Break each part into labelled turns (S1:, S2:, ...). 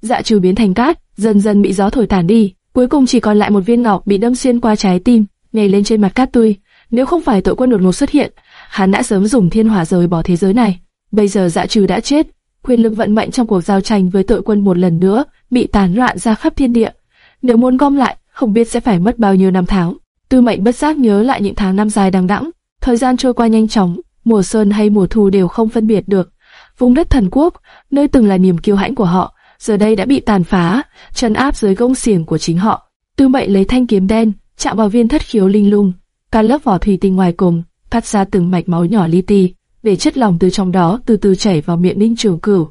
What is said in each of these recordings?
S1: dạ trừ biến thành cát, dần dần bị gió thổi tàn đi, cuối cùng chỉ còn lại một viên ngọc bị đâm xuyên qua trái tim, nhảy lên trên mặt cát tươi. Nếu không phải tội quân đột ngột xuất hiện, hắn đã sớm dùng thiên hỏa rời bỏ thế giới này. Bây giờ dạ trừ đã chết, quyền lực vận mệnh trong cuộc giao tranh với tội quân một lần nữa bị tán loạn ra khắp thiên địa. Nếu muốn gom lại, không biết sẽ phải mất bao nhiêu năm tháng. Tư mệnh bất giác nhớ lại những tháng năm dài đằng đẵng, thời gian trôi qua nhanh chóng, mùa xuân hay mùa thu đều không phân biệt được. Vùng đất thần quốc, nơi từng là niềm kiêu hãnh của họ, giờ đây đã bị tàn phá, chân áp dưới gông xiềng của chính họ. Tư mệnh lấy thanh kiếm đen, chạm vào viên thất khiếu linh lung, cả lớp vỏ thủy tinh ngoài cùng, phát ra từng mạch máu nhỏ li ti, để chất lỏng từ trong đó từ từ chảy vào miệng Ninh Trường Cửu.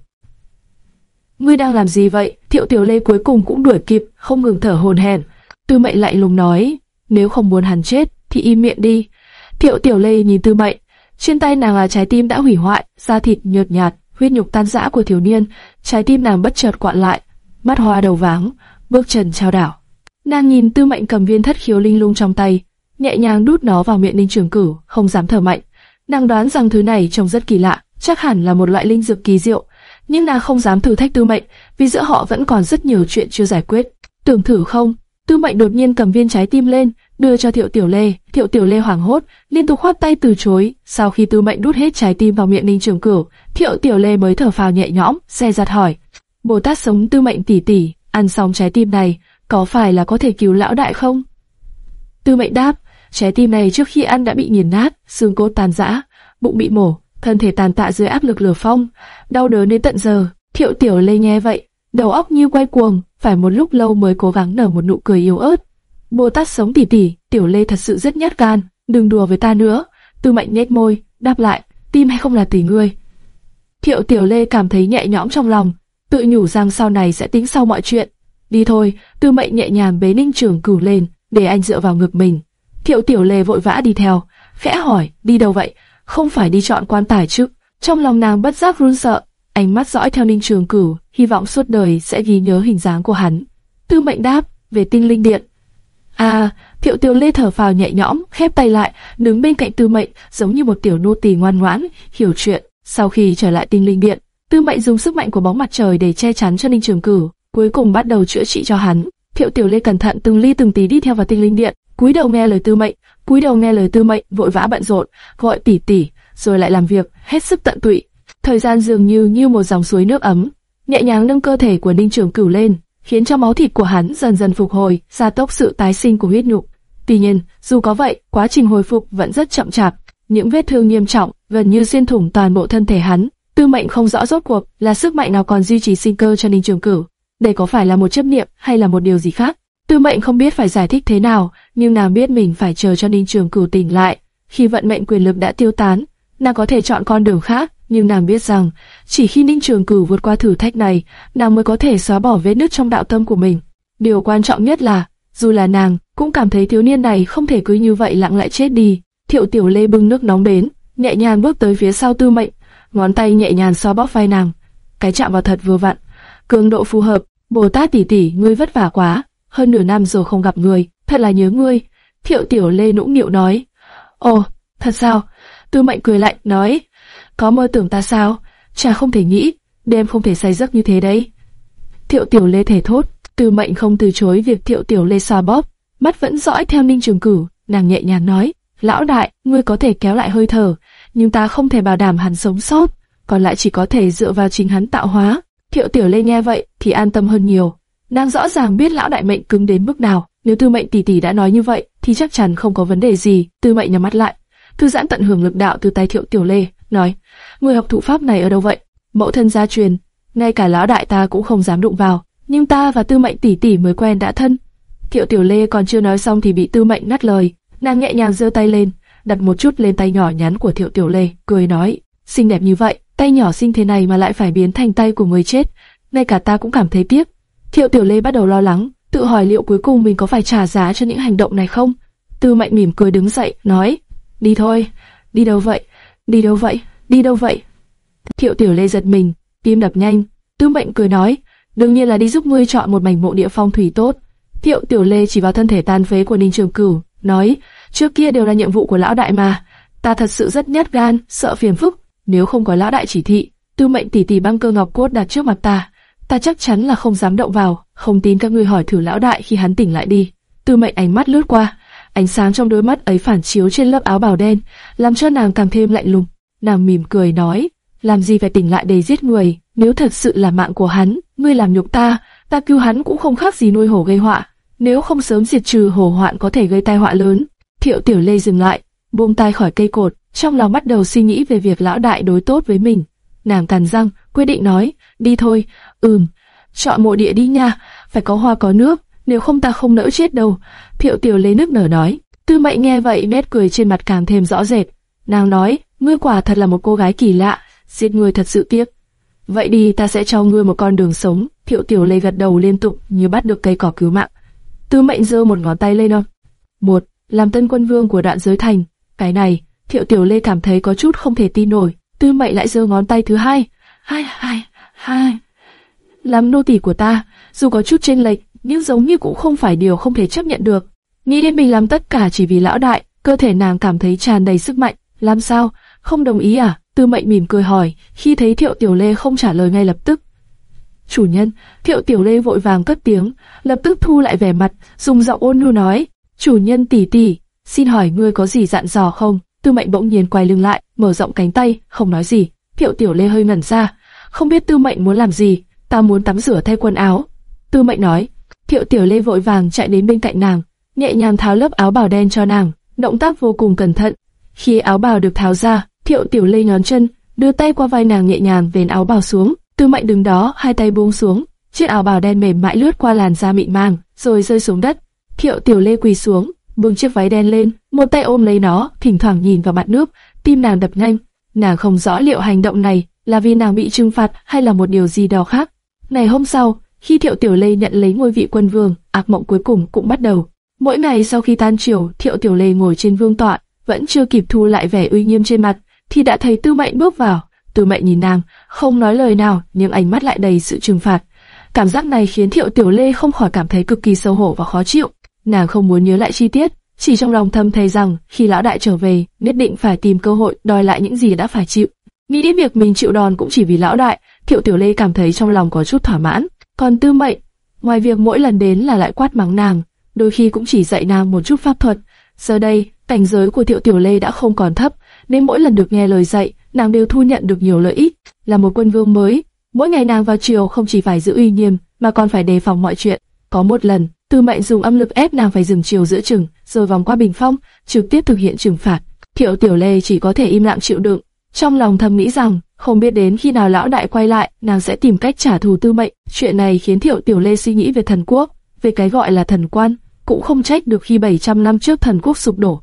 S1: Ngươi đang làm gì vậy? Thiệu Tiểu Lê cuối cùng cũng đuổi kịp, không ngừng thở hồn hển. Tư Mệnh lại lùng nói, nếu không muốn hắn chết, thì im miệng đi. Thiệu Tiểu Lê nhìn Tư Mệnh, trên tay nàng là trái tim đã hủy hoại, da thịt nhợt nhạt, huyết nhục tan rã của thiếu niên, trái tim nàng bất chợt quặn lại, mắt hoa đầu váng, bước chân trao đảo. Nàng nhìn Tư Mệnh cầm viên thất khiếu linh lung trong tay, nhẹ nhàng đút nó vào miệng Ninh Trường Cửu, không dám thở mạnh. Nàng đoán rằng thứ này trông rất kỳ lạ, chắc hẳn là một loại linh dược kỳ diệu, nhưng nàng không dám thử thách Tư Mệnh, vì giữa họ vẫn còn rất nhiều chuyện chưa giải quyết. Tưởng thử không? Tư Mệnh đột nhiên cầm viên trái tim lên, đưa cho Thiệu Tiểu Lê. Thiệu Tiểu Lê hoảng hốt, liên tục khoát tay từ chối. Sau khi Tư Mệnh đút hết trái tim vào miệng Ninh Trường Cửu, Thiệu Tiểu Lê mới thở phào nhẹ nhõm, xe giặt hỏi: Bồ Tát sống Tư Mệnh tỷ tỷ, ăn xong trái tim này, có phải là có thể cứu lão đại không? Tư Mệnh đáp: Trái tim này trước khi ăn đã bị nghiền nát, xương cốt tàn rã, bụng bị mổ, thân thể tàn tạ dưới áp lực lửa phong, đau đớn đến tận giờ. Thiệu Tiểu Lê nghe vậy, đầu óc như quay cuồng, phải một lúc lâu mới cố gắng nở một nụ cười yếu ớt. Bồ Tát sống tỉ tỉ, Tiểu Lê thật sự rất nhát gan, đừng đùa với ta nữa. Tư Mệnh nhếch môi, đáp lại, tim hay không là tỷ ngươi. Thiệu Tiểu Lê cảm thấy nhẹ nhõm trong lòng, tự nhủ rằng sau này sẽ tính sau mọi chuyện. Đi thôi, Tư Mệnh nhẹ nhàng bế Ninh Trường Cửu lên, để anh dựa vào ngực mình. Thiệu Tiểu Lê vội vã đi theo, khẽ hỏi, đi đâu vậy? Không phải đi chọn quan tài chứ? Trong lòng nàng bất giác run sợ, ánh mắt dõi theo Ninh Trường Cửu, hy vọng suốt đời sẽ ghi nhớ hình dáng của hắn. Tư Mệnh đáp, về Tinh Linh Điện. À, Thiệu Tiểu Lê thở phào nhẹ nhõm, khép tay lại, đứng bên cạnh Tư Mệnh, giống như một tiểu nô tỳ ngoan ngoãn, hiểu chuyện. Sau khi trở lại Tinh Linh Điện, Tư Mệnh dùng sức mạnh của bóng mặt trời để che chắn cho Ninh Trường Cửu, cuối cùng bắt đầu chữa trị cho hắn. Thiệu Tiểu Lê cẩn thận từng ly từng tí đi theo vào Tinh Linh Điện, cúi đầu nghe lời Tư Mệnh, cúi đầu nghe lời Tư Mệnh, vội vã bận rộn, gọi tỷ tỷ, rồi lại làm việc hết sức tận tụy. Thời gian dường như như một dòng suối nước ấm, nhẹ nhàng nâng cơ thể của Ninh Trường Cửu lên, khiến cho máu thịt của hắn dần dần phục hồi, gia tốc sự tái sinh của huyết nhục. Tuy nhiên, dù có vậy, quá trình hồi phục vẫn rất chậm chạp, những vết thương nghiêm trọng gần như xuyên thủng toàn bộ thân thể hắn. Tư Mệnh không rõ rốt cuộc là sức mạnh nào còn duy trì sinh cơ cho Ninh Trường Cửu. Đây có phải là một chấp niệm hay là một điều gì khác? Tư Mệnh không biết phải giải thích thế nào, nhưng nàng biết mình phải chờ cho Ninh Trường Cửu tỉnh lại. Khi vận mệnh quyền lực đã tiêu tán, nàng có thể chọn con đường khác, nhưng nàng biết rằng chỉ khi Ninh Trường Cửu vượt qua thử thách này, nàng mới có thể xóa bỏ vết nứt trong đạo tâm của mình. Điều quan trọng nhất là, dù là nàng, cũng cảm thấy thiếu niên này không thể cứ như vậy lặng lẽ chết đi. Thiệu Tiểu Lê bưng nước nóng đến, nhẹ nhàng bước tới phía sau Tư Mệnh, ngón tay nhẹ nhàng xoa bóp vai nàng. Cái chạm vào thật vừa vặn, cường độ phù hợp. Bồ Tát tỷ tỷ, ngươi vất vả quá, hơn nửa năm rồi không gặp ngươi, thật là nhớ ngươi. Thiệu Tiểu Lê nũng nịu nói. Ồ, thật sao? Tư Mệnh cười lạnh nói, có mơ tưởng ta sao? Chả không thể nghĩ, đêm không thể say giấc như thế đấy. Thiệu Tiểu Lê thể thốt, Tư Mệnh không từ chối việc Thiệu Tiểu Lê xoa bóp, mắt vẫn dõi theo Ninh Trường Cửu, nàng nhẹ nhàng nói, lão đại, ngươi có thể kéo lại hơi thở, nhưng ta không thể bảo đảm hắn sống sót, còn lại chỉ có thể dựa vào chính hắn tạo hóa. Thiệu Tiểu Lê nghe vậy thì an tâm hơn nhiều, nàng rõ ràng biết lão đại mệnh cứng đến mức nào, nếu Tư Mệnh tỷ tỷ đã nói như vậy thì chắc chắn không có vấn đề gì. Tư Mệnh nhắm mắt lại, thư giãn tận hưởng lực đạo từ tay Thiệu Tiểu Lê, nói: người học thụ pháp này ở đâu vậy? Mẫu thân gia truyền, ngay cả lão đại ta cũng không dám đụng vào, nhưng ta và Tư Mệnh tỷ tỷ mới quen đã thân. Thiệu Tiểu Lê còn chưa nói xong thì bị Tư Mệnh ngắt lời, nàng nhẹ nhàng giơ tay lên, đặt một chút lên tay nhỏ nhắn của Thiệu Tiểu Lê, cười nói, xinh đẹp như vậy, tay nhỏ xinh thế này mà lại phải biến thành tay của người chết, ngay cả ta cũng cảm thấy tiếc. Thiệu Tiểu Lê bắt đầu lo lắng, tự hỏi liệu cuối cùng mình có phải trả giá cho những hành động này không? Tư Mệnh mỉm cười đứng dậy, nói, đi thôi, đi đâu vậy, đi đâu vậy, đi đâu vậy? Thiệu Tiểu Lê giật mình, tim đập nhanh, Tư Mệnh cười nói, đương nhiên là đi giúp ngươi chọn một mảnh mộ địa phong thủy tốt. Thiệu Tiểu Lê chỉ vào thân thể tan phế của Ninh Trường Cửu, nói, trước kia đều là nhiệm vụ của lão đại mà, ta thật sự rất nhát gan, sợ phiền phức, nếu không có lão đại chỉ thị, Tư Mệnh tỷ tỷ băng cơ ngọc cốt đặt trước mặt ta, ta chắc chắn là không dám động vào, không tin các ngươi hỏi thử lão đại khi hắn tỉnh lại đi. Tư mệnh ánh mắt lướt qua, ánh sáng trong đôi mắt ấy phản chiếu trên lớp áo bào đen, làm cho nàng càng thêm lạnh lùng. Nàng mỉm cười nói, làm gì phải tỉnh lại để giết người, nếu thật sự là mạng của hắn, ngươi làm nhục ta, ta cứu hắn cũng không khác gì nuôi hổ gây họa. Nếu không sớm diệt trừ hổ hoạn có thể gây tai họa lớn. Thiệu Tiểu Lê dừng lại, buông tay khỏi cây cột, trong lòng bắt đầu suy nghĩ về việc lão đại đối tốt với mình. Nàng cắn răng, quyết định nói, đi thôi, ừm, chọn mộ địa đi nha, phải có hoa có nước, nếu không ta không nỡ chết đâu. Thiệu Tiểu Lê nước nở nói. Tư Mệnh nghe vậy nét cười trên mặt càng thêm rõ rệt. Nàng nói, ngươi quả thật là một cô gái kỳ lạ, giết ngươi thật sự tiếc. Vậy đi ta sẽ cho ngươi một con đường sống. Thiệu Tiểu Lê gật đầu liên tục như bắt được cây cỏ cứu mạng. Tư Mệnh giơ một ngón tay lên không. Một, làm tân quân vương của đoạn giới thành. Cái này, Thiệu Tiểu Lê cảm thấy có chút không thể tin nổi. Tư Mệnh lại giơ ngón tay thứ hai. Hai, hai, hai. Làm nô tỳ của ta, dù có chút chênh lệch, nhưng giống như cũng không phải điều không thể chấp nhận được. Nghĩ đến mình làm tất cả chỉ vì lão đại, cơ thể nàng cảm thấy tràn đầy sức mạnh. Làm sao? Không đồng ý à? Tư Mệnh mỉm cười hỏi, khi thấy Thiệu Tiểu Lê không trả lời ngay lập tức. Chủ nhân, Thiệu Tiểu Lê vội vàng cất tiếng, lập tức thu lại vẻ mặt, dùng giọng ôn nhu nói, chủ nhân tỷ tỷ, xin hỏi ngươi có gì dặn dò không? Tư Mệnh bỗng nhiên quay lưng lại, mở rộng cánh tay, không nói gì. Thiệu Tiểu Lê hơi ngẩn ra, không biết Tư Mệnh muốn làm gì. Ta muốn tắm rửa thay quần áo. Tư Mệnh nói. Thiệu Tiểu Lê vội vàng chạy đến bên cạnh nàng, nhẹ nhàng tháo lớp áo bào đen cho nàng, động tác vô cùng cẩn thận. Khi áo bào được tháo ra, Thiệu Tiểu Lê nhón chân, đưa tay qua vai nàng nhẹ nhàng vén áo bào xuống. Tư Mệnh đứng đó, hai tay buông xuống, chiếc áo bào đen mềm mại lướt qua làn da mịn màng, rồi rơi xuống đất. Thiệu Tiểu Lê quỳ xuống, bưng chiếc váy đen lên, một tay ôm lấy nó, thỉnh thoảng nhìn vào mặt nước, tim nàng đập nhanh. Nàng không rõ liệu hành động này là vì nàng bị trừng phạt hay là một điều gì đó khác. Ngày hôm sau, khi Thiệu Tiểu Lê nhận lấy ngôi vị quân vương, ác mộng cuối cùng cũng bắt đầu. Mỗi ngày sau khi tan triều, Thiệu Tiểu Lê ngồi trên vương tọa, vẫn chưa kịp thu lại vẻ uy nghiêm trên mặt, thì đã thấy Tư Mệnh bước vào. Tư Mệnh nhìn nàng, không nói lời nào, nhưng ánh mắt lại đầy sự trừng phạt. Cảm giác này khiến Thiệu Tiểu Lê không khỏi cảm thấy cực kỳ xấu hổ và khó chịu. Nàng không muốn nhớ lại chi tiết, chỉ trong lòng thầm thề rằng khi lão đại trở về, nhất định phải tìm cơ hội đòi lại những gì đã phải chịu. Nghĩ đến việc mình chịu đòn cũng chỉ vì lão đại, Thiệu Tiểu Lê cảm thấy trong lòng có chút thỏa mãn. Còn Tư Mệnh, ngoài việc mỗi lần đến là lại quát mắng nàng, đôi khi cũng chỉ dạy nàng một chút pháp thuật. Giờ đây, cảnh giới của Thiệu Tiểu Lê đã không còn thấp, nên mỗi lần được nghe lời dạy, nàng đều thu nhận được nhiều lợi ích. Là một quân vương mới, mỗi ngày nàng vào triều không chỉ phải giữ uy nghiêm, mà còn phải đề phòng mọi chuyện. Có một lần, Tư Mệnh dùng âm lực ép nàng phải dừng chiều giữa chừng, rồi vòng qua bình phong, trực tiếp thực hiện trừng phạt. Thiệu Tiểu Lê chỉ có thể im lặng chịu đựng, trong lòng thầm nghĩ rằng không biết đến khi nào lão đại quay lại, nàng sẽ tìm cách trả thù Tư Mệnh. Chuyện này khiến Thiệu Tiểu Lê suy nghĩ về thần quốc, về cái gọi là thần quan, cũng không trách được khi 700 năm trước thần quốc sụp đổ.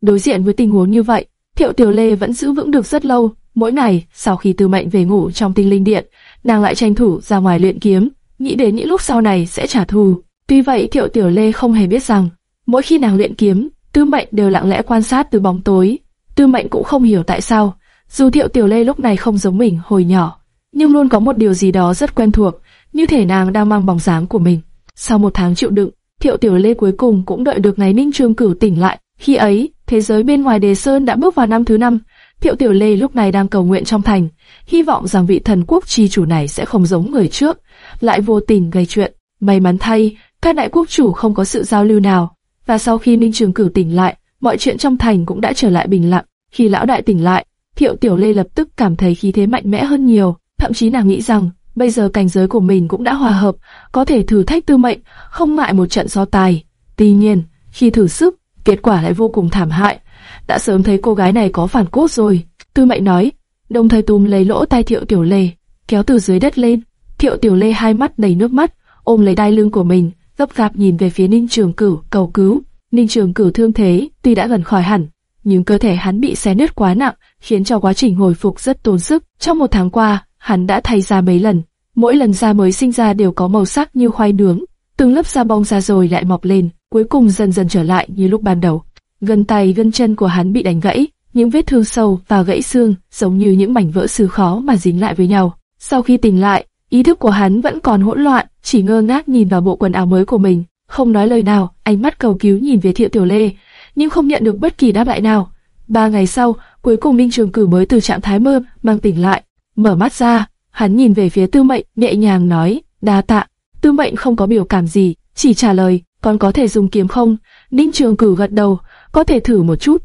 S1: Đối diện với tình huống như vậy, Thiệu Tiểu Lê vẫn giữ vững được rất lâu. Mỗi ngày, sau khi Tư Mệnh về ngủ trong tinh linh điện, nàng lại tranh thủ ra ngoài luyện kiếm, nghĩ đến những lúc sau này sẽ trả thù. Tuy vậy, Thiệu Tiểu Lê không hề biết rằng, mỗi khi nàng luyện kiếm, Tư Mệnh đều lặng lẽ quan sát từ bóng tối. Tư Mệnh cũng không hiểu tại sao, dù Thiệu Tiểu Lê lúc này không giống mình hồi nhỏ, nhưng luôn có một điều gì đó rất quen thuộc, như thể nàng đang mang bóng dáng của mình. Sau một tháng chịu đựng, Thiệu Tiểu Lê cuối cùng cũng đợi được ngày Ninh Trường Cửu tỉnh lại. Khi ấy, thế giới bên ngoài Đề Sơn đã bước vào năm thứ năm. Thiệu Tiểu Lê lúc này đang cầu nguyện trong thành, hy vọng rằng vị thần quốc chi chủ này sẽ không giống người trước, lại vô tình gây chuyện. May mắn thay, các đại quốc chủ không có sự giao lưu nào, và sau khi Ninh Trường Cửu tỉnh lại, mọi chuyện trong thành cũng đã trở lại bình lặng. Khi lão đại tỉnh lại, Thiệu Tiểu Lê lập tức cảm thấy khí thế mạnh mẽ hơn nhiều, thậm chí nàng nghĩ rằng bây giờ cảnh giới của mình cũng đã hòa hợp, có thể thử thách tư mệnh, không ngại một trận so tài. Tuy nhiên, khi thử sức, kết quả lại vô cùng thảm hại. Đã sớm thấy cô gái này có phản cốt rồi, tư mệnh nói, đồng thời túm lấy lỗ tai Thiệu Tiểu Lê, kéo từ dưới đất lên. Thiệu Tiểu Lê hai mắt đầy nước mắt, ôm lấy đai lưng của mình, gấp gáp nhìn về phía Ninh Trường Cửu cầu cứu. Ninh Trường Cửu thương thế, tuy đã gần khỏi hẳn, nhưng cơ thể hắn bị xé nứt quá nặng, khiến cho quá trình hồi phục rất tốn sức. Trong một tháng qua, hắn đã thay da mấy lần, mỗi lần da mới sinh ra đều có màu sắc như khoai nướng, từng lớp da bong ra rồi lại mọc lên, cuối cùng dần dần trở lại như lúc ban đầu. Gân tay gân chân của hắn bị đánh gãy, những vết thương sâu và gãy xương giống như những mảnh vỡ sứ khó mà dính lại với nhau. Sau khi tỉnh lại, ý thức của hắn vẫn còn hỗn loạn, chỉ ngơ ngác nhìn vào bộ quần áo mới của mình, không nói lời nào, ánh mắt cầu cứu nhìn về Thiệu Tiểu Lê, nhưng không nhận được bất kỳ đáp lại nào. Ba ngày sau, cuối cùng Minh Trường Cử mới từ trạng thái mơ mang tỉnh lại, mở mắt ra, Hắn nhìn về phía Tư Mệnh, nhẹ nhàng nói, đa tạ. Tư Mệnh không có biểu cảm gì, chỉ trả lời, còn có thể dùng kiếm không? Ninh Trường cử gật đầu, có thể thử một chút.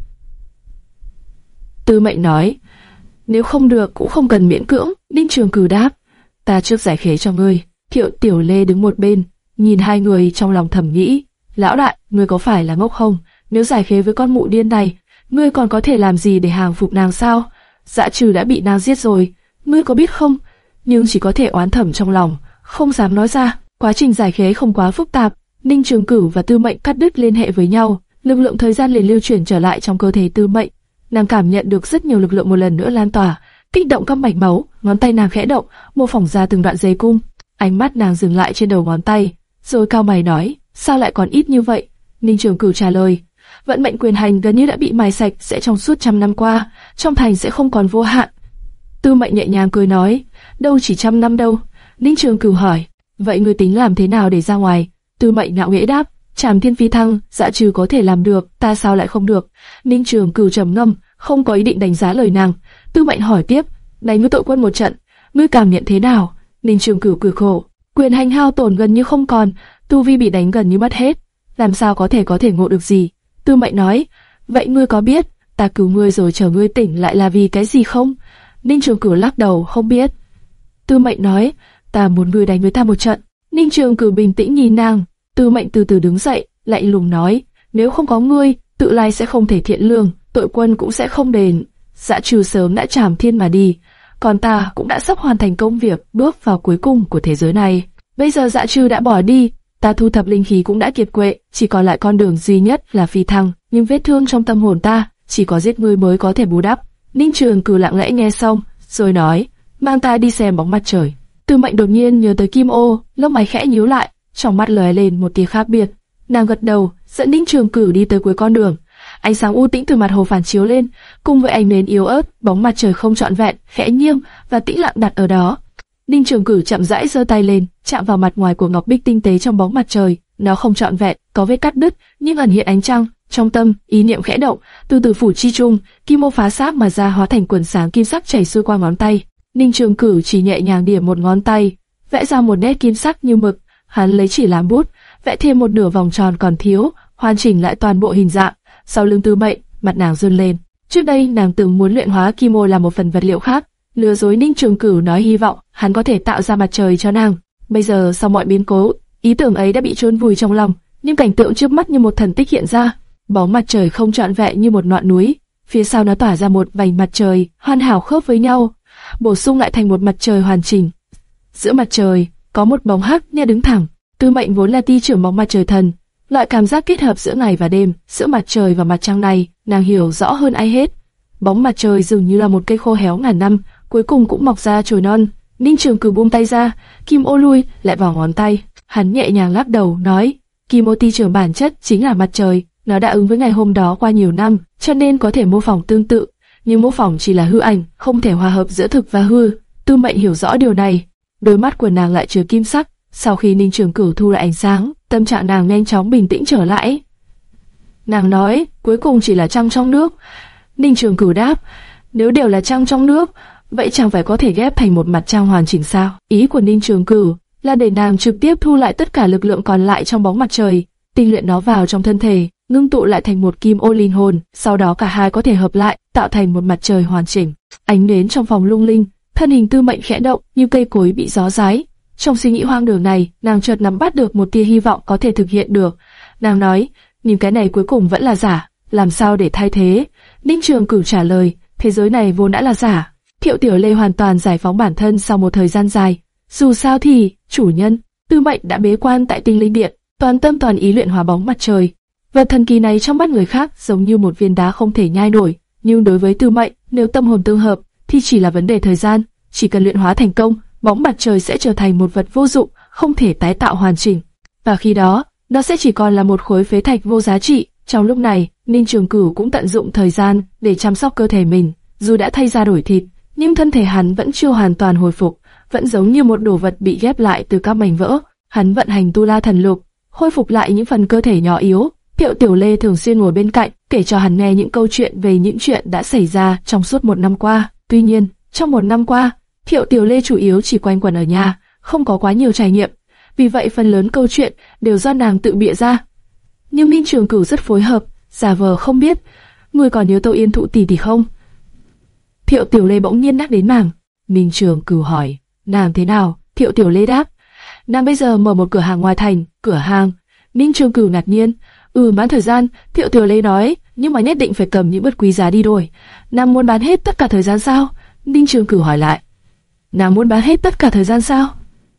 S1: Tư Mệnh nói, nếu không được cũng không cần miễn cưỡng. Ninh Trường cử đáp, ta trước giải khế cho ngươi. Thiệu Tiểu Lê đứng một bên, nhìn hai người trong lòng thầm nghĩ, lão đại, ngươi có phải là ngốc không? Nếu giải khế với con mụ điên này, ngươi còn có thể làm gì để hàng phục nàng sao? Dạ trừ đã bị nàng giết rồi, ngươi có biết không? Nhưng chỉ có thể oán thầm trong lòng, không dám nói ra. Quá trình giải khế không quá phức tạp, Ninh Trường Cửu và Tư Mệnh cắt đứt liên hệ với nhau, lực lượng thời gian liền lưu chuyển trở lại trong cơ thể Tư Mệnh. Nàng cảm nhận được rất nhiều lực lượng một lần nữa lan tỏa, kích động các mạch máu, ngón tay nàng khẽ động, mô phỏng ra từng đoạn dây cung. Ánh mắt nàng dừng lại trên đầu ngón tay, rồi cao mày nói, sao lại còn ít như vậy? Ninh Trường Cửu trả lời, vận mệnh quyền hành gần như đã bị mài sạch, sẽ trong suốt trăm năm qua, trong thành sẽ không còn vô hạn. Tư Mệnh nhẹ nhàng cười nói, đâu chỉ trăm năm đâu. Ninh Trường Cửu hỏi, vậy ngươi tính làm thế nào để ra ngoài? Tư Mệnh ngạo nghễ đáp, Trảm Thiên Phi Thăng, dạ trừ có thể làm được, ta sao lại không được? Ninh Trường Cửu trầm ngâm, không có ý định đánh giá lời nàng. Tư Mệnh hỏi tiếp, này ngươi tội quân một trận, ngươi cảm nhận thế nào? Ninh Trường Cửu cười khổ, quyền hành hao tổn gần như không còn, tu vi bị đánh gần như mất hết, làm sao có thể có thể ngộ được gì? Tư Mệnh nói, vậy ngươi có biết, ta cứu ngươi rồi chờ ngươi tỉnh lại là vì cái gì không? Ninh Trường Cửu lắc đầu, không biết. Tư Mệnh nói, ta muốn ngươi đánh với ta một trận. Ninh Trường Cửu bình tĩnh nhìn nàng, Tư Mệnh từ từ đứng dậy, lạnh lùng nói, nếu không có ngươi, tự lai sẽ không thể thiện lương, tội quân cũng sẽ không đền. Dạ trừ sớm đã trảm thiên mà đi, còn ta cũng đã sắp hoàn thành công việc, bước vào cuối cùng của thế giới này. Bây giờ dạ trừ đã bỏ đi, ta thu thập linh khí cũng đã kiệt quệ, chỉ còn lại con đường duy nhất là phi thăng, nhưng vết thương trong tâm hồn ta, chỉ có giết ngươi mới có thể bù đắp. Ninh Trường cử lặng lẽ nghe xong, rồi nói, mang ta đi xem bóng mặt trời. Tư Mệnh đột nhiên nhớ tới Kim Ô, lông mày khẽ nhíu lại, trong mắt lóe lên một tia khác biệt. Nàng gật đầu, dẫn Ninh Trường Cử đi tới cuối con đường. Ánh sáng u tĩnh từ mặt hồ phản chiếu lên, cùng với ánh nến yếu ớt, bóng mặt trời không trọn vẹn, khẽ nghiêng và tĩnh lặng đặt ở đó. Ninh Trường Cử chậm rãi giơ tay lên, chạm vào mặt ngoài của ngọc bích tinh tế trong bóng mặt trời. Nó không trọn vẹn, có vết cắt đứt, nhưng ẩn hiện ánh trăng. Trong tâm, ý niệm khẽ động, từ từ phủ chi trung, kim mô phá sáp mà ra hóa thành quần sáng kim sắc chảy xuôi qua ngón tay. Ninh Trường Cử chỉ nhẹ nhàng điểm một ngón tay, vẽ ra một nét kim sắc như mực. Hắn lấy chỉ làm bút, vẽ thêm một nửa vòng tròn còn thiếu, hoàn chỉnh lại toàn bộ hình dạng. Sau lưng Tư Mệnh, mặt nàng run lên. Trước đây nàng từng muốn luyện hóa kim mô là một phần vật liệu khác, lừa dối Ninh Trường Cửu nói hy vọng hắn có thể tạo ra mặt trời cho nàng. Bây giờ sau mọi biến cố, ý tưởng ấy đã bị chôn vùi trong lòng, nhưng cảnh tượng trước mắt như một thần tích hiện ra. Bóng mặt trời không trọn vẹn như một ngọn núi, phía sau nó tỏa ra một vành mặt trời hoàn hảo khớp với nhau, bổ sung lại thành một mặt trời hoàn chỉnh. Giữa mặt trời có một bóng hắc nia đứng thẳng. Tư Mệnh vốn là ti trưởng bóng mặt trời thần, loại cảm giác kết hợp giữa ngày và đêm, giữa mặt trời và mặt trăng này, nàng hiểu rõ hơn ai hết. Bóng mặt trời dường như là một cây khô héo ngàn năm, cuối cùng cũng mọc ra chồi non. Ninh Trường Cử buông tay ra, kim ô lui lại vào ngón tay. Hắn nhẹ nhàng lắc đầu, nói: Kim ô ti trưởng bản chất chính là mặt trời, nó đã ứng với ngày hôm đó qua nhiều năm, cho nên có thể mô phỏng tương tự, nhưng mô phỏng chỉ là hư ảnh, không thể hòa hợp giữa thực và hư. Tư Mệnh hiểu rõ điều này, đôi mắt của nàng lại chứa kim sắc. Sau khi Ninh Trường Cửu thu lại ánh sáng, tâm trạng nàng nhanh chóng bình tĩnh trở lại. Nàng nói, cuối cùng chỉ là trăng trong nước. Ninh Trường Cửu đáp, nếu đều là trăng trong nước, vậy chẳng phải có thể ghép thành một mặt trăng hoàn chỉnh sao? Ý của Ninh Trường Cửu là để nàng trực tiếp thu lại tất cả lực lượng còn lại trong bóng mặt trời, tinh luyện nó vào trong thân thể, ngưng tụ lại thành một kim ô linh hồn, sau đó cả hai có thể hợp lại, tạo thành một mặt trời hoàn chỉnh. Ánh nến trong phòng lung linh, thân hình tư mệnh khẽ động như cây cối bị gió rái. Trong suy nghĩ hoang đường này, nàng chợt nắm bắt được một tia hy vọng có thể thực hiện được. Nàng nói, nhưng cái này cuối cùng vẫn là giả, làm sao để thay thế? Ninh Trường Cửu trả lời, thế giới này vốn đã là giả. Thiệu Tiểu Lê hoàn toàn giải phóng bản thân sau một thời gian dài. Dù sao thì, chủ nhân, tư mệnh đã bế quan tại tinh linh điện, toàn tâm toàn ý luyện hóa bóng mặt trời. Vật thần kỳ này trong mắt người khác giống như một viên đá không thể nhai nổi, nhưng đối với tư mệnh, nếu tâm hồn tương hợp, thì chỉ là vấn đề thời gian, chỉ cần luyện hóa thành công, bóng mặt trời sẽ trở thành một vật vô dụng, không thể tái tạo hoàn chỉnh. Và khi đó, nó sẽ chỉ còn là một khối phế thạch vô giá trị. Trong lúc này, Ninh Trường Cửu cũng tận dụng thời gian để chăm sóc cơ thể mình. Dù đã thay ra đổi thịt, nhưng thân thể hắn vẫn chưa hoàn toàn hồi phục, vẫn giống như một đồ vật bị ghép lại từ các mảnh vỡ. Hắn vận hành tu la thần lục, khôi phục lại những phần cơ thể nhỏ yếu. Thiệu Tiểu Lê thường xuyên ngồi bên cạnh, kể cho hắn nghe những câu chuyện về những chuyện đã xảy ra trong suốt một năm qua. Tuy nhiên, trong một năm qua, Thiệu Tiểu Lê chủ yếu chỉ quanh quẩn ở nhà, không có quá nhiều trải nghiệm, vì vậy phần lớn câu chuyện đều do nàng tự bịa ra. Nhưng Minh Trường Cửu rất phối hợp, giả vờ không biết. Người còn nhớ Tô Yên Thụ tỷ tỷ không? Thiệu Tiểu Lê bỗng nhiên nhắc đến nàng. Minh Trường Cửu hỏi, nàng thế nào? Thiệu Tiểu Lê đáp, nàng bây giờ mở một cửa hàng ngoài thành, cửa hàng. Minh Trường Cửu ngạc nhiên, ừ bán thời gian, Thiệu Tiểu Lê nói, nhưng mà nhất định phải cầm những bất quý giá đi đổi. Nàng muốn bán hết tất cả thời gian sao? Ninh Trường Cửu hỏi lại. Nàng muốn bán hết tất cả thời gian sao?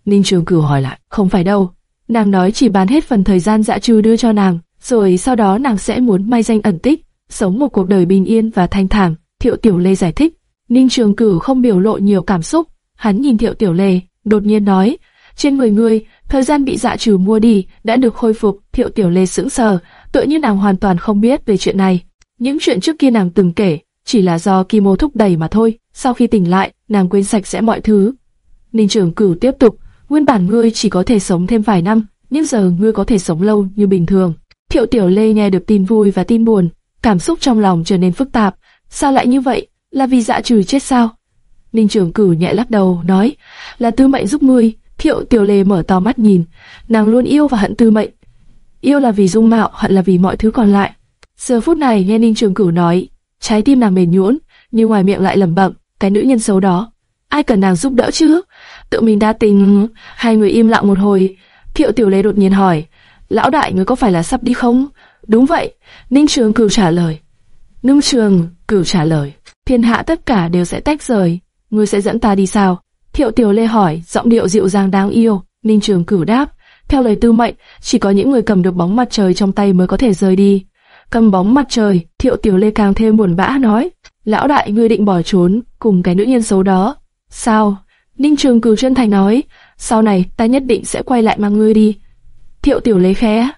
S1: Ninh Trường Cửu hỏi lại, không phải đâu. Nàng nói chỉ bán hết phần thời gian dạ trừ đưa cho nàng, rồi sau đó nàng sẽ muốn may danh ẩn tích, sống một cuộc đời bình yên và thanh thản. Thiệu Tiểu Lê giải thích. Ninh Trường Cửu không biểu lộ nhiều cảm xúc, hắn nhìn Thiệu Tiểu Lê, đột nhiên nói, trên người ngươi, thời gian bị dạ trừ mua đi đã được khôi phục. Thiệu Tiểu Lê sững sờ, tựa như nàng hoàn toàn không biết về chuyện này. Những chuyện trước kia nàng từng kể, chỉ là do Kim thúc đẩy mà thôi. Sau khi tỉnh lại, nàng quên sạch sẽ mọi thứ. Ninh Trường Cửu tiếp tục, nguyên bản ngươi chỉ có thể sống thêm vài năm, nhưng giờ ngươi có thể sống lâu như bình thường. Thiệu Tiểu Lê nghe được tin vui và tin buồn, cảm xúc trong lòng trở nên phức tạp. Sao lại như vậy? Là vì dạ trừ chết sao? Ninh trưởng Cửu nhẹ lắc đầu, nói, là Tư Mệnh giúp ngươi. Thiệu Tiểu Lê mở to mắt nhìn, nàng luôn yêu và hận Tư Mệnh. Yêu là vì dung mạo, hận là vì mọi thứ còn lại. Giờ phút này nghe Ninh Trường Cửu nói, trái tim nàng mềm nhũn, nhưng ngoài miệng lại lẩm bẩm, cái nữ nhân xấu đó, ai cần nàng giúp đỡ chứ? Tự mình đa tình. Hai người im lặng một hồi, Thiệu Tiểu Lê đột nhiên hỏi, lão đại người có phải là sắp đi không? Đúng vậy, Ninh Trường Cửu trả lời. Ninh Trường Cửu trả lời, thiên hạ tất cả đều sẽ tách rời, ngươi sẽ dẫn ta đi sao? Thiệu Tiểu Lê hỏi, giọng điệu dịu dàng đáng yêu. Ninh Trường Cửu đáp, theo lời tư mệnh, chỉ có những người cầm được bóng mặt trời trong tay mới có thể rời đi. Cầm bóng mặt trời, Thiệu Tiểu Lê càng thêm buồn bã nói, lão đại ngươi định bỏ trốn cùng cái nữ nhân xấu đó. Sao? Ninh Trường Cửu chân thành nói, sau này ta nhất định sẽ quay lại mang ngươi đi. Thiệu Tiểu Lê khẽ.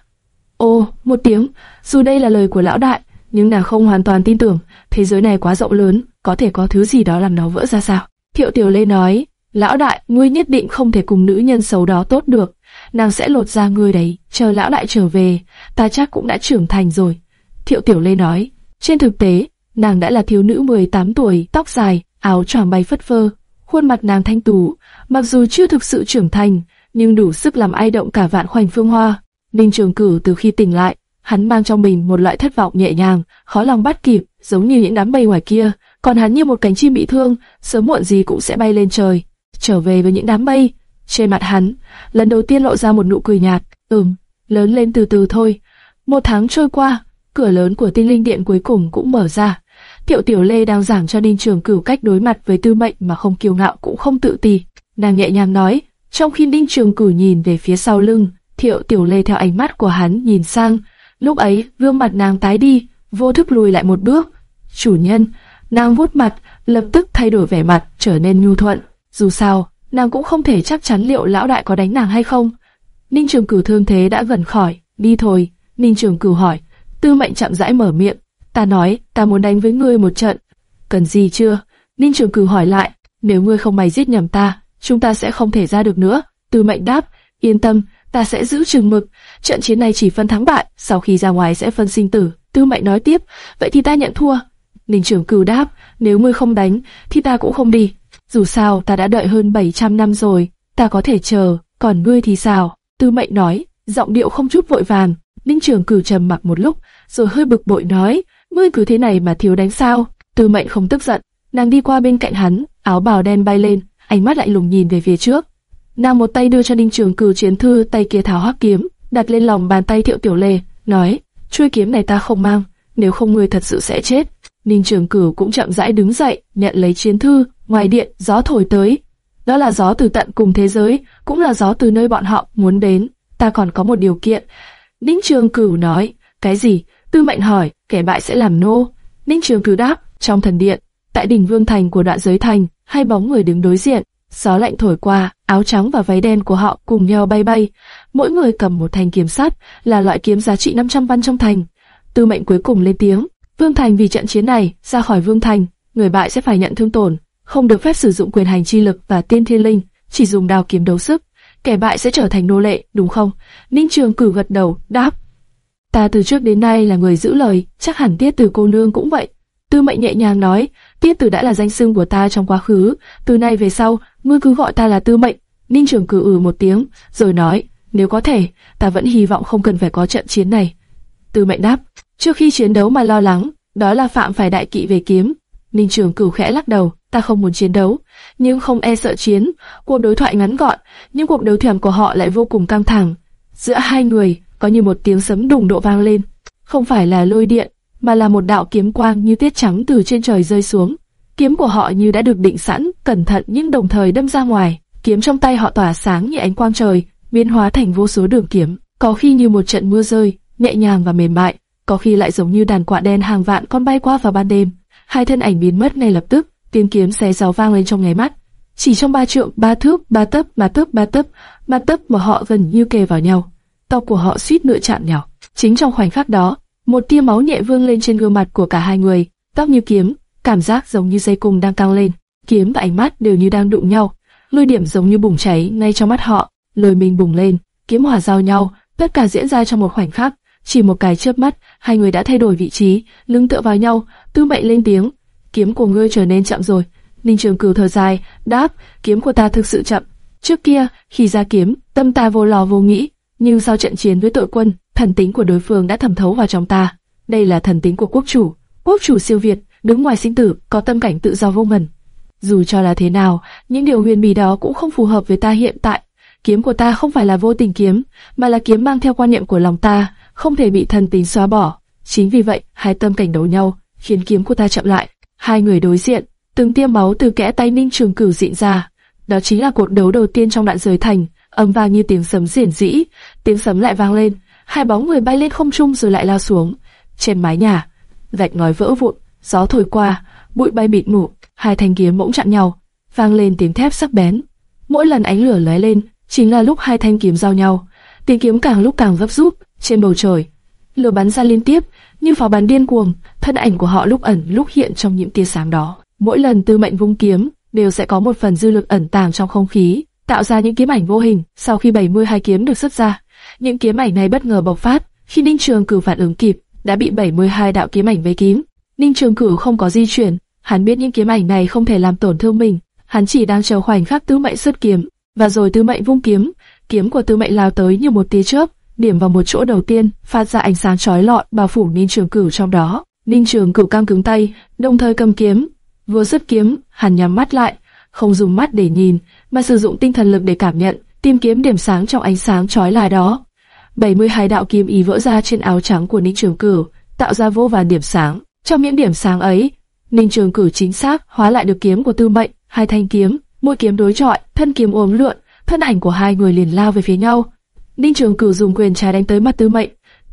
S1: Ô, một tiếng, dù đây là lời của lão đại, nhưng nàng không hoàn toàn tin tưởng, thế giới này quá rộng lớn, có thể có thứ gì đó làm nó vỡ ra sao. Thiệu Tiểu Lê nói, lão đại, ngươi nhất định không thể cùng nữ nhân xấu đó tốt được, nàng sẽ lột ra ngươi đấy, chờ lão đại trở về, ta chắc cũng đã trưởng thành rồi. Thiệu Tiểu Lê nói, trên thực tế, nàng đã là thiếu nữ 18 tuổi, tóc dài, áo choàng bay phất phơ, khuôn mặt nàng thanh tú, mặc dù chưa thực sự trưởng thành, nhưng đủ sức làm ai động cả vạn khoảnh phương hoa. Ninh Trường Cửu từ khi tỉnh lại, hắn mang trong mình một loại thất vọng nhẹ nhàng, khó lòng bắt kịp, giống như những đám mây ngoài kia, còn hắn như một cánh chim bị thương, sớm muộn gì cũng sẽ bay lên trời, trở về với những đám mây. Trên mặt hắn, lần đầu tiên lộ ra một nụ cười nhạt, ừm, lớn lên từ từ thôi. Một tháng trôi qua, cửa lớn của tinh linh điện cuối cùng cũng mở ra. Thiệu Tiểu Lê đang giảng cho Ninh Trường Cửu cách đối mặt với tư mệnh mà không kiêu ngạo cũng không tự ti. Nàng nhẹ nhàng nói, trong khi Ninh Trường Cửu nhìn về phía sau lưng, Thiệu Tiểu Lê theo ánh mắt của hắn nhìn sang. Lúc ấy, gương mặt nàng tái đi, vô thức lùi lại một bước. Chủ nhân, nàng vuốt mặt, lập tức thay đổi vẻ mặt, trở nên nhu thuận. Dù sao, nàng cũng không thể chắc chắn liệu lão đại có đánh nàng hay không. Ninh Trường Cửu thương thế đã gần khỏi, đi thôi. Ninh Trường Cửu hỏi, Tư Mệnh chậm rãi mở miệng, ta nói, ta muốn đánh với ngươi một trận. Cần gì chưa? Ninh Trường Cửu hỏi lại, nếu ngươi không may giết nhầm ta, chúng ta sẽ không thể ra được nữa. Tư Mệnh đáp, yên tâm, ta sẽ giữ chừng mực. Trận chiến này chỉ phân thắng bại, sau khi ra ngoài sẽ phân sinh tử. Tư Mệnh nói tiếp, vậy thì ta nhận thua. Ninh Trường Cửu đáp, nếu ngươi không đánh, thì ta cũng không đi. Dù sao, ta đã đợi hơn 700 năm rồi, ta có thể chờ, còn ngươi thì sao? Tư Mệnh nói, giọng điệu không chút vội vàng. Ninh Trường Cửu trầm mặc một lúc, rồi hơi bực bội nói, ngươi cứ thế này mà thiếu đánh sao? Tư Mệnh không tức giận, nàng đi qua bên cạnh hắn, áo bào đen bay lên, ánh mắt lạnh lùng nhìn về phía trước. Nàng một tay đưa cho Ninh Trường Cửu chiến thư, tay kia tháo hắc kiếm, đặt lên lòng bàn tay Thiệu Tiểu Lê, nói, chuôi kiếm này ta không mang, nếu không ngươi thật sự sẽ chết. Ninh Trường Cửu cũng chậm rãi đứng dậy, nhận lấy chiến thư, ngoài điện gió thổi tới. Đó là gió từ tận cùng thế giới, cũng là gió từ nơi bọn họ muốn đến. Ta còn có một điều kiện. Ninh Trường Cửu nói, cái gì? Tư Mệnh hỏi, kẻ bại sẽ làm nô. Ninh Trường Cửu đáp, trong thần điện, tại đỉnh vương thành của đoạn giới thành, hai bóng người đứng đối diện. Gió lạnh thổi qua, áo trắng và váy đen của họ cùng nhau bay bay. Mỗi người cầm một thanh kiếm sắt, là loại kiếm giá trị 500 văn trong thành. Tư Mệnh cuối cùng lên tiếng, Vương Thành vì trận chiến này, ra khỏi Vương Thành, người bại sẽ phải nhận thương tổn, không được phép sử dụng quyền hành chi lực và tiên thiên linh, chỉ dùng đao kiếm đấu sức. Kẻ bại sẽ trở thành nô lệ, đúng không? Ninh Trường cử gật đầu, đáp. Ta từ trước đến nay là người giữ lời, chắc hẳn tiết từ cô nương cũng vậy. Tư Mệnh nhẹ nhàng nói, Tiết Từ đã là danh xưng của ta trong quá khứ, từ nay về sau, ngươi cứ gọi ta là Tư Mệnh. Ninh trưởng cử ừ một tiếng, rồi nói, nếu có thể, ta vẫn hy vọng không cần phải có trận chiến này. Tư Mệnh đáp, trước khi chiến đấu mà lo lắng, đó là phạm phải đại kỵ về kiếm. Ninh trưởng cửu khẽ lắc đầu, ta không muốn chiến đấu, nhưng không e sợ chiến. Cuộc đối thoại ngắn gọn, nhưng cuộc đấu thèm của họ lại vô cùng căng thẳng. Giữa hai người, có như một tiếng sấm đùng độ vang lên. Không phải là lôi điện, mà là một đạo kiếm quang như tiết trắng từ trên trời rơi xuống. Kiếm của họ như đã được định sẵn, cẩn thận nhưng đồng thời đâm ra ngoài. Kiếm trong tay họ tỏa sáng như ánh quang trời, biến hóa thành vô số đường kiếm, có khi như một trận mưa rơi, nhẹ nhàng và mềm mại, có khi lại giống như đàn quạ đen hàng vạn con bay qua vào ban đêm. Hai thân ảnh biến mất ngay lập tức, tiếng kiếm xé gió vang lên trong nháy mắt. Chỉ trong ba trượng, ba thước, ba tấc, ba tấc, ba tấc, ba tấc mà họ gần như kề vào nhau. Tóc của họ suýt nữa chạm nhau. Chính trong khoảnh khắc đó, một tia máu nhẹ vương lên trên gương mặt của cả hai người, tóc như kiếm, cảm giác giống như dây cung đang căng lên, kiếm và ánh mắt đều như đang đụng nhau, lôi điểm giống như bùng cháy ngay trong mắt họ, lôi mình bùng lên, kiếm hòa giao nhau, tất cả diễn ra trong một khoảnh khắc, chỉ một cái chớp mắt, hai người đã thay đổi vị trí, lưng tựa vào nhau, Tư Mệnh lên tiếng, kiếm của ngươi trở nên chậm rồi. Ninh Trường Cửu thở dài, đáp, kiếm của ta thực sự chậm. Trước kia, khi ra kiếm, tâm ta vô lò vô nghĩ, nhưng sau trận chiến với tội quân, thần tính của đối phương đã thẩm thấu vào trong ta. Đây là thần tính của quốc chủ, quốc chủ siêu việt, đứng ngoài sinh tử, có tâm cảnh tự do vô ngần. Dù cho là thế nào, những điều huyền bí đó cũng không phù hợp với ta hiện tại. Kiếm của ta không phải là vô tình kiếm, mà là kiếm mang theo quan niệm của lòng ta, không thể bị thần tính xóa bỏ. Chính vì vậy, hai tâm cảnh đấu nhau, khiến kiếm của ta chậm lại. Hai người đối diện, từng tia máu từ kẽ tay Ninh Trường Cửu dịn ra. Đó chính là cuộc đấu đầu tiên trong đoạn rời thành, âm vang như tiếng sấm rền dĩ, tiếng sấm lại vang lên, hai bóng người bay lên không trung rồi lại lao xuống. Trên mái nhà, vạch ngói vỡ vụn, gió thổi qua, bụi bay mịt mù, hai thanh kiếm bỗng chạm nhau, vang lên tiếng thép sắc bén. Mỗi lần ánh lửa lóe lên, chính là lúc hai thanh kiếm giao nhau. Tiếng kiếm càng lúc càng gấp rút, trên bầu trời, lửa bắn ra liên tiếp, như pháo bắn điên cuồng, thân ảnh của họ lúc ẩn lúc hiện trong những tia sáng đó. Mỗi lần Tư Mệnh vung kiếm, đều sẽ có một phần dư lực ẩn tàng trong không khí, tạo ra những kiếm ảnh vô hình. Sau khi 72 kiếm được xuất ra, những kiếm ảnh này bất ngờ bộc phát. Khi Ninh Trường Cửu phản ứng kịp, đã bị 72 đạo kiếm ảnh vây kín. Ninh Trường Cửu không có di chuyển, hắn biết những kiếm ảnh này không thể làm tổn thương mình, hắn chỉ đang chờ khoảnh khắc Tư Mệnh xuất kiếm, và rồi Tư Mệnh vung kiếm, kiếm của Tư Mệnh lao tới như một tia chớp, điểm vào một chỗ đầu tiên, phát ra ánh sáng chói lọi bao phủ Ninh Trường Cửu trong đó. Ninh Trường Cửu căng cứng tay, đồng thời cầm kiếm, vừa xuất kiếm, hắn nhắm mắt lại, không dùng mắt để nhìn, mà sử dụng tinh thần lực để cảm nhận, tìm kiếm điểm sáng trong ánh sáng chói lòa đó. 72 đạo kim ý vỡ ra trên áo trắng của Ninh Trường Cửu, tạo ra vô vàn điểm sáng. Trong những điểm sáng ấy, Ninh Trường cử chính xác hóa lại được kiếm của Tư Mệnh, hai thanh kiếm, mũi kiếm đối chọi, thân kiếm ốm lượn, thân ảnh của hai người liền lao về phía nhau. Ninh Trường cử dùng quyền trái đánh tới mặt Tư Mệnh,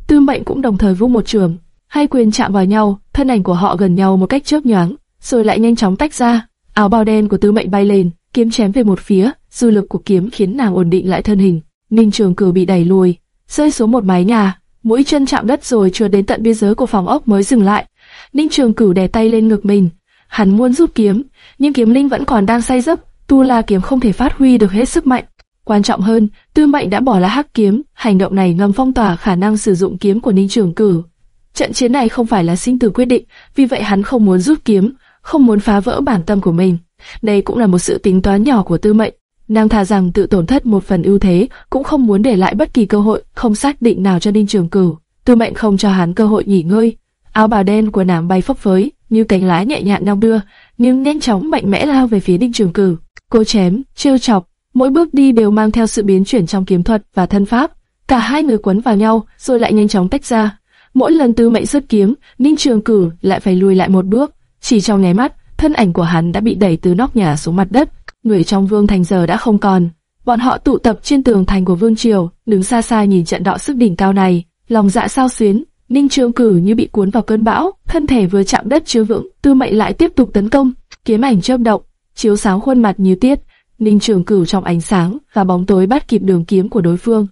S1: Tư Mệnh cũng đồng thời vung một trường, hai quyền chạm vào nhau, thân ảnh của họ gần nhau một cách chớp nhoáng, rồi lại nhanh chóng tách ra. Áo bào đen của Tư Mệnh bay lên, kiếm chém về một phía, dư lực của kiếm khiến nàng ổn định lại thân hình. Ninh Trường Cửu bị đẩy lùi, rơi xuống một mái nhà, mũi chân chạm đất rồi chưa đến tận biên giới của phòng ốc mới dừng lại. Ninh Trường Cửu đè tay lên ngực mình, hắn muốn rút kiếm, nhưng kiếm linh vẫn còn đang say giấc, tu la kiếm không thể phát huy được hết sức mạnh. Quan trọng hơn, Tư Mệnh đã bỏ lá hắc kiếm, hành động này ngầm phong tỏa khả năng sử dụng kiếm của Ninh Trường Cửu. Trận chiến này không phải là sinh tử quyết định, vì vậy hắn không muốn rút kiếm, không muốn phá vỡ bản tâm của mình. Đây cũng là một sự tính toán nhỏ của Tư Mệnh. Nàng thà rằng tự tổn thất một phần ưu thế, cũng không muốn để lại bất kỳ cơ hội không xác định nào cho Ninh Trường Cửu. Tư Mệnh không cho hắn cơ hội nghỉ ngơi. Áo bào đen của nàng bay phấp phới, như cánh lá nhẹ nhàng đong đưa, nhưng nhanh chóng mạnh mẽ lao về phía Ninh Trường Cửu. Cô chém, trêu chọc, mỗi bước đi đều mang theo sự biến chuyển trong kiếm thuật và thân pháp. Cả hai người quấn vào nhau, rồi lại nhanh chóng tách ra. Mỗi lần Tư Mệnh xuất kiếm, Ninh Trường Cửu lại phải lùi lại một bước. Chỉ trong nháy mắt, thân ảnh của hắn đã bị đẩy từ nóc nhà xuống mặt đất. Người trong Vương Thành giờ đã không còn. Bọn họ tụ tập trên tường thành của Vương Triều, đứng xa xa nhìn trận đọ sức đỉnh cao này, lòng dạ sao xuyến. Ninh Trường Cử như bị cuốn vào cơn bão, thân thể vừa chạm đất chưa vững, Tư Mệnh lại tiếp tục tấn công, kiếm ảnh chớp động, chiếu sáng khuôn mặt như tiết. Ninh Trường Cửu trong ánh sáng và bóng tối bắt kịp đường kiếm của đối phương.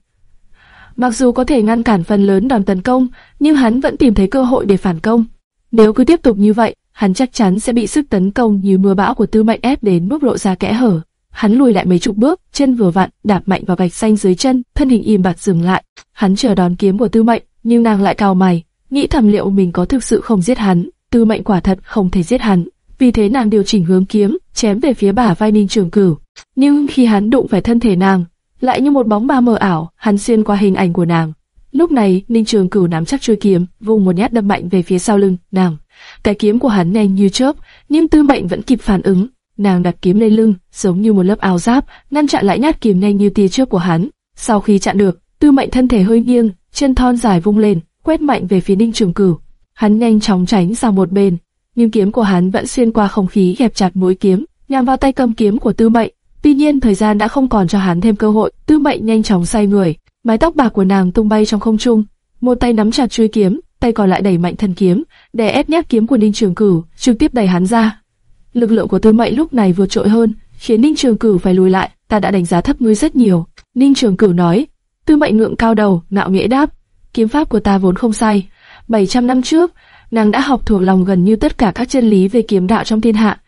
S1: Mặc dù có thể ngăn cản phần lớn đòn tấn công, nhưng hắn vẫn tìm thấy cơ hội để phản công. Nếu cứ tiếp tục như vậy, hắn chắc chắn sẽ bị sức tấn công như mưa bão của Tư Mệnh ép đến mức lộ ra kẽ hở. Hắn lùi lại mấy chục bước, chân vừa vặn đạp mạnh vào gạch xanh dưới chân, thân hình im bặt dừng lại. Hắn chờ đòn kiếm của Tư Mệnh, nhưng nàng lại cau mày, nghĩ thầm liệu mình có thực sự không giết hắn. Tư Mệnh quả thật không thể giết hắn, vì thế nàng điều chỉnh hướng kiếm, chém về phía bả vai Ninh Trường Cửu. Nhưng khi hắn đụng phải thân thể nàng, lại như một bóng ma mờ ảo, hắn xuyên qua hình ảnh của nàng. Lúc này, Ninh Trường Cửu nắm chắc chuôi kiếm, vung một nhát đâm mạnh về phía sau lưng nàng. Cái kiếm của hắn nhanh như chớp, nhưng Tư Mệnh vẫn kịp phản ứng. Nàng đặt kiếm lên lưng, giống như một lớp áo giáp, ngăn chặn lại nhát kiếm nhanh như tia chớp của hắn. Sau khi chặn được, Tư Mệnh thân thể hơi nghiêng, chân thon dài vung lên, quét mạnh về phía Ninh Trường Cửu. Hắn nhanh chóng tránh sang một bên, nhưng kiếm của hắn vẫn xuyên qua không khí ghẹp chặt mũi kiếm, nhằm vào tay cầm kiếm của Tư Mệnh. Tuy nhiên thời gian đã không còn cho hắn thêm cơ hội, Tư Mệnh nhanh chóng xoay người, mái tóc bạc của nàng tung bay trong không trung, một tay nắm chặt chuôi kiếm, tay còn lại đẩy mạnh thân kiếm, đè ép nhát kiếm của Ninh Trường Cửu, trực tiếp đẩy hắn ra. Lực lượng của Tư Mệnh lúc này vượt trội hơn, khiến Ninh Trường Cửu phải lùi lại. Ta đã đánh giá thấp ngươi rất nhiều. Ninh Trường Cửu nói. Tư Mệnh ngượng cao đầu, ngạo nghễ đáp. Kiếm pháp của ta vốn không sai. 700 năm trước, nàng đã học thuộc lòng gần như tất cả các chân lý về kiếm đạo trong thiên hạ.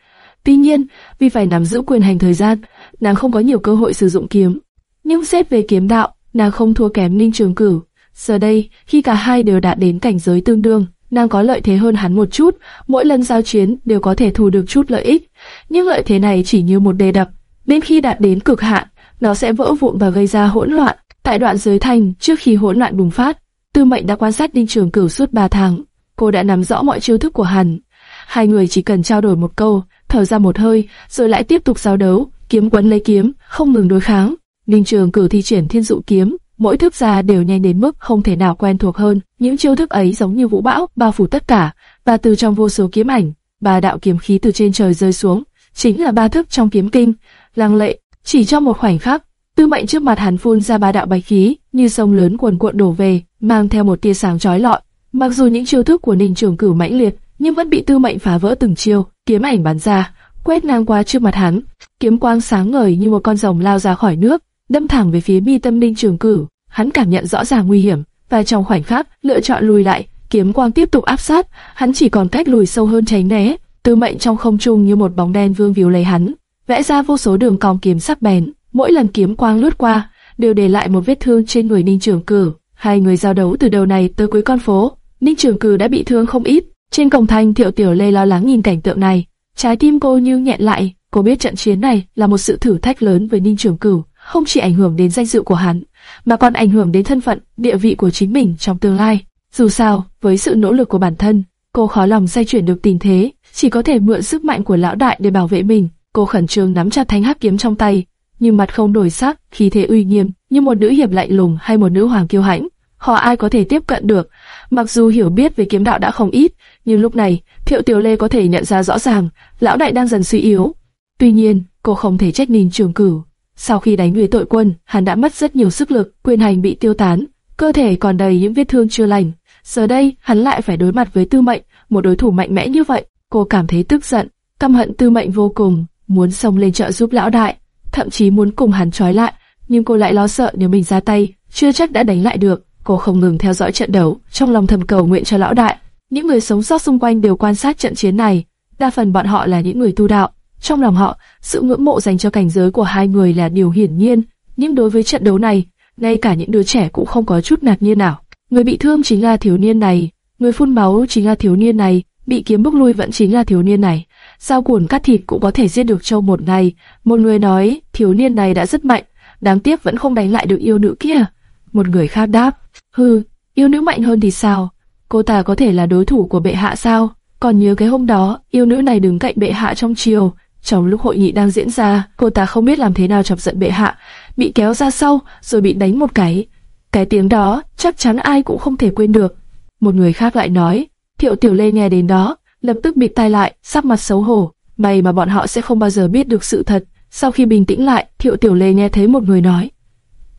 S1: Tuy nhiên, vì phải nắm giữ quyền hành thời gian, nàng không có nhiều cơ hội sử dụng kiếm. Nhưng xét về kiếm đạo, nàng không thua kém Ninh Trường Cửu. Giờ đây, khi cả hai đều đạt đến cảnh giới tương đương, nàng có lợi thế hơn hắn một chút, mỗi lần giao chiến đều có thể thu được chút lợi ích. Nhưng lợi thế này chỉ như một đề đập, đến khi đạt đến cực hạn, nó sẽ vỡ vụn và gây ra hỗn loạn. Tại đoạn giới thành, trước khi hỗn loạn bùng phát, Tư Mệnh đã quan sát Ninh Trường Cửu suốt 3 tháng, cô đã nắm rõ mọi chiêu thức của hắn. Hai người chỉ cần trao đổi một câu, thở ra một hơi, rồi lại tiếp tục giao đấu, kiếm quấn lấy kiếm, không ngừng đối kháng. Ninh Trường Cửu thi triển Thiên Dụ kiếm, mỗi thức ra đều nhanh đến mức không thể nào quen thuộc hơn. Những chiêu thức ấy giống như vũ bão, bao phủ tất cả, và từ trong vô số kiếm ảnh, ba đạo kiếm khí từ trên trời rơi xuống, chính là ba thức trong kiếm kinh. Lăng lệ, chỉ trong một khoảnh khắc, tư mệnh trước mặt hắn phun ra ba đạo bạch khí, như sông lớn cuồn cuộn đổ về, mang theo một tia sáng chói lọi. Mặc dù những chiêu thức của Ninh Trường Cửu mãnh liệt, nhưng vẫn bị tư mệnh phá vỡ từng chiêu. Kiếm ảnh bắn ra, quét ngang qua trước mặt hắn, kiếm quang sáng ngời như một con rồng lao ra khỏi nước, đâm thẳng về phía mi tâm Ninh Trường Cửu. Hắn cảm nhận rõ ràng nguy hiểm, và trong khoảnh khắc lựa chọn lùi lại. Kiếm quang tiếp tục áp sát, hắn chỉ còn cách lùi sâu hơn tránh né. Tư mệnh trong không trung như một bóng đen vương víu lấy hắn, vẽ ra vô số đường cong kiếm sắc bén. Mỗi lần kiếm quang lướt qua, đều để lại một vết thương trên người Ninh Trường Cửu. Hai người giao đấu từ đầu này tới cuối con phố, Ninh Trường Cửu đã bị thương không ít. Trên cổng thành Thiệu Tiểu Lê lo lắng nhìn cảnh tượng này, trái tim cô như nhẹn lại. Cô biết trận chiến này là một sự thử thách lớn với Ninh Trường Cửu, không chỉ ảnh hưởng đến danh dự của hắn, mà còn ảnh hưởng đến thân phận, địa vị của chính mình trong tương lai. Dù sao, với sự nỗ lực của bản thân, cô khó lòng xoay chuyển được tình thế, chỉ có thể mượn sức mạnh của lão đại để bảo vệ mình. Cô khẩn trương nắm chặt thanh hắc kiếm trong tay, nhưng mặt không đổi sắc, khí thế uy nghiêm, như một nữ hiệp lạnh lùng hay một nữ hoàng kiêu hãnh. Họ ai có thể tiếp cận được? Mặc dù hiểu biết về kiếm đạo đã không ít, nhưng lúc này, Thiệu Tiểu Lê có thể nhận ra rõ ràng, lão đại đang dần suy yếu. Tuy nhiên, cô không thể trách Ninh Trường Cửu. Sau khi đánh người tội quân, hắn đã mất rất nhiều sức lực, quyền hành bị tiêu tán, cơ thể còn đầy những vết thương chưa lành. Giờ đây, hắn lại phải đối mặt với Tư Mệnh, một đối thủ mạnh mẽ như vậy. Cô cảm thấy tức giận, căm hận Tư Mệnh vô cùng, muốn xông lên trợ giúp lão đại, thậm chí muốn cùng hắn trói lại, nhưng cô lại lo sợ nếu mình ra tay, chưa chắc đã đánh lại được. Cô không ngừng theo dõi trận đấu, trong lòng thầm cầu nguyện cho lão đại. Những người sống sót xung quanh đều quan sát trận chiến này, đa phần bọn họ là những người tu đạo. Trong lòng họ, sự ngưỡng mộ dành cho cảnh giới của hai người là điều hiển nhiên, nhưng đối với trận đấu này, ngay cả những đứa trẻ cũng không có chút ngạc nhiên nào. Người bị thương chính là thiếu niên này, người phun máu chính là thiếu niên này, bị kiếm bức lui vẫn chính là thiếu niên này. Sao cuồn cắt thịt cũng có thể giết được châu một ngày. Một người nói, thiếu niên này đã rất mạnh, đáng tiếc vẫn không đánh lại được yêu nữ kia. Một người khác đáp, hừ, yêu nữ mạnh hơn thì sao? Cô ta có thể là đối thủ của bệ hạ sao? Còn nhớ cái hôm đó, yêu nữ này đứng cạnh bệ hạ trong chiều, trong lúc hội nghị đang diễn ra, cô ta không biết làm thế nào chọc giận bệ hạ, bị kéo ra sau rồi bị đánh một cái. Cái tiếng đó chắc chắn ai cũng không thể quên được. Một người khác lại nói, Thiệu Tiểu Lê nghe đến đó, lập tức bịt tai lại, sắc mặt xấu hổ. May mà bọn họ sẽ không bao giờ biết được sự thật. Sau khi bình tĩnh lại, Thiệu Tiểu Lê nghe thấy một người nói,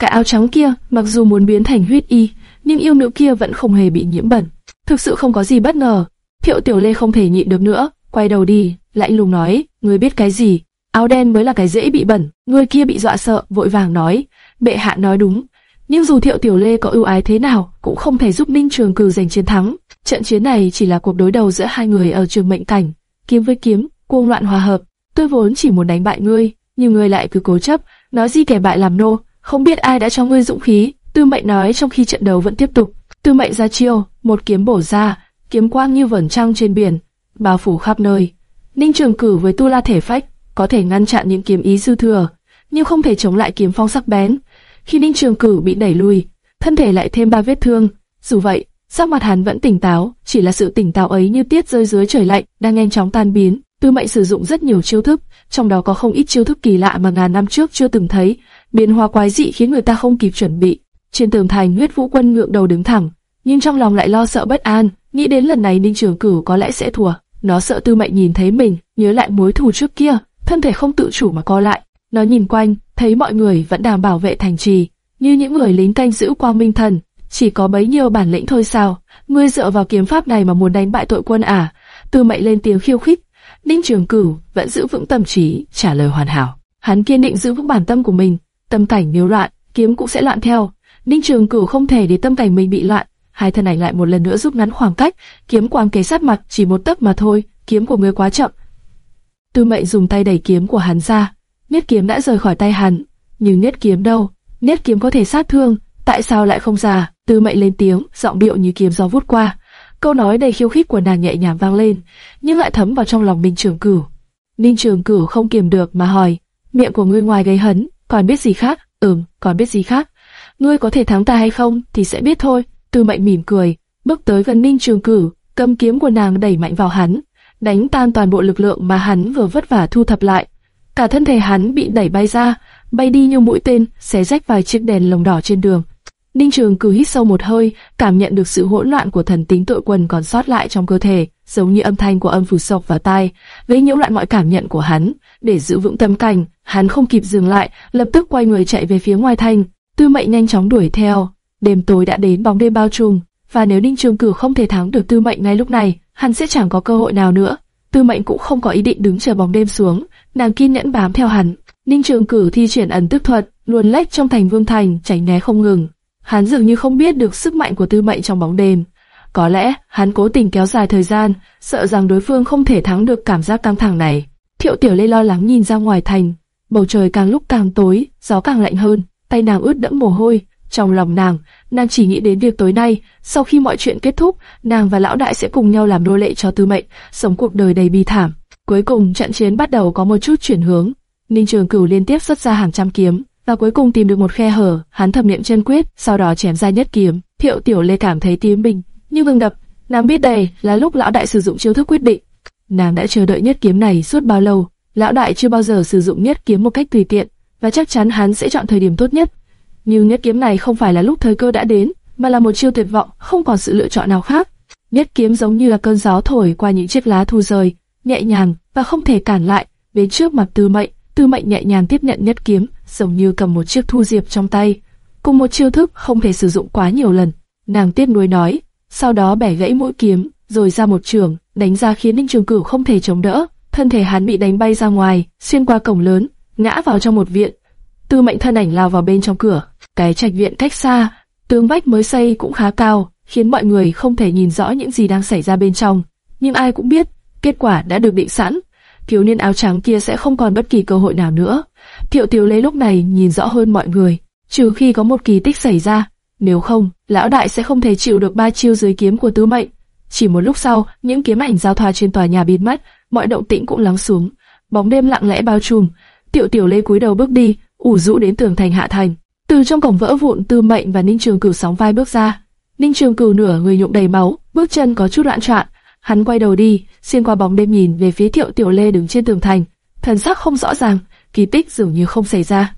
S1: cái áo trắng kia, mặc dù muốn biến thành huyết y, nhưng yêu nữ kia vẫn không hề bị nhiễm bẩn. Thực sự không có gì bất ngờ. Thiệu Tiểu Lê không thể nhịn được nữa, quay đầu đi, lạnh lùng nói, ngươi biết cái gì? Áo đen mới là cái dễ bị bẩn. Người kia bị dọa sợ, vội vàng nói, bệ hạ nói đúng. Nhưng dù Thiệu Tiểu Lê có ưu ái thế nào, cũng không thể giúp Ninh Trường Cử giành chiến thắng. Trận chiến này chỉ là cuộc đối đầu giữa hai người ở trường mệnh cảnh, kiếm với kiếm, cuồng loạn hòa hợp. Tôi vốn chỉ muốn đánh bại ngươi, nhưng ngươi lại cứ cố chấp, nói gì kẻ bại làm nô, không biết ai đã cho ngươi dũng khí. Tư Mệnh nói trong khi trận đấu vẫn tiếp tục. Tư Mệnh ra chiêu, một kiếm bổ ra, kiếm quang như vẩn trăng trên biển, bao phủ khắp nơi. Ninh Trường Cử với tu la thể phách có thể ngăn chặn những kiếm ý dư thừa, nhưng không thể chống lại kiếm phong sắc bén. Khi Ninh Trường Cử bị đẩy lùi, thân thể lại thêm ba vết thương. Dù vậy, sắc mặt hắn vẫn tỉnh táo, chỉ là sự tỉnh táo ấy như tiết rơi dưới trời lạnh, đang nhanh chóng tan biến. Tư Mệnh sử dụng rất nhiều chiêu thức, trong đó có không ít chiêu thức kỳ lạ mà ngàn năm trước chưa từng thấy, biến hóa quái dị khiến người ta không kịp chuẩn bị. Trên tường thành, Huyết Vũ Quân ngượng đầu đứng thẳng, nhưng trong lòng lại lo sợ bất an, nghĩ đến lần này Ninh Trường Cửu có lẽ sẽ thua. Nó sợ Tư Mệnh nhìn thấy mình, nhớ lại mối thù trước kia, thân thể không tự chủ mà co lại. Nó nhìn quanh, thấy mọi người vẫn đang bảo vệ thành trì, như những người lính canh giữ quang minh thần, chỉ có bấy nhiêu bản lĩnh thôi sao? Ngươi dựa vào kiếm pháp này mà muốn đánh bại tội quân à? Tư Mệnh lên tiếng khiêu khích. Ninh Trường Cửu vẫn giữ vững tâm trí, trả lời hoàn hảo. Hắn kiên định giữ vững bản tâm của mình, tâm cảnh nếu loạn, kiếm cũng sẽ loạn theo. Ninh Trường Cửu không thể để tâm cảnh mình bị loạn. Hai thân ảnh lại một lần nữa rút ngắn khoảng cách, kiếm quang kế sát mặt chỉ một tấc mà thôi, kiếm của ngươi quá chậm. Tư Mệnh dùng tay đẩy kiếm của hắn ra, Niết kiếm đã rời khỏi tay hắn, nhưng Niết kiếm đâu? Niết kiếm có thể sát thương, tại sao lại không ra? Tư Mệnh lên tiếng, giọng điệu như kiếm gió vút qua. Câu nói đầy khiêu khích của nàng nhẹ nhàng vang lên, nhưng lại thấm vào trong lòng Ninh Trường Cửu. Ninh Trường Cửu không kiềm được mà hỏi, miệng của ngươi ngoài gây hấn, còn biết gì khác? Ừm, còn biết gì khác? Ngươi có thể thắng ta hay không thì sẽ biết thôi. Tư Mệnh mỉm cười, bước tới gần Ninh Trường Cửu, cầm kiếm của nàng đẩy mạnh vào hắn, đánh tan toàn bộ lực lượng mà hắn vừa vất vả thu thập lại. Cả thân thể hắn bị đẩy bay ra, bay đi như mũi tên, xé rách vài chiếc đèn lồng đỏ trên đường. Ninh Trường cử hít sâu một hơi, cảm nhận được sự hỗn loạn của thần tính tội quần còn sót lại trong cơ thể, giống như âm thanh của âm phủ sộc vào tai, Với nhiễu loạn mọi cảm nhận của hắn. Để giữ vững tâm cảnh, hắn không kịp dừng lại, lập tức quay người chạy về phía ngoài thành. Tư Mệnh nhanh chóng đuổi theo. Đêm tối đã đến, bóng đêm bao trùm, và nếu Ninh Trường Cử không thể thắng được Tư Mệnh ngay lúc này, hắn sẽ chẳng có cơ hội nào nữa. Tư Mệnh cũng không có ý định đứng chờ bóng đêm xuống, nàng kiên nhẫn bám theo hắn. Ninh Trường Cử thi triển ẩn tức thuật, luồn lách trong thành Vương Thành, tránh né không ngừng. Hắn dường như không biết được sức mạnh của Tư Mệnh trong bóng đêm. Có lẽ hắn cố tình kéo dài thời gian, sợ rằng đối phương không thể thắng được cảm giác căng thẳng này. Thiệu Tiểu Lê lo lắng nhìn ra ngoài thành, bầu trời càng lúc càng tối, gió càng lạnh hơn, tay nàng ướt đẫm mồ hôi. Trong lòng nàng, nàng chỉ nghĩ đến việc tối nay, sau khi mọi chuyện kết thúc, nàng và lão đại sẽ cùng nhau làm nô lệ cho Tư Mệnh, sống cuộc đời đầy bi thảm. Cuối cùng trận chiến bắt đầu có một chút chuyển hướng. Ninh Trường Cửu liên tiếp xuất ra hàng trăm kiếm, và cuối cùng tìm được một khe hở, hắn thẩm niệm chân quyết, sau đó chém ra nhất kiếm. Thiệu Tiểu Lê cảm thấy tim mình như ngừng đập, nàng biết đây là lúc lão đại sử dụng chiêu thức quyết định. Nàng đã chờ đợi nhất kiếm này suốt bao lâu, lão đại chưa bao giờ sử dụng nhất kiếm một cách tùy tiện, và chắc chắn hắn sẽ chọn thời điểm tốt nhất. Nhưng nhất kiếm này không phải là lúc thời cơ đã đến, mà là một chiêu tuyệt vọng, không còn sự lựa chọn nào khác. Nhất kiếm giống như là cơn gió thổi qua những chiếc lá thu rơi, nhẹ nhàng và không thể cản lại. Đến trước mặt Tư Mệnh, Tư Mệnh nhẹ nhàng tiếp nhận nhất kiếm, giống như cầm một chiếc thu diệp trong tay. Cùng một chiêu thức không thể sử dụng quá nhiều lần. Nàng tiếc nuối nói, sau đó bẻ gãy mũi kiếm, rồi ra một trường, đánh ra khiến Ninh Trường Cửu không thể chống đỡ. Thân thể hắn bị đánh bay ra ngoài, xuyên qua cổng lớn, ngã vào trong một viện. Tư Mệnh thân ảnh lao vào bên trong cửa. Cái trạch viện cách xa, tường vách mới xây cũng khá cao, khiến mọi người không thể nhìn rõ những gì đang xảy ra bên trong. Nhưng ai cũng biết, kết quả đã được định sẵn. Thiếu niên áo trắng kia sẽ không còn bất kỳ cơ hội nào nữa. Thiệu Tiểu Lê lúc này nhìn rõ hơn mọi người, trừ khi có một kỳ tích xảy ra, nếu không, lão đại sẽ không thể chịu được ba chiêu dưới kiếm của Tứ Mệnh. Chỉ một lúc sau, những kiếm ảnh giao thoa trên tòa nhà biến mất, mọi động tĩnh cũng lắng xuống. Bóng đêm lặng lẽ bao trùm. Tiểu Tiểu Lê cúi đầu bước đi, ủ rũ đến tường thành hạ thành. Từ trong cổng vỡ vụn, Tư Mệnh và Ninh Trường Cửu sóng vai bước ra. Ninh Trường Cửu nửa người nhộn đầy máu, bước chân có chút loạn trọn. Hắn quay đầu đi, xuyên qua bóng đêm nhìn về phía Thiệu Tiểu Lê đứng trên tường thành, thần sắc không rõ ràng, kỳ tích dường như không xảy ra.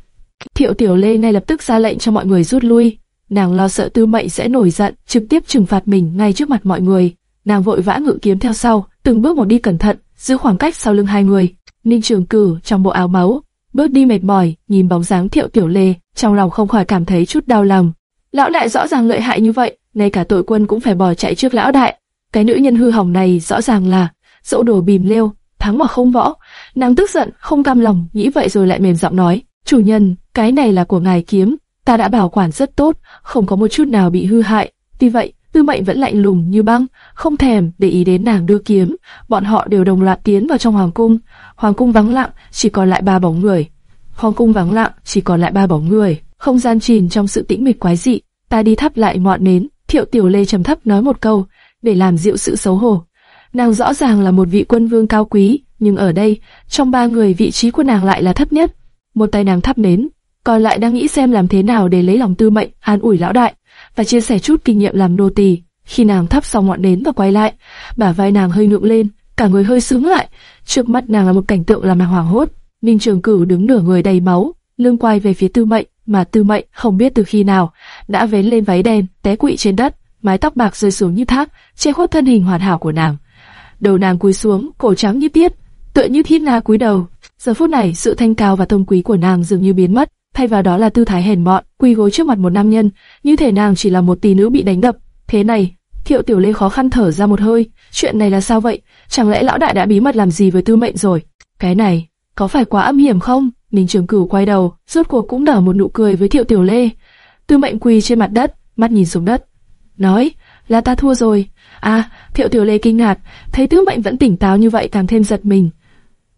S1: Thiệu Tiểu Lê ngay lập tức ra lệnh cho mọi người rút lui. Nàng lo sợ Tư Mệnh sẽ nổi giận, trực tiếp trừng phạt mình ngay trước mặt mọi người. Nàng vội vã ngự kiếm theo sau, từng bước một đi cẩn thận, giữ khoảng cách sau lưng hai người. Ninh Trường Cử trong bộ áo máu, bước đi mệt mỏi, nhìn bóng dáng Thiệu Tiểu Lê, trong lòng không khỏi cảm thấy chút đau lòng. Lão đại rõ ràng lợi hại như vậy, ngay cả tội quân cũng phải bỏ chạy trước lão đại. Cái nữ nhân hư hỏng này rõ ràng là dỗ đồ bìm leo thắng mà không võ. Nàng tức giận, không cam lòng, nghĩ vậy rồi lại mềm giọng nói, chủ nhân, cái này là của ngài kiếm, ta đã bảo quản rất tốt, không có một chút nào bị hư hại. Tuy vậy, Tư Mệnh vẫn lạnh lùng như băng, không thèm để ý đến nàng đưa kiếm. Bọn họ đều đồng loạt tiến vào trong hoàng cung. Hoàng cung vắng lặng, chỉ còn lại ba bóng người. Hoàng cung vắng lặng, chỉ còn lại ba bóng người. Không gian chìm trong sự tĩnh mịch quái dị. Ta đi thắp lại ngọn nến. Thiệu Tiểu Lê trầm thấp nói một câu, để làm dịu sự xấu hổ. Nàng rõ ràng là một vị quân vương cao quý, nhưng ở đây, trong ba người vị trí của nàng lại là thấp nhất. Một tay nàng thắp nến, còn lại đang nghĩ xem làm thế nào để lấy lòng tư mệnh, an ủi lão đại, và chia sẻ chút kinh nghiệm làm nô tỳ. Khi nàng thắp xong ngọn nến và quay lại, bả vai nàng hơi nượng lên, cả người hơi sướng lại. Trước mắt nàng là một cảnh tượng làm nàng hoảng hốt. Ninh Trường Cửu đứng nửa người đầy máu, lưng quay về phía Tư Mệnh, mà Tư Mệnh không biết từ khi nào đã vén lên váy đen, té quỵ trên đất, mái tóc bạc rơi xuống như thác, che khuất thân hình hoàn hảo của nàng. Đầu nàng cúi xuống, cổ trắng như tiết, tựa như thiên nga cúi đầu. Giờ phút này, sự thanh cao và tôn quý của nàng dường như biến mất, thay vào đó là tư thái hèn mọn, quỳ gối trước mặt một nam nhân, như thể nàng chỉ là một tỷ nữ bị đánh đập. Thế này, Thiệu Tiểu Lê khó khăn thở ra một hơi, chuyện này là sao vậy? Chẳng lẽ lão đại đã bí mật làm gì với Tư Mệnh rồi? Cái này, có phải quá âm hiểm không? Ninh Trường Cửu quay đầu, rốt cuộc cũng nở một nụ cười với Thiệu Tiểu Lê. Tư Mệnh quỳ trên mặt đất, mắt nhìn xuống đất, nói, là ta thua rồi. À, Thiệu Tiểu Lê kinh ngạc, thấy tướng mạnh vẫn tỉnh táo như vậy càng thêm giật mình.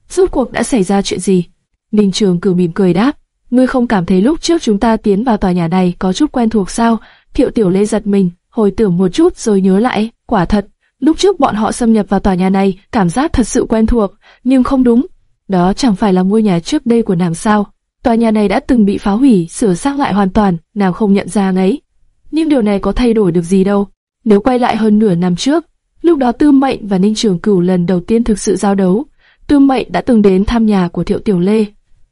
S1: Rốt cuộc đã xảy ra chuyện gì? Ninh Trường cử mỉm cười đáp, ngươi không cảm thấy lúc trước chúng ta tiến vào tòa nhà này có chút quen thuộc sao? Thiệu Tiểu Lê giật mình, hồi tưởng một chút rồi nhớ lại, quả thật, lúc trước bọn họ xâm nhập vào tòa nhà này, cảm giác thật sự quen thuộc, nhưng không đúng. Đó chẳng phải là ngôi nhà trước đây của nàng sao? Tòa nhà này đã từng bị phá hủy, sửa sang lại hoàn toàn, nàng không nhận ra ngấy. Nhưng điều này có thay đổi được gì đâu. Nếu quay lại hơn nửa năm trước, lúc đó Tư Mệnh và Ninh Trường Cửu lần đầu tiên thực sự giao đấu, Tư Mệnh đã từng đến thăm nhà của Thiệu Tiểu Lê.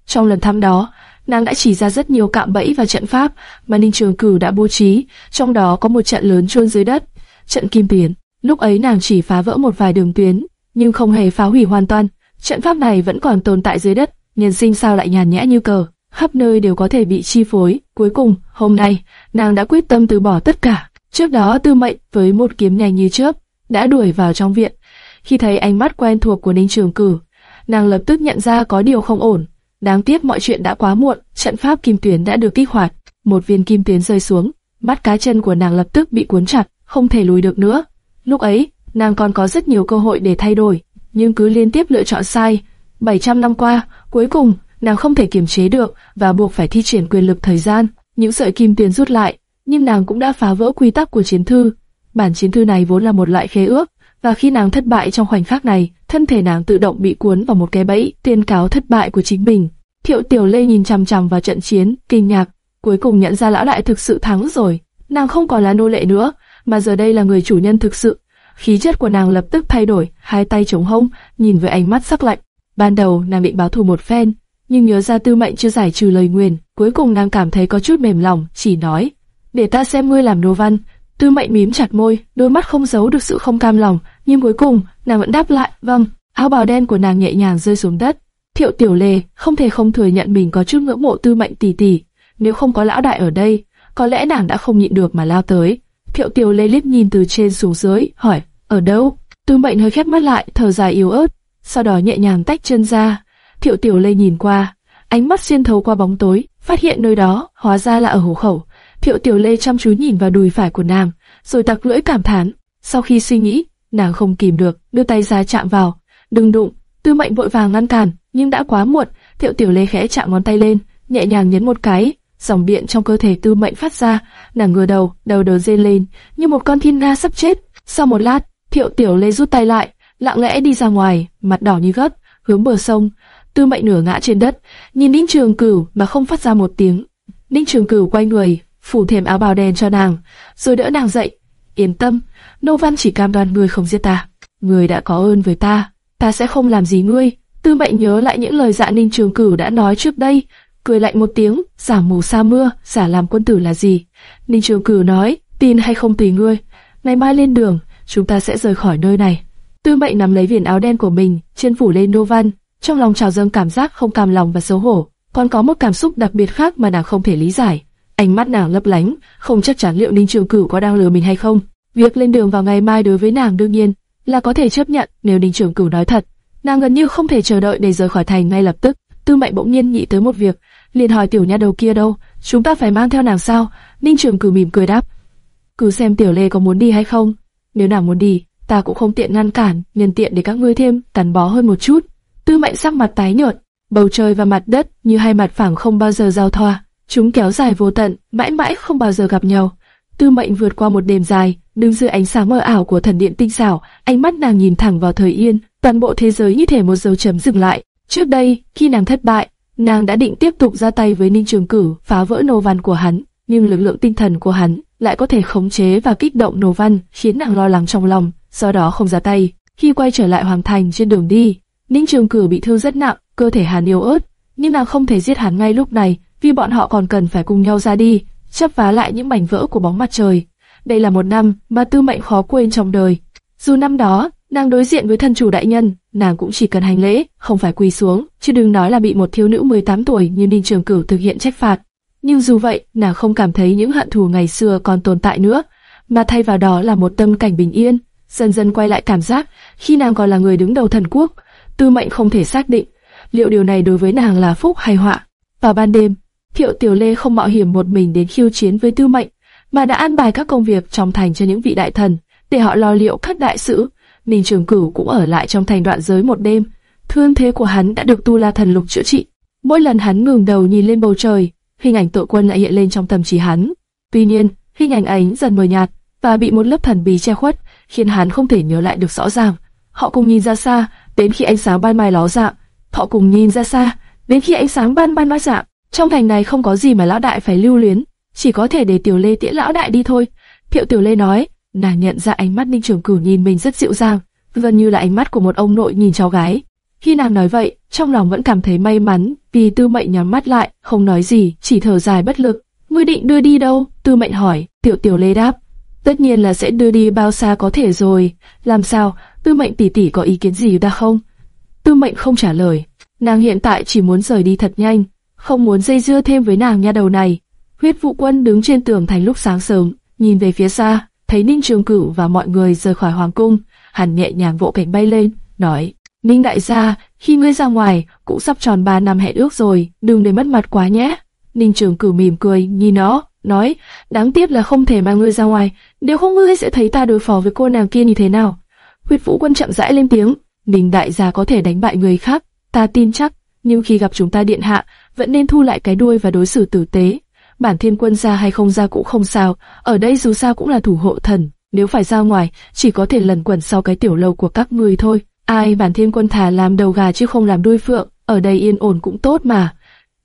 S1: Trong lần thăm đó, nàng đã chỉ ra rất nhiều cạm bẫy và trận pháp mà Ninh Trường Cửu đã bố trí, trong đó có một trận lớn chôn dưới đất, trận kim tuyến. Lúc ấy nàng chỉ phá vỡ một vài đường tuyến, nhưng không hề phá hủy hoàn toàn. Trận pháp này vẫn còn tồn tại dưới đất, nhân sinh sao lại nhàn nhã như cờ, khắp nơi đều có thể bị chi phối. Cuối cùng, hôm nay, nàng đã quyết tâm từ bỏ tất cả. Trước đó Tư Mệnh với một kiếm nhanh như chớp đã đuổi vào trong viện. Khi thấy ánh mắt quen thuộc của Ninh Trường Cử, nàng lập tức nhận ra có điều không ổn. Đáng tiếc mọi chuyện đã quá muộn, trận pháp kim tuyến đã được kích hoạt, một viên kim tuyến rơi xuống, mắt cá chân của nàng lập tức bị cuốn chặt, không thể lùi được nữa. Lúc ấy, nàng còn có rất nhiều cơ hội để thay đổi, nhưng cứ liên tiếp lựa chọn sai. 700 năm qua, cuối cùng, nàng không thể kiềm chế được và buộc phải thi triển quyền lực thời gian. Những sợi kim tiền rút lại, nhưng nàng cũng đã phá vỡ quy tắc của chiến thư. Bản chiến thư này vốn là một loại khế ước, và khi nàng thất bại trong khoảnh khắc này, thân thể nàng tự động bị cuốn vào một cái bẫy, tuyên cáo thất bại của chính mình. Thiệu Tiểu Lê nhìn chằm chằm vào trận chiến, kinh ngạc, cuối cùng nhận ra lão đại thực sự thắng rồi. Nàng không còn là nô lệ nữa, mà giờ đây là người chủ nhân thực sự. Khí chất của nàng lập tức thay đổi, hai tay chống hông, nhìn với ánh mắt sắc lạnh. Ban đầu nàng định báo thù một phen, nhưng nhớ ra Tư Mệnh chưa giải trừ lời nguyền, cuối cùng nàng cảm thấy có chút mềm lòng, chỉ nói: "Để ta xem ngươi làm đồ văn." Tư Mệnh mím chặt môi, đôi mắt không giấu được sự không cam lòng, nhưng cuối cùng nàng vẫn đáp lại: "Vâng." Áo bào đen của nàng nhẹ nhàng rơi xuống đất. Thiệu Tiểu Lê không thể không thừa nhận mình có chút ngưỡng mộ Tư Mệnh tỷ tỷ, nếu không có lão đại ở đây, có lẽ nàng đã không nhịn được mà lao tới. Thiệu Tiểu Lê liếc nhìn từ trên xuống dưới, hỏi: "Ở đâu?" Tư Mệnh hơi khép mắt lại, thở dài yếu ớt, sau đó nhẹ nhàng tách chân ra. Thiệu Tiểu Lê nhìn qua, ánh mắt xuyên thấu qua bóng tối, phát hiện nơi đó hóa ra là ở hổ khẩu. Thiệu Tiểu Lê chăm chú nhìn vào đùi phải của nàng, rồi tặc lưỡi cảm thán. Sau khi suy nghĩ, nàng không kìm được, đưa tay ra chạm vào. Đừng đụng, Tư Mệnh vội vàng ngăn cản, nhưng đã quá muộn. Thiệu Tiểu Lê khẽ chạm ngón tay lên, nhẹ nhàng nhấn một cái, dòng điện trong cơ thể Tư Mệnh phát ra, nàng ngửa đầu, đầu đầu rên lên, như một con thiên nga sắp chết. Sau một lát, Thiệu Tiểu Lê rút tay lại, lặng lẽ đi ra ngoài, mặt đỏ như gấc, hướng bờ sông. Tư Mệnh nửa ngã trên đất, nhìn Ninh Trường Cửu mà không phát ra một tiếng. Ninh Trường Cửu quay người, phủ thêm áo bào đen cho nàng, rồi đỡ nàng dậy. Yên tâm, Nô Văn chỉ cam đoan ngươi không giết ta. Ngươi đã có ơn với ta, ta sẽ không làm gì ngươi. Tư Mệnh nhớ lại những lời dạ Ninh Trường Cửu đã nói trước đây, cười lạnh một tiếng, giả mù sa mưa, giả làm quân tử là gì? Ninh Trường Cửu nói, tin hay không tùy ngươi. Ngày mai lên đường, chúng ta sẽ rời khỏi nơi này. Tư Mệnh nắm lấy viền áo đen của mình, trên phủ lên Nô Văn, trong lòng trào dâng cảm giác không cam lòng và xấu hổ, còn có một cảm xúc đặc biệt khác mà nàng không thể lý giải. Ánh mắt nàng lấp lánh, không chắc chắn liệu Ninh Trường Cửu có đang lừa mình hay không. Việc lên đường vào ngày mai đối với nàng đương nhiên là có thể chấp nhận nếu Ninh Trường Cửu nói thật. Nàng gần như không thể chờ đợi để rời khỏi thành ngay lập tức. Tư Mệnh bỗng nhiên nghĩ tới một việc, liền hỏi tiểu nha đầu kia đâu, chúng ta phải mang theo nàng sao? Ninh Trường Cửu mỉm cười đáp, cứ xem tiểu lê có muốn đi hay không. Nếu nàng muốn đi, ta cũng không tiện ngăn cản, nhân tiện để các ngươi thêm tàn bó hơn một chút. Tư Mệnh sắc mặt tái nhợt, bầu trời và mặt đất như hai mặt phẳng không bao giờ giao thoa, chúng kéo dài vô tận, mãi mãi không bao giờ gặp nhau. Tư Mệnh vượt qua một đêm dài, đứng dưới ánh sáng mờ ảo của thần điện tinh xảo, ánh mắt nàng nhìn thẳng vào thời yên, toàn bộ thế giới như thể một dấu chấm dừng lại. Trước đây, khi nàng thất bại, nàng đã định tiếp tục ra tay với Ninh Trường Cử, phá vỡ nô văn của hắn, nhưng lực lượng tinh thần của hắn lại có thể khống chế và kích động nô văn, khiến nàng lo lắng trong lòng, do đó không ra tay. Khi quay trở lại hoàng thành trên đường đi, Ninh Trường Cửu bị thương rất nặng, cơ thể hắn yếu ớt, nhưng nàng không thể giết hắn ngay lúc này, vì bọn họ còn cần phải cùng nhau ra đi, chấp vá lại những mảnh vỡ của bóng mặt trời. Đây là một năm mà Tư Mệnh khó quên trong đời. Dù năm đó, nàng đối diện với thân chủ đại nhân, nàng cũng chỉ cần hành lễ, không phải quỳ xuống, chứ đừng nói là bị một thiếu nữ 18 tuổi như Ninh Trường Cửu thực hiện trách phạt. Nhưng dù vậy, nàng không cảm thấy những hận thù ngày xưa còn tồn tại nữa, mà thay vào đó là một tâm cảnh bình yên, dần dần quay lại cảm giác khi nàng còn là người đứng đầu thần quốc. Tư Mệnh không thể xác định liệu điều này đối với nàng là phúc hay họa. Vào ban đêm, Thiệu Tiểu Lê không mạo hiểm một mình đến khiêu chiến với Tư Mệnh, mà đã an bài các công việc trong thành cho những vị đại thần, để họ lo liệu các đại sự. Ninh Trường Cửu cũng ở lại trong thành đoạn giới một đêm. Thương thế của hắn đã được Tu La Thần Lục chữa trị. Mỗi lần hắn ngừng đầu nhìn lên bầu trời, hình ảnh tội quân lại hiện lên trong tâm trí hắn. Tuy nhiên, hình ảnh ấy dần mờ nhạt và bị một lớp thần bí che khuất, khiến hắn không thể nhớ lại được rõ ràng. Họ cùng nhìn ra xa, đến khi ánh sáng ban mai ló dạng, họ cùng nhìn ra xa, đến khi ánh sáng ban ban ló dạng. Trong thành này không có gì mà lão đại phải lưu luyến, chỉ có thể để Tiểu Lê tiễn lão đại đi thôi. Thiệu Tiểu Lê nói, nàng nhận ra ánh mắt Ninh Trường Cửu nhìn mình rất dịu dàng, gần như là ánh mắt của một ông nội nhìn cháu gái. Khi nàng nói vậy, trong lòng vẫn cảm thấy may mắn, vì Tư Mệnh nhắm mắt lại, không nói gì, chỉ thở dài bất lực. Ngươi định đưa đi đâu? Tư Mệnh hỏi. Tiểu Tiểu Lê đáp, tất nhiên là sẽ đưa đi bao xa có thể rồi. Làm sao? Tư Mệnh tỷ tỷ có ý kiến gì ta không? Tư Mệnh không trả lời. Nàng hiện tại chỉ muốn rời đi thật nhanh, không muốn dây dưa thêm với nàng nha đầu này. Huyết vụ Quân đứng trên tường thành lúc sáng sớm, nhìn về phía xa, thấy Ninh Trường Cửu và mọi người rời khỏi hoàng cung, hắn nhẹ nhàng vỗ cánh bay lên, nói: Ninh đại gia, khi ngươi ra ngoài, cũng sắp tròn 3 năm hẹn ước rồi, đừng để mất mặt quá nhé. Ninh Trường Cửu mỉm cười, nhìn nó, nói: đáng tiếc là không thể mang ngươi ra ngoài, nếu không ngươi sẽ thấy ta đối phó với cô nàng kia như thế nào. Huyệt Vũ Quân chậm rãi lên tiếng: Ninh đại gia có thể đánh bại người khác, ta tin chắc, nhưng khi gặp chúng ta điện hạ, vẫn nên thu lại cái đuôi và đối xử tử tế. Bản thiên quân ra hay không ra cũng không sao, ở đây dù sao cũng là thủ hộ thần, nếu phải ra ngoài, chỉ có thể lần quẩn sau cái tiểu lâu của các ngươi thôi. Ai bản thiên quân thà làm đầu gà chứ không làm đuôi phượng, ở đây yên ổn cũng tốt mà.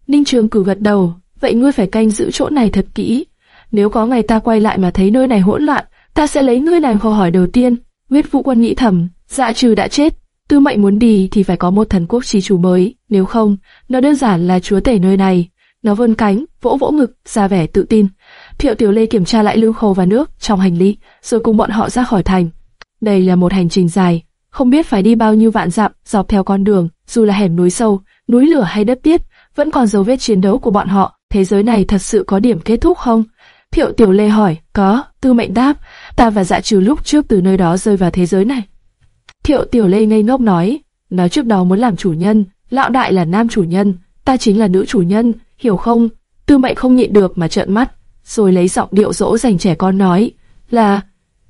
S1: Ninh Trường cử gật đầu, vậy ngươi phải canh giữ chỗ này thật kỹ. Nếu có ngày ta quay lại mà thấy nơi này hỗn loạn, ta sẽ lấy ngươi làm câu hỏi đầu tiên. Huyết Vũ Quân nghĩ thầm, dạ trừ đã chết, Tư mệnh muốn đi thì phải có một thần quốc chi chủ mới, nếu không, nó đơn giản là chúa tể nơi này. Nó vươn cánh, vỗ vỗ ngực, ra vẻ tự tin. Thiệu Tiểu Lê kiểm tra lại lưu khô và nước trong hành lý, rồi cùng bọn họ ra khỏi thành. Đây là một hành trình dài, không biết phải đi bao nhiêu vạn dặm dọc theo con đường, dù là hẻm núi sâu, núi lửa hay đất tiết, vẫn còn dấu vết chiến đấu của bọn họ. Thế giới này thật sự có điểm kết thúc không? Thiệu Tiểu Lê hỏi, có, Tư Mệnh đáp, ta và Dạ Trừ lúc trước từ nơi đó rơi vào thế giới này. Thiệu Tiểu Lê ngây ngốc nói, nói trước đó muốn làm chủ nhân, lão đại là nam chủ nhân, ta chính là nữ chủ nhân, hiểu không? Tư Mệnh không nhịn được mà trợn mắt, rồi lấy giọng điệu dỗ dành trẻ con nói, là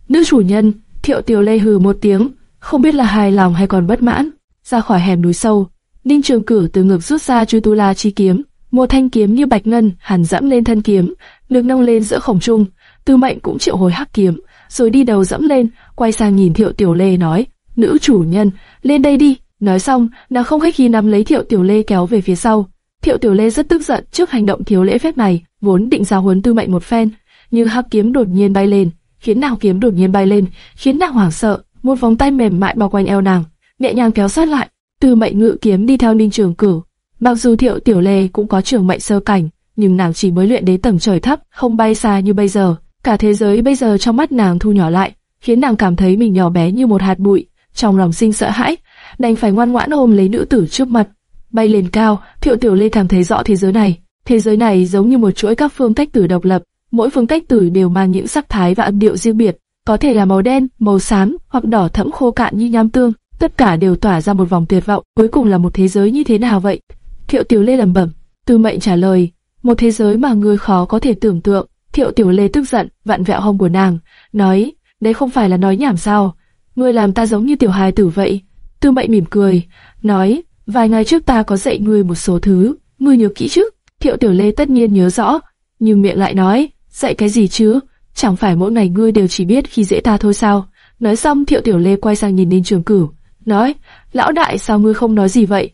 S1: nữ chủ nhân. Thiệu Tiểu Lê hừ một tiếng, không biết là hài lòng hay còn bất mãn. Ra khỏi hẻm núi sâu, Ninh Trường Cử từ ngực rút ra Chu Tu La chi kiếm, một thanh kiếm như bạch ngân, hàn dẫm lên thân kiếm, được nâng lên giữa khổng trung. Tư Mệnh cũng triệu hồi hắc kiếm, rồi đi đầu dẫm lên, quay sang nhìn Thiệu Tiểu Lê nói, nữ chủ nhân, lên đây đi. Nói xong, nàng không khách khí nắm lấy Thiệu Tiểu Lê kéo về phía sau. Thiệu Tiểu Lê rất tức giận trước hành động thiếu lễ phép này, vốn định giao huấn Tư Mệnh một phen, nhưng hắc kiếm đột nhiên bay lên, khiến nàng kiếm đột nhiên bay lên, khiến nàng hoảng sợ. Một vòng tay mềm mại bao quanh eo nàng, nhẹ nhàng kéo sát lại. Tư Mệnh ngự kiếm đi theo Ninh Trường Cửu. Mặc dù Thiệu Tiểu Lê cũng có trường mệnh sơ cảnh, nhưng nàng chỉ mới luyện đến tầng trời thấp, không bay xa như bây giờ. Cả thế giới bây giờ trong mắt nàng thu nhỏ lại, khiến nàng cảm thấy mình nhỏ bé như một hạt bụi trong lòng sinh sợ hãi, đành phải ngoan ngoãn ôm lấy nữ tử trước mặt. Bay lên cao, Thiệu Tiểu Lê cảm thấy rõ thế giới này. Thế giới này giống như một chuỗi các phương tách tử độc lập, mỗi phương tách tử đều mang những sắc thái và âm điệu riêng biệt, có thể là màu đen, màu xám hoặc đỏ thẫm khô cạn như nham tương, tất cả đều tỏa ra một vòng tuyệt vọng. Cuối cùng là một thế giới như thế nào vậy? Thiệu Tiểu Lê lẩm bẩm. Tư Mệnh trả lời, một thế giới mà người khó có thể tưởng tượng. Thiệu Tiểu Lê tức giận, vặn vẹo hông của nàng, nói, đấy không phải là nói nhảm sao? ngươi làm ta giống như tiểu hài tử vậy. Tư mệnh mỉm cười, nói, vài ngày trước ta có dạy ngươi một số thứ, ngươi nhớ kỹ chứ? Thiệu tiểu lê tất nhiên nhớ rõ, nhưng miệng lại nói, dạy cái gì chứ? chẳng phải mỗi ngày ngươi đều chỉ biết khi dễ ta thôi sao? Nói xong Thiệu Tiểu Lê quay sang nhìn Ninh Trường Cửu, nói, lão đại sao ngươi không nói gì vậy?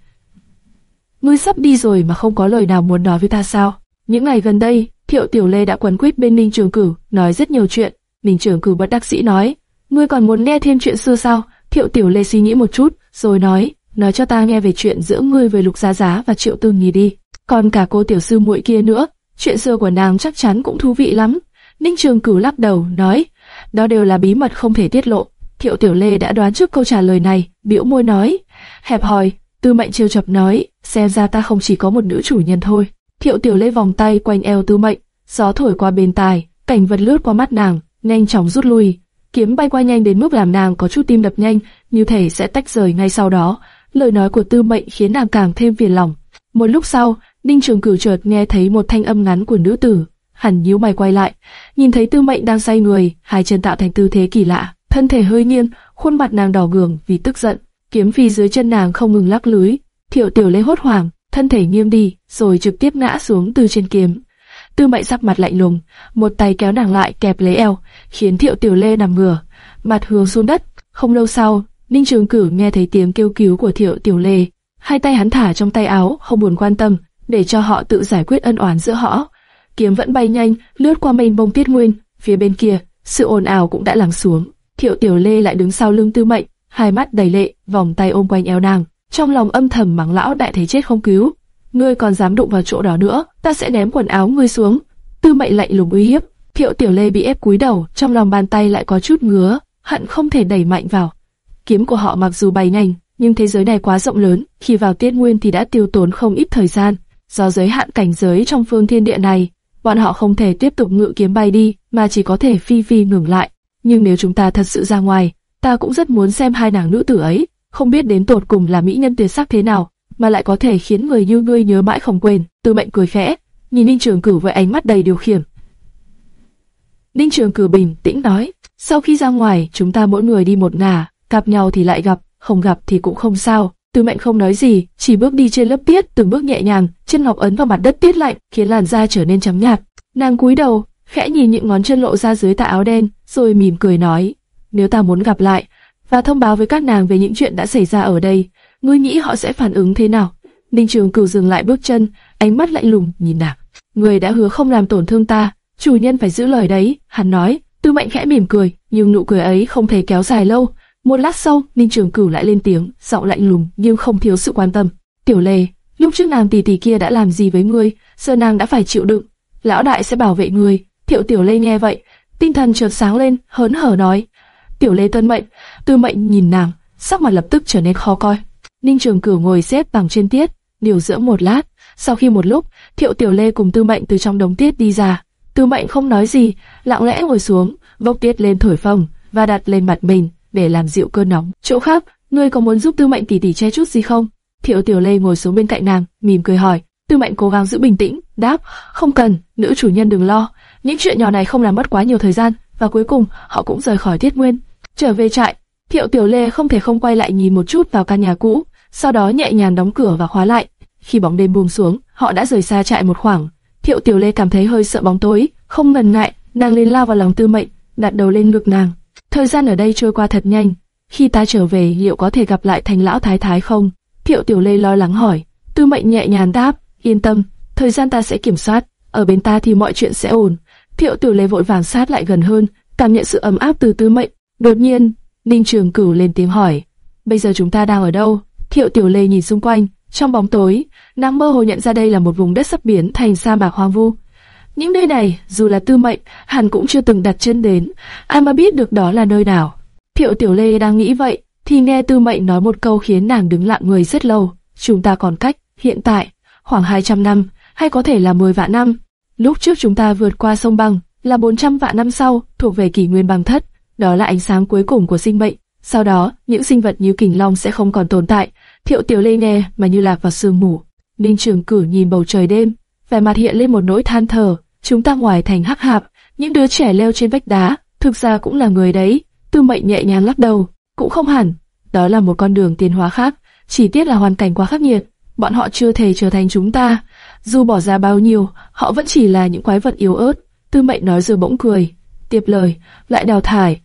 S1: Ngươi sắp đi rồi mà không có lời nào muốn nói với ta sao? Những ngày gần đây, Thiệu Tiểu Lê đã quấn quýt bên Ninh Trường Cửu, nói rất nhiều chuyện. Ninh Trường Cửu bất đắc dĩ nói, ngươi còn muốn nghe thêm chuyện xưa sao? Thiệu Tiểu Lê suy nghĩ một chút, rồi nói, nói cho ta nghe về chuyện giữa ngươi với Lục Giá Giá và Triệu Tư Nhi đi. Còn cả cô tiểu sư muội kia nữa, chuyện xưa của nàng chắc chắn cũng thú vị lắm. Ninh Trường Cửu lắc đầu, nói, đó đều là bí mật không thể tiết lộ. Thiệu Tiểu Lê đã đoán trước câu trả lời này, biểu môi nói, hẹp hòi, Tư Mệnh trêu chọc nói, xem ra ta không chỉ có một nữ chủ nhân thôi. Thiệu Tiểu Lê vòng tay quanh eo Tư Mệnh, gió thổi qua bên tai, cảnh vật lướt qua mắt nàng, nhanh chóng rút lui. Kiếm bay qua nhanh đến mức làm nàng có chút tim đập nhanh, như thể sẽ tách rời ngay sau đó. Lời nói của Tư Mệnh khiến nàng càng thêm phiền lòng. Một lúc sau, Ninh Trường Cửu chợt nghe thấy một thanh âm ngắn của nữ tử, hẳn nhíu mày quay lại, nhìn thấy Tư Mệnh đang say người, hai chân tạo thành tư thế kỳ lạ, thân thể hơi nghiêng, khuôn mặt nàng đỏ gường vì tức giận, kiếm phi dưới chân nàng không ngừng lắc lưới. Thiệu Tiểu Lê hốt hoảng, thân thể nghiêng đi, rồi trực tiếp ngã xuống từ trên kiếm. Tư Mệnh sắc mặt lạnh lùng, một tay kéo nàng lại kẹp lấy eo, khiến Thiệu Tiểu Lê nằm ngửa, mặt hướng xuống đất. Không lâu sau, Ninh Trường Cửu nghe thấy tiếng kêu cứu của Thiệu Tiểu Lê, hai tay hắn thả trong tay áo, không buồn quan tâm, để cho họ tự giải quyết ân oán giữa họ. Kiếm vẫn bay nhanh, lướt qua mênh bông tiết nguyên, phía bên kia, sự ồn ào cũng đã lắng xuống. Thiệu Tiểu Lê lại đứng sau lưng Tư Mệnh, hai mắt đầy lệ, vòng tay ôm quanh eo nàng, trong lòng âm thầm mắng lão đại thấy chết không cứu. Ngươi còn dám đụng vào chỗ đó nữa, ta sẽ ném quần áo ngươi xuống. Tư Mệnh lạnh lùng uy hiếp. Thiệu Tiểu Lê bị ép cúi đầu, trong lòng bàn tay lại có chút ngứa, hận không thể đẩy mạnh vào. Kiếm của họ mặc dù bay nhanh, nhưng thế giới này quá rộng lớn, khi vào tiết nguyên thì đã tiêu tốn không ít thời gian. Do giới hạn cảnh giới trong phương thiên địa này, bọn họ không thể tiếp tục ngự kiếm bay đi, mà chỉ có thể phi phi ngừng lại. Nhưng nếu chúng ta thật sự ra ngoài, ta cũng rất muốn xem hai nàng nữ tử ấy, không biết đến tột cùng là mỹ nhân tuyệt sắc thế nào, mà lại có thể khiến người như ngươi nhớ mãi không quên. Tư mệnh cười khẽ, nhìn Ninh Trường Cửu với ánh mắt đầy điều khiển. Ninh Trường Cửu bình tĩnh nói, sau khi ra ngoài, chúng ta mỗi người đi một ngả, gặp nhau thì lại gặp, không gặp thì cũng không sao. Tư mệnh không nói gì, chỉ bước đi trên lớp tiết, từng bước nhẹ nhàng, chân ngọc ấn vào mặt đất tiết lạnh, khiến làn da trở nên trắng nhạt. Nàng cúi đầu, khẽ nhìn những ngón chân lộ ra dưới tà áo đen, rồi mỉm cười nói, nếu ta muốn gặp lại, và thông báo với các nàng về những chuyện đã xảy ra ở đây, ngươi nghĩ họ sẽ phản ứng thế nào? Ninh Trường Cửu dừng lại bước chân, ánh mắt lạnh lùng nhìn nàng. Người đã hứa không làm tổn thương ta, chủ nhân phải giữ lời đấy, hắn nói. Tư Mạnh khẽ mỉm cười, nhưng nụ cười ấy không thể kéo dài lâu. Một lát sau, Ninh Trường Cửu lại lên tiếng, giọng lạnh lùng nhưng không thiếu sự quan tâm. Tiểu Lê, lúc trước nàng tỷ tỷ kia đã làm gì với ngươi, giờ nàng đã phải chịu đựng. Lão đại sẽ bảo vệ ngươi. Thiệu Tiểu Lê nghe vậy, tinh thần chợt sáng lên, hớn hở nói. Tiểu Lê tuân mệnh. Tư Mệnh nhìn nàng, sắc mặt lập tức trở nên khó coi. Ninh Trường Cửu ngồi xếp bằng trên tiết, điều dưỡng một lát. Sau khi một lúc, Thiệu Tiểu Lê cùng Tư Mệnh từ trong đống tiết đi ra. Tư Mệnh không nói gì, lặng lẽ ngồi xuống, vốc tiết lên thổi phồng và đặt lên mặt mình để làm dịu cơn nóng. Chỗ khác, ngươi có muốn giúp Tư Mệnh tỷ tỷ che chút gì không? Thiệu Tiểu Lê ngồi xuống bên cạnh nàng, mỉm cười hỏi. Tư Mệnh cố gắng giữ bình tĩnh, đáp, không cần, nữ chủ nhân đừng lo, những chuyện nhỏ này không làm mất quá nhiều thời gian. Và cuối cùng, họ cũng rời khỏi Tiết Nguyên, trở về trại. Thiệu Tiểu Lê không thể không quay lại nhìn một chút vào căn nhà cũ, sau đó nhẹ nhàng đóng cửa và khóa lại. Khi bóng đêm buông xuống, họ đã rời xa trại một khoảng. Thiệu Tiểu Lê cảm thấy hơi sợ bóng tối, không ngần ngại, nàng lên lao vào lòng Tư Mệnh, đặt đầu lên ngực nàng. Thời gian ở đây trôi qua thật nhanh. Khi ta trở về, liệu có thể gặp lại thành lão thái thái không? Thiệu Tiểu Lê lo lắng hỏi. Tư Mệnh nhẹ nhàng đáp, yên tâm, thời gian ta sẽ kiểm soát, ở bên ta thì mọi chuyện sẽ ổn. Thiệu Tiểu Lê vội vàng sát lại gần hơn, cảm nhận sự ấm áp từ Tư Mệnh. Đột nhiên, Ninh Trường Cửu lên tiếng hỏi, bây giờ chúng ta đang ở đâu? Thiệu Tiểu Lê nhìn xung quanh, trong bóng tối, nàng mơ hồ nhận ra đây là một vùng đất sắp biến thành sa mạc hoang vu. Những nơi này, dù là tư mệnh, hắn cũng chưa từng đặt chân đến, ai mà biết được đó là nơi nào. Thiệu Tiểu Lê đang nghĩ vậy, thì nghe tư mệnh nói một câu khiến nàng đứng lặng người rất lâu. Chúng ta còn cách, hiện tại, khoảng 200 năm, hay có thể là 10 vạn năm. Lúc trước chúng ta vượt qua sông băng, là 400 vạn năm sau, thuộc về kỷ nguyên băng thất, đó là ánh sáng cuối cùng của sinh mệnh. Sau đó, những sinh vật như kình long sẽ không còn tồn tại. Thiệu Tiểu Lê nghe mà như lạc vào sương mù. Ninh Trường Cử nhìn bầu trời đêm, vẻ mặt hiện lên một nỗi than thở. Chúng ta ngoài thành hắc hạp, những đứa trẻ leo trên vách đá, thực ra cũng là người đấy. Tư Mệnh nhẹ nhàng lắc đầu, cũng không hẳn. Đó là một con đường tiến hóa khác, chỉ tiếc là hoàn cảnh quá khắc nghiệt. Bọn họ chưa thể trở thành chúng ta. Dù bỏ ra bao nhiêu, họ vẫn chỉ là những quái vật yếu ớt. Tư Mệnh nói rồi bỗng cười tiếp lời, lại đào thải.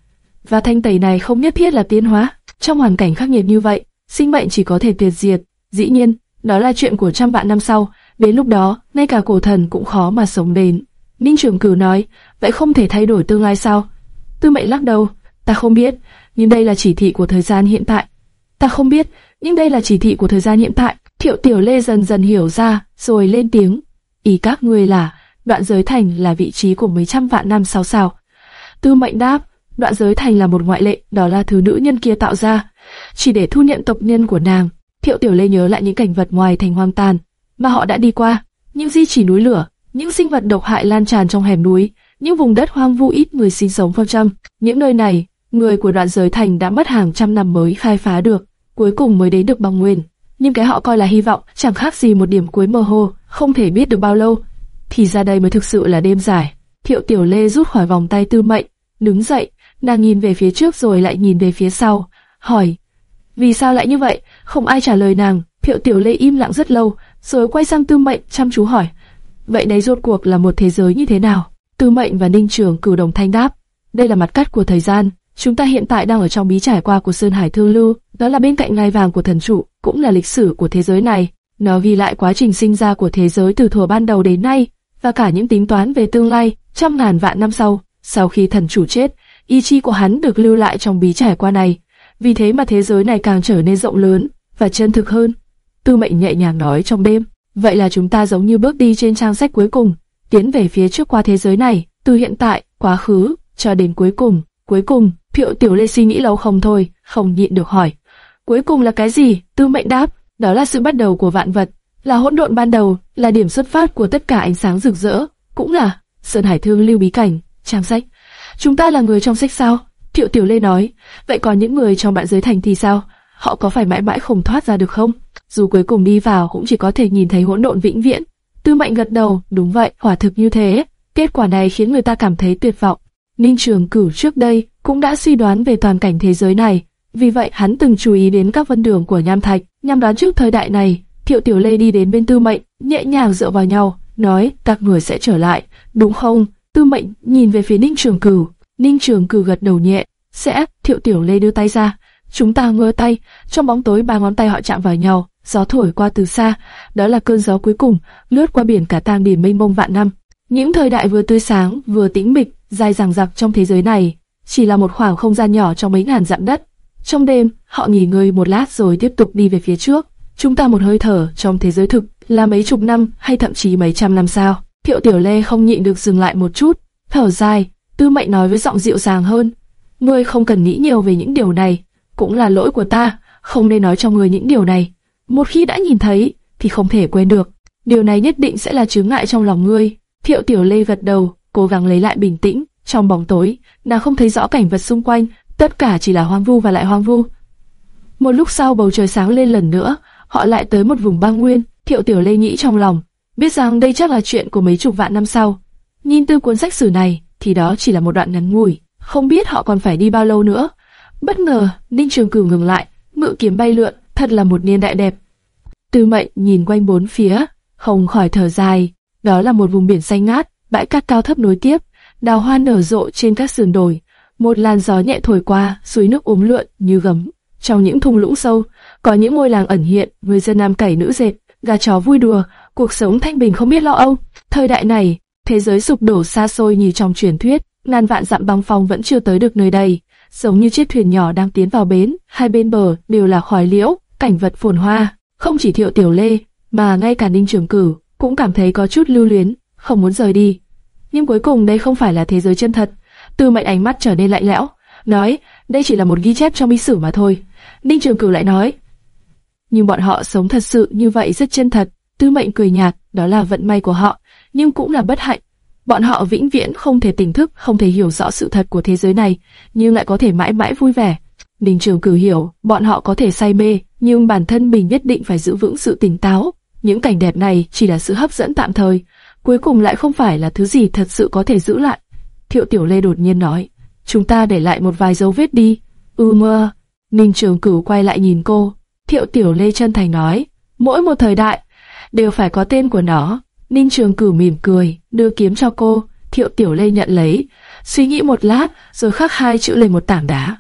S1: Và thanh tẩy này không nhất thiết là tiến hóa. Trong hoàn cảnh khắc nghiệt như vậy, sinh mệnh chỉ có thể tuyệt diệt. Dĩ nhiên, đó là chuyện của trăm vạn năm sau. Đến lúc đó, ngay cả cổ thần cũng khó mà sống đến. Ninh Trường Cử nói, vậy không thể thay đổi tương lai sao? Tư mệnh lắc đầu, ta không biết, nhưng đây là chỉ thị của thời gian hiện tại. Ta không biết, nhưng đây là chỉ thị của thời gian hiện tại. Thiệu Tiểu Lê dần dần hiểu ra, rồi lên tiếng. Ý các ngươi là, đoạn giới thành là vị trí của mấy trăm vạn năm sau sao? Tư mệnh đáp, đoạn giới thành là một ngoại lệ, đó là thứ nữ nhân kia tạo ra, chỉ để thu nhận tộc nhân của nàng. Thiệu Tiểu Lê nhớ lại những cảnh vật ngoài thành hoang tàn mà họ đã đi qua, những di chỉ núi lửa, những sinh vật độc hại lan tràn trong hẻm núi, những vùng đất hoang vu ít người sinh sống phong trăm. Những nơi này, người của đoạn giới thành đã mất hàng trăm năm mới khai phá được, cuối cùng mới đến được bằng nguyên. Nhưng cái họ coi là hy vọng chẳng khác gì một điểm cuối mơ hồ, không thể biết được bao lâu. Thì ra đây mới thực sự là đêm dài. Thiệu Tiểu Lê rút khỏi vòng tay Tư Mệnh, đứng dậy, nàng nhìn về phía trước rồi lại nhìn về phía sau, hỏi: vì sao lại như vậy? Không ai trả lời nàng. Thiệu Tiểu Lê im lặng rất lâu, rồi quay sang Tư Mệnh chăm chú hỏi: vậy đấy rốt cuộc là một thế giới như thế nào? Tư Mệnh và Ninh Trường cử đồng thanh đáp: đây là mặt cắt của thời gian. Chúng ta hiện tại đang ở trong bí trải qua của Sơn Hải Thương Lưu, đó là bên cạnh ngai vàng của thần trụ, cũng là lịch sử của thế giới này. Nó ghi lại quá trình sinh ra của thế giới từ thuở ban đầu đến nay, và cả những tính toán về tương lai trăm ngàn vạn năm sau. Sau khi thần chủ chết, ý chí của hắn được lưu lại trong bí trải qua này. Vì thế mà thế giới này càng trở nên rộng lớn và chân thực hơn. Tư mệnh nhẹ nhàng nói trong đêm. Vậy là chúng ta giống như bước đi trên trang sách cuối cùng, tiến về phía trước qua thế giới này, từ hiện tại, quá khứ, cho đến cuối cùng. Cuối cùng, Thiệu Tiểu Lê suy nghĩ lâu không thôi, không nhịn được hỏi. Cuối cùng là cái gì? Tư mệnh đáp, đó là sự bắt đầu của vạn vật, là hỗn độn ban đầu, là điểm xuất phát của tất cả ánh sáng rực rỡ, cũng là Sơn Hải Thương lưu bí cảnh, trang sách. Chúng ta là người trong sách sao? Thiệu Tiểu Lê nói, vậy còn những người trong bạn giới thành thì sao? Họ có phải mãi mãi không thoát ra được không? Dù cuối cùng đi vào cũng chỉ có thể nhìn thấy hỗn độn vĩnh viễn. Tư Mạnh gật đầu, đúng vậy, quả thực như thế. Kết quả này khiến người ta cảm thấy tuyệt vọng. Ninh Trường Cửu trước đây cũng đã suy đoán về toàn cảnh thế giới này, vì vậy hắn từng chú ý đến các vân đường của Nham Thạch, nhằm đoán trước thời đại này. Thiệu Tiểu Lê đi đến bên Tư Mệnh, nhẹ nhàng dựa vào nhau, nói các người sẽ trở lại, đúng không? Tư Mệnh nhìn về phía Ninh Trường Cửu, Ninh Trường Cửu gật đầu nhẹ, sẽ. Thiệu Tiểu Lê đưa tay ra, chúng ta ngơ tay, trong bóng tối ba ngón tay họ chạm vào nhau, gió thổi qua từ xa, đó là cơn gió cuối cùng, lướt qua biển cả tang biển mênh mông vạn năm. Những thời đại vừa tươi sáng, vừa tĩnh mịch, dài dằng dặc trong thế giới này, chỉ là một khoảng không gian nhỏ trong mấy ngàn dặm đất. Trong đêm, họ nghỉ ngơi một lát rồi tiếp tục đi về phía trước. Chúng ta một hơi thở trong thế giới thực là mấy chục năm hay thậm chí mấy trăm năm sao? Thiệu Tiểu Lê không nhịn được dừng lại một chút, thở dài. Tư Mệnh nói với giọng dịu dàng hơn, ngươi không cần nghĩ nhiều về những điều này, cũng là lỗi của ta, không nên nói cho ngươi những điều này. Một khi đã nhìn thấy, thì không thể quên được. Điều này nhất định sẽ là chướng ngại trong lòng ngươi. Thiệu Tiểu Lê gật đầu, cố gắng lấy lại bình tĩnh. Trong bóng tối, nàng không thấy rõ cảnh vật xung quanh, tất cả chỉ là hoang vu và lại hoang vu. Một lúc sau bầu trời sáng lên lần nữa, họ lại tới một vùng băng nguyên. Thiệu Tiểu Lê nghĩ trong lòng, biết rằng đây chắc là chuyện của mấy chục vạn năm sau. Nhìn từ cuốn sách sử này, thì đó chỉ là một đoạn ngắn ngủi, không biết họ còn phải đi bao lâu nữa. Bất ngờ, Ninh Trường Cửu ngừng lại, ngự kiếm bay lượn, thật là một niên đại đẹp. Tư Mệnh nhìn quanh bốn phía, không khỏi thở dài. Đó là một vùng biển xanh ngát, bãi cát cao thấp nối tiếp, đào hoa nở rộ trên các sườn đồi. Một làn gió nhẹ thổi qua, suối nước uốn lượn như gấm. Trong những thung lũng sâu, có những ngôi làng ẩn hiện, người dân nam cày nữ dệt, gà chó vui đùa, cuộc sống thanh bình không biết lo âu. Thời đại này, thế giới sụp đổ xa xôi như trong truyền thuyết, ngàn vạn dặm băng phong vẫn chưa tới được nơi đây, giống như chiếc thuyền nhỏ đang tiến vào bến, hai bên bờ đều là khói liễu, cảnh vật phồn hoa. Không chỉ Thiệu Tiểu Lê, mà ngay cả Ninh Trường Cử cũng cảm thấy có chút lưu luyến, không muốn rời đi. Nhưng cuối cùng đây không phải là thế giới chân thật. Tư Mệnh ánh mắt trở nên lạnh lẽo, nói, đây chỉ là một ghi chép trong bí sử mà thôi. Ninh Trường Cửu lại nói, nhưng bọn họ sống thật sự như vậy rất chân thật. Tư Mệnh cười nhạt, đó là vận may của họ, nhưng cũng là bất hạnh. Bọn họ vĩnh viễn không thể tỉnh thức, không thể hiểu rõ sự thật của thế giới này, nhưng lại có thể mãi mãi vui vẻ. Ninh Trường Cửu hiểu, bọn họ có thể say mê, nhưng bản thân mình nhất định phải giữ vững sự tỉnh táo. Những cảnh đẹp này chỉ là sự hấp dẫn tạm thời, cuối cùng lại không phải là thứ gì thật sự có thể giữ lại. Thiệu Tiểu Lê đột nhiên nói, chúng ta để lại một vài dấu vết đi. Ừ mơ. Ninh Trường Cửu quay lại nhìn cô. Thiệu Tiểu Lê chân thành nói, mỗi một thời đại đều phải có tên của nó. Ninh Trường Cửu mỉm cười, đưa kiếm cho cô, Thiệu Tiểu Lê nhận lấy, suy nghĩ một lát, rồi khắc hai chữ lên một tảng đá.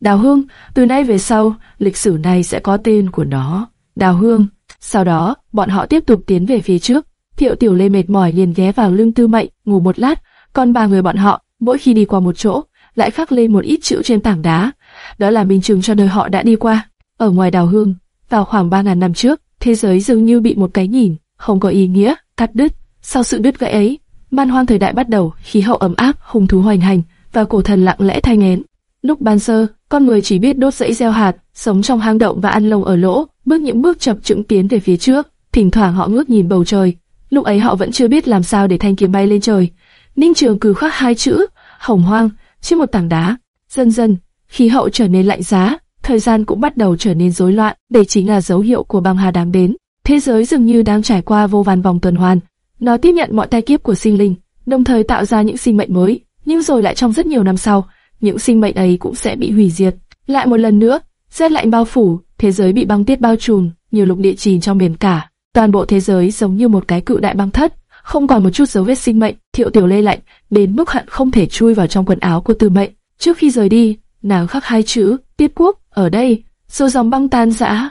S1: Đào Hương, từ nay về sau, lịch sử này sẽ có tên của nó. Đào Hương. Sau đó, bọn họ tiếp tục tiến về phía trước. Thiệu Tiểu Lê mệt mỏi liền ghé vào lưng Tư Mệnh, ngủ một lát. Còn ba người bọn họ, mỗi khi đi qua một chỗ, lại khắc lên một ít chữ trên tảng đá. Đó là minh chứng cho nơi họ đã đi qua. Ở ngoài Đào Hương, vào khoảng 3.000 năm trước, thế giới dường như bị một cái nhìn, không có ý nghĩa, cắt đứt. Sau sự đứt gãy ấy, man hoang thời đại bắt đầu, khí hậu ấm áp, hung thú hoành hành, và cổ thần lặng lẽ thay ngén. Lúc ban sơ, con người chỉ biết đốt rẫy gieo hạt, sống trong hang động và ăn lông ở lỗ, bước những bước chập chững tiến về phía trước. Thỉnh thoảng họ ngước nhìn bầu trời. Lúc ấy họ vẫn chưa biết làm sao để thanh kiếm bay lên trời. Ninh Trường cử khắc hai chữ hồng hoang trên một tảng đá. Dần dần, khí hậu trở nên lạnh giá, thời gian cũng bắt đầu trở nên rối loạn. Đây chính là dấu hiệu của băng hà đáng đến. Thế giới dường như đang trải qua vô vàn vòng tuần hoàn. Nó tiếp nhận mọi tai kiếp của sinh linh, đồng thời tạo ra những sinh mệnh mới. Nhưng rồi lại trong rất nhiều năm sau, những sinh mệnh ấy cũng sẽ bị hủy diệt. Lại một lần nữa, rét lạnh bao phủ, thế giới bị băng tiết bao trùm, nhiều lục địa chìm trong biển cả. Toàn bộ thế giới giống như một cái cự đại băng thất, không còn một chút dấu vết sinh mệnh. Thiệu Tiểu Lê lạnh đến mức hận không thể chui vào trong quần áo của Tư Mệnh. Trước khi rời đi, nàng khắc hai chữ Tiết Quốc ở đây, rồi dòng băng tan rã.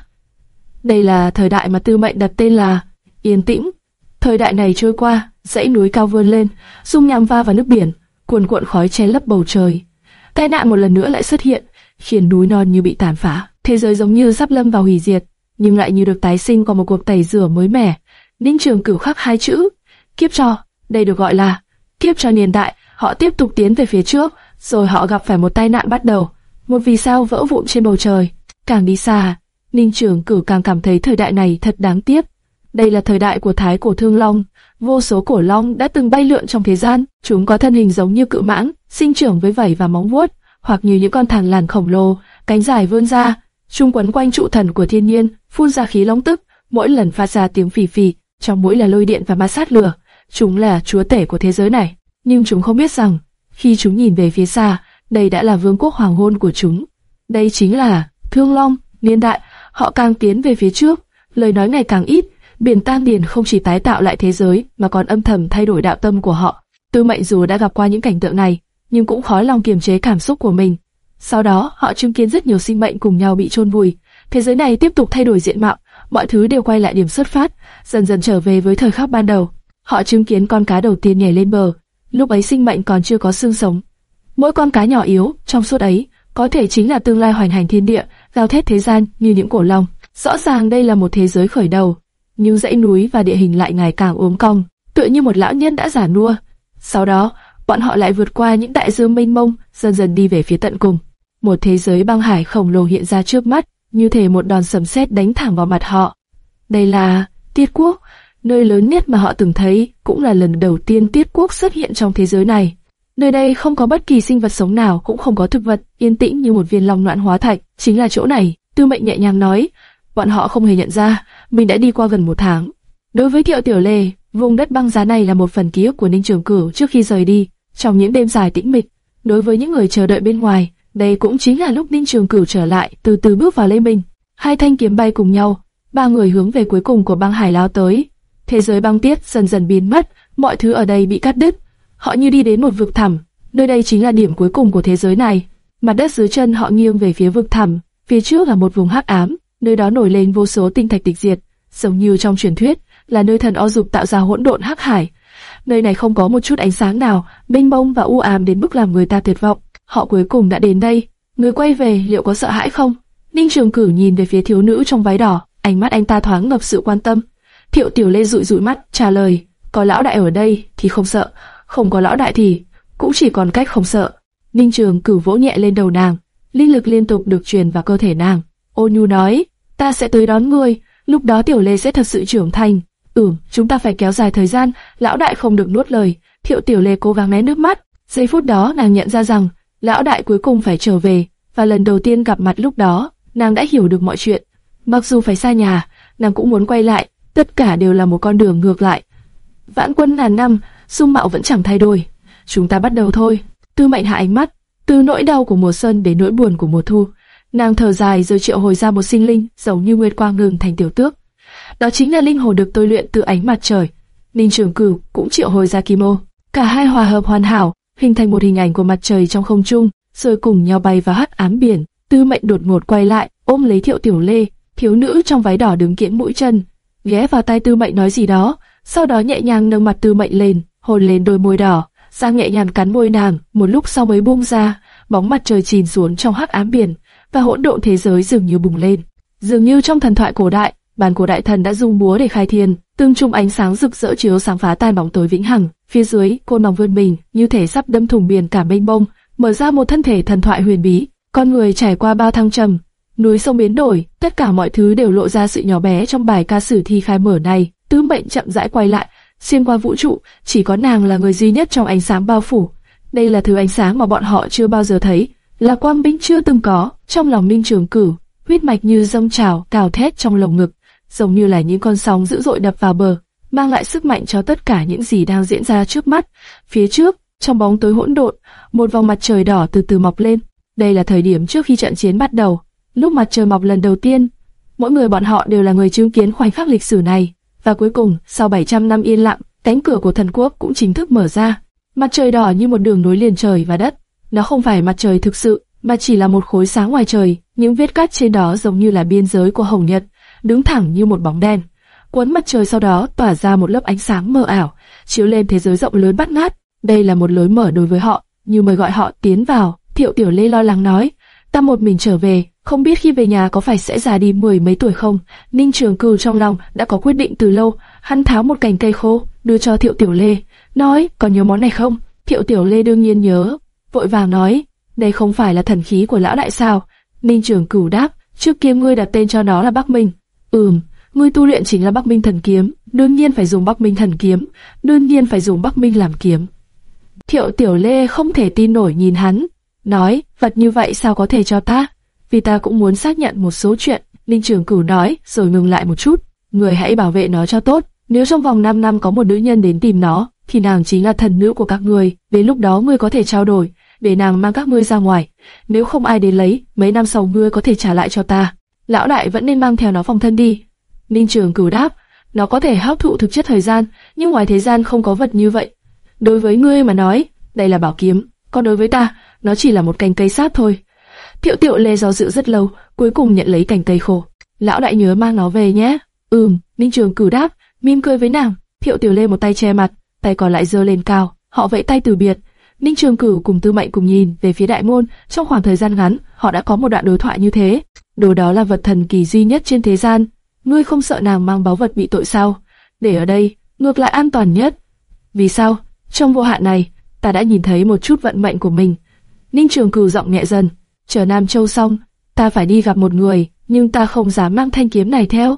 S1: Đây là thời đại mà Tư Mệnh đặt tên là Yên Tĩnh. Thời đại này trôi qua, dãy núi cao vươn lên, dung nham va vào nước biển, cuồn cuộn khói che lấp bầu trời. Tai nạn một lần nữa lại xuất hiện, khiến núi non như bị tàn phá. Thế giới giống như sắp lâm vào hủy diệt, nhưng lại như được tái sinh qua một cuộc tẩy rửa mới mẻ. Ninh Trường Cửu khắc hai chữ, kiếp cho, đây được gọi là kiếp cho niên đại. Họ tiếp tục tiến về phía trước, rồi họ gặp phải một tai nạn bắt đầu. Một vì sao vỡ vụn trên bầu trời. Càng đi xa, Ninh Trường Cửu càng cảm thấy thời đại này thật đáng tiếc. Đây là thời đại của Thái Cổ Thương Long, vô số cổ long đã từng bay lượn trong thế gian, chúng có thân hình giống như cự mãng, sinh trưởng với vảy và móng vuốt, hoặc như những con thằn lằn khổng lồ, cánh dài vươn ra, chung quấn quanh trụ thần của thiên nhiên, phun ra khí long tức, mỗi lần phát ra tiếng phì phì, trong mũi là lôi điện và ma sát lửa. Chúng là chúa tể của thế giới này, nhưng chúng không biết rằng, khi chúng nhìn về phía xa, đây đã là vương quốc hoàng hôn của chúng. Đây chính là Thương Long, niên đại, họ càng tiến về phía trước, lời nói ngày càng ít, biển tan điền không chỉ tái tạo lại thế giới mà còn âm thầm thay đổi đạo tâm của họ. Tư Mệnh dù đã gặp qua những cảnh tượng này, nhưng cũng khó lòng kiềm chế cảm xúc của mình. Sau đó, họ chứng kiến rất nhiều sinh mệnh cùng nhau bị chôn vùi. Thế giới này tiếp tục thay đổi diện mạo, mọi thứ đều quay lại điểm xuất phát, dần dần trở về với thời khắc ban đầu. Họ chứng kiến con cá đầu tiên nhảy lên bờ, lúc ấy sinh mệnh còn chưa có xương sống. Mỗi con cá nhỏ yếu trong suốt ấy có thể chính là tương lai hoành hành thiên địa, gào thét thế gian như những cổ long. Rõ ràng đây là một thế giới khởi đầu, nhưng dãy núi và địa hình lại ngày càng uốn cong, tựa như một lão nhân đã già nua. Sau đó, bọn họ lại vượt qua những đại dương mênh mông, dần dần đi về phía tận cùng. Một thế giới băng hải khổng lồ hiện ra trước mắt, như thể một đòn sấm sét đánh thẳng vào mặt họ. Đây là Tiết Quốc, nơi lớn nhất mà họ từng thấy, cũng là lần đầu tiên Tiết Quốc xuất hiện trong thế giới này. Nơi đây không có bất kỳ sinh vật sống nào, cũng không có thực vật, yên tĩnh như một viên long loạn hóa thạch, chính là chỗ này. Tư Mệnh nhẹ nhàng nói, bọn họ không hề nhận ra, mình đã đi qua gần một tháng. Đối với Thiệu Tiểu Lê, vùng đất băng giá này là một phần ký ức của Ninh Trường Cửu trước khi rời đi. Trong những đêm dài tĩnh mịch, đối với những người chờ đợi bên ngoài, đây cũng chính là lúc Ninh Trường Cửu trở lại, từ từ bước vào Lê Minh. Hai thanh kiếm bay cùng nhau, ba người hướng về cuối cùng của băng hải lao tới. Thế giới băng tiết dần dần biến mất, mọi thứ ở đây bị cắt đứt. Họ như đi đến một vực thẳm, nơi đây chính là điểm cuối cùng của thế giới này. Mặt đất dưới chân họ nghiêng về phía vực thẳm, phía trước là một vùng hắc ám, nơi đó nổi lên vô số tinh thạch tịch diệt, giống như trong truyền thuyết, là nơi thần O Dục tạo ra hỗn độn hắc hải. Nơi này không có một chút ánh sáng nào, mênh mông và u ám đến mức làm người ta tuyệt vọng. Họ cuối cùng đã đến đây. Người quay về liệu có sợ hãi không? Ninh Trường Cử nhìn về phía thiếu nữ trong váy đỏ, ánh mắt anh ta thoáng ngập sự quan tâm. Thiệu Tiểu Lê dụi dụi mắt, trả lời, có lão đại ở đây thì không sợ, không có lão đại thì cũng chỉ còn cách không sợ. Ninh Trường Cử vỗ nhẹ lên đầu nàng, linh lực liên tục được truyền vào cơ thể nàng. ô Nhu nói, ta sẽ tới đón ngươi, lúc đó Tiểu Lê sẽ thật sự trưởng thành. Ừm, chúng ta phải kéo dài thời gian, lão đại không được nuốt lời. Thiệu Tiểu Lê cố gắng né nước mắt. Giây phút đó nàng nhận ra rằng, lão đại cuối cùng phải trở về, và lần đầu tiên gặp mặt lúc đó, nàng đã hiểu được mọi chuyện. Mặc dù phải xa nhà, nàng cũng muốn quay lại, tất cả đều là một con đường ngược lại. Vãn quân ngàn năm, dung mạo vẫn chẳng thay đổi. Chúng ta bắt đầu thôi. Tư mệnh hạ ánh mắt, từ nỗi đau của mùa xuân đến nỗi buồn của mùa thu. Nàng thở dài rồi triệu hồi ra một sinh linh, giống như nguyệt quang ngừng thành tiểu tước. Đó chính là linh hồn được tôi luyện từ ánh mặt trời. Ninh Trường Cửu cũng triệu hồi ra Kim Ô. Cả hai hòa hợp hoàn hảo, hình thành một hình ảnh của mặt trời trong không trung, rồi cùng nhau bay vào hắc ám biển. Tư Mệnh đột ngột quay lại, ôm lấy Thiệu Tiểu Lê, thiếu nữ trong váy đỏ đứng kiễng mũi chân, ghé vào tai Tư Mệnh nói gì đó, sau đó nhẹ nhàng nâng mặt Tư Mệnh lên, hôn lên đôi môi đỏ, Giang nhẹ nhàng cắn môi nàng, một lúc sau mới buông ra, bóng mặt trời chìm xuống trong hắc ám biển, và hỗn độn thế giới dường như bùng lên. Dường như trong thần thoại cổ đại, bàn cổ đại thần đã dùng búa để khai thiên, tương trung ánh sáng rực rỡ chiếu sáng phá tan bóng tối vĩnh hằng. Phía dưới, cô nòng vươn mình, như thể sắp đâm thủng biển cả mênh mông, mở ra một thân thể thần thoại huyền bí. Con người trải qua bao thăng trầm, núi sông biến đổi, tất cả mọi thứ đều lộ ra sự nhỏ bé trong bài ca sử thi khai mở này. Tứ mệnh chậm rãi quay lại, xuyên qua vũ trụ, chỉ có nàng là người duy nhất trong ánh sáng bao phủ. Đây là thứ ánh sáng mà bọn họ chưa bao giờ thấy, là quang minh chưa từng có. Trong lòng Minh Trường Cửu, huyết mạch như dâng trào, cào thét trong lồng ngực, giống như là những con sóng dữ dội đập vào bờ, mang lại sức mạnh cho tất cả những gì đang diễn ra trước mắt. Phía trước, trong bóng tối hỗn độn, một vòng mặt trời đỏ từ từ mọc lên. Đây là thời điểm trước khi trận chiến bắt đầu, lúc mặt trời mọc lần đầu tiên. Mỗi người bọn họ đều là người chứng kiến khoảnh khắc lịch sử này. Và cuối cùng, sau 700 năm yên lặng, cánh cửa của thần quốc cũng chính thức mở ra. Mặt trời đỏ như một đường nối liền trời và đất. Nó không phải mặt trời thực sự, mà chỉ là một khối sáng ngoài trời. Những vết cắt trên đó giống như là biên giới của hồng nhật, đứng thẳng như một bóng đen. Cuốn mặt trời sau đó tỏa ra một lớp ánh sáng mờ ảo, chiếu lên thế giới rộng lớn bắt ngát. Đây là một lối mở đối với họ, như mời gọi họ tiến vào. Thiệu Tiểu Lê lo lắng nói, ta một mình trở về, không biết khi về nhà có phải sẽ già đi mười mấy tuổi không? Ninh Trường Cửu trong lòng đã có quyết định từ lâu, hắn tháo một cành cây khô, đưa cho Thiệu Tiểu Lê, nói, còn nhớ món này không? Thiệu Tiểu Lê đương nhiên nhớ, vội vàng nói, đây không phải là thần khí của lão đại sao? Ninh Trường Cửu đáp, trước kia ngươi đặt tên cho nó là Bắc Minh. Ừm, ngươi tu luyện chính là Bắc Minh thần kiếm, đương nhiên phải dùng Bắc Minh thần kiếm, đương nhiên phải dùng Bắc Minh làm kiếm. Thiệu Tiểu Lê không thể tin nổi nhìn hắn, nói, vật như vậy sao có thể cho ta? Vì ta cũng muốn xác nhận một số chuyện. Ninh Trường Cửu nói, rồi ngừng lại một chút. Người hãy bảo vệ nó cho tốt. Nếu trong vòng 5 năm có một nữ nhân đến tìm nó, thì nàng chính là thần nữ của các người. Đến lúc đó ngươi có thể trao đổi, để nàng mang các ngươi ra ngoài. Nếu không ai đến lấy, mấy năm sau ngươi có thể trả lại cho ta. Lão đại vẫn nên mang theo nó phòng thân đi. Ninh Trường Cửu đáp, nó có thể hấp thụ thực chất thời gian, nhưng ngoài thế gian không có vật như vậy. Đối với ngươi mà nói, đây là bảo kiếm, còn đối với ta, nó chỉ là một cành cây sáp thôi. Thiệu Tiểu Lê do dự rất lâu, cuối cùng nhận lấy cành cây khô. Lão đại nhớ mang nó về nhé. Ừm, Ninh Trường Cử đáp, mỉm cười với nàng. Thiệu Tiểu Lê một tay che mặt, tay còn lại giơ lên cao. Họ vẫy tay từ biệt. Ninh Trường Cửu cùng Tư Mệnh cùng nhìn về phía đại môn. Trong khoảng thời gian ngắn, họ đã có một đoạn đối thoại như thế. Đồ đó là vật thần kỳ duy nhất trên thế gian. Ngươi không sợ nàng mang báu vật bị tội sao? Để ở đây, ngược lại an toàn nhất. Vì sao? Trong vô hạn này, ta đã nhìn thấy một chút vận mệnh của mình. Ninh Trường Cửu giọng nhẹ dần. Chờ Nam Châu xong, ta phải đi gặp một người, nhưng ta không dám mang thanh kiếm này theo.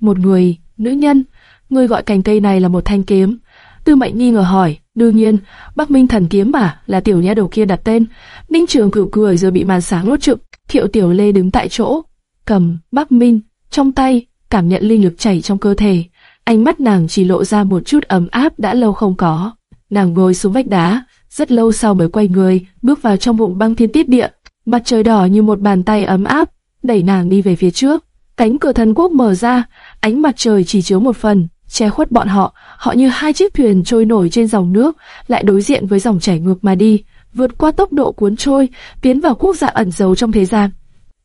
S1: Một người, nữ nhân, ngươi gọi cành cây này là một thanh kiếm. Tư Mệnh nghi ngờ hỏi, đương nhiên, Bắc Minh thần kiếm mà, là tiểu nha đầu kia đặt tên. Ninh Trường cửu cười rồi bị màn sáng lốt trực. Thiệu Tiểu Lê đứng tại chỗ, cầm Bắc Minh trong tay, cảm nhận linh lực chảy trong cơ thể. Ánh mắt nàng chỉ lộ ra một chút ấm áp đã lâu không có. Nàng ngồi xuống vách đá, rất lâu sau mới quay người, bước vào trong bụng băng thiên tiết địa. Mặt trời đỏ như một bàn tay ấm áp, đẩy nàng đi về phía trước. Cánh cửa thần quốc mở ra, ánh mặt trời chỉ chiếu một phần, che khuất bọn họ. Họ như hai chiếc thuyền trôi nổi trên dòng nước, lại đối diện với dòng chảy ngược mà đi, vượt qua tốc độ cuốn trôi, tiến vào quốc gia ẩn giấu trong thế gian.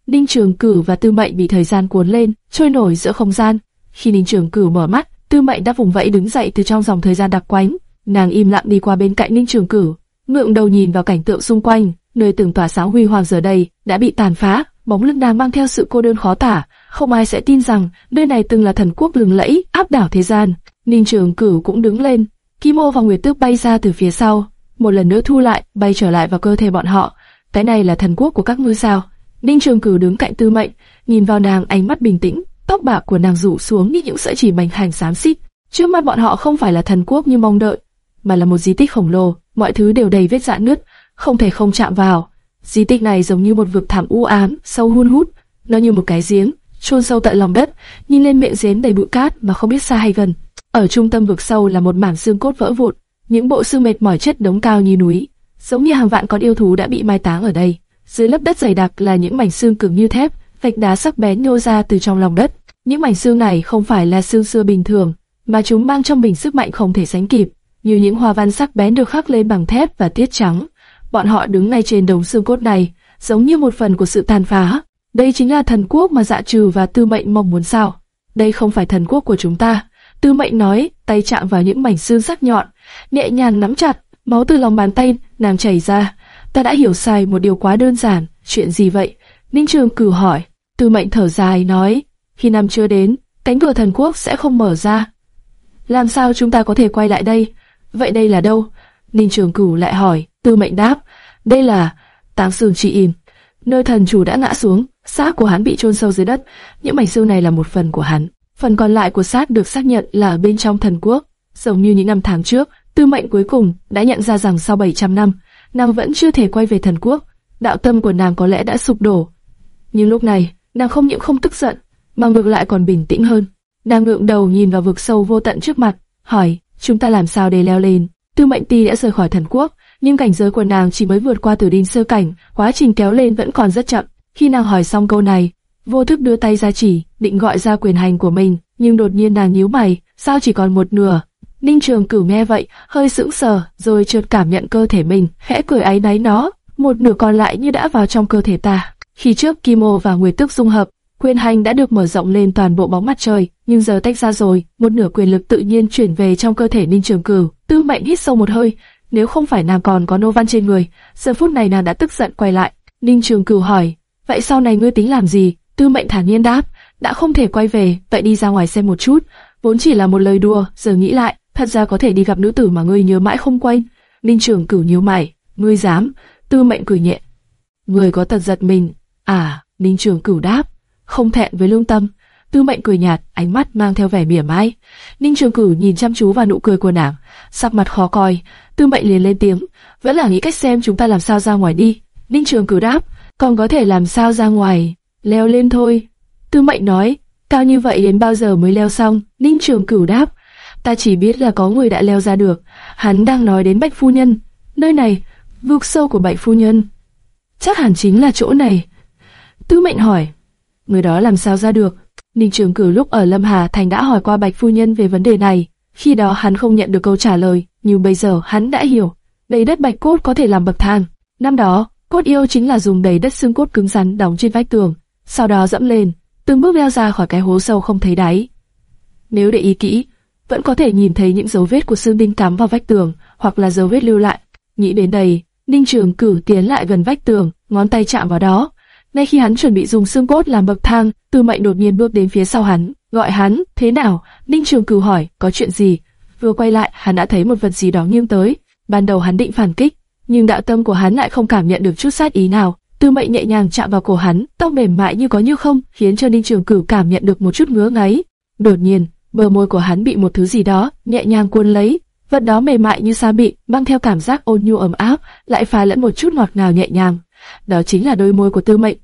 S1: Ninh Trường Cử và Tư Mệnh bị thời gian cuốn lên, trôi nổi giữa không gian. Khi Ninh Trường Cử mở mắt, Tư Mệnh đã vùng vẫy đứng dậy từ trong dòng thời gian đặc quánh. Nàng im lặng đi qua bên cạnh Ninh Trường Cử, ngượng đầu nhìn vào cảnh tượng xung quanh, nơi từng tỏa sáng huy hoàng giờ đây đã bị tàn phá, bóng lưng nàng mang theo sự cô đơn khó tả, không ai sẽ tin rằng nơi này từng là thần quốc lừng lẫy, áp đảo thế gian. Ninh Trường Cửu cũng đứng lên, Kim Ô và Nguyệt Tước bay ra từ phía sau, một lần nữa thu lại, bay trở lại vào cơ thể bọn họ. Cái này là thần quốc của các ngươi sao? Ninh Trường Cửu đứng cạnh Tư Mệnh, nhìn vào nàng ánh mắt bình tĩnh, tóc bạc của nàng rủ xuống như những sợi chỉ mảnh hành xám xít. Trước mắt bọn họ không phải là thần quốc như mong đợi, mà là một di tích khổng lồ, mọi thứ đều đầy vết rạn nứt, không thể không chạm vào. Di tích này giống như một vực thẳm u ám, sâu hun hút, nó như một cái giếng, chôn sâu tận lòng đất, nhìn lên miệng giếng đầy bụi cát mà không biết xa hay gần. Ở trung tâm vực sâu là một mảng xương cốt vỡ vụn, những bộ xương mệt mỏi chất đống cao như núi, giống như hàng vạn con yêu thú đã bị mai táng ở đây. Dưới lớp đất dày đặc là những mảnh xương cứng như thép, vạch đá sắc bén nhô ra từ trong lòng đất. Những mảnh xương này không phải là xương xưa bình thường, mà chúng mang trong mình sức mạnh không thể sánh kịp. như những hoa văn sắc bén được khắc lên bằng thép và tiết trắng. Bọn họ đứng ngay trên đống xương cốt này, giống như một phần của sự tàn phá. Đây chính là thần quốc mà dạ trừ và tư mệnh mong muốn sao? Đây không phải thần quốc của chúng ta. Tư mệnh nói, tay chạm vào những mảnh xương sắc nhọn, nhẹ nhàng nắm chặt, máu từ lòng bàn tay nàng chảy ra. Ta đã hiểu sai một điều quá đơn giản, chuyện gì vậy? Ninh Trường cử hỏi. Tư mệnh thở dài nói, khi năm chưa đến, cánh cửa thần quốc sẽ không mở ra. Làm sao chúng ta có thể quay lại đây? Vậy đây là đâu? Ninh Trường Cửu lại hỏi, Tư Mệnh đáp, đây là tám sườn trị im, nơi thần chủ đã ngã xuống, xác của hắn bị chôn sâu dưới đất, những mảnh xương này là một phần của hắn. Phần còn lại của xác được xác nhận là ở bên trong thần quốc, giống như những năm tháng trước, Tư Mệnh cuối cùng đã nhận ra rằng sau 700 năm, nàng vẫn chưa thể quay về thần quốc, đạo tâm của nàng có lẽ đã sụp đổ. Nhưng lúc này, nàng không những không tức giận, mà ngược lại còn bình tĩnh hơn. Nàng ngượng đầu nhìn vào vực sâu vô tận trước mặt, hỏi, chúng ta làm sao để leo lên? Tư Mệnh Ti đã rời khỏi thần quốc, nhưng cảnh giới của nàng chỉ mới vượt qua tử đinh sơ cảnh, quá trình kéo lên vẫn còn rất chậm. Khi nàng hỏi xong câu này, vô thức đưa tay ra chỉ, định gọi ra quyền hành của mình, nhưng đột nhiên nàng nhíu mày, sao chỉ còn một nửa? Ninh Trường Cửu nghe vậy, hơi sững sờ, rồi chợt cảm nhận cơ thể mình, khẽ cười áy náy nó, một nửa còn lại như đã vào trong cơ thể ta. Khi trước Kimo và Nguyệt Tức dung hợp, quyền hành đã được mở rộng lên toàn bộ bóng mặt trời, nhưng giờ tách ra rồi, một nửa quyền lực tự nhiên chuyển về trong cơ thể Ninh Trường Cửu. Tư Mệnh hít sâu một hơi, nếu không phải nàng còn có nô văn trên người, giờ phút này nàng đã tức giận quay lại. Ninh Trường Cửu hỏi, vậy sau này ngươi tính làm gì? Tư Mệnh thản nhiên đáp, đã không thể quay về, vậy đi ra ngoài xem một chút. Vốn chỉ là một lời đùa, giờ nghĩ lại, thật ra có thể đi gặp nữ tử mà ngươi nhớ mãi không quên. Ninh Trường Cửu nhíu mày, ngươi dám? Tư Mệnh cười nhẹ, ngươi có tật giật mình. À, Ninh Trường Cửu đáp, không thẹn với lương tâm. Tư Mệnh cười nhạt, ánh mắt mang theo vẻ mỉa mai. Ninh Trường Cửu nhìn chăm chú vào nụ cười của nàng, sắc mặt khó coi. Tư Mệnh liền lên tiếng, vẫn là nghĩ cách xem chúng ta làm sao ra ngoài đi. Ninh Trường Cửu đáp, còn có thể làm sao ra ngoài? Leo lên thôi. Tư Mệnh nói, cao như vậy đến bao giờ mới leo xong? Ninh Trường Cửu đáp, ta chỉ biết là có người đã leo ra được. Hắn đang nói đến Bạch Phu Nhân. Nơi này, vực sâu của Bạch Phu Nhân. Chắc hẳn chính là chỗ này. Tư Mệnh hỏi, người đó làm sao ra được? Ninh Trường Cửu lúc ở Lâm Hà Thành đã hỏi qua Bạch Phu Nhân về vấn đề này. Khi đó hắn không nhận được câu trả lời, nhưng bây giờ hắn đã hiểu. Đầy đất bạch cốt có thể làm bậc thang. Năm đó, cốt yêu chính là dùng đầy đất xương cốt cứng rắn đóng trên vách tường, sau đó dẫm lên, từng bước leo ra khỏi cái hố sâu không thấy đáy. Nếu để ý kỹ, vẫn có thể nhìn thấy những dấu vết của xương đinh cắm vào vách tường, hoặc là dấu vết lưu lại. Nghĩ đến đây, Ninh Trường Cửu tiến lại gần vách tường, ngón tay chạm vào đó, ngay khi hắn chuẩn bị dùng xương cốt làm bậc thang, Tư Mệnh đột nhiên bước đến phía sau hắn, gọi hắn, thế nào? Ninh Trường Cửu hỏi, có chuyện gì? Vừa quay lại, hắn đã thấy một vật gì đó nghiêng tới. Ban đầu hắn định phản kích, nhưng đạo tâm của hắn lại không cảm nhận được chút sát ý nào. Tư Mệnh nhẹ nhàng chạm vào cổ hắn, tóc mềm mại như có như không, khiến cho Ninh Trường Cửu cảm nhận được một chút ngứa ngáy. Đột nhiên, bờ môi của hắn bị một thứ gì đó nhẹ nhàng cuốn lấy, vật đó mềm mại như sa bị, mang theo cảm giác ôn nhu ấm áp, lại pha lẫn một chút ngọt ngào nhẹ nhàng. Đó chính là đôi môi của Tư Mệnh.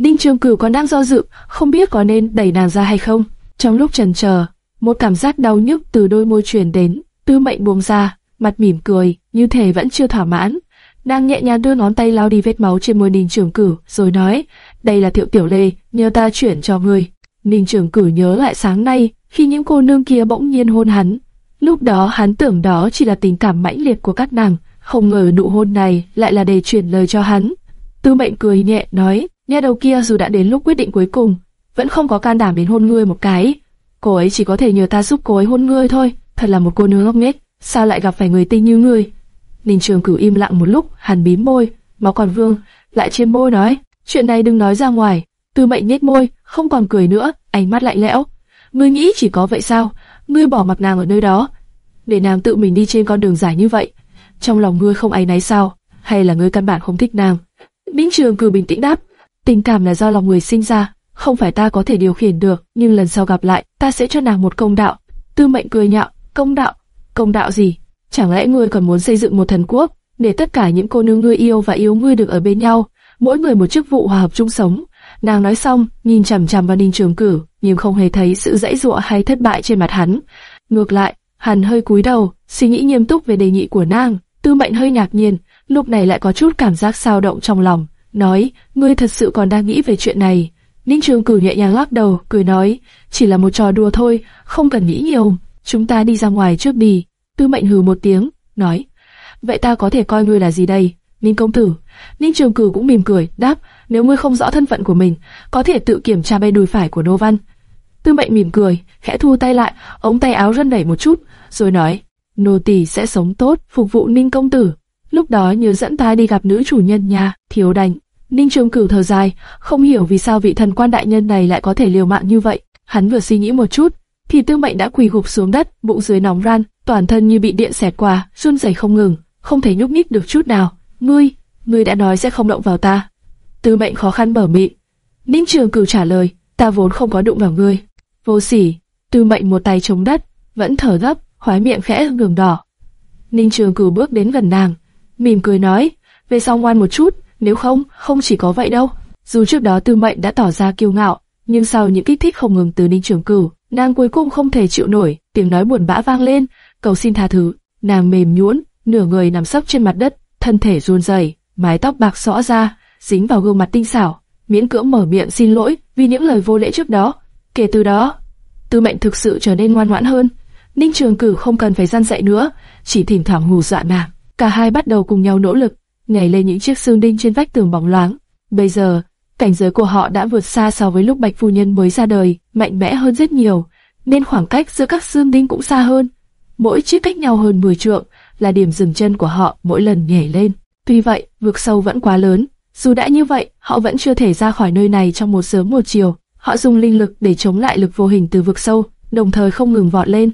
S1: Ninh Trường Cửu còn đang do dự, không biết có nên đẩy nàng ra hay không. Trong lúc trần chờ, một cảm giác đau nhức từ đôi môi truyền đến, Tư Mệnh buông ra, mặt mỉm cười, như thể vẫn chưa thỏa mãn. Nàng nhẹ nhàng đưa ngón tay lau đi vết máu trên môi Ninh Trường Cửu, rồi nói: "Đây là Thiệu Tiểu Lê, nhờ ta chuyển cho ngươi." Ninh Trường Cửu nhớ lại sáng nay, khi những cô nương kia bỗng nhiên hôn hắn, lúc đó hắn tưởng đó chỉ là tình cảm mãnh liệt của các nàng, không ngờ nụ hôn này lại là để chuyển lời cho hắn. Tư Mệnh cười nhẹ nói: Nhà đầu kia dù đã đến lúc quyết định cuối cùng, vẫn không có can đảm đến hôn ngươi một cái. Cô ấy chỉ có thể nhờ ta giúp cô ấy hôn ngươi thôi. Thật là một cô nương ngốc nghếch, sao lại gặp phải người tinh như ngươi? Ninh Trường Cửu im lặng một lúc, hàn bím môi, máu còn vương, lại trên môi nói, chuyện này đừng nói ra ngoài. Tư Mệnh nhếch môi, không còn cười nữa, ánh mắt lạnh lẽo. Ngươi nghĩ chỉ có vậy sao? Ngươi bỏ mặc nàng ở nơi đó, để nàng tự mình đi trên con đường dài như vậy. Trong lòng ngươi không áy náy sao? Hay là ngươi căn bản không thích nàng? Ninh Trường Cửu bình tĩnh đáp, Tình cảm là do lòng người sinh ra, không phải ta có thể điều khiển được, nhưng lần sau gặp lại, ta sẽ cho nàng một công đạo. Tư mệnh cười nhạo, công đạo, công đạo gì? Chẳng lẽ ngươi còn muốn xây dựng một thần quốc, để tất cả những cô nương ngươi yêu và yêu ngươi được ở bên nhau, mỗi người một chức vụ hòa hợp chung sống? Nàng nói xong, nhìn chằm chằm vào Ninh Trường Cử, nhưng không hề thấy sự dãy dụa hay thất bại trên mặt hắn. Ngược lại, hắn hơi cúi đầu, suy nghĩ nghiêm túc về đề nghị của nàng. Tư Mệnh hơi ngạc nhiên, lúc này lại có chút cảm giác sao động trong lòng nói, ngươi thật sự còn đang nghĩ về chuyện này. Ninh Trường Cửu nhẹ nhàng lắc đầu, cười nói, chỉ là một trò đùa thôi, không cần nghĩ nhiều, chúng ta đi ra ngoài trước đi. Tư mệnh hừ một tiếng, nói, vậy ta có thể coi ngươi là gì đây? Ninh công tử. Ninh Trường Cửu cũng mỉm cười, đáp, nếu ngươi không rõ thân phận của mình, có thể tự kiểm tra bên đùi phải của Nô Văn. Tư Mệnh mỉm cười, khẽ thu tay lại, ống tay áo rân đẩy một chút, rồi nói, nô tỳ sẽ sống tốt, phục vụ Ninh công tử. Lúc đó nhớ dẫn ta đi gặp nữ chủ nhân nhà, thiếu đành. Ninh Trường Cửu thở dài, không hiểu vì sao vị thần quan đại nhân này lại có thể liều mạng như vậy. Hắn vừa suy nghĩ một chút, thì Tư Mệnh đã quỳ gục xuống đất, bụng dưới nóng ran, toàn thân như bị điện xẹt qua, run rẩy không ngừng, không thể nhúc nhích được chút nào. Ngươi, ngươi đã nói sẽ không động vào ta. Tư Mệnh khó khăn bở miệng. Ninh Trường Cửu trả lời, ta vốn không có đụng vào ngươi. Vô sỉ. Tư Mệnh một tay chống đất, vẫn thở gấp, khóe miệng khẽ ngừng đỏ. Ninh Trường Cửu bước đến gần nàng, mỉm cười nói, về sau ngoan một chút, nếu không, không chỉ có vậy đâu. Dù trước đó Tư Mệnh đã tỏ ra kiêu ngạo, nhưng sau những kích thích không ngừng từ Ninh Trường Cửu, nàng cuối cùng không thể chịu nổi, tiếng nói buồn bã vang lên, cầu xin tha thứ. Nàng mềm nhũn, nửa người nằm sấp trên mặt đất, thân thể run rẩy, mái tóc bạc xõa ra, dính vào gương mặt tinh xảo, miễn cưỡng mở miệng xin lỗi vì những lời vô lễ trước đó. Kể từ đó, Tư Mệnh thực sự trở nên ngoan ngoãn hơn. Ninh Trường Cửu không cần phải gian dạy nữa, chỉ thỉnh thoảng hù dọa nàng. Cả hai bắt đầu cùng nhau nỗ lực, nhảy lên những chiếc xương đinh trên vách tường bóng loáng. Bây giờ, cảnh giới của họ đã vượt xa so với lúc Bạch phu nhân mới ra đời, mạnh mẽ hơn rất nhiều, nên khoảng cách giữa các xương đinh cũng xa hơn. Mỗi chiếc cách nhau hơn 10 trượng, là điểm dừng chân của họ mỗi lần nhảy lên. Tuy vậy, vực sâu vẫn quá lớn. Dù đã như vậy, họ vẫn chưa thể ra khỏi nơi này trong một sớm một chiều. Họ dùng linh lực để chống lại lực vô hình từ vực sâu, đồng thời không ngừng vọt lên.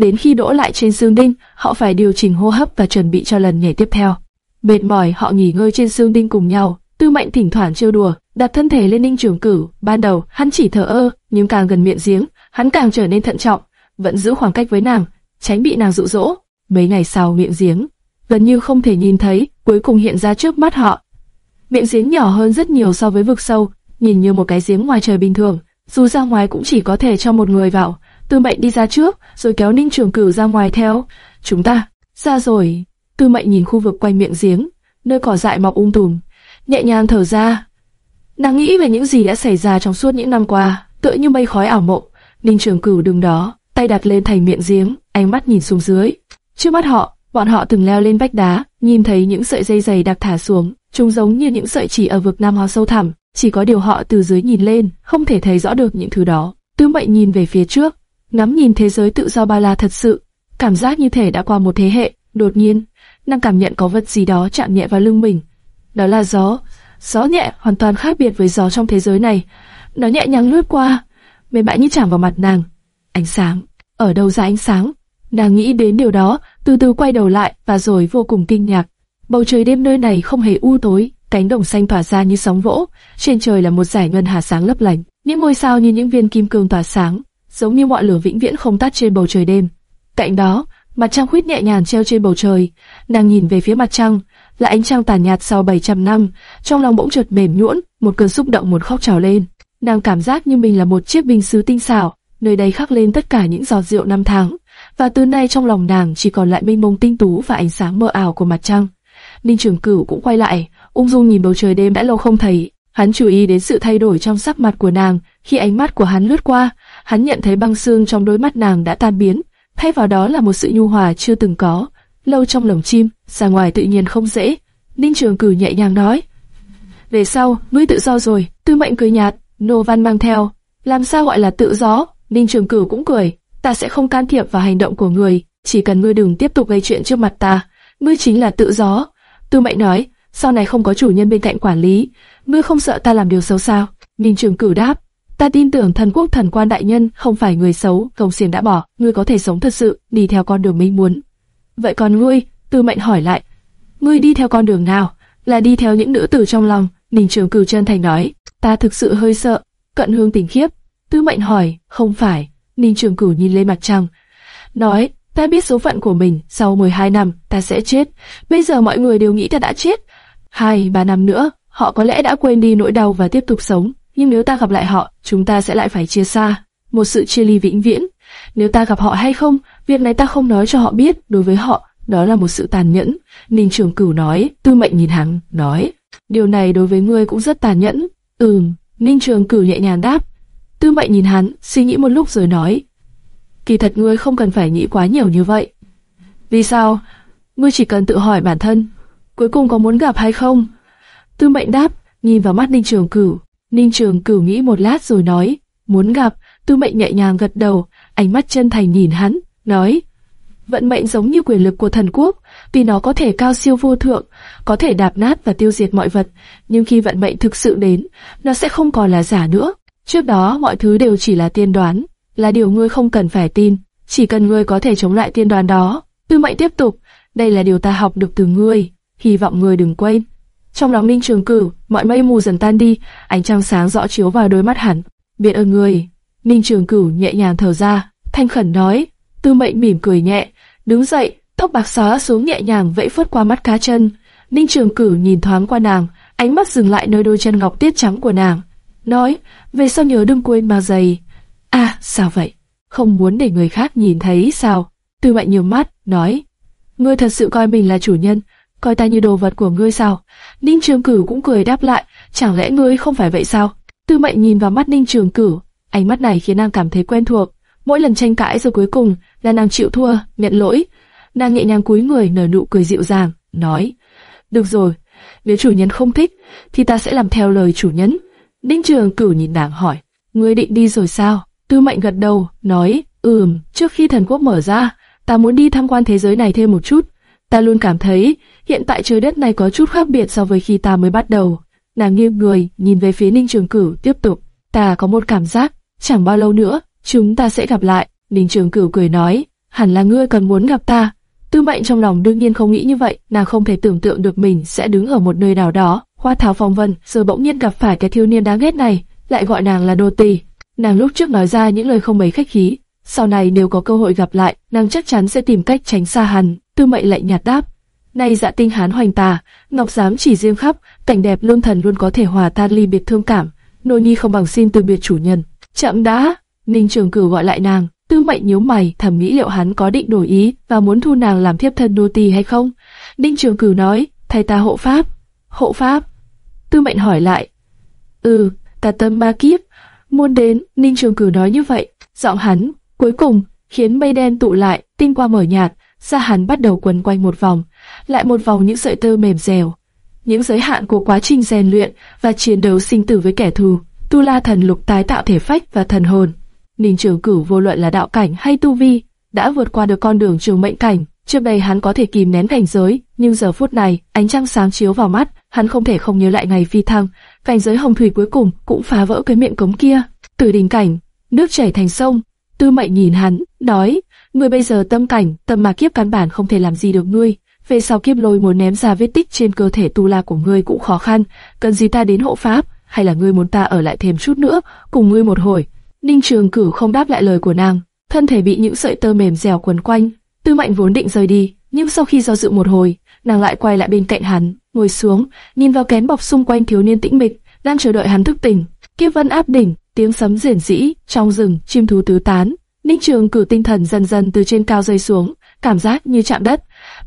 S1: Đến khi đỗ lại trên xương đinh, họ phải điều chỉnh hô hấp và chuẩn bị cho lần nhảy tiếp theo. Mệt mỏi, họ nghỉ ngơi trên xương đinh cùng nhau. Tư Mệnh thỉnh thoảng trêu đùa, đặt thân thể lên Ninh Trường Cửu. Ban đầu, hắn chỉ thở ơ, nhưng càng gần miệng giếng, hắn càng trở nên thận trọng, vẫn giữ khoảng cách với nàng, tránh bị nàng dụ dỗ. Mấy ngày sau miệng giếng, gần như không thể nhìn thấy, cuối cùng hiện ra trước mắt họ. Miệng giếng nhỏ hơn rất nhiều so với vực sâu, nhìn như một cái giếng ngoài trời bình thường, dù ra ngoài cũng chỉ có thể cho một người vào. Tư Mệnh đi ra trước, rồi kéo Ninh Trường Cửu ra ngoài theo. Chúng ta, ra rồi. Tư Mệnh nhìn khu vực quanh miệng giếng, nơi cỏ dại mọc um tùm, nhẹ nhàng thở ra. Nàng nghĩ về những gì đã xảy ra trong suốt những năm qua, tựa như mây khói ảo mộng. Ninh Trường Cửu đứng đó, tay đặt lên thành miệng giếng, ánh mắt nhìn xuống dưới. Trước mắt họ, bọn họ từng leo lên vách đá, nhìn thấy những sợi dây dày đặc thả xuống, chúng giống như những sợi chỉ ở vực Nam Hoa sâu thẳm, chỉ có điều họ từ dưới nhìn lên, không thể thấy rõ được những thứ đó. Tư Mệnh nhìn về phía trước, ngắm nhìn thế giới tự do ba la thật sự, cảm giác như thể đã qua một thế hệ. Đột nhiên, nàng cảm nhận có vật gì đó chạm nhẹ vào lưng mình. Đó là gió, gió nhẹ hoàn toàn khác biệt với gió trong thế giới này. Nó nhẹ nhàng lướt qua, mềm mại như chạm vào mặt nàng. Ánh sáng, ở đâu ra ánh sáng? Nàng nghĩ đến điều đó, từ từ quay đầu lại và rồi vô cùng kinh ngạc. Bầu trời đêm nơi này không hề u tối, cánh đồng xanh tỏa ra như sóng vỗ, trên trời là một dải ngân hà sáng lấp lánh, những ngôi sao như những viên kim cương tỏa sáng, giống như ngọn lửa vĩnh viễn không tắt trên bầu trời đêm. Cạnh đó, mặt trăng khuyết nhẹ nhàng treo trên bầu trời, nàng nhìn về phía mặt trăng, là ánh trăng tàn nhạt sau 700 năm, trong lòng bỗng chợt mềm nhũn, một cơn xúc động muốn khóc trào lên. Nàng cảm giác như mình là một chiếc bình sứ tinh xảo, nơi đây khắc lên tất cả những giọt rượu năm tháng, và từ nay trong lòng nàng chỉ còn lại mênh mông tinh tú và ánh sáng mờ ảo của mặt trăng. Ninh Trường Cửu cũng quay lại, ung dung nhìn bầu trời đêm đã lâu không thấy. Hắn chú ý đến sự thay đổi trong sắc mặt của nàng khi ánh mắt của hắn lướt qua, hắn nhận thấy băng xương trong đôi mắt nàng đã tan biến, thay vào đó là một sự nhu hòa chưa từng có. Lâu trong lồng chim, ra ngoài tự nhiên không dễ. Ninh Trường Cử nhẹ nhàng nói: "Về sau, ngươi tự do rồi." Tư Mệnh cười nhạt, Nô Văn mang theo, "Làm sao gọi là tự do?" Ninh Trường Cử cũng cười, "Ta sẽ không can thiệp vào hành động của người, chỉ cần ngươi đừng tiếp tục gây chuyện trước mặt ta, ngươi chính là tự do." Tư Mệnh nói, sau này không có chủ nhân bên cạnh quản lý, ngươi không sợ ta làm điều xấu sao? Ninh Trường Cử đáp, ta tin tưởng thần quốc thần quan đại nhân không phải người xấu, công xiềng đã bỏ, ngươi có thể sống thật sự, đi theo con đường mình muốn. Vậy còn ngươi? Tư Mệnh hỏi lại, ngươi đi theo con đường nào? Là đi theo những nữ tử trong lòng? Ninh Trường Cửu chân thành nói, ta thực sự hơi sợ. Cận Hương tỉnh khiếp, Tư Mệnh hỏi, không phải? Ninh Trường Cửu nhìn lên mặt trăng, nói, ta biết số phận của mình, sau 12 năm ta sẽ chết. Bây giờ mọi người đều nghĩ ta đã chết, hai ba năm nữa, họ có lẽ đã quên đi nỗi đau và tiếp tục sống. Nhưng nếu ta gặp lại họ, chúng ta sẽ lại phải chia xa. Một sự chia ly vĩnh viễn. Nếu ta gặp họ hay không, việc này ta không nói cho họ biết. Đối với họ, đó là một sự tàn nhẫn. Ninh Trường Cửu nói, Tư Mệnh nhìn hắn, nói, điều này đối với ngươi cũng rất tàn nhẫn. Ừm, Ninh Trường Cửu nhẹ nhàng đáp. Tư Mệnh nhìn hắn, suy nghĩ một lúc rồi nói, kỳ thật ngươi không cần phải nghĩ quá nhiều như vậy. Vì sao? Ngươi chỉ cần tự hỏi bản thân, cuối cùng có muốn gặp hay không? Tư mệnh đáp, nhìn vào mắt Ninh Trường Cửu. Ninh Trường Cửu nghĩ một lát rồi nói, muốn gặp. Tư mệnh nhẹ nhàng gật đầu, ánh mắt chân thành nhìn hắn, nói, vận mệnh giống như quyền lực của thần quốc, vì nó có thể cao siêu vô thượng, có thể đạp nát và tiêu diệt mọi vật, nhưng khi vận mệnh thực sự đến, nó sẽ không còn là giả nữa. Trước đó mọi thứ đều chỉ là tiên đoán, là điều ngươi không cần phải tin, chỉ cần ngươi có thể chống lại tiên đoán đó. Tư mệnh tiếp tục, đây là điều ta học được từ ngươi, hy vọng ngươi đừng quên. Trong lòng Minh Trường Cửu, mọi mây mù dần tan đi, ánh trăng sáng rõ chiếu vào đôi mắt hắn. Biết ơn người Minh Trường Cửu nhẹ nhàng thở ra, thanh khẩn nói. Tư Mệnh mỉm cười nhẹ, đứng dậy, tóc bạc xóa xuống nhẹ nhàng vẫy phất qua mắt cá chân. Ninh Trường Cửu nhìn thoáng qua nàng, ánh mắt dừng lại nơi đôi chân ngọc tiết trắng của nàng, nói: về sau nhớ đừng quên mang giày. À, sao vậy? Không muốn để người khác nhìn thấy sao? Tư Mệnh nhiều mắt, nói: ngươi thật sự coi mình là chủ nhân, coi ta như đồ vật của ngươi sao? Ninh Trường Cửu cũng cười đáp lại, chẳng lẽ ngươi không phải vậy sao? Tư Mệnh nhìn vào mắt Ninh Trường Cửu, ánh mắt này khiến nàng cảm thấy quen thuộc. Mỗi lần tranh cãi rồi cuối cùng là nàng chịu thua, nhận lỗi. Nàng nhẹ nhàng cúi người nở nụ cười dịu dàng, nói: được rồi, nếu chủ nhân không thích, thì ta sẽ làm theo lời chủ nhân. Ninh Trường Cửu nhìn nàng hỏi: ngươi định đi rồi sao? Tư Mệnh gật đầu, nói: ừm, trước khi thần quốc mở ra, ta muốn đi tham quan thế giới này thêm một chút. Ta luôn cảm thấy hiện tại trời đất này có chút khác biệt so với khi ta mới bắt đầu. Nàng nghiêng người, nhìn về phía Ninh Trường Cửu, tiếp tục. Ta có một cảm giác, chẳng bao lâu nữa, chúng ta sẽ gặp lại. Ninh Trường Cửu cười nói, hẳn là ngươi cần muốn gặp ta. Tư Mệnh trong lòng đương nhiên không nghĩ như vậy, nàng không thể tưởng tượng được mình sẽ đứng ở một nơi nào đó, hoa tháo phong vân, rồi bỗng nhiên gặp phải cái thiếu niên đáng ghét này, lại gọi nàng là đô tì Nàng lúc trước nói ra những lời không mấy khách khí, sau này nếu có cơ hội gặp lại, nàng chắc chắn sẽ tìm cách tránh xa hắn. Tư Mệnh lạnh nhạt đáp, nay dạ tinh hán hoành tà, ngọc dám chỉ riêng khắp, cảnh đẹp luôn thần luôn có thể hòa tan ly biệt thương cảm, nô nhi không bằng xin từ biệt chủ nhân. Chậm đã, Ninh Trường Cửu gọi lại nàng, Tư Mệnh nhíu mày, thầm nghĩ liệu hắn có định đổi ý và muốn thu nàng làm thiếp thân nô tỳ hay không. Ninh Trường Cửu nói, thay ta hộ pháp. Hộ pháp? Tư Mệnh hỏi lại. Ừ, ta tâm ma kiếp. Muốn đến, Ninh Trường Cửu nói như vậy, giọng hắn, cuối cùng, khiến mây đen tụ lại, tinh qua mở nhạt, da hắn bắt đầu quấn quanh một vòng, lại một vòng những sợi tơ mềm dẻo. Những giới hạn của quá trình rèn luyện và chiến đấu sinh tử với kẻ thù, Tu La thần lục tái tạo thể phách và thần hồn. Ninh Trường Cửu vô luận là đạo cảnh hay tu vi, đã vượt qua được con đường trường mệnh cảnh. Trước đây hắn có thể kìm nén cảnh giới, nhưng giờ phút này, ánh trăng sáng chiếu vào mắt, hắn không thể không nhớ lại ngày phi thăng, cảnh giới hồng thủy cuối cùng cũng phá vỡ cái miệng cống kia. từ đỉnh cảnh, nước chảy thành sông. Tư Mệnh nhìn hắn, nói: ngươi bây giờ tâm cảnh, tâm mà kiếp căn bản không thể làm gì được ngươi. Về sau kiếp lôi muốn ném ra vết tích trên cơ thể tu la của ngươi cũng khó khăn, cần gì ta đến hộ pháp, hay là ngươi muốn ta ở lại thêm chút nữa, cùng ngươi một hồi. Ninh Trường Cửu không đáp lại lời của nàng, thân thể bị những sợi tơ mềm dẻo quấn quanh. Tư Mạnh vốn định rời đi, nhưng sau khi do dự một hồi, nàng lại quay lại bên cạnh hắn, ngồi xuống, nhìn vào kén bọc xung quanh thiếu niên tĩnh mịch, đang chờ đợi hắn thức tỉnh. Kiếp vân áp đỉnh, tiếng sấm rền rĩ, trong rừng chim thú tứ tán, Ninh Trường cử tinh thần dần dần từ trên cao rơi xuống, cảm giác như chạm đất.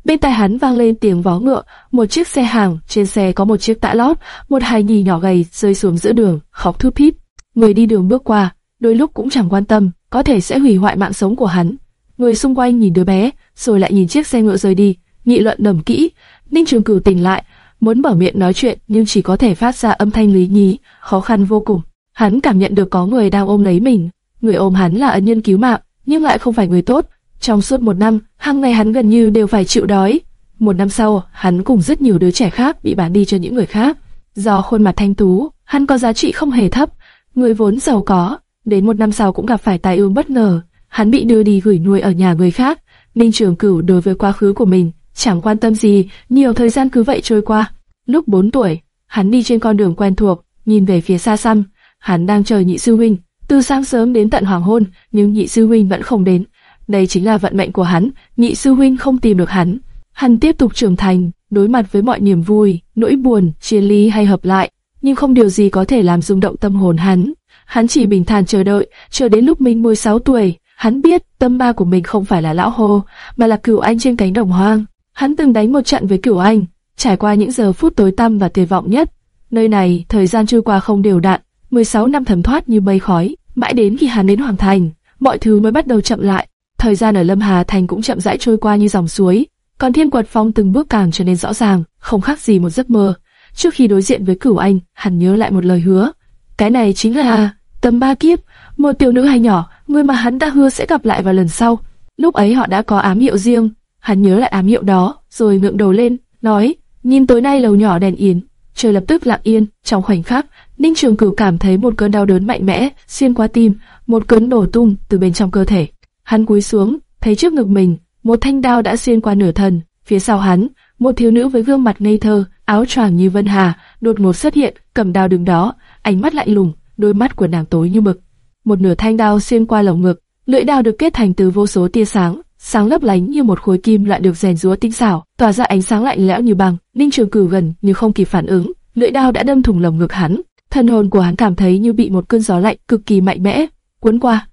S1: Bên tai hắn vang lên tiếng vó ngựa, một chiếc xe hàng, trên xe có một chiếc tạ lót, một hài nhi nhỏ gầy rơi xuống giữa đường, khóc thút thít. Người đi đường bước qua, đôi lúc cũng chẳng quan tâm, có thể sẽ hủy hoại mạng sống của hắn. Người xung quanh nhìn đứa bé, rồi lại nhìn chiếc xe ngựa rời đi, nghị luận đầm kỹ. Ninh Trường Cửu tỉnh lại, muốn mở miệng nói chuyện nhưng chỉ có thể phát ra âm thanh lý nhí, khó khăn vô cùng. Hắn cảm nhận được có người đang ôm lấy mình, người ôm hắn là ân nhân cứu mạng, nhưng lại không phải người tốt. Trong suốt một năm, hàng ngày hắn gần như đều phải chịu đói. Một năm sau, hắn cùng rất nhiều đứa trẻ khác bị bán đi cho những người khác. Do khuôn mặt thanh tú, hắn có giá trị không hề thấp, người vốn giàu có. Đến một năm sau cũng gặp phải tai ương bất ngờ, hắn bị đưa đi gửi nuôi ở nhà người khác. Ninh Trường Cửu đối với quá khứ của mình chẳng quan tâm gì, nhiều thời gian cứ vậy trôi qua. Lúc 4 tuổi, hắn đi trên con đường quen thuộc, nhìn về phía xa xăm, hắn đang chờ nhị sư huynh từ sáng sớm đến tận hoàng hôn, nhưng nhị sư huynh vẫn không đến. Đây chính là vận mệnh của hắn, nhị sư huynh không tìm được hắn. Hắn tiếp tục trưởng thành, đối mặt với mọi niềm vui, nỗi buồn, chia ly hay hợp lại, nhưng không điều gì có thể làm rung động tâm hồn hắn. Hắn chỉ bình thản chờ đợi, chờ đến lúc mình 16 tuổi, hắn biết tâm ba của mình không phải là lão hồ, mà là cửu anh trên cánh đồng hoang. Hắn từng đánh một trận với cửu anh, trải qua những giờ phút tối tăm và tuyệt vọng nhất. Nơi này, thời gian trôi qua không đều đặn, 16 năm thấm thoát như mây khói, mãi đến khi hắn đến Hoàng Thành, mọi thứ mới bắt đầu chậm lại. Thời gian ở Lâm Hà Thành cũng chậm rãi trôi qua như dòng suối, còn Thiên Quật Phong từng bước càng trở nên rõ ràng, không khác gì một giấc mơ. Trước khi đối diện với Cửu Anh, hắn nhớ lại một lời hứa. Cái này chính là tầm ba kiếp, một tiểu nữ hài nhỏ, người mà hắn đã hứa sẽ gặp lại vào lần sau. Lúc ấy họ đã có ám hiệu riêng, hắn nhớ lại ám hiệu đó, rồi ngượng đầu lên, nói, nhìn tối nay lầu nhỏ đèn yến, trời lập tức lặng yên, trong khoảnh khắc, Ninh Trường Cửu cảm thấy một cơn đau đớn mạnh mẽ xuyên qua tim, một cơn nổ tung từ bên trong cơ thể. Hắn cúi xuống, thấy trước ngực mình, một thanh đao đã xuyên qua nửa thân, phía sau hắn, một thiếu nữ với gương mặt ngây thơ, áo choàng như vân hà, đột ngột xuất hiện, cầm đao đứng đó, ánh mắt lạnh lùng, đôi mắt của nàng tối như mực. Một nửa thanh đao xuyên qua lồng ngực, lưỡi đao được kết thành từ vô số tia sáng, sáng lấp lánh như một khối kim loại được rèn rúa tinh xảo, tỏa ra ánh sáng lạnh lẽo như băng. Ninh Trường Cửu gần như không kịp phản ứng, lưỡi đao đã đâm thủng lồng ngực hắn. Thân hồn của hắn cảm thấy như bị một cơn gió lạnh cực kỳ mạnh mẽ cuốn qua.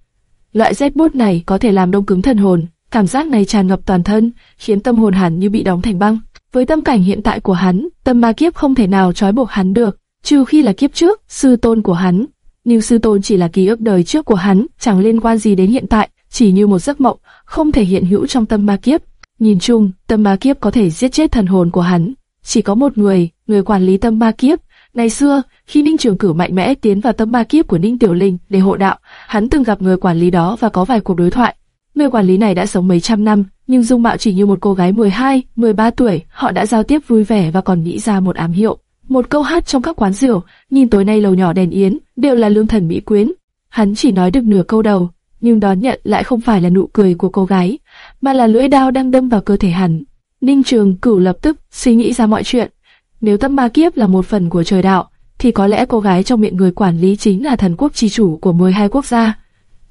S1: Loại rét bút này có thể làm đông cứng thần hồn, cảm giác này tràn ngập toàn thân, khiến tâm hồn hắn như bị đóng thành băng. Với tâm cảnh hiện tại của hắn, tâm ma kiếp không thể nào trói buộc hắn được, trừ khi là kiếp trước, sư tôn của hắn. Nhưng sư tôn chỉ là ký ức đời trước của hắn, chẳng liên quan gì đến hiện tại, chỉ như một giấc mộng, không thể hiện hữu trong tâm ma kiếp. Nhìn chung, tâm ma kiếp có thể giết chết thần hồn của hắn. Chỉ có một người, người quản lý tâm ma kiếp. Ngày xưa, khi Ninh Trường Cửu mạnh mẽ tiến vào tâm ma kiếp của Ninh Tiểu Linh để hộ đạo, hắn từng gặp người quản lý đó và có vài cuộc đối thoại. Người quản lý này đã sống mấy trăm năm, nhưng dung mạo chỉ như một cô gái 12, 13 tuổi, họ đã giao tiếp vui vẻ và còn nghĩ ra một ám hiệu. Một câu hát trong các quán rượu, nhìn tối nay lầu nhỏ đèn yến, đều là lương thần mỹ quyến. Hắn chỉ nói được nửa câu đầu, nhưng đón nhận lại không phải là nụ cười của cô gái, mà là lưỡi dao đang đâm vào cơ thể hắn. Ninh Trường Cửu lập tức suy nghĩ ra mọi chuyện. Nếu tâm ma kiếp là một phần của trời đạo, thì có lẽ cô gái trong miệng người quản lý chính là thần quốc chi chủ của 12 quốc gia.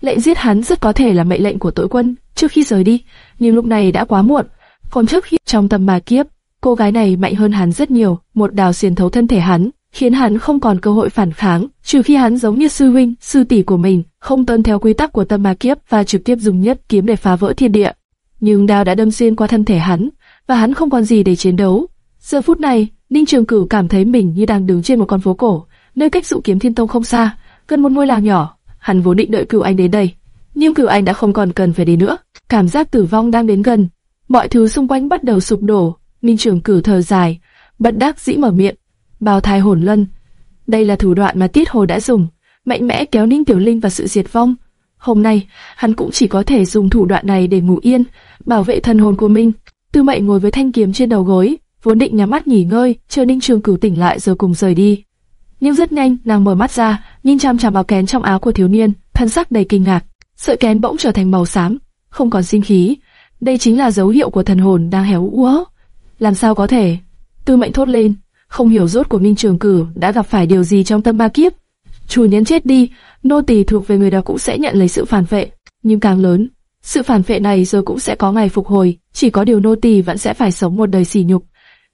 S1: Lệnh giết hắn rất có thể là mệnh lệnh của tội quân trước khi rời đi, nhưng lúc này đã quá muộn. Còn trước khi trong tâm ma kiếp, cô gái này mạnh hơn hắn rất nhiều, một đào xiên thấu thân thể hắn, khiến hắn không còn cơ hội phản kháng, trừ khi hắn giống như sư huynh, sư tỷ của mình, không tuân theo quy tắc của tâm ma kiếp và trực tiếp dùng nhất kiếm để phá vỡ thiên địa. Nhưng đao đã đâm xuyên qua thân thể hắn, và hắn không còn gì để chiến đấu. Giờ phút này, Ninh Trường Cửu cảm thấy mình như đang đứng trên một con phố cổ, nơi cách dụ kiếm thiên tông không xa, gần một ngôi làng nhỏ. Hắn vốn định đợi Cửu Anh đến đây, nhưng Cửu Anh đã không còn cần phải đến nữa. Cảm giác tử vong đang đến gần, mọi thứ xung quanh bắt đầu sụp đổ. Ninh Trường Cửu thở dài, bất đắc dĩ mở miệng, bào thai hồn lân. Đây là thủ đoạn mà Tiết Hồ đã dùng, mạnh mẽ kéo Ninh Tiểu Linh vào sự diệt vong. Hôm nay, hắn cũng chỉ có thể dùng thủ đoạn này để ngủ yên, bảo vệ thân hồn của mình. Tư Mệnh ngồi với thanh kiếm trên đầu gối, vốn định nhắm mắt nghỉ ngơi, chờ Ninh Trường Cửu tỉnh lại rồi cùng rời đi. Nhưng rất nhanh, nàng mở mắt ra, nhìn chăm chăm vào kén trong áo của thiếu niên, thân sắc đầy kinh ngạc. Sợi kén bỗng trở thành màu xám, không còn sinh khí. Đây chính là dấu hiệu của thần hồn đang héo úa. Làm sao có thể? Tư Mệnh thốt lên, không hiểu rốt của Ninh Trường Cửu đã gặp phải điều gì trong tâm ba kiếp. Chủ nhân chết đi, nô tỳ thuộc về người đó cũng sẽ nhận lấy sự phản vệ, nhưng càng lớn, sự phản vệ này rồi cũng sẽ có ngày phục hồi, chỉ có điều nô tỳ vẫn sẽ phải sống một đời sỉ nhục.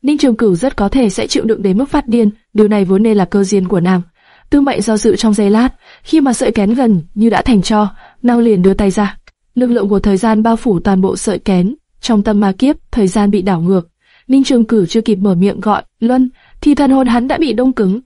S1: Ninh Trường Cửu rất có thể sẽ chịu đựng đến mức phát điên, điều này vốn nên là cơ duyên của nàng. Tư Mệnh do dự trong giây lát, khi mà sợi kén gần như đã thành cho, nàng liền đưa tay ra. Lực lượng của thời gian bao phủ toàn bộ sợi kén, trong tâm ma kiếp, thời gian bị đảo ngược. Ninh Trường Cửu chưa kịp mở miệng gọi Luân, thì thần hồn hắn đã bị đông cứng.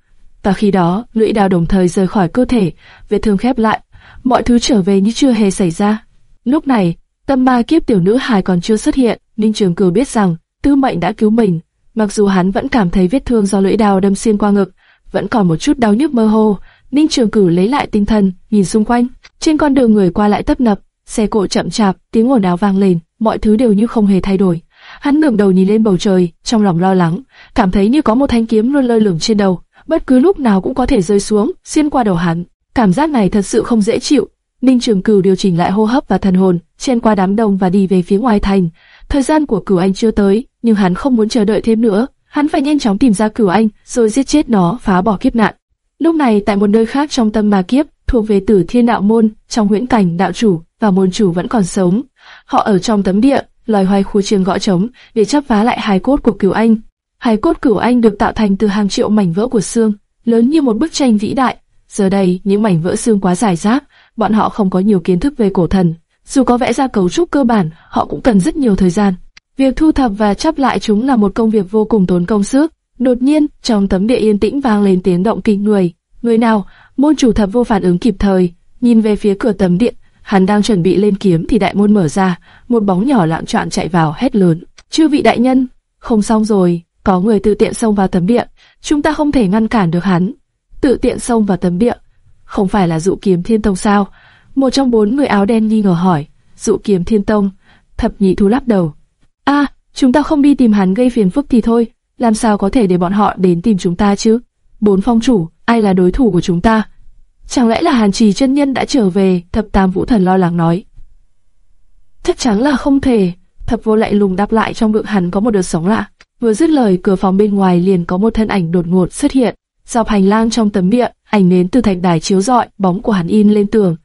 S1: Và khi đó, lưỡi đào đồng thời rời khỏi cơ thể, vết thương khép lại, mọi thứ trở về như chưa hề xảy ra. Lúc này, tâm ma kiếp tiểu nữ hài còn chưa xuất hiện, Ninh Trường Cửu biết rằng Tư Mệnh đã cứu mình. Mặc dù hắn vẫn cảm thấy vết thương do lưỡi đao đâm xuyên qua ngực, vẫn còn một chút đau nhức mơ hồ. Ninh Trường Cửu lấy lại tinh thần, nhìn xung quanh. Trên con đường người qua lại tấp nập, xe cộ chậm chạp, tiếng ồn ào vang lên, mọi thứ đều như không hề thay đổi. Hắn ngẩng đầu nhìn lên bầu trời, trong lòng lo lắng, cảm thấy như có một thanh kiếm luôn lơ lửng trên đầu, bất cứ lúc nào cũng có thể rơi xuống, xuyên qua đầu hắn. Cảm giác này thật sự không dễ chịu. Ninh Trường Cửu điều chỉnh lại hô hấp và thần hồn, chen qua đám đông và đi về phía ngoài thành. Thời gian của Cửu Anh chưa tới, nhưng hắn không muốn chờ đợi thêm nữa. Hắn phải nhanh chóng tìm ra Cửu Anh, rồi giết chết nó, phá bỏ kiếp nạn. Lúc này tại một nơi khác trong tâm ma kiếp, thuộc về Tử Thiên Đạo môn, trong huyễn cảnh đạo chủ và môn chủ vẫn còn sống. Họ ở trong tấm địa, loài hoài khu trường gõ trống để chấp phá lại hài cốt của Cửu Anh. Hài cốt Cửu Anh được tạo thành từ hàng triệu mảnh vỡ của xương, lớn như một bức tranh vĩ đại. Giờ đây, những mảnh vỡ xương quá dài rác, bọn họ không có nhiều kiến thức về cổ thần. Dù có vẽ ra cấu trúc cơ bản, họ cũng cần rất nhiều thời gian. Việc thu thập và chắp lại chúng là một công việc vô cùng tốn công sức. Đột nhiên, trong tấm địa yên tĩnh vang lên tiếng động kinh người. Người nào? Môn chủ thập vô phản ứng kịp thời, nhìn về phía cửa tấm điện, Hắn đang chuẩn bị lên kiếm thì đại môn mở ra, một bóng nhỏ lạng trọn chạy vào hét lớn: "Chư vị đại nhân, không xong rồi, có người tự tiện xông vào tấm điện, chúng ta không thể ngăn cản được hắn." Tự tiện xông vào tấm điện, không phải là dụ kiếm thiên tông sao? Một trong bốn người áo đen nghi ngờ hỏi. Dụ kiếm thiên tông, thập nhị thu lắc đầu. A, chúng ta không đi tìm hắn gây phiền phức thì thôi, làm sao có thể để bọn họ đến tìm chúng ta chứ? Bốn phong chủ, ai là đối thủ của chúng ta? Chẳng lẽ là Hàn Trì chân nhân đã trở về? Thập Tam Vũ Thần lo lắng nói. Chắc chắn là không thể. Thập Vô lại lùng đáp lại trong bụng hắn có một đợt sống lạ. Vừa dứt lời, cửa phòng bên ngoài liền có một thân ảnh đột ngột xuất hiện. Dọc hành lang trong tấm miệng, ảnh nến từ thạch đài chiếu rọi, bóng của hắn in lên tường.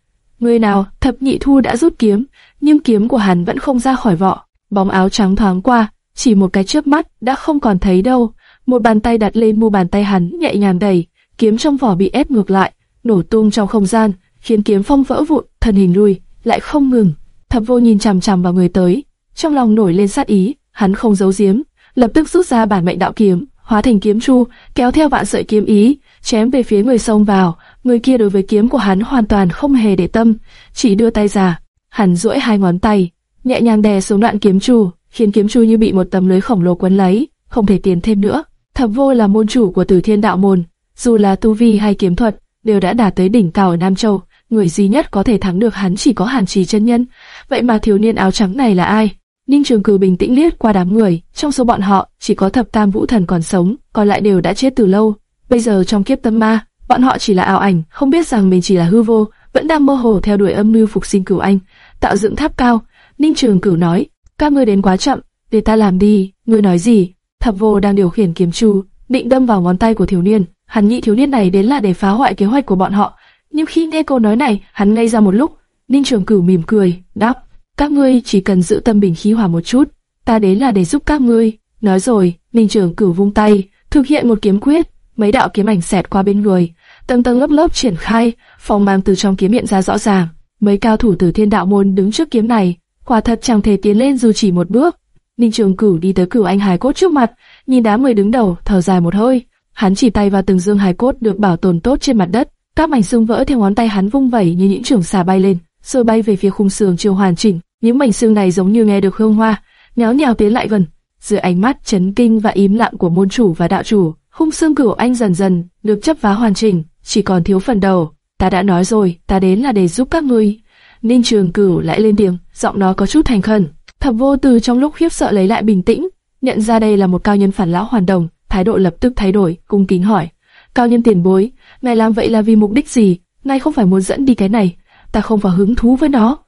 S1: Người nào? Thập Nhị Thu đã rút kiếm, nhưng kiếm của hắn vẫn không ra khỏi vỏ. Bóng áo trắng thoáng qua, chỉ một cái chớp mắt đã không còn thấy đâu. Một bàn tay đặt lên mu bàn tay hắn nhẹ nhàng đẩy, kiếm trong vỏ bị ép ngược lại, nổ tung trong không gian, khiến kiếm phong vỡ vụn, thân hình lui, lại không ngừng. Thập Vô nhìn chằm chằm vào người tới, trong lòng nổi lên sát ý, hắn không giấu giếm, lập tức rút ra bản mệnh đạo kiếm, hóa thành kiếm chu, kéo theo vạn sợi kiếm ý, chém về phía người xông vào. Người kia đối với kiếm của hắn hoàn toàn không hề để tâm, chỉ đưa tay ra, hắn duỗi hai ngón tay, nhẹ nhàng đè xuống đoạn kiếm chu, khiến kiếm chu như bị một tấm lưới khổng lồ quấn lấy, không thể tiến thêm nữa. Thập Vô là môn chủ của Tử Thiên Đạo môn, dù là tu vi hay kiếm thuật, đều đã đạt tới đỉnh cao ở Nam Châu. Người duy nhất có thể thắng được hắn chỉ có Hàn Trì chân nhân. Vậy mà thiếu niên áo trắng này là ai? Ninh Trường Cử bình tĩnh liếc qua đám người, trong số bọn họ chỉ có Thập Tam Vũ Thần còn sống, còn lại đều đã chết từ lâu. Bây giờ trong kiếp tâm ma, bọn họ chỉ là ảo ảnh, không biết rằng mình chỉ là hư vô, vẫn đang mơ hồ theo đuổi âm mưu phục sinh cửu anh, tạo dựng tháp cao. Ninh Trường Cửu nói, các ngươi đến quá chậm, để ta làm đi. Ngươi nói gì? Thập Vô đang điều khiển kiếm chu, định đâm vào ngón tay của thiếu niên. Hắn nghĩ thiếu niên này đến là để phá hoại kế hoạch của bọn họ, nhưng khi nghe cô nói này, hắn ngây ra một lúc. Ninh Trường Cửu mỉm cười, đáp, các ngươi chỉ cần giữ tâm bình khí hòa một chút, ta đến là để giúp các ngươi. Nói rồi, Ninh Trường Cửu vung tay, thực hiện một kiếm quyết, mấy đạo kiếm ảnh xẹt qua bên người, tầng tầng lớp lớp triển khai, phong mang từ trong kiếm hiện ra rõ ràng. Mấy cao thủ từ Thiên Đạo môn đứng trước kiếm này, quả thật chẳng thể tiến lên dù chỉ một bước. Ninh Trường Cửu đi tới Cửu Anh Hải cốt trước mặt, nhìn đám người đứng đầu, thở dài một hơi. Hắn chỉ tay vào từng dương hài cốt được bảo tồn tốt trên mặt đất, các mảnh xương vỡ theo ngón tay hắn vung vẩy như những trường xà bay lên, rồi bay về phía khung sườn chưa hoàn chỉnh. Những mảnh xương này giống như nghe được hương hoa, nháo nhào tiến lại gần. Dưới ánh mắt chấn kinh và im lặng của môn chủ và đạo chủ, khung xương cửu anh dần dần được chấp vá hoàn chỉnh, chỉ còn thiếu phần đầu. Ta đã nói rồi, ta đến là để giúp các ngươi. Ninh Trường Cửu lại lên tiếng, giọng nó có chút thành khẩn. Thập Vô Từ trong lúc khiếp sợ lấy lại bình tĩnh, nhận ra đây là một cao nhân phản lão hoàn đồng, thái độ lập tức thay đổi, cung kính hỏi: "Cao nhân tiền bối, ngài làm vậy là vì mục đích gì? Ngài không phải muốn dẫn đi cái này, ta không có hứng thú với nó."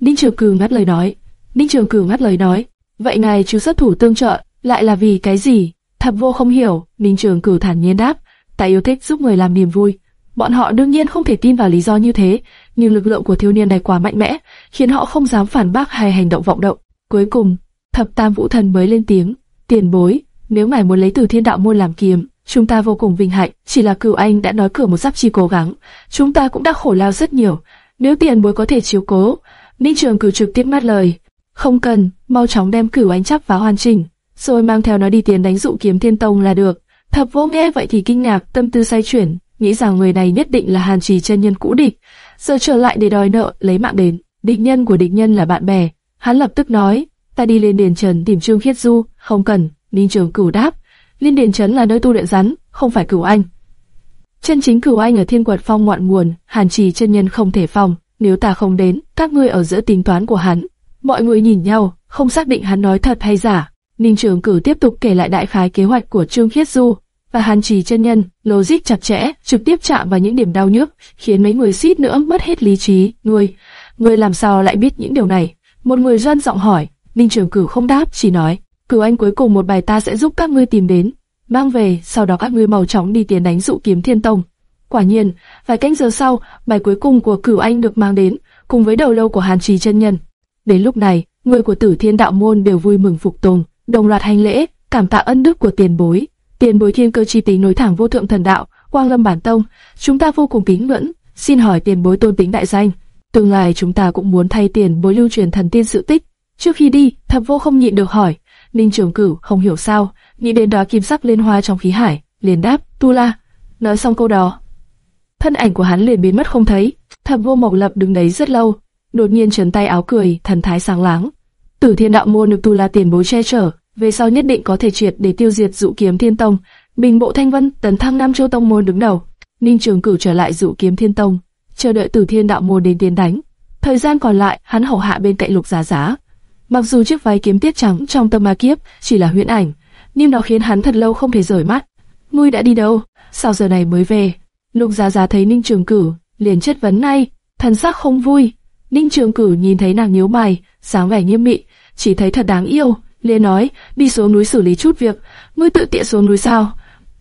S1: Ninh Trường Cửu ngắt lời nói. Ninh Trường Cửu ngắt lời nói: "Vậy ngài chứ xuất thủ tương trợ, lại là vì cái gì?" Thập Vô không hiểu, Ninh Trường Cửu thản nhiên đáp: "Ta yêu thích giúp người làm niềm vui." Bọn họ đương nhiên không thể tin vào lý do như thế, nhưng lực lượng của thiếu niên này quá mạnh mẽ, khiến họ không dám phản bác hay hành động vọng động. Cuối cùng, Thập Tam Vũ Thần mới lên tiếng: "Tiền bối, nếu ngài muốn lấy từ thiên đạo môn làm kiếm, chúng ta vô cùng vinh hạnh. Chỉ là cửu anh đã nói cửa một giáp chi cố gắng, chúng ta cũng đã khổ lao rất nhiều. Nếu tiền bối có thể chiếu cố, Ninh Trường cử trực tiếp ngắt lời, không cần, mau chóng đem cửu anh chắp vào hoàn chỉnh, rồi mang theo nó đi tiền đánh dụ kiếm thiên tông là được. Thập vô nghe vậy thì kinh ngạc, tâm tư xoay chuyển, nghĩ rằng người này nhất định là hàn trì chân nhân cũ địch, giờ trở lại để đòi nợ, lấy mạng đến. Địch nhân của địch nhân là bạn bè. Hắn lập tức nói, ta đi lên đền trần tìm Trương Khiết Du, không cần. Ninh Trường Cửu đáp, Liên Điền Trấn là nơi tu luyện rắn, không phải Cửu Anh. Chân chính Cửu Anh ở Thiên Quật Phong ngoạn nguồn, Hàn Trì chân nhân không thể phòng, nếu ta không đến, các ngươi ở giữa tính toán của hắn. Mọi người nhìn nhau, không xác định hắn nói thật hay giả. Ninh Trường Cử tiếp tục kể lại đại khái kế hoạch của Trương Khiết Du và Hàn Trì chân nhân, logic chặt chẽ, trực tiếp chạm vào những điểm đau nhức, khiến mấy người suýt nữa mất hết lý trí. Ngươi, ngươi làm sao lại biết những điều này? Một người dân giọng hỏi. Ninh Trường Cử không đáp, chỉ nói, Cửu Anh cuối cùng một bài ta sẽ giúp các ngươi tìm đến, mang về, sau đó các ngươi mau chóng đi tiến đánh dụ kiếm thiên tông. Quả nhiên, vài canh giờ sau, bài cuối cùng của Cửu Anh được mang đến, cùng với đầu lâu của Hàn Trì chân nhân. Đến lúc này, người của Tử Thiên Đạo môn đều vui mừng phục tùng, đồng loạt hành lễ, cảm tạ ân đức của tiền bối. Tiền bối thiên cơ chi tính nối thẳng vô thượng thần đạo, quang lâm bản tông, chúng ta vô cùng kính ngưỡng, xin hỏi tiền bối tôn tính đại danh. Tương lai chúng ta cũng muốn thay tiền bối lưu truyền thần tiên sự tích. Trước khi đi, thập vô không nhịn được hỏi, Ninh Trường Cửu không hiểu sao, nghĩ đến đó kim sắc liên hoa trong khí hải, liền đáp, Tu La. Nói xong câu đó, thân ảnh của hắn liền biến mất không thấy. Thập Vô Mộc Lập đứng đấy rất lâu, đột nhiên trấn tay áo cười, thần thái sáng láng. Tử Thiên Đạo môn được Tu La tiền bối che chở, về sau nhất định có thể triệt để tiêu diệt Dụ Kiếm Thiên Tông. Bình Bộ Thanh Vân, tấn thăng Nam Châu Tông môn đứng đầu. Ninh Trường Cửu trở lại Dụ Kiếm Thiên Tông, chờ đợi Tử Thiên Đạo môn đến tiến đánh. Thời gian còn lại, hắn hầu hạ bên cạnh Lục Giá Giá. Mặc dù chiếc váy kiếm tiết trắng trong tâm ma kiếp chỉ là huyễn ảnh, nhưng nó khiến hắn thật lâu không thể rời mắt. Ngươi đã đi đâu? Sao giờ này mới về? Lục Giá Giá thấy Ninh Trường Cửu, liền chất vấn ngay, thần sắc không vui. Ninh Trường Cửu nhìn thấy nàng nhíu mày, sáng vẻ nghiêm nghị chỉ thấy thật đáng yêu, liền nói, đi xuống núi xử lý chút việc, ngươi tự tiện xuống núi sao?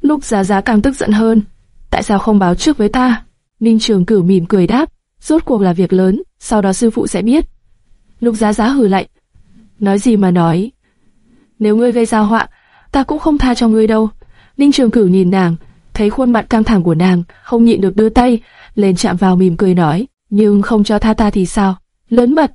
S1: Lục Giá Giá càng tức giận hơn, tại sao không báo trước với ta? Ninh Trường Cửu mỉm cười đáp, rốt cuộc là việc lớn, sau đó sư phụ sẽ biết. Lục Giá Giá hừ lạnh, nói gì mà nói? Nếu ngươi gây ra họa, ta cũng không tha cho ngươi đâu. Ninh Trường Cửu nhìn nàng, thấy khuôn mặt căng thẳng của nàng, không nhịn được đưa tay lên chạm vào mỉm cười nói, nhưng không cho tha ta thì sao? Lớn mật.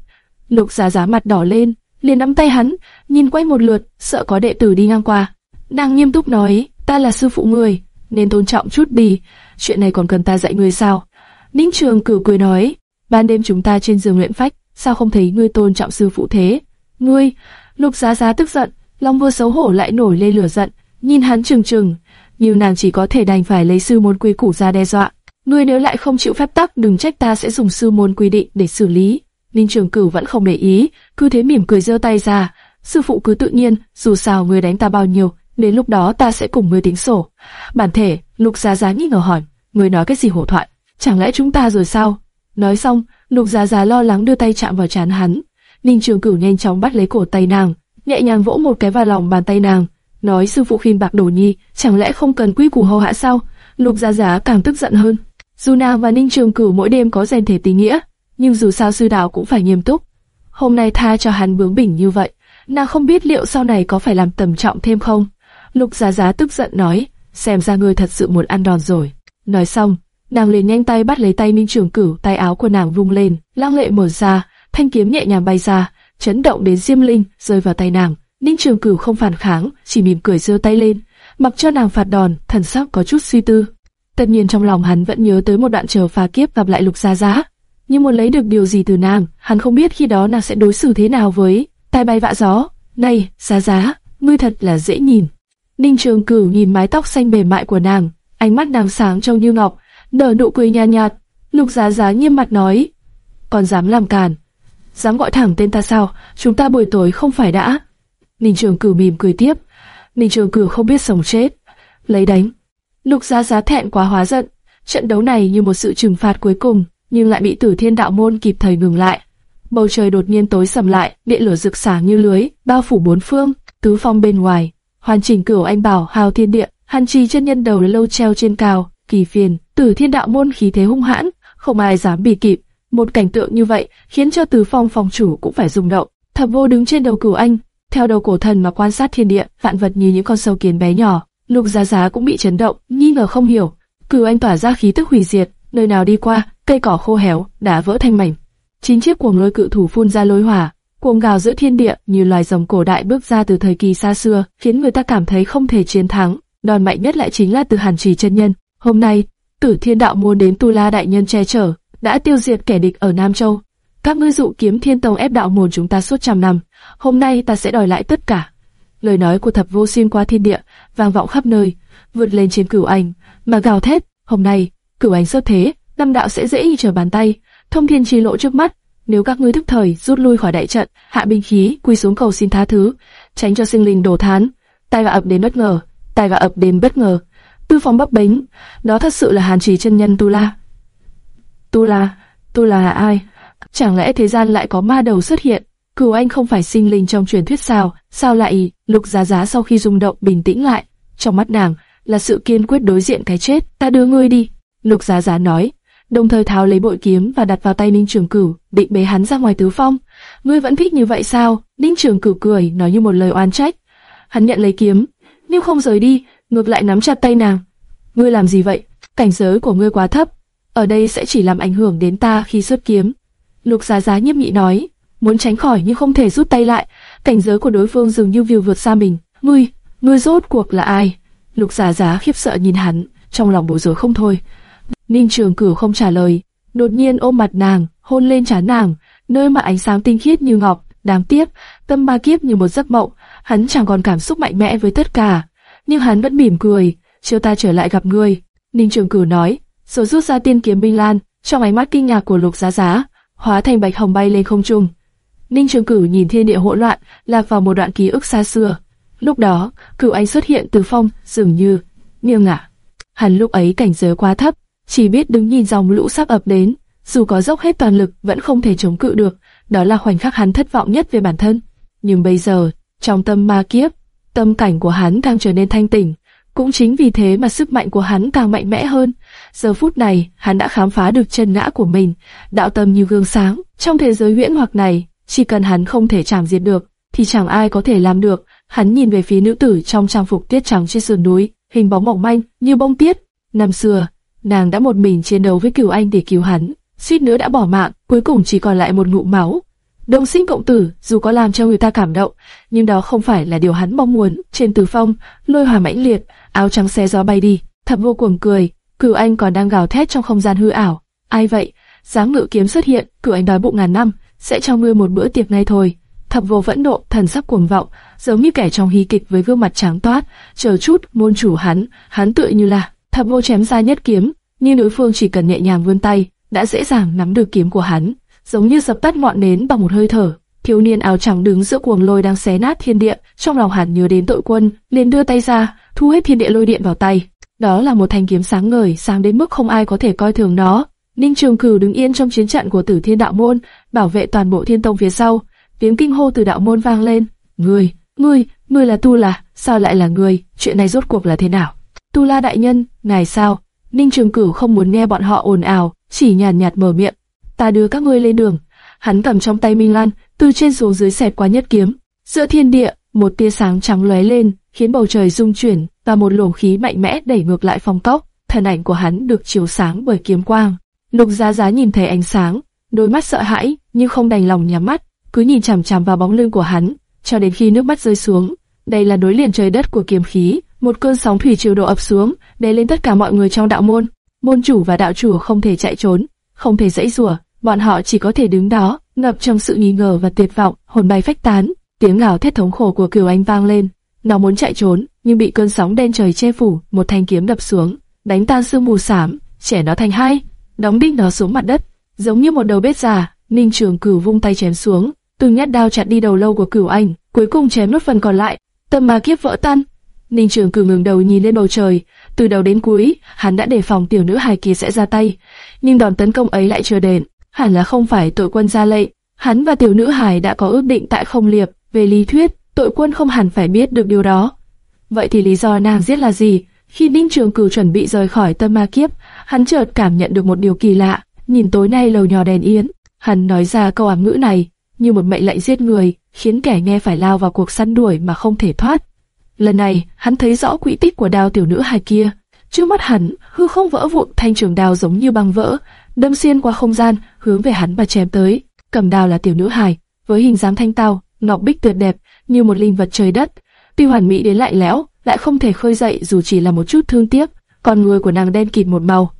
S1: Lục Giá Giá mặt đỏ lên, liền nắm tay hắn, nhìn quay một lượt, sợ có đệ tử đi ngang qua. Nàng nghiêm túc nói, ta là sư phụ người, nên tôn trọng chút đi. Chuyện này còn cần ta dạy người sao? Ninh Trường Cửu cười nói, ban đêm chúng ta trên giường luyện phách, sao không thấy ngươi tôn trọng sư phụ thế? Ngươi, Lục Giá Giá tức giận, lòng vừa xấu hổ lại nổi lên lửa giận, nhìn hắn trừng trừng, nhưng nàng chỉ có thể đành phải lấy sư môn quy củ ra đe dọa. Ngươi nếu lại không chịu phép tắc, đừng trách ta sẽ dùng sư môn quy định để xử lý. Ninh Trường Cửu vẫn không để ý, cứ thế mỉm cười giơ tay ra. Sư phụ cứ tự nhiên, dù sao ngươi đánh ta bao nhiêu, đến lúc đó ta sẽ cùng ngươi tính sổ. Bản thể, Lục Giá Giá nghi ngờ hỏi, ngươi nói cái gì hổ thoại? Chẳng lẽ chúng ta rồi sao? Nói xong, Lục Giá Giá lo lắng đưa tay chạm vào trán hắn. Ninh Trường Cửu nhanh chóng bắt lấy cổ tay nàng, nhẹ nhàng vỗ một cái vào lòng bàn tay nàng, nói sư phụ khinh bạc đổ nhi, chẳng lẽ không cần quy củ hầu hạ sao? Lục Giá Giá càng tức giận hơn. Dù nàng và Ninh Trường Cửu mỗi đêm có rèn thể tình nghĩa, nhưng dù sao sư đạo cũng phải nghiêm túc. Hôm nay tha cho hắn bướng bỉnh như vậy, nàng không biết liệu sau này có phải làm tầm trọng thêm không. Lục Giá Giá tức giận nói, xem ra ngươi thật sự muốn ăn đòn rồi. Nói xong, nàng liền nhanh tay bắt lấy tay minh Trường Cửu, tay áo của nàng vung lên, lang lệ mở ra, thanh kiếm nhẹ nhàng bay ra, chấn động đến diêm linh, rơi vào tay nàng. Ninh Trường Cửu không phản kháng, chỉ mỉm cười giơ tay lên, mặc cho nàng phạt đòn, thần sắc có chút suy tư. Tất nhiên trong lòng hắn vẫn nhớ tới một đoạn chờ phá kiếp gặp lại Lục Gia gia nhưng muốn lấy được điều gì từ nàng, hắn không biết khi đó nàng sẽ đối xử thế nào với tai bay vạ gió. Này, Giá Giá, ngươi thật là dễ nhìn. Ninh Trường Cửu nhìn mái tóc xanh mềm mại của nàng, ánh mắt nàng sáng trông như ngọc, nở nụ cười nhạt nhạt. Lục Giá Giá nghiêm mặt nói, còn dám làm càn, dám gọi thẳng tên ta sao? Chúng ta buổi tối không phải đã? Ninh Trường Cửu mỉm cười tiếp. Ninh Trường Cửu không biết sống chết, lấy đánh. Lục Giá Giá thẹn quá hóa giận. Trận đấu này như một sự trừng phạt cuối cùng, nhưng lại bị Tử Thiên Đạo môn kịp thời ngừng lại. Bầu trời đột nhiên tối sầm lại, điện lửa rực sáng như lưới, bao phủ bốn phương, tứ phong bên ngoài. Hoàn chỉnh cửu anh bảo hào thiên địa, hàn trì chân nhân đầu lâu treo trên cao, kỳ phiền, Tử Thiên Đạo môn khí thế hung hãn, không ai dám bì kịp. Một cảnh tượng như vậy khiến cho tứ phong phòng chủ cũng phải rung động. Thập vô đứng trên đầu cửu anh, theo đầu cổ thần mà quan sát thiên địa, vạn vật như những con sâu kiến bé nhỏ. Lục Giá Giá cũng bị chấn động, nghi ngờ không hiểu. Cửu anh tỏa ra khí tức hủy diệt, nơi nào đi qua, cây cỏ khô héo, đã vỡ thành mảnh. Chín chiếc cuồng lôi cự thủ phun ra lôi hỏa, cuồng gào giữa thiên địa như loài rồng cổ đại bước ra từ thời kỳ xa xưa, khiến người ta cảm thấy không thể chiến thắng. Đòn mạnh nhất lại chính là từ Hàn Trì chân nhân. Hôm nay, Tử Thiên Đạo muốn đến Tu La đại nhân che chở, đã tiêu diệt kẻ địch ở Nam Châu. Các ngươi dụ kiếm thiên tông ép đạo môn chúng ta suốt trăm năm, hôm nay ta sẽ đòi lại tất cả. Lời nói của thập vô xuyên qua thiên địa, vang vọng khắp nơi, vượt lên trên cửu ảnh, mà gào thét, hôm nay, cửu ảnh xuất thế, năm đạo sẽ dễ như trở bàn tay, thông thiên chi lộ trước mắt, nếu các ngươi thức thời rút lui khỏi đại trận, hạ binh khí, quy xuống cầu xin tha thứ, tránh cho sinh linh đổ thán, tai và ập đến bất ngờ, tai và ập đến bất ngờ. Tư phóng bấp bênh, đó thật sự là hàn trì chân nhân tu la. Tu la, tu la là ai? Chẳng lẽ thế gian lại có ma đầu xuất hiện? Cửu anh không phải sinh linh trong truyền thuyết sao? Sao lại? Lục Giá Giá sau khi rung động bình tĩnh lại, trong mắt nàng là sự kiên quyết đối diện cái chết. Ta đưa ngươi đi. Lục Giá Giá nói, đồng thời tháo lấy bội kiếm và đặt vào tay Ninh Trường Cửu, định bế hắn ra ngoài tứ phong. Ngươi vẫn thích như vậy sao? Ninh Trường Cửu cười, nói như một lời oan trách. Hắn nhận lấy kiếm, nếu không rời đi, ngược lại nắm chặt tay nàng. Ngươi làm gì vậy? Cảnh giới của ngươi quá thấp, ở đây sẽ chỉ làm ảnh hưởng đến ta khi xuất kiếm. Lục Giá Giá nghiêm nghị nói, muốn tránh khỏi nhưng không thể rút tay lại, cảnh giới của đối phương dường như vượt vượt xa mình. Ngươi, ngươi rốt cuộc là ai? Lục Giá Giá khiếp sợ nhìn hắn, trong lòng bối rối không thôi. Ninh Trường Cửu không trả lời, đột nhiên ôm mặt nàng, hôn lên trán nàng, nơi mà ánh sáng tinh khiết như ngọc, đáng tiếc, tâm ma kiếp như một giấc mộng, hắn chẳng còn cảm xúc mạnh mẽ với tất cả, nhưng hắn vẫn mỉm cười, chiều ta trở lại gặp ngươi. Ninh Trường Cửu nói, rồi rút ra tiên kiếm minh lan, trong ánh mắt kinh ngạc của Lục Giá Giá, hóa thành bạch hồng bay lên không trung. Ninh Trường Cửu nhìn thiên địa hỗn loạn, lạc vào một đoạn ký ức xa xưa. Lúc đó, Cửu Anh xuất hiện từ phong, dường như nghiêng ngả. Hắn lúc ấy cảnh giới quá thấp, chỉ biết đứng nhìn dòng lũ sắp ập đến, dù có dốc hết toàn lực vẫn không thể chống cự được. Đó là khoảnh khắc hắn thất vọng nhất về bản thân. Nhưng bây giờ, trong tâm ma kiếp, tâm cảnh của hắn đang trở nên thanh tỉnh. Cũng chính vì thế mà sức mạnh của hắn càng mạnh mẽ hơn. Giờ phút này, hắn đã khám phá được chân ngã của mình, đạo tâm như gương sáng. Trong thế giới huyễn hoặc này, chỉ cần hắn không thể chạm diệt được, thì chẳng ai có thể làm được. Hắn nhìn về phía nữ tử trong trang phục tiết trắng trên sườn núi, hình bóng mỏng manh như bông tiết. Năm xưa, nàng đã một mình chiến đấu với cửu anh để cứu hắn, suýt nữa đã bỏ mạng, cuối cùng chỉ còn lại một ngụm máu. Đồng sinh cộng tử, dù có làm cho người ta cảm động, nhưng đó không phải là điều hắn mong muốn. Trên từ phong, lôi hòa mãnh liệt, áo trắng xe gió bay đi, thập vô cuồng cười, cửu anh còn đang gào thét trong không gian hư ảo. Ai vậy? giáng ngự kiếm xuất hiện, cửu anh đói bụng ngàn năm, sẽ cho ngươi một bữa tiệc ngay thôi. Thập vô vẫn nộ, thần sắc cuồng vọng, giống như kẻ trong hí kịch với gương mặt trắng toát. Chờ chút, môn chủ hắn, hắn tựa như là thập vô chém ra nhất kiếm, nhưng đối phương chỉ cần nhẹ nhàng vươn tay, đã dễ dàng nắm được kiếm của hắn, giống như dập tắt ngọn nến bằng một hơi thở. Thiếu niên áo trắng đứng giữa cuồng lôi đang xé nát thiên địa, trong lòng hắn nhớ đến tội quân, liền đưa tay ra, thu hết thiên địa lôi điện vào tay. Đó là một thanh kiếm sáng ngời, sáng đến mức không ai có thể coi thường nó. Ninh Trường Cửu đứng yên trong chiến trận của Tử Thiên Đạo Môn, bảo vệ toàn bộ Thiên Tông phía sau. Tiếng kinh hô từ đạo môn vang lên. Ngươi, ngươi, ngươi là Tu là sao lại là ngươi? Chuyện này rốt cuộc là thế nào? Tu La đại nhân, ngài sao? Ninh Trường Cửu không muốn nghe bọn họ ồn ào, chỉ nhàn nhạt, mở miệng. Ta đưa các ngươi lên đường. Hắn cầm trong tay Minh Lan, từ trên xuống dưới xẹt qua nhất kiếm. Giữa thiên địa, một tia sáng trắng lóe lên, khiến bầu trời rung chuyển, và một luồng khí mạnh mẽ đẩy ngược lại phong tốc. Thân ảnh của hắn được chiếu sáng bởi kiếm quang. Lục Giá Giá nhìn thấy ánh sáng, đôi mắt sợ hãi, nhưng không đành lòng nhắm mắt, cứ nhìn chằm chằm vào bóng lưng của hắn, cho đến khi nước mắt rơi xuống. Đây là nối liền trời đất của kiếm khí, một cơn sóng thủy triều đổ ập xuống, đè lên tất cả mọi người trong đạo môn. Môn chủ và đạo chủ không thể chạy trốn, không thể dãy rủa, bọn họ chỉ có thể đứng đó, ngập trong sự nghi ngờ và tuyệt vọng, hồn bay phách tán. Tiếng gào thét thống khổ của Cửu Anh vang lên, nó muốn chạy trốn, nhưng bị cơn sóng đen trời che phủ, một thanh kiếm đập xuống, đánh tan sương mù xám, chẻ nó thành hai, đóng đinh nó xuống mặt đất, giống như một đầu bếp già. Ninh Trường Cửu vung tay chém xuống, từng nhát đao chặt đi đầu lâu của Cửu Anh, cuối cùng chém nốt phần còn lại, tâm ma kiếp vỡ tan. Ninh Trường Cửu ngẩng đầu nhìn lên bầu trời, từ đầu đến cuối, hắn đã đề phòng tiểu nữ hài kia sẽ ra tay, nhưng đòn tấn công ấy lại chưa đến, hẳn là không phải tội quân ra lệnh. Hắn và tiểu nữ hài đã có ước định tại không liệp, về lý thuyết, tội quân không hẳn phải biết được điều đó. Vậy thì lý do nàng giết là gì? Khi Ninh Trường Cửu chuẩn bị rời khỏi tâm ma kiếp, hắn chợt cảm nhận được một điều kỳ lạ. Nhìn tối nay lầu nhỏ đèn yến, hắn nói ra câu ám ngữ này như một mệnh lệnh giết người, khiến kẻ nghe phải lao vào cuộc săn đuổi mà không thể thoát. Lần này, hắn thấy rõ quỹ tích của đao tiểu nữ hài kia. Trước mắt hắn, hư không vỡ vụn thanh trường đao giống như băng vỡ, đâm xuyên qua không gian, hướng về hắn và chém tới. Cầm đao là tiểu nữ hài, với hình dáng thanh tao, ngọc bích tuyệt đẹp, như một linh vật trời đất. Tuy hoàn mỹ đến lại lẽo, lại không thể khơi dậy dù chỉ là một chút thương tiếc. Con người của nàng đen kịt một màu.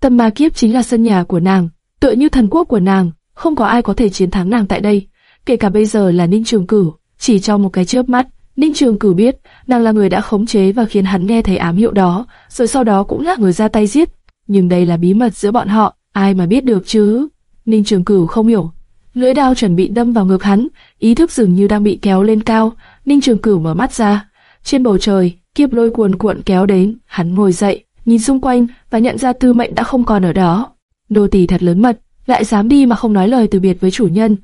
S1: Tâm ma kiếp chính là sân nhà của nàng, tựa như thần quốc của nàng, không có ai có thể chiến thắng nàng tại đây. Kể cả bây giờ là Ninh Trường Cửu, chỉ trong một cái chớp mắt, Ninh Trường Cửu biết nàng là người đã khống chế và khiến hắn nghe thấy ám hiệu đó, rồi sau đó cũng là người ra tay giết. Nhưng đây là bí mật giữa bọn họ, ai mà biết được chứ? Ninh Trường Cửu không hiểu. Lưỡi đao chuẩn bị đâm vào ngực hắn, ý thức dường như đang bị kéo lên cao. Ninh Trường Cửu mở mắt ra, trên bầu trời, kiếp lôi cuồn cuộn kéo đến, hắn ngồi dậy, nhìn xung quanh và nhận ra Tư Mệnh đã không còn ở đó. Đô tỳ thật lớn mật, lại dám đi mà không nói lời từ biệt với chủ nhân.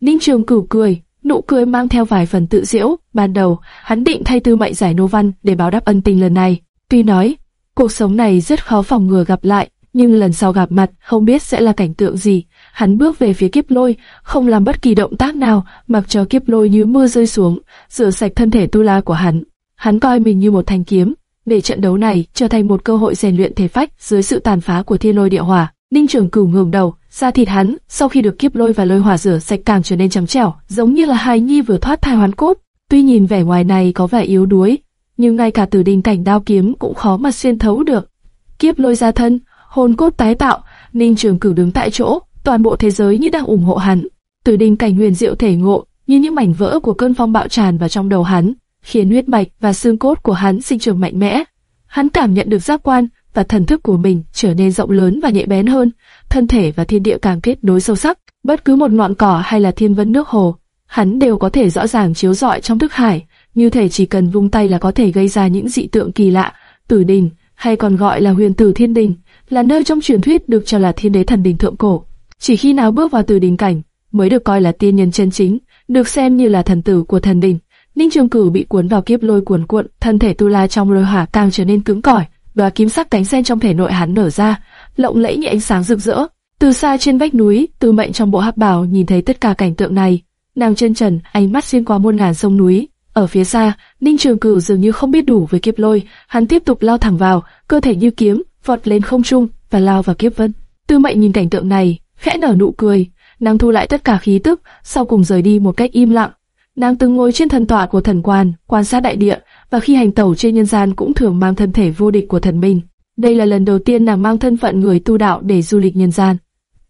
S1: Ninh Trường Cửu cười, nụ cười mang theo vài phần tự diễu. Ban đầu, hắn định thay Tư Mệnh giải nô văn để báo đáp ân tình lần này. Tuy nói, cuộc sống này rất khó phòng ngừa gặp lại, nhưng lần sau gặp mặt không biết sẽ là cảnh tượng gì. Hắn bước về phía kiếp lôi, không làm bất kỳ động tác nào, mặc cho kiếp lôi như mưa rơi xuống, rửa sạch thân thể tu la của hắn. Hắn coi mình như một thanh kiếm, để trận đấu này trở thành một cơ hội rèn luyện thể phách dưới sự tàn phá của thiên lôi địa hỏa. Ninh Trường Cửu ngẩng đầu, da thịt hắn sau khi được kiếp lôi và lôi hỏa rửa sạch càng trở nên trắng trẻo, giống như là hài nhi vừa thoát thai hoán cốt. Tuy nhìn vẻ ngoài này có vẻ yếu đuối, nhưng ngay cả từ đình cảnh đao kiếm cũng khó mà xuyên thấu được. Kiếp lôi ra thân, hồn cốt tái tạo, Ninh Trường Cửu đứng tại chỗ, toàn bộ thế giới như đang ủng hộ hắn. Từ đình cảnh huyền diệu thể ngộ, như những mảnh vỡ của cơn phong bạo tràn vào trong đầu hắn, khiến huyết mạch và xương cốt của hắn sinh trưởng mạnh mẽ. Hắn cảm nhận được giác quan và thần thức của mình trở nên rộng lớn và nhạy bén hơn, thân thể và thiên địa càng kết nối sâu sắc. Bất cứ một ngọn cỏ hay là thiên vân nước hồ, hắn đều có thể rõ ràng chiếu rọi trong thức hải, như thể chỉ cần vung tay là có thể gây ra những dị tượng kỳ lạ. Tử đình, hay còn gọi là huyền tử thiên đình, là nơi trong truyền thuyết được cho là thiên đế thần đình thượng cổ. Chỉ khi nào bước vào tử đình cảnh, mới được coi là tiên nhân chân chính, được xem như là thần tử của thần đình. Ninh Trường Cửu bị cuốn vào kiếp lôi cuồn cuộn, thân thể tu la trong lôi hỏa càng trở nên cứng cỏi, đóa kim sắc cánh sen trong thể nội hắn nở ra, lộng lẫy như ánh sáng rực rỡ. Từ xa trên vách núi, Tư Mệnh trong bộ hắc bào nhìn thấy tất cả cảnh tượng này, nàng chân trần, ánh mắt xuyên qua muôn ngàn sông núi. Ở phía xa, Ninh Trường Cửu dường như không biết đủ với kiếp lôi, hắn tiếp tục lao thẳng vào, cơ thể như kiếm, vọt lên không trung và lao vào kiếp vân. Tư Mệnh nhìn cảnh tượng này, khẽ nở nụ cười, nàng thu lại tất cả khí tức, sau cùng rời đi một cách im lặng. Nàng từng ngồi trên thần tọa của thần quan, quan sát đại địa, và khi hành tẩu trên nhân gian cũng thường mang thân thể vô địch của thần minh. Đây là lần đầu tiên nàng mang thân phận người tu đạo để du lịch nhân gian.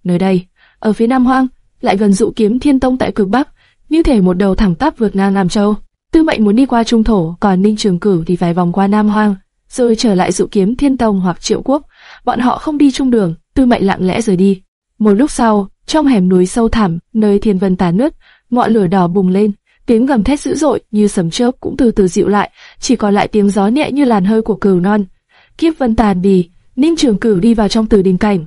S1: Nơi đây, ở phía Nam Hoang, lại gần dụ kiếm thiên tông tại cực Bắc, như thể một đầu thẳng tắp vượt ngang Nam Châu. Tư mệnh muốn đi qua Trung Thổ, còn Ninh Trường Cửu thì phải vòng qua Nam Hoang, rồi trở lại dụ kiếm thiên tông hoặc triệu quốc. Bọn họ không đi chung đường, tư mệnh lặng lẽ rời đi. Một lúc sau, trong hẻm núi sâu thẳm, nơi thiên vân tàn nước, ngọn lửa đỏ bùng lên, tiếng gầm thét dữ dội như sấm chớp cũng từ từ dịu lại, chỉ còn lại tiếng gió nhẹ như làn hơi của cừu non. Kiếp vân tàn đi, Ninh Trường Cửu đi vào trong từ đình cảnh.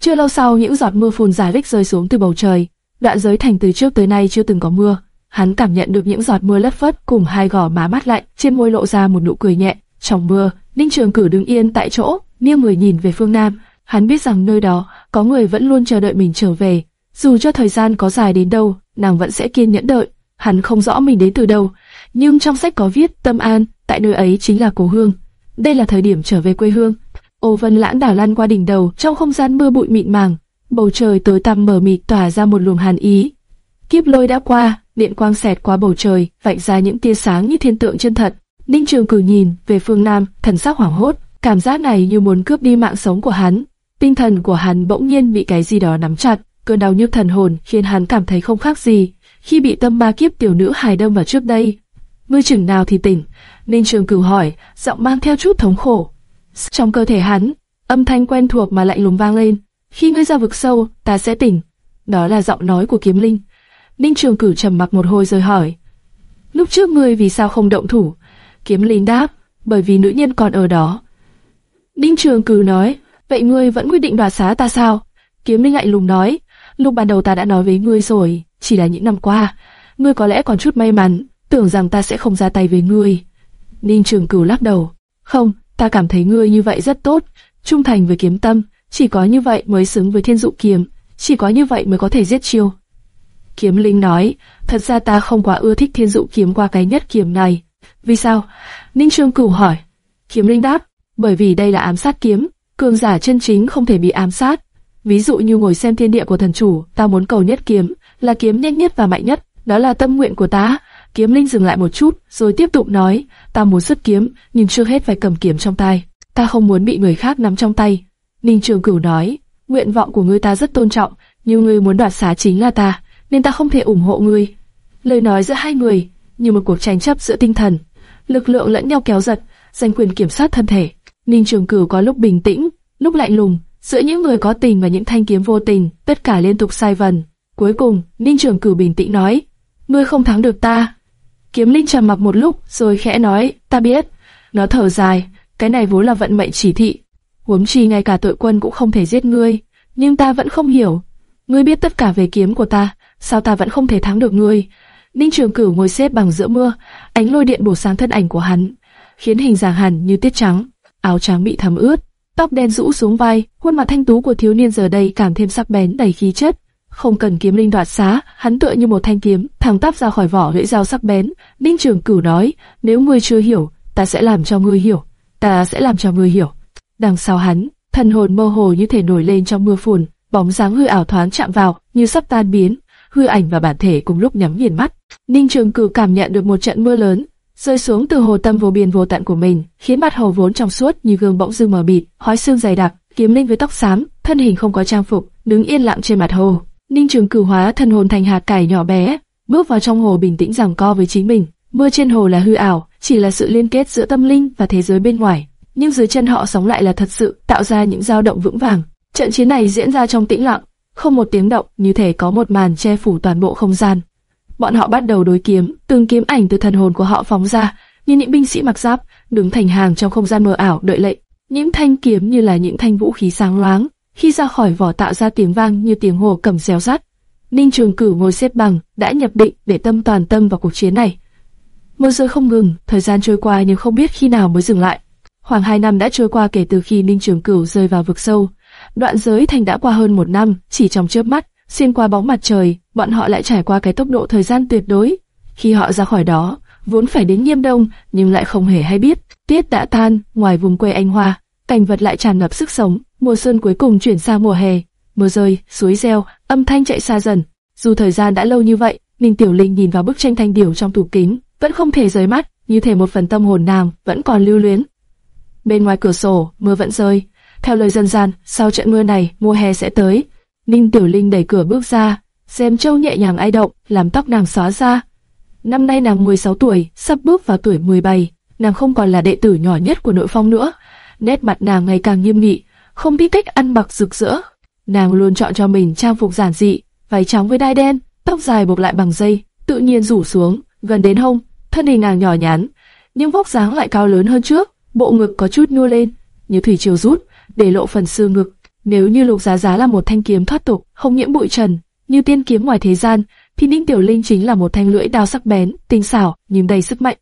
S1: Chưa lâu sau, những giọt mưa phùn dài vích rơi xuống từ bầu trời. Đoạn giới thành từ trước tới nay chưa từng có mưa. Hắn cảm nhận được những giọt mưa lất phất cùng hai gò má mát lạnh, trên môi lộ ra một nụ cười nhẹ. Trong mưa, Ninh Trường Cửu đứng yên tại chỗ, nghiêng người nhìn về phương Nam. Hắn biết rằng nơi đó có người vẫn luôn chờ đợi mình trở về. Dù cho thời gian có dài đến đâu, nàng vẫn sẽ kiên nhẫn đợi. Hắn không rõ mình đến từ đâu, nhưng trong sách có viết tâm an, tại nơi ấy chính là cố hương. Đây là thời điểm trở về quê hương. Ô vân lãng đảo lăn qua đỉnh đầu trong không gian mưa bụi mịn màng, bầu trời tối tăm mờ mịt tỏa ra một luồng hàn ý. Kiếp lôi đã qua, điện quang xẹt qua bầu trời, vạch ra những tia sáng như thiên tượng chân thật. Ninh Trường Cử nhìn về phương Nam, thần sắc hoảng hốt, cảm giác này như muốn cướp đi mạng sống của hắn. Tinh thần của hắn bỗng nhiên bị cái gì đó nắm chặt, cơn đau nhức thần hồn khiến hắn cảm thấy không khác gì khi bị tâm ma kiếp tiểu nữ hài đâm vào trước đây. Ngươi chừng nào thì tỉnh? Ninh Trường Cửu hỏi, giọng mang theo chút thống khổ. Trong cơ thể hắn, âm thanh quen thuộc mà lạnh lùng vang lên. Khi ngươi ra vực sâu, ta sẽ tỉnh. Đó là giọng nói của kiếm linh. Ninh Trường Cửu trầm mặc một hồi rồi hỏi. Lúc trước ngươi vì sao không động thủ? Kiếm linh đáp, bởi vì nữ nhân còn ở đó. Ninh Trường Cửu nói, vậy ngươi vẫn quyết định đoạt xá ta sao? Kiếm linh lạnh lùng nói, lúc ban đầu ta đã nói với ngươi rồi, chỉ là những năm qua, ngươi có lẽ còn chút may mắn, tưởng rằng ta sẽ không ra tay với ngươi. Ninh Trường Cửu lắc đầu, không, ta cảm thấy ngươi như vậy rất tốt, trung thành với kiếm tâm, chỉ có như vậy mới xứng với thiên dụ kiếm, chỉ có như vậy mới có thể giết chiêu. Kiếm Linh nói, thật ra ta không quá ưa thích thiên dụ kiếm qua cái nhất kiếm này. Vì sao? Ninh Trường Cửu hỏi. Kiếm Linh đáp, bởi vì đây là ám sát kiếm, cường giả chân chính không thể bị ám sát. Ví dụ như ngồi xem thiên địa của thần chủ, ta muốn cầu nhất kiếm, là kiếm nhanh nhất và mạnh nhất, đó là tâm nguyện của ta. Kiếm Linh dừng lại một chút, rồi tiếp tục nói, ta muốn xuất kiếm, nhưng chưa hết phải cầm kiếm trong tay. Ta không muốn bị người khác nắm trong tay. Ninh Trường Cửu nói, nguyện vọng của ngươi ta rất tôn trọng, nhưng ngươi muốn đoạt xá chính là ta, nên ta không thể ủng hộ ngươi. Lời nói giữa hai người, như một cuộc tranh chấp giữa tinh thần, lực lượng lẫn nhau kéo giật, giành quyền kiểm soát thân thể. Ninh Trường Cửu có lúc bình tĩnh, lúc lạnh lùng, giữa những người có tình và những thanh kiếm vô tình, tất cả liên tục sai vần. Cuối cùng, Ninh Trường Cửu bình tĩnh nói, ngươi không thắng được ta, Kiếm Linh trầm mặc một lúc, rồi khẽ nói, ta biết. Nó thở dài, cái này vốn là vận mệnh chỉ thị. Huống chi ngay cả tội quân cũng không thể giết ngươi, nhưng ta vẫn không hiểu. Ngươi biết tất cả về kiếm của ta, sao ta vẫn không thể thắng được ngươi? Ninh Trường Cửu ngồi xếp bằng giữa mưa, ánh lôi điện bổ sáng thân ảnh của hắn, khiến hình dạng hẳn như tiết trắng, áo trắng bị thấm ướt, tóc đen rũ xuống vai, khuôn mặt thanh tú của thiếu niên giờ đây càng thêm sắc bén đầy khí chất. Không cần kiếm linh đoạt xá, hắn tựa như một thanh kiếm, thẳng tắp ra khỏi vỏ lưỡi dao sắc bén. Ninh Trường Cửu nói, nếu ngươi chưa hiểu, ta sẽ làm cho ngươi hiểu, ta sẽ làm cho ngươi hiểu. Đằng sau hắn, thần hồn mơ hồ như thể nổi lên trong mưa phùn, bóng dáng hư ảo thoáng chạm vào, như sắp tan biến, hư ảnh và bản thể cùng lúc nhắm nghiền mắt. Ninh Trường Cửu cảm nhận được một trận mưa lớn rơi xuống từ hồ tâm vô biên vô tận của mình, khiến mặt hồ vốn trong suốt như gương bỗng dưng mờ mịt, hói xương dày đặc, kiếm linh với tóc xám, thân hình không có trang phục, đứng yên lặng trên mặt hồ. Ninh Trường Cửu hóa thân hồn thành hạt cải nhỏ bé, bước vào trong hồ bình tĩnh giằng co với chính mình. Mưa trên hồ là hư ảo, chỉ là sự liên kết giữa tâm linh và thế giới bên ngoài. Nhưng dưới chân họ sóng lại là thật sự, tạo ra những dao động vững vàng. Trận chiến này diễn ra trong tĩnh lặng, không một tiếng động, như thể có một màn che phủ toàn bộ không gian. Bọn họ bắt đầu đối kiếm, từng kiếm ảnh từ thần hồn của họ phóng ra, như những binh sĩ mặc giáp, đứng thành hàng trong không gian mờ ảo đợi lệnh. Những thanh kiếm như là những thanh vũ khí sáng loáng, khi ra khỏi vỏ tạo ra tiếng vang như tiếng hồ cầm xéo rắt. Ninh Trường Cửu ngồi xếp bằng, đã nhập định để tâm toàn tâm vào cuộc chiến này. Mưa rơi không ngừng, thời gian trôi qua nhưng không biết khi nào mới dừng lại. Khoảng hai năm đã trôi qua kể từ khi Ninh Trường Cửu rơi vào vực sâu. Đoạn giới thành đã qua hơn một năm, chỉ trong chớp mắt, xuyên qua bóng mặt trời, bọn họ lại trải qua cái tốc độ thời gian tuyệt đối. Khi họ ra khỏi đó, vốn phải đến nghiêm đông, nhưng lại không hề hay biết. Tiết đã tan, ngoài vùng quê anh hoa, cảnh vật lại tràn ngập sức sống. Mùa xuân cuối cùng chuyển sang mùa hè, mưa rơi, suối reo, âm thanh chạy xa dần. Dù thời gian đã lâu như vậy, Ninh Tiểu Linh nhìn vào bức tranh thanh điểu trong tủ kính, vẫn không thể rời mắt, như thể một phần tâm hồn nàng vẫn còn lưu luyến. Bên ngoài cửa sổ, mưa vẫn rơi. Theo lời dân gian, sau trận mưa này, mùa hè sẽ tới. Ninh Tiểu Linh đẩy cửa bước ra, xem châu nhẹ nhàng ai động, làm tóc nàng xóa ra. Năm nay nàng 16 tuổi, sắp bước vào tuổi 17, nàng không còn là đệ tử nhỏ nhất của nội phong nữa. Nét mặt nàng ngày càng nghiêm nghị, không biết cách ăn mặc rực rỡ. Nàng luôn chọn cho mình trang phục giản dị, váy trắng với đai đen, tóc dài buộc lại bằng dây, tự nhiên rủ xuống, gần đến hông, thân hình nàng nhỏ nhắn, nhưng vóc dáng lại cao lớn hơn trước, bộ ngực có chút nhô lên, như thủy triều rút, để lộ phần xương ngực. Nếu như lục giá giá là một thanh kiếm thoát tục, không nhiễm bụi trần, như tiên kiếm ngoài thế gian, thì Ninh Tiểu Linh chính là một thanh lưỡi đao sắc bén, tinh xảo, nhưng đầy sức mạnh.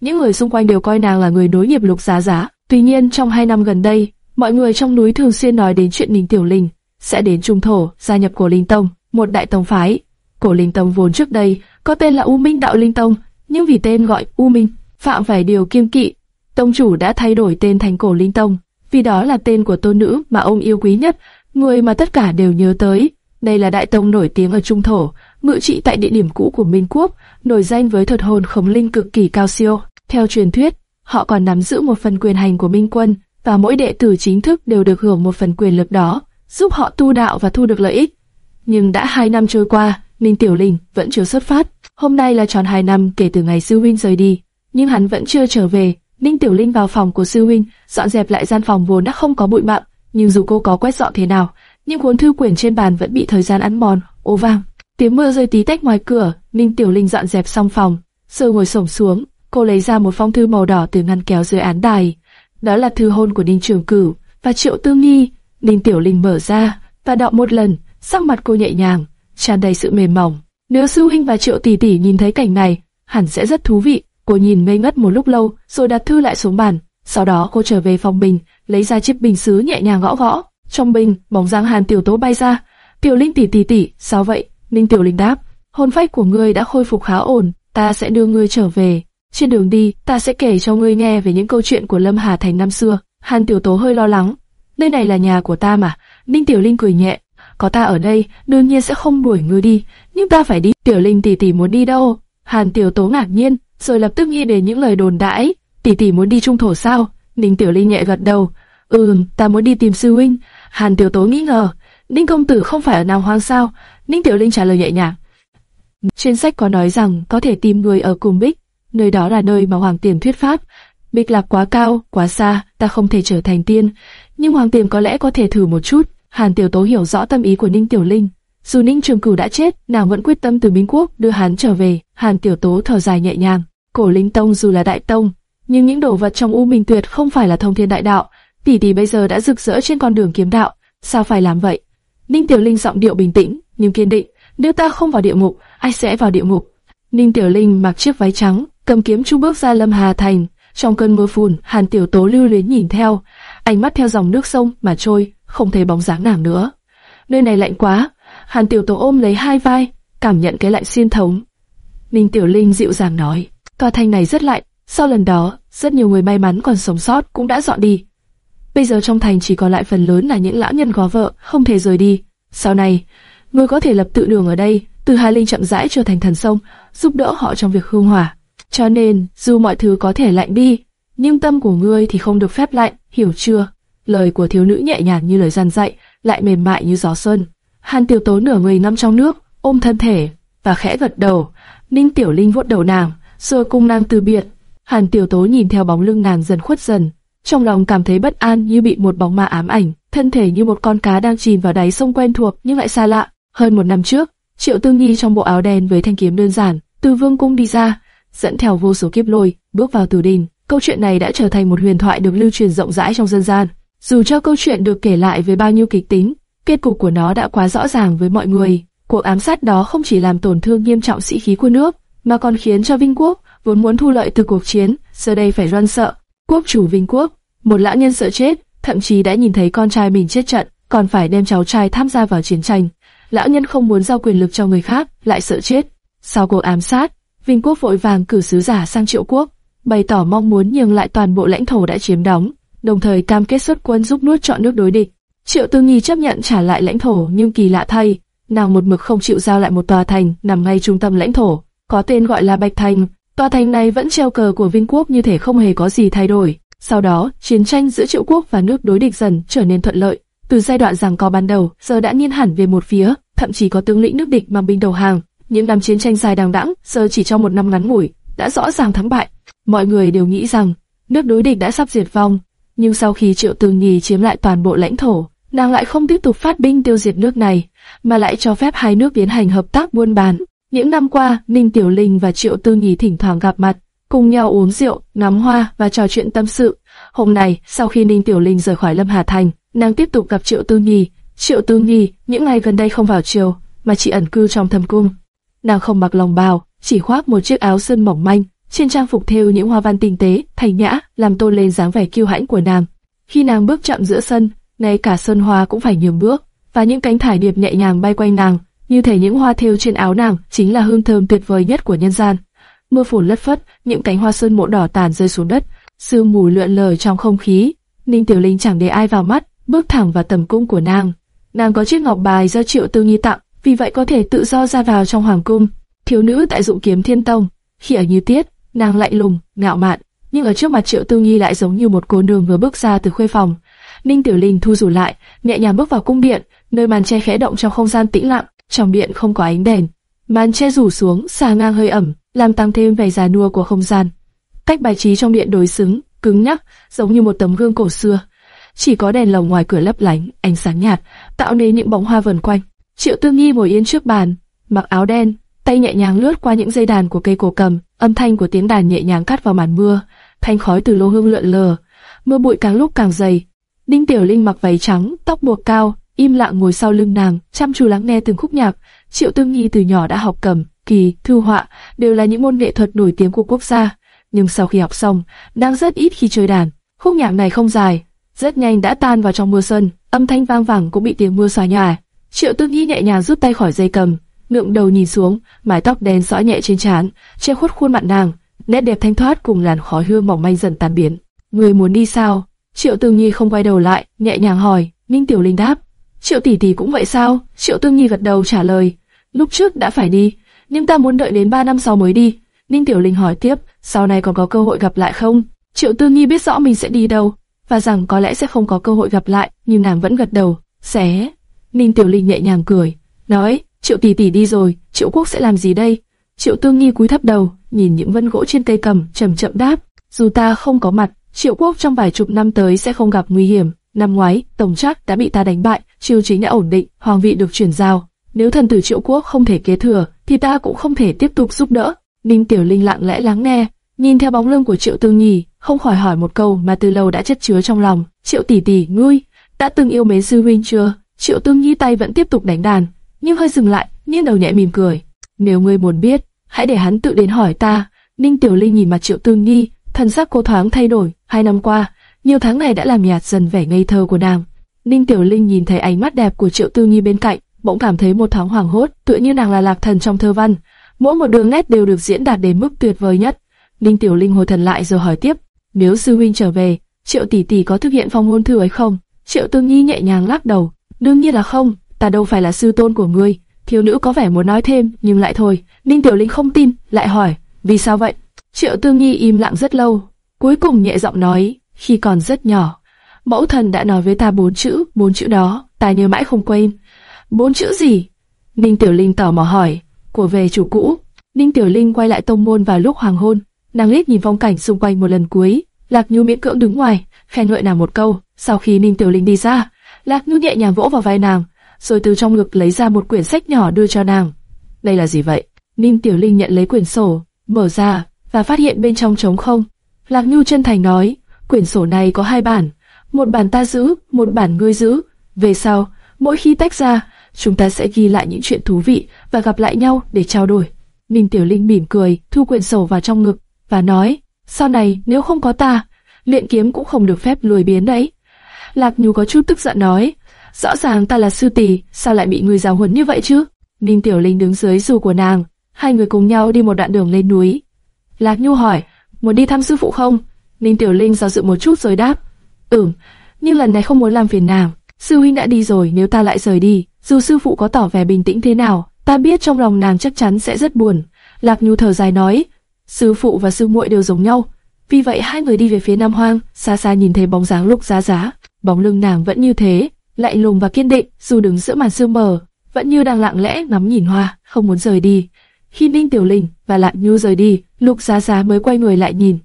S1: Những người xung quanh đều coi nàng là người đối nghiệp lục giá giá. Tuy nhiên trong hai năm gần đây, mọi người trong núi thường xuyên nói đến chuyện Ninh Tiểu Linh sẽ đến Trung Thổ, gia nhập Cổ Linh Tông, một đại tông phái. Cổ Linh Tông vốn trước đây có tên là U Minh Đạo Linh Tông, nhưng vì tên gọi U Minh, phạm phải điều kiêng kỵ, tông chủ đã thay đổi tên thành Cổ Linh Tông, vì đó là tên của tôn nữ mà ông yêu quý nhất, người mà tất cả đều nhớ tới. Đây là đại tông nổi tiếng ở Trung Thổ, ngự trị tại địa điểm cũ của Minh Quốc, nổi danh với thuật hồn khống linh cực kỳ cao siêu. Theo truyền thuyết, họ còn nắm giữ một phần quyền hành của Minh Quân, và mỗi đệ tử chính thức đều được hưởng một phần quyền lực đó, giúp họ tu đạo và thu được lợi ích. Nhưng đã hai năm trôi qua, Ninh Tiểu Linh vẫn chưa xuất phát. Hôm nay là tròn hai năm kể từ ngày sư huynh rời đi, nhưng hắn vẫn chưa trở về. Ninh Tiểu Linh vào phòng của sư huynh, dọn dẹp lại gian phòng vốn đã không có bụi bặm, nhưng dù cô có quét dọn thế nào, nhưng cuốn thư quyển trên bàn vẫn bị thời gian ăn mòn, ô vang. Tiếng mưa rơi tí tách ngoài cửa, Ninh Tiểu Linh dọn dẹp xong phòng, sơ ngồi xổm xuống, cô lấy ra một phong thư màu đỏ từ ngăn kéo dưới án đài. Đó là thư hôn của Ninh Trường Cửu và Triệu Tư Nghi. Ninh Tiểu Linh mở ra và đọc một lần, sắc mặt cô nhẹ nhàng, tràn đầy sự mềm mỏng. Nếu sư huynh và Triệu tỷ tỷ nhìn thấy cảnh này, hẳn sẽ rất thú vị. Cô nhìn mê ngất một lúc lâu, rồi đặt thư lại xuống bàn. Sau đó cô trở về phòng mình, lấy ra chiếc bình sứ nhẹ nhàng gõ gõ. Trong bình, bóng dáng Hàn Tiểu Tố bay ra. Tiểu Linh tỷ tỷ tỷ, sao vậy? Ninh Tiểu Linh đáp, hồn phách của ngươi đã khôi phục khá ổn, ta sẽ đưa ngươi trở về. Trên đường đi, ta sẽ kể cho ngươi nghe về những câu chuyện của Lâm Hà Thành năm xưa. Hàn Tiểu Tố hơi lo lắng. Nơi này là nhà của ta mà. Ninh Tiểu Linh cười nhẹ. Có ta ở đây, đương nhiên sẽ không đuổi ngươi đi. Nhưng ta phải đi. Tiểu Linh tỷ tỷ muốn đi đâu? Hàn Tiểu Tố ngạc nhiên, rồi lập tức nghĩ đến những lời đồn đãi. Tỷ tỷ muốn đi trung thổ sao? Ninh Tiểu Linh nhẹ gật đầu. Ừm, ta muốn đi tìm sư huynh. Hàn Tiểu Tố nghĩ ngờ. Ninh công tử không phải ở Nam Hoang sao? Ninh Tiểu Linh trả lời nhẹ nhàng. Trên sách có nói rằng có thể tìm người ở cùng Bích, nơi đó là nơi mà Hoàng Tiềm thuyết pháp. Bích lạc quá cao, quá xa, ta không thể trở thành tiên, nhưng Hoàng Tiềm có lẽ có thể thử một chút. Hàn Tiểu Tố hiểu rõ tâm ý của Ninh Tiểu Linh. Dù Ninh Trường Cửu đã chết, nàng vẫn quyết tâm từ Minh Quốc đưa hắn trở về. Hàn Tiểu Tố thở dài nhẹ nhàng. Cổ Linh Tông dù là đại tông, nhưng những đồ vật trong U Minh Tuyệt không phải là thông thiên đại đạo. Tỷ tỷ bây giờ đã rực rỡ trên con đường kiếm đạo, sao phải làm vậy? Ninh Tiểu Linh giọng điệu bình tĩnh nhưng kiên định. Nếu ta không vào địa ngục, ai sẽ vào địa ngục? Ninh Tiểu Linh mặc chiếc váy trắng, cầm kiếm chu bước ra Lâm Hà Thành. Trong cơn mưa phùn, Hàn Tiểu Tố lưu luyến nhìn theo, ánh mắt theo dòng nước sông mà trôi, không thấy bóng dáng nàng nữa. Nơi này lạnh quá, Hàn Tiểu Tố ôm lấy hai vai, cảm nhận cái lạnh xuyên thống. Ninh Tiểu Linh dịu dàng nói, tòa thành này rất lạnh, sau lần đó, rất nhiều người may mắn còn sống sót cũng đã dọn đi. Bây giờ trong thành chỉ còn lại phần lớn là những lão nhân có vợ, không thể rời đi. Sau này, ngươi có thể lập tự đường ở đây, từ Hà Linh chậm rãi trở thành thần sông, giúp đỡ họ trong việc hương hỏa. Cho nên, dù mọi thứ có thể lạnh đi, nhưng tâm của ngươi thì không được phép lạnh, hiểu chưa? Lời của thiếu nữ nhẹ nhàng như lời gian dạy, lại mềm mại như gió xuân. Hàn Tiểu Tố nửa người ngâm trong nước, ôm thân thể và khẽ gật đầu. Ninh Tiểu Linh vuốt đầu nàng, rồi cùng nàng từ biệt. Hàn Tiểu Tố nhìn theo bóng lưng nàng dần khuất dần, trong lòng cảm thấy bất an như bị một bóng ma ám ảnh, thân thể như một con cá đang chìm vào đáy sông quen thuộc nhưng lại xa lạ. Hơn một năm trước, Triệu Tương Nhi trong bộ áo đen với thanh kiếm đơn giản, từ vương cung đi ra, dẫn theo vô số kiếp lôi, bước vào tử đình. Câu chuyện này đã trở thành một huyền thoại được lưu truyền rộng rãi trong dân gian. Dù cho câu chuyện được kể lại với bao nhiêu kịch tính, kết cục của nó đã quá rõ ràng với mọi người. Cuộc ám sát đó không chỉ làm tổn thương nghiêm trọng sĩ khí của nước, mà còn khiến cho Vinh Quốc, vốn muốn thu lợi từ cuộc chiến, giờ đây phải run sợ. Quốc chủ Vinh Quốc, một lão nhân sợ chết, thậm chí đã nhìn thấy con trai mình chết trận, còn phải đem cháu trai tham gia vào chiến tranh. Lão nhân không muốn giao quyền lực cho người khác, lại sợ chết. Sau cuộc ám sát, Vinh Quốc vội vàng cử sứ giả sang Triệu Quốc, bày tỏ mong muốn nhường lại toàn bộ lãnh thổ đã chiếm đóng, đồng thời cam kết xuất quân giúp nuốt chọn nước đối địch. Triệu Tư Nghi chấp nhận trả lại lãnh thổ, nhưng kỳ lạ thay, nàng một mực không chịu giao lại một tòa thành nằm ngay trung tâm lãnh thổ, có tên gọi là Bạch Thành. Tòa thành này vẫn treo cờ của Vinh Quốc như thể không hề có gì thay đổi. Sau đó, chiến tranh giữa Triệu Quốc và nước đối địch dần trở nên thuận lợi. Từ giai đoạn giằng co ban đầu, giờ đã nghiêng hẳn về một phía, thậm chí có tướng lĩnh nước địch mang binh đầu hàng. Những năm chiến tranh dài đằng đẵng, giờ chỉ trong một năm ngắn ngủi, đã rõ ràng thắng bại. Mọi người đều nghĩ rằng nước đối địch đã sắp diệt vong, nhưng sau khi Triệu Tường Nhì chiếm lại toàn bộ lãnh thổ, nàng lại không tiếp tục phát binh tiêu diệt nước này, mà lại cho phép hai nước tiến hành hợp tác buôn bán. Những năm qua, Ninh Tiểu Linh và Triệu Tư Nhì thỉnh thoảng gặp mặt, cùng nhau uống rượu, ngắm hoa và trò chuyện tâm sự. Hôm nay, sau khi Ninh Tiểu Linh rời khỏi Lâm Hà Thành, nàng tiếp tục gặp Triệu Tư Nhì. Triệu Tư Nhì những ngày gần đây không vào triều, mà chỉ ẩn cư trong thâm cung. Nàng không mặc lòng bào, chỉ khoác một chiếc áo sơn mỏng manh, trên trang phục thêu những hoa văn tinh tế, thành nhã, làm tôn lên dáng vẻ kiêu hãnh của nàng. Khi nàng bước chậm giữa sân, ngay cả sơn hoa cũng phải nhường bước, và những cánh thải điệp nhẹ nhàng bay quanh nàng, như thể những hoa thêu trên áo nàng chính là hương thơm tuyệt vời nhất của nhân gian. Mưa phùn lất phất, những cánh hoa sơn mộ đỏ tàn rơi xuống đất, sương mù lượn lờ trong không khí. Ninh Tiểu Linh chẳng để ai vào mắt, bước thẳng vào tầm cung của nàng. Nàng có chiếc ngọc bài do Triệu Tư Nghi tặng, vì vậy có thể tự do ra vào trong hoàng cung. Thiếu nữ tại dụng kiếm thiên tông, khi ở như tiết, nàng lạnh lùng, ngạo mạn, nhưng ở trước mặt Triệu Tư Nghi lại giống như một cô nương vừa bước ra từ khuê phòng. Ninh Tiểu Linh thu rủ lại, nhẹ nhàng bước vào cung điện, nơi màn che khẽ động trong không gian tĩnh lặng, trong điện không có ánh đèn. Màn che rủ xuống, xà ngang hơi ẩm, làm tăng thêm vẻ già nua của không gian. Cách bài trí trong điện đối xứng, cứng nhắc, giống như một tấm gương cổ xưa. Chỉ có đèn lồng ngoài cửa lấp lánh, ánh sáng nhạt, tạo nên những bóng hoa vần quanh. Triệu Tư Nghi ngồi yên trước bàn, mặc áo đen, tay nhẹ nhàng lướt qua những dây đàn của cây cổ cầm, âm thanh của tiếng đàn nhẹ nhàng cắt vào màn mưa, thanh khói từ lô hương lượn lờ, mưa bụi càng lúc càng dày. Đinh Tiểu Linh mặc váy trắng, tóc buộc cao, im lặng ngồi sau lưng nàng, chăm chú lắng nghe từng khúc nhạc. Triệu Tương Nhi từ nhỏ đã học cầm, kỳ, thư họa, đều là những môn nghệ thuật nổi tiếng của quốc gia. Nhưng sau khi học xong, nàng rất ít khi chơi đàn. Khúc nhạc này không dài, rất nhanh đã tan vào trong mưa sân, âm thanh vang vẳng cũng bị tiếng mưa xóa nhòa. Triệu Tương Nhi nhẹ nhàng rút tay khỏi dây cầm, ngượng đầu nhìn xuống, mái tóc đen xõa nhẹ trên trán, che khuất khuôn mặt nàng, nét đẹp thanh thoát cùng làn khói hương mỏng manh dần tan biến. Người muốn đi sao? Triệu Tương Nhi không quay đầu lại, nhẹ nhàng hỏi. Ninh Tiểu Linh đáp. Triệu tỷ tỷ cũng vậy sao? Triệu Tương Nhi gật đầu trả lời. Lúc trước đã phải đi, nhưng ta muốn đợi đến 3 năm sau mới đi. Ninh Tiểu Linh hỏi tiếp, sau này còn có cơ hội gặp lại không? Triệu Tương Nhi biết rõ mình sẽ đi đâu, và rằng có lẽ sẽ không có cơ hội gặp lại, nhưng nàng vẫn gật đầu. Sẽ. Ninh Tiểu Linh nhẹ nhàng cười, nói, Triệu tỷ tỷ đi rồi, Triệu Quốc sẽ làm gì đây? Triệu Tương Nhi cúi thấp đầu, nhìn những vân gỗ trên cây cầm, chậm chậm đáp, dù ta không có mặt, Triệu Quốc trong vài chục năm tới sẽ không gặp nguy hiểm. Năm ngoái, Tổng Trác đã bị ta đánh bại, triều chính đã ổn định, hoàng vị được chuyển giao. Nếu thần tử Triệu Quốc không thể kế thừa, thì ta cũng không thể tiếp tục giúp đỡ. Ninh Tiểu Linh lặng lẽ lắng nghe, nhìn theo bóng lưng của Triệu Tương Nhi, không khỏi hỏi một câu mà từ lâu đã chất chứa trong lòng. Triệu tỷ tỷ, ngươi đã từng yêu mến sư huynh chưa? Triệu Tương Nhi tay vẫn tiếp tục đánh đàn, nhưng hơi dừng lại, nghiêng đầu nhẹ mỉm cười. Nếu ngươi muốn biết, hãy để hắn tự đến hỏi ta. Ninh Tiểu Linh nhìn mặt Triệu Tương Nhi, thần sắc cô thoáng thay đổi. Hai năm qua, nhiều tháng này đã làm nhạt dần vẻ ngây thơ của nàng. Ninh Tiểu Linh nhìn thấy ánh mắt đẹp của Triệu Tương Nhi bên cạnh, bỗng cảm thấy một thoáng hoảng hốt, tựa như nàng là lạc thần trong thơ văn. Mỗi một đường nét đều được diễn đạt đến mức tuyệt vời nhất. Ninh Tiểu Linh hồi thần lại rồi hỏi tiếp, nếu sư huynh trở về, Triệu tỷ tỷ có thực hiện phong hôn thư ấy không? Triệu Tương Nhi nhẹ nhàng lắc đầu, đương nhiên là không, ta đâu phải là sư tôn của ngươi. Thiếu nữ có vẻ muốn nói thêm, nhưng lại thôi. Ninh Tiểu Linh không tin, lại hỏi, vì sao vậy? Triệu Tương Nhi im lặng rất lâu, cuối cùng nhẹ giọng nói, khi còn rất nhỏ, mẫu thần đã nói với ta bốn chữ, bốn chữ đó, ta nhớ mãi không quên. Bốn chữ gì? Ninh Tiểu Linh tò mò hỏi. Của về chủ cũ. Ninh Tiểu Linh quay lại tông môn vào lúc hoàng hôn. Nàng liếc nhìn phong cảnh xung quanh một lần cuối. Lạc Nhu miễn cưỡng đứng ngoài, khen ngợi nàng một câu. Sau khi Ninh Tiểu Linh đi ra, Lạc Nhu nhẹ nhàng vỗ vào vai nàng, rồi từ trong ngực lấy ra một quyển sách nhỏ đưa cho nàng. Đây là gì vậy? Ninh Tiểu Linh nhận lấy quyển sổ, mở ra và phát hiện bên trong trống không. Lạc Nhu chân thành nói, quyển sổ này có hai bản, một bản ta giữ, một bản ngươi giữ. Về sau, mỗi khi tách ra, chúng ta sẽ ghi lại những chuyện thú vị và gặp lại nhau để trao đổi. Ninh Tiểu Linh mỉm cười, thu quyển sổ vào trong ngực và nói, sau này nếu không có ta, luyện kiếm cũng không được phép lùi biến đấy. Lạc Nhu có chút tức giận nói, rõ ràng ta là sư tỷ, sao lại bị người giáo huấn như vậy chứ? Ninh Tiểu Linh đứng dưới dù của nàng, hai người cùng nhau đi một đoạn đường lên núi. Lạc Nhu hỏi, muốn đi thăm sư phụ không? Ninh Tiểu Linh do dự một chút rồi đáp, ừm, nhưng lần này không muốn làm phiền nàng. Sư huynh đã đi rồi, nếu ta lại rời đi, dù sư phụ có tỏ vẻ bình tĩnh thế nào, ta biết trong lòng nàng chắc chắn sẽ rất buồn. Lạc Nhu thở dài nói, sư phụ và sư muội đều giống nhau, vì vậy hai người đi về phía Nam Hoang, xa xa nhìn thấy bóng dáng Lục Giá Giá, bóng lưng nàng vẫn như thế, lạnh lùng và kiên định, dù đứng giữa màn sương mờ, vẫn như đang lặng lẽ ngắm nhìn hoa, không muốn rời đi. Khi Ninh Tiểu Linh và Lạc Nhu rời đi, Lục Giá Giá mới quay người lại nhìn.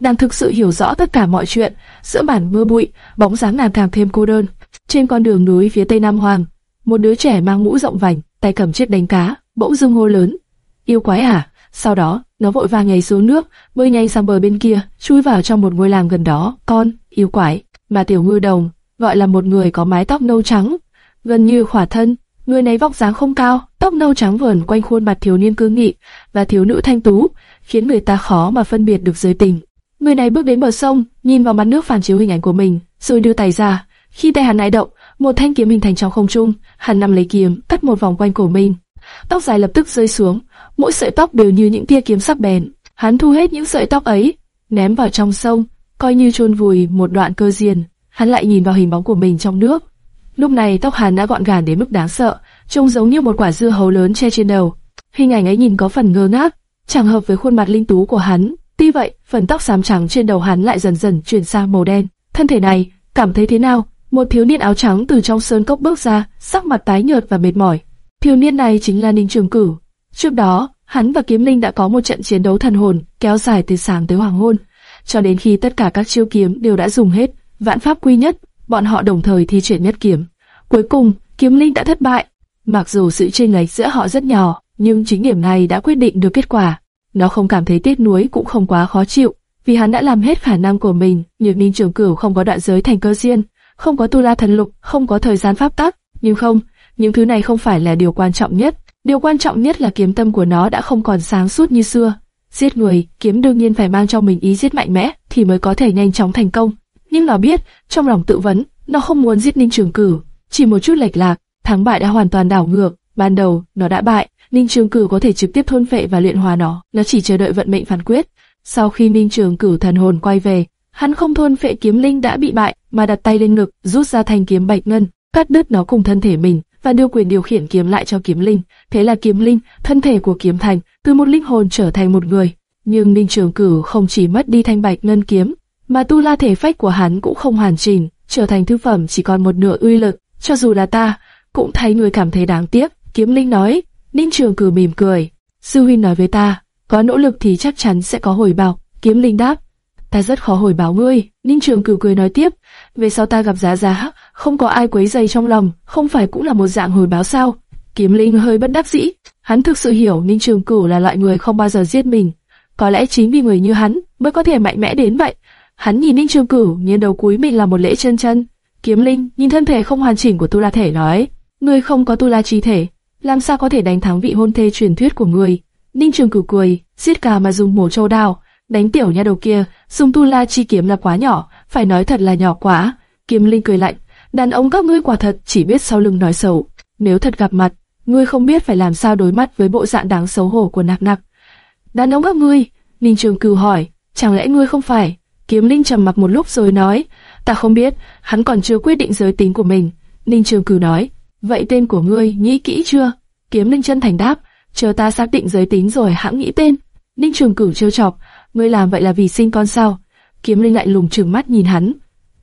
S1: Nàng thực sự hiểu rõ tất cả mọi chuyện, giữa bản mưa bụi, bóng dáng nàng càng thêm cô đơn. Trên con đường núi phía tây Nam Hoàng, một đứa trẻ mang mũ rộng vành, tay cầm chiếc đánh cá, bỗng dưng hô lớn: "Yêu quái à!" Sau đó, nó vội vàng nhảy xuống nước, bơi nhanh sang bờ bên kia, chui vào trong một ngôi làng gần đó. Con, yêu quái, mà tiểu ngư đồng, gọi là một người có mái tóc nâu trắng, gần như khỏa thân. Người này vóc dáng không cao, tóc nâu trắng vờn quanh khuôn mặt thiếu niên cương nghị và thiếu nữ thanh tú, khiến người ta khó mà phân biệt được giới tình. Người này bước đến bờ sông, nhìn vào mặt nước phản chiếu hình ảnh của mình, rồi đưa tay ra. Khi tay hắn lại động, một thanh kiếm hình thành trong không trung, hắn nắm lấy kiếm, cắt một vòng quanh cổ mình. Tóc dài lập tức rơi xuống, mỗi sợi tóc đều như những tia kiếm sắc bén. Hắn thu hết những sợi tóc ấy, ném vào trong sông, coi như chôn vùi một đoạn cơ diền. Hắn lại nhìn vào hình bóng của mình trong nước. Lúc này tóc hắn đã gọn gàng đến mức đáng sợ, trông giống như một quả dưa hấu lớn che trên đầu. Hình ảnh ấy nhìn có phần ngơ ngác, chẳng hợp với khuôn mặt linh tú của hắn. Tuy vậy, phần tóc xám trắng trên đầu hắn lại dần dần chuyển sang màu đen. Thân thể này, cảm thấy thế nào? Một thiếu niên áo trắng từ trong sơn cốc bước ra, sắc mặt tái nhợt và mệt mỏi. Thiếu niên này chính là Ninh Trường Cửu. Trước đó, hắn và Kiếm Linh đã có một trận chiến đấu thần hồn kéo dài từ sáng tới hoàng hôn, cho đến khi tất cả các chiêu kiếm đều đã dùng hết, vạn pháp quy nhất, bọn họ đồng thời thi triển nhất kiếm. Cuối cùng, Kiếm Linh đã thất bại. Mặc dù sự chênh lệch giữa họ rất nhỏ, nhưng chính điểm này đã quyết định được kết quả. Nó không cảm thấy tiếc nuối cũng không quá khó chịu, vì hắn đã làm hết khả năng của mình. Nhưng Ninh Trường Cửu không có đoạn giới thành cơ duyên, không có tu la thần lục, không có thời gian pháp tắc, nhưng không, những thứ này không phải là điều quan trọng nhất. Điều quan trọng nhất là kiếm tâm của nó đã không còn sáng suốt như xưa. Giết người, kiếm đương nhiên phải mang cho mình ý giết mạnh mẽ thì mới có thể nhanh chóng thành công. Nhưng nó biết, trong lòng tự vấn, nó không muốn giết Ninh Trường Cửu. Chỉ một chút lệch lạc, thắng bại đã hoàn toàn đảo ngược. Ban đầu, nó đã bại, Ninh Trường Cửu có thể trực tiếp thôn phệ và luyện hóa nó. Nó chỉ chờ đợi vận mệnh phán quyết. Sau khi Ninh Trường Cửu thần hồn quay về, hắn không thôn phệ kiếm linh đã bị bại, mà đặt tay lên ngực, rút ra thanh kiếm bạch ngân, cắt đứt nó cùng thân thể mình và đưa quyền điều khiển kiếm lại cho kiếm linh. Thế là kiếm linh, thân thể của kiếm thành, từ một linh hồn trở thành một người. Nhưng Ninh Trường Cửu không chỉ mất đi thanh bạch ngân kiếm, mà tu la thể phách của hắn cũng không hoàn chỉnh, trở thành thư phẩm chỉ còn một nửa uy lực. Cho dù là ta, cũng thấy người cảm thấy đáng tiếc. Kiếm linh nói, Ninh Trường Cửu mỉm cười. Sư huynh nói với ta, có nỗ lực thì chắc chắn sẽ có hồi báo. Kiếm linh đáp, ta rất khó hồi báo ngươi. Ninh Trường Cửu cười nói tiếp, về sau ta gặp giá giá, không có ai quấy dày trong lòng, không phải cũng là một dạng hồi báo sao? Kiếm Linh hơi bất đắc dĩ, hắn thực sự hiểu Ninh Trường Cửu là loại người không bao giờ giết mình. Có lẽ chính vì người như hắn mới có thể mạnh mẽ đến vậy. Hắn nhìn Ninh Trường Cửu, nghiêng đầu cúi mình là một lễ chân chân. Kiếm Linh nhìn thân thể không hoàn chỉnh của Tu La thể nói, ngươi không có Tu La chi thể, làm sao có thể đánh thắng vị hôn thê truyền thuyết của người? Ninh Trường Cửu cười, giết cả mà dùng mổ châu đao, đánh tiểu nha đầu kia, dùng Tu La chi kiếm là quá nhỏ, phải nói thật là nhỏ quá. Kiếm Linh cười lạnh, đàn ông các ngươi quả thật chỉ biết sau lưng nói xấu. Nếu thật gặp mặt, ngươi không biết phải làm sao đối mắt với bộ dạng đáng xấu hổ của nạc nặc. Đàn ông các ngươi, Ninh Trường Cửu hỏi, chẳng lẽ ngươi không phải? Kiếm Linh trầm mặc một lúc rồi nói, ta không biết, hắn còn chưa quyết định giới tính của mình. Ninh Trường Cửu nói, vậy tên của ngươi nghĩ kỹ chưa? Kiếm Linh chân thành đáp, chờ ta xác định giới tính rồi hãng nghĩ tên. Ninh Trường Cửu trêu chọc, ngươi làm vậy là vì sinh con sao? Kiếm Linh lại lùng trừng mắt nhìn hắn.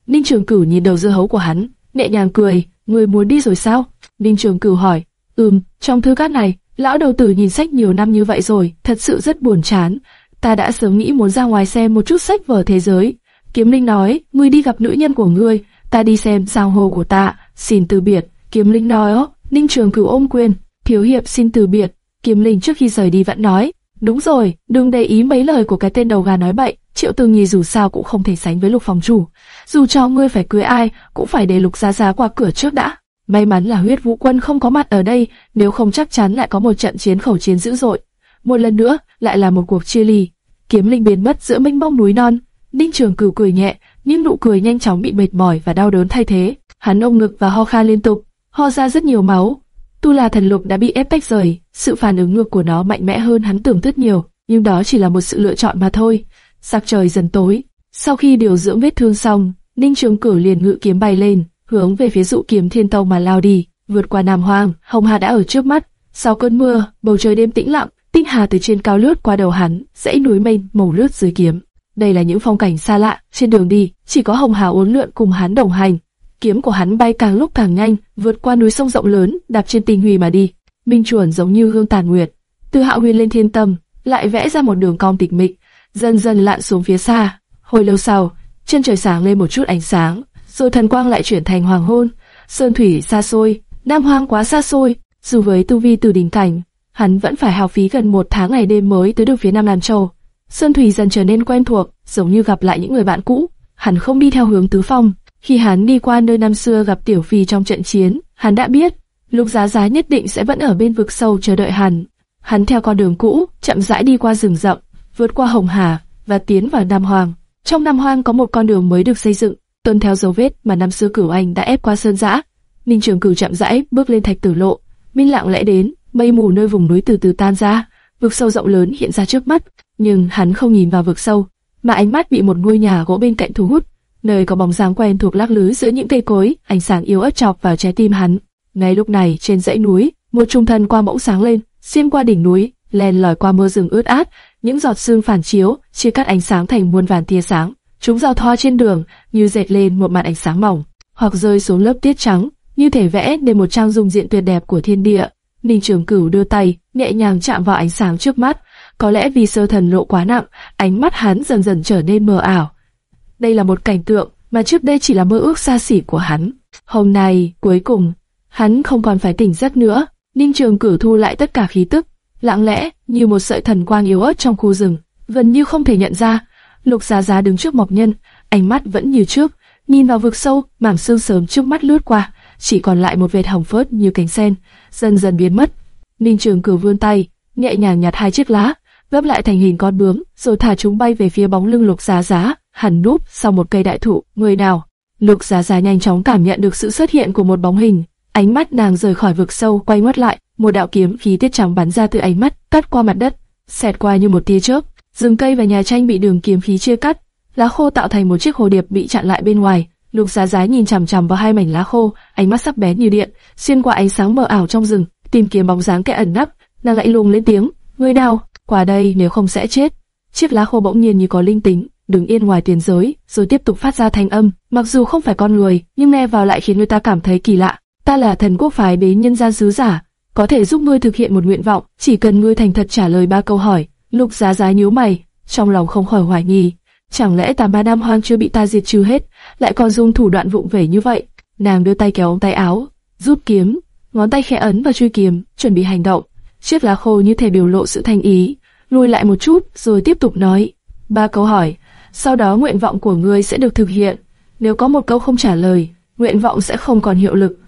S1: Ninh Trường Cửu nhìn đầu dưa hấu của hắn, nhẹ nhàng cười, Ngươi muốn đi rồi sao? Ninh Trường Cửu hỏi. Ừm, trong thư cát này, lão đầu tử nhìn sách nhiều năm như vậy rồi, thật sự rất buồn chán. Ta đã sớm nghĩ muốn ra ngoài xem một chút sách vở thế giới. Kiếm Linh nói, ngươi đi gặp nữ nhân của ngươi, ta đi xem sao hồ của ta, xin từ biệt. Kiếm Linh nói, Ninh Trường Cửu ôm quyền, thiếu hiệp xin từ biệt. Kiếm Linh trước khi rời đi vẫn nói, đúng rồi, đừng để ý mấy lời của cái tên đầu gà nói bậy. Triệu Tường Nhi dù sao cũng không thể sánh với Lục phòng chủ, dù cho ngươi phải cưới ai, cũng phải để Lục Gia Gia qua cửa trước đã. May mắn là huyết vũ quân không có mặt ở đây, nếu không chắc chắn lại có một trận chiến khẩu chiến dữ dội. Một lần nữa, lại là một cuộc chia ly. Kiếm linh biến mất giữa mênh mông núi non. Ninh Trường Cửu cười nhẹ, nhưng nụ cười nhanh chóng bị mệt mỏi và đau đớn thay thế. Hắn ôm ngực và ho khan liên tục, ho ra rất nhiều máu. Tu La thần lục đã bị ép tách rời, sự phản ứng ngược của nó mạnh mẽ hơn hắn tưởng rất nhiều, nhưng đó chỉ là một sự lựa chọn mà thôi. Sắc trời dần tối, sau khi điều dưỡng vết thương xong, Ninh Trường Cửu liền ngự kiếm bay lên, hướng về phía dụ kiếm thiên tông mà lao đi, vượt qua Nam Hoang, Hồng Hà đã ở trước mắt. Sau cơn mưa, bầu trời đêm tĩnh lặng, tinh hà từ trên cao lướt qua đầu hắn, dãy núi mênh màu lướt dưới kiếm. Đây là những phong cảnh xa lạ, trên đường đi, chỉ có Hồng Hà uốn lượn cùng hắn đồng hành. Kiếm của hắn bay càng lúc càng nhanh, vượt qua núi sông rộng lớn, đạp trên tinh huy mà đi. Minh chuẩn giống như hương tàn nguyệt, từ Hạo Huyền lên thiên tâm, lại vẽ ra một đường cong tịch mịch, dần dần lặn xuống phía xa. Hồi lâu sau, chân trời sáng lên một chút ánh sáng, rồi thần quang lại chuyển thành hoàng hôn. Sơn thủy xa xôi, Nam Hoang quá xa xôi, dù với tu vi từ đỉnh cảnh, hắn vẫn phải hao phí gần một tháng ngày đêm mới tới được phía Nam Nam Châu. Sơn thủy dần trở nên quen thuộc, giống như gặp lại những người bạn cũ. Hắn không đi theo hướng tứ phong. Khi hắn đi qua nơi năm xưa gặp Tiểu Phi trong trận chiến, hắn đã biết, Lục Giá Giá nhất định sẽ vẫn ở bên vực sâu chờ đợi hắn. Hắn theo con đường cũ, chậm rãi đi qua rừng rậm, vượt qua Hồng Hà và tiến vào Nam Hoàng. Trong Nam Hoang có một con đường mới được xây dựng, tuân theo dấu vết mà năm xưa Cửu Anh đã ép qua sơn dã. Ninh Trường Cửu chậm rãi bước lên thạch tử lộ, minh lặng lẽ đến, mây mù nơi vùng núi từ từ tan ra, vực sâu rộng lớn hiện ra trước mắt, nhưng hắn không nhìn vào vực sâu, mà ánh mắt bị một ngôi nhà gỗ bên cạnh thu hút, nơi có bóng dáng quen thuộc lắc lứ giữa những cây cối, ánh sáng yếu ớt chọc vào trái tim hắn. Ngay lúc này, trên dãy núi, một trung thần qua mẫu sáng lên, xuyên qua đỉnh núi, len lỏi qua mưa rừng ướt át, những giọt sương phản chiếu, chia cắt ánh sáng thành muôn vàn tia sáng. Chúng giao thoa trên đường, như dệt lên một màn ánh sáng mỏng, hoặc rơi xuống lớp tiết trắng, như thể vẽ nên một trang dung diện tuyệt đẹp của thiên địa. Ninh Trường Cửu đưa tay, nhẹ nhàng chạm vào ánh sáng trước mắt. Có lẽ vì sơ thần lộ quá nặng, ánh mắt hắn dần dần trở nên mờ ảo. Đây là một cảnh tượng mà trước đây chỉ là mơ ước xa xỉ của hắn. Hôm nay, cuối cùng, hắn không còn phải tỉnh giấc nữa. Ninh Trường Cửu thu lại tất cả khí tức, lặng lẽ như một sợi thần quang yếu ớt trong khu rừng, gần như không thể nhận ra. Lục Giá Giá đứng trước Mộc Nhân, ánh mắt vẫn như trước, nhìn vào vực sâu, mảng sương sớm trước mắt lướt qua, chỉ còn lại một vệt hồng phớt như cánh sen, dần dần biến mất. Ninh Trường Cửu vươn tay, nhẹ nhàng nhặt hai chiếc lá, gấp lại thành hình con bướm, rồi thả chúng bay về phía bóng lưng Lục Giá Giá, hẳn núp sau một cây đại thụ. Người nào? Lục Giá Giá nhanh chóng cảm nhận được sự xuất hiện của một bóng hình, ánh mắt nàng rời khỏi vực sâu, quay mắt lại, một đạo kiếm khí tiết trắng bắn ra từ ánh mắt, cắt qua mặt đất, xẹt qua như một tia chớp. Rừng cây và nhà tranh bị đường kiếm khí chia cắt, lá khô tạo thành một chiếc hồ điệp bị chặn lại bên ngoài. Lục Giá Giá nhìn chằm chằm vào hai mảnh lá khô, ánh mắt sắc bén như điện, xuyên qua ánh sáng mờ ảo trong rừng, tìm kiếm bóng dáng kẻ ẩn nấp. Nàng lạnh lùng lên tiếng, người nào? Qua đây nếu không sẽ chết. Chiếc lá khô bỗng nhiên như có linh tính, đứng yên ngoài tiền giới, rồi tiếp tục phát ra thanh âm. Mặc dù không phải con người, nhưng nghe vào lại khiến người ta cảm thấy kỳ lạ. Ta là thần quốc phái đến nhân gian sứ giả, có thể giúp ngươi thực hiện một nguyện vọng, chỉ cần ngươi thành thật trả lời ba câu hỏi. Lục Giá Giá nhíu mày, trong lòng không khỏi hoài nghi, chẳng lẽ tà Ba Nam Hoang chưa bị ta diệt trừ hết, lại còn dùng thủ đoạn vụng về như vậy? Nàng đưa tay kéo ống tay áo, rút kiếm, ngón tay khẽ ấn vào truy kiếm, chuẩn bị hành động. Chiếc lá khô như thể biểu lộ sự thành ý, lùi lại một chút, rồi tiếp tục nói ba câu hỏi. Sau đó nguyện vọng của ngươi sẽ được thực hiện. Nếu có một câu không trả lời, nguyện vọng sẽ không còn hiệu lực.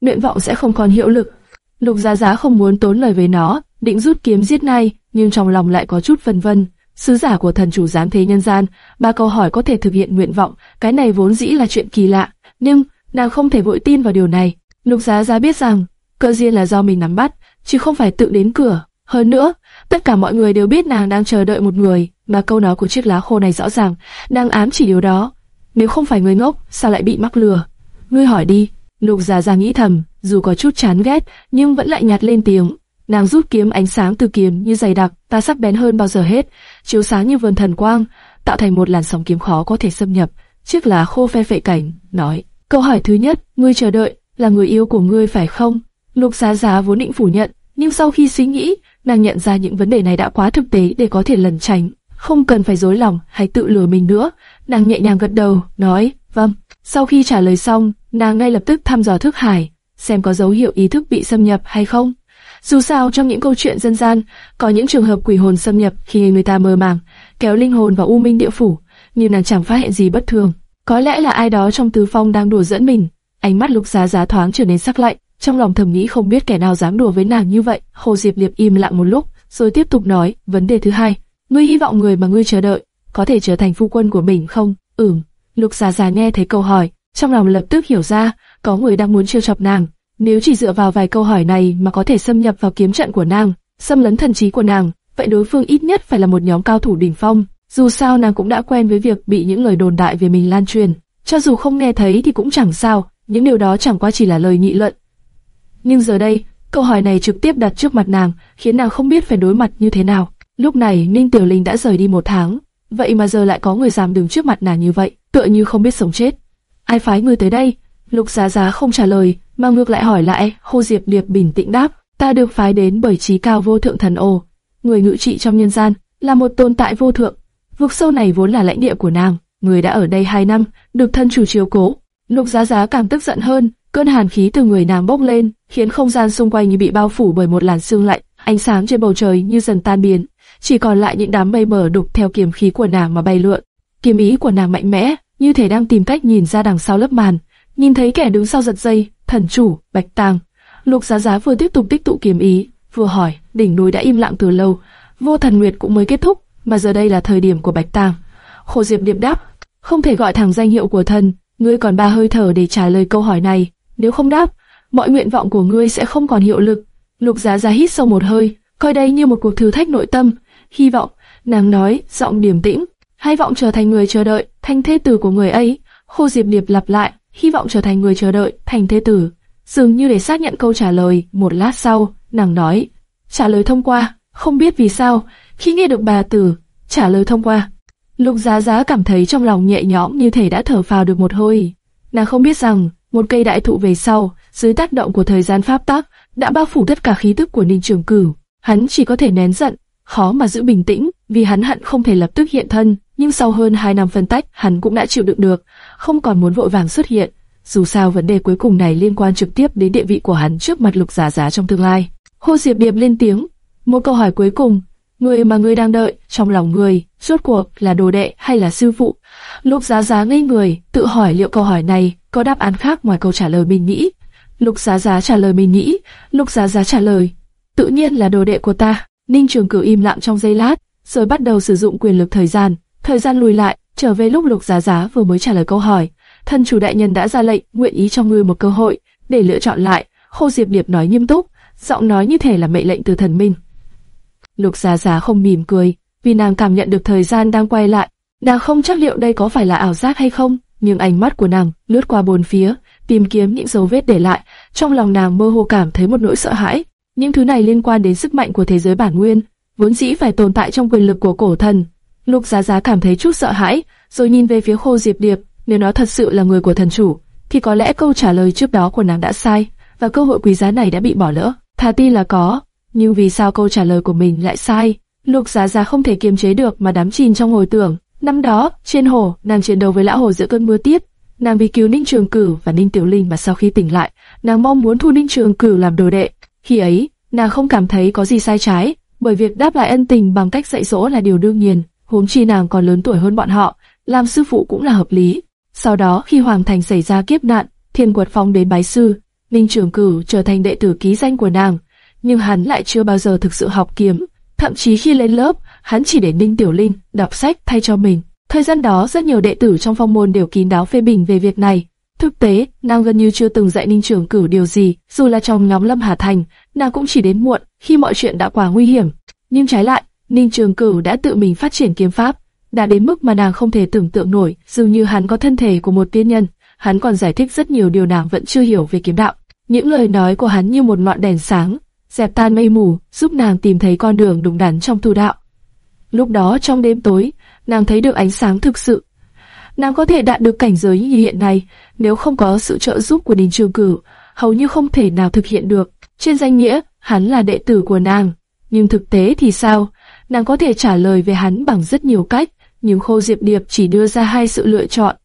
S1: Nguyện vọng sẽ không còn hiệu lực. Lục Giá Giá không muốn tốn lời với nó, định rút kiếm giết ngay, nhưng trong lòng lại có chút vân vân. Sứ giả của thần chủ giám thế nhân gian, ba câu hỏi có thể thực hiện nguyện vọng, cái này vốn dĩ là chuyện kỳ lạ, nhưng nàng không thể vội tin vào điều này. Lục Giá Giá biết rằng, cơ duyên là do mình nắm bắt, chứ không phải tự đến cửa. Hơn nữa, tất cả mọi người đều biết nàng đang chờ đợi một người, mà câu nói của chiếc lá khô này rõ ràng, đang ám chỉ điều đó. Nếu không phải người ngốc, sao lại bị mắc lừa? Ngươi hỏi đi. Lục già già nghĩ thầm, dù có chút chán ghét, nhưng vẫn lại nhạt lên tiếng. Nàng rút kiếm ánh sáng từ kiếm như dày đặc, ta sắc bén hơn bao giờ hết, chiếu sáng như vườn thần quang, tạo thành một làn sóng kiếm khó có thể xâm nhập. Chiếc lá khô phe phệ cảnh, nói. Câu hỏi thứ nhất, ngươi chờ đợi, là người yêu của ngươi phải không? Lục Giá Giá vốn định phủ nhận, nhưng sau khi suy nghĩ, nàng nhận ra những vấn đề này đã quá thực tế để có thể lẩn tránh, không cần phải dối lòng hay tự lừa mình nữa. Nàng nhẹ nhàng gật đầu, nói, vâng. Sau khi trả lời xong, nàng ngay lập tức thăm dò thức hải, xem có dấu hiệu ý thức bị xâm nhập hay không. Dù sao trong những câu chuyện dân gian, có những trường hợp quỷ hồn xâm nhập khi người ta mơ màng, kéo linh hồn vào u minh địa phủ, nhưng nàng chẳng phát hiện gì bất thường. Có lẽ là ai đó trong tứ phong đang đùa dẫn mình. Ánh mắt lục giá giá thoáng trở nên sắc lạnh, trong lòng thầm nghĩ không biết kẻ nào dám đùa với nàng như vậy. Hồ Diệp Liệp im lặng một lúc, rồi tiếp tục nói, vấn đề thứ hai, ngươi hy vọng người mà ngươi chờ đợi có thể trở thành phu quân của mình không? Ừm. Lục già già nghe thấy câu hỏi, trong lòng lập tức hiểu ra, có người đang muốn trêu chọc nàng. Nếu chỉ dựa vào vài câu hỏi này mà có thể xâm nhập vào kiếm trận của nàng, xâm lấn thần trí của nàng, vậy đối phương ít nhất phải là một nhóm cao thủ đỉnh phong. Dù sao nàng cũng đã quen với việc bị những lời đồn đại về mình lan truyền, cho dù không nghe thấy thì cũng chẳng sao, những điều đó chẳng qua chỉ là lời nghị luận. Nhưng giờ đây, câu hỏi này trực tiếp đặt trước mặt nàng, khiến nàng không biết phải đối mặt như thế nào. Lúc này Ninh Tiểu Linh đã rời đi một tháng, vậy mà giờ lại có người dám đứng trước mặt nàng như vậy, tựa như không biết sống chết. Ai phái ngươi tới đây? Lục Giá Giá không trả lời, mà ngược lại hỏi lại. Hồ Diệp Điệp bình tĩnh đáp, ta được phái đến bởi trí cao vô thượng thần ồ, người ngự trị trong nhân gian, là một tồn tại vô thượng. Vực sâu này vốn là lãnh địa của nàng, người đã ở đây hai năm, được thân chủ chiếu cố. Lục Giá Giá càng tức giận hơn, cơn hàn khí từ người nàng bốc lên, khiến không gian xung quanh như bị bao phủ bởi một làn sương lạnh, ánh sáng trên bầu trời như dần tan biến, chỉ còn lại những đám mây mờ đục theo kiếm khí của nàng mà bay lượn. Kiếm ý của nàng mạnh mẽ, như thể đang tìm cách nhìn ra đằng sau lớp màn, nhìn thấy kẻ đứng sau giật dây, thần chủ, bạch tàng. Lục Giá Giá vừa tiếp tục tích tụ kiếm ý, vừa hỏi, đỉnh núi đã im lặng từ lâu, vô thần nguyệt cũng mới kết thúc, mà giờ đây là thời điểm của bạch tàng. Khổ Diệp điệp đáp, không thể gọi thẳng danh hiệu của thần, ngươi còn ba hơi thở để trả lời câu hỏi này, nếu không đáp, mọi nguyện vọng của ngươi sẽ không còn hiệu lực. Lục Giá Giá hít sâu một hơi, coi đây như một cuộc thử thách nội tâm, hy vọng, nàng nói, giọng điềm tĩnh, hy vọng trở thành người chờ đợi, thành thế tử của người ấy. Khô Diệp Điệp lặp lại, hy vọng trở thành người chờ đợi, thành thế tử. Dường như để xác nhận câu trả lời, một lát sau, nàng nói, trả lời thông qua, không biết vì sao, khi nghe được bà tử, trả lời thông qua. Lục Giá Giá cảm thấy trong lòng nhẹ nhõm như thể đã thở phào được một hơi. Nàng không biết rằng, một cây đại thụ về sau, dưới tác động của thời gian pháp tắc, đã bao phủ tất cả khí tức của Ninh Trường Cửu. Hắn chỉ có thể nén giận, khó mà giữ bình tĩnh, vì hắn hận không thể lập tức hiện thân, nhưng sau hơn 2 năm phân tách, hắn cũng đã chịu đựng được, không còn muốn vội vàng xuất hiện. Dù sao vấn đề cuối cùng này liên quan trực tiếp đến địa vị của hắn trước mặt Lục Giả giá trong tương lai. hô Diệp Điệp lên tiếng, một câu hỏi cuối cùng, người mà ngươi đang đợi, trong lòng người, rốt cuộc là đồ đệ hay là sư phụ? Lục Giá Giá ngây người, tự hỏi liệu câu hỏi này có đáp án khác ngoài câu trả lời mình nghĩ. Lục Giá Giá trả lời mình nghĩ, Lục Giá Giá trả lời, tự nhiên là đồ đệ của ta. Ninh Trường Cửu im lặng trong giây lát, rồi bắt đầu sử dụng quyền lực thời gian. Thời gian lùi lại, trở về lúc Lục Giá Giá vừa mới trả lời câu hỏi. Thân chủ đại nhân đã ra lệnh, nguyện ý cho ngươi một cơ hội để lựa chọn lại. Khô Diệp Điệp nói nghiêm túc, giọng nói như thể là mệnh lệnh từ thần minh. Lục Giá Giá không mỉm cười, vì nàng cảm nhận được thời gian đang quay lại. Nàng không chắc liệu đây có phải là ảo giác hay không, nhưng ánh mắt của nàng lướt qua bốn phía, tìm kiếm những dấu vết để lại. Trong lòng nàng mơ hồ cảm thấy một nỗi sợ hãi. Những thứ này liên quan đến sức mạnh của thế giới bản nguyên, vốn dĩ phải tồn tại trong quyền lực của cổ thần. Lục Giá Giá cảm thấy chút sợ hãi, rồi nhìn về phía Khô Diệp Điệp, nếu nó thật sự là người của thần chủ, thì có lẽ câu trả lời trước đó của nàng đã sai, và cơ hội quý giá này đã bị bỏ lỡ. Thà tin là có, nhưng vì sao câu trả lời của mình lại sai? Lục Giá Giá không thể kiềm chế được mà đắm chìm trong hồi tưởng. Năm đó, trên hồ, nàng chiến đấu với lão hồ giữa cơn mưa tiết. Nàng vì cứu Ninh Trường Cửu và Ninh Tiểu Linh mà sau khi tỉnh lại, nàng mong muốn thu Ninh Trường Cửu làm đồ đệ. Khi ấy, nàng không cảm thấy có gì sai trái, bởi việc đáp lại ân tình bằng cách dạy dỗ là điều đương nhiên. Huống chi nàng còn lớn tuổi hơn bọn họ, làm sư phụ cũng là hợp lý. Sau đó, khi Hoàng Thành xảy ra kiếp nạn, Thiên Quật Phong đến bái sư, Ninh Trường Cửu trở thành đệ tử ký danh của nàng, nhưng hắn lại chưa bao giờ thực sự học kiếm. Thậm chí khi lên lớp, hắn chỉ để Ninh Tiểu Linh đọc sách thay cho mình. Thời gian đó rất nhiều đệ tử trong phong môn đều kín đáo phê bình về việc này. Thực tế, nàng gần như chưa từng dạy Ninh Trường Cửu điều gì, dù là trong nhóm Lâm Hà Thành, nàng cũng chỉ đến muộn khi mọi chuyện đã quá nguy hiểm. Nhưng trái lại, Ninh Trường Cửu đã tự mình phát triển kiếm pháp, đã đến mức mà nàng không thể tưởng tượng nổi, dường như hắn có thân thể của một tiên nhân. Hắn còn giải thích rất nhiều điều nàng vẫn chưa hiểu về kiếm đạo. Những lời nói của hắn như một ngọn đèn sáng, dẹp tan mây mù, giúp nàng tìm thấy con đường đúng đắn trong tu đạo. Lúc đó trong đêm tối, nàng thấy được ánh sáng thực sự. Nàng có thể đạt được cảnh giới như hiện nay nếu không có sự trợ giúp của Đình Trường Cửu. hầu như không thể nào thực hiện được. Trên danh nghĩa, hắn là đệ tử của nàng, nhưng thực tế thì sao? Nàng có thể trả lời về hắn bằng rất nhiều cách, nhưng Khô Diệp Điệp chỉ đưa ra hai sự lựa chọn.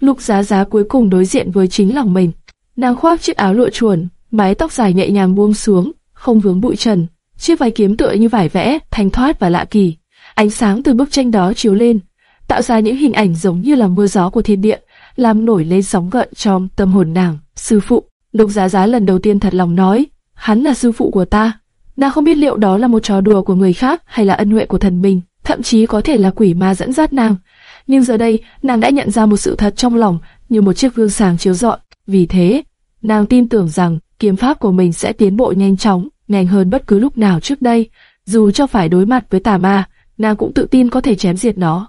S1: Lục Giá Giá cuối cùng đối diện với chính lòng mình. Nàng khoác chiếc áo lụa chuồn, mái tóc dài nhẹ nhàng buông xuống, không vướng bụi trần. Chiếc váy kiếm tựa như vải vẽ, thanh thoát và lạ kỳ. Ánh sáng từ bức tranh đó chiếu lên, tạo ra những hình ảnh giống như là mưa gió của thiên địa, làm nổi lên sóng gợn trong tâm hồn nàng. Sư phụ, Lục Giá Giá lần đầu tiên thật lòng nói, hắn là sư phụ của ta. Nàng không biết liệu đó là một trò đùa của người khác hay là ân huệ của thần mình, thậm chí có thể là quỷ ma dẫn dắt nàng. Nhưng giờ đây, nàng đã nhận ra một sự thật trong lòng, như một chiếc gương sáng chiếu rọi. Vì thế, nàng tin tưởng rằng kiếm pháp của mình sẽ tiến bộ nhanh chóng, nhanh hơn bất cứ lúc nào trước đây. Dù cho phải đối mặt với tà ma, nàng cũng tự tin có thể chém diệt nó.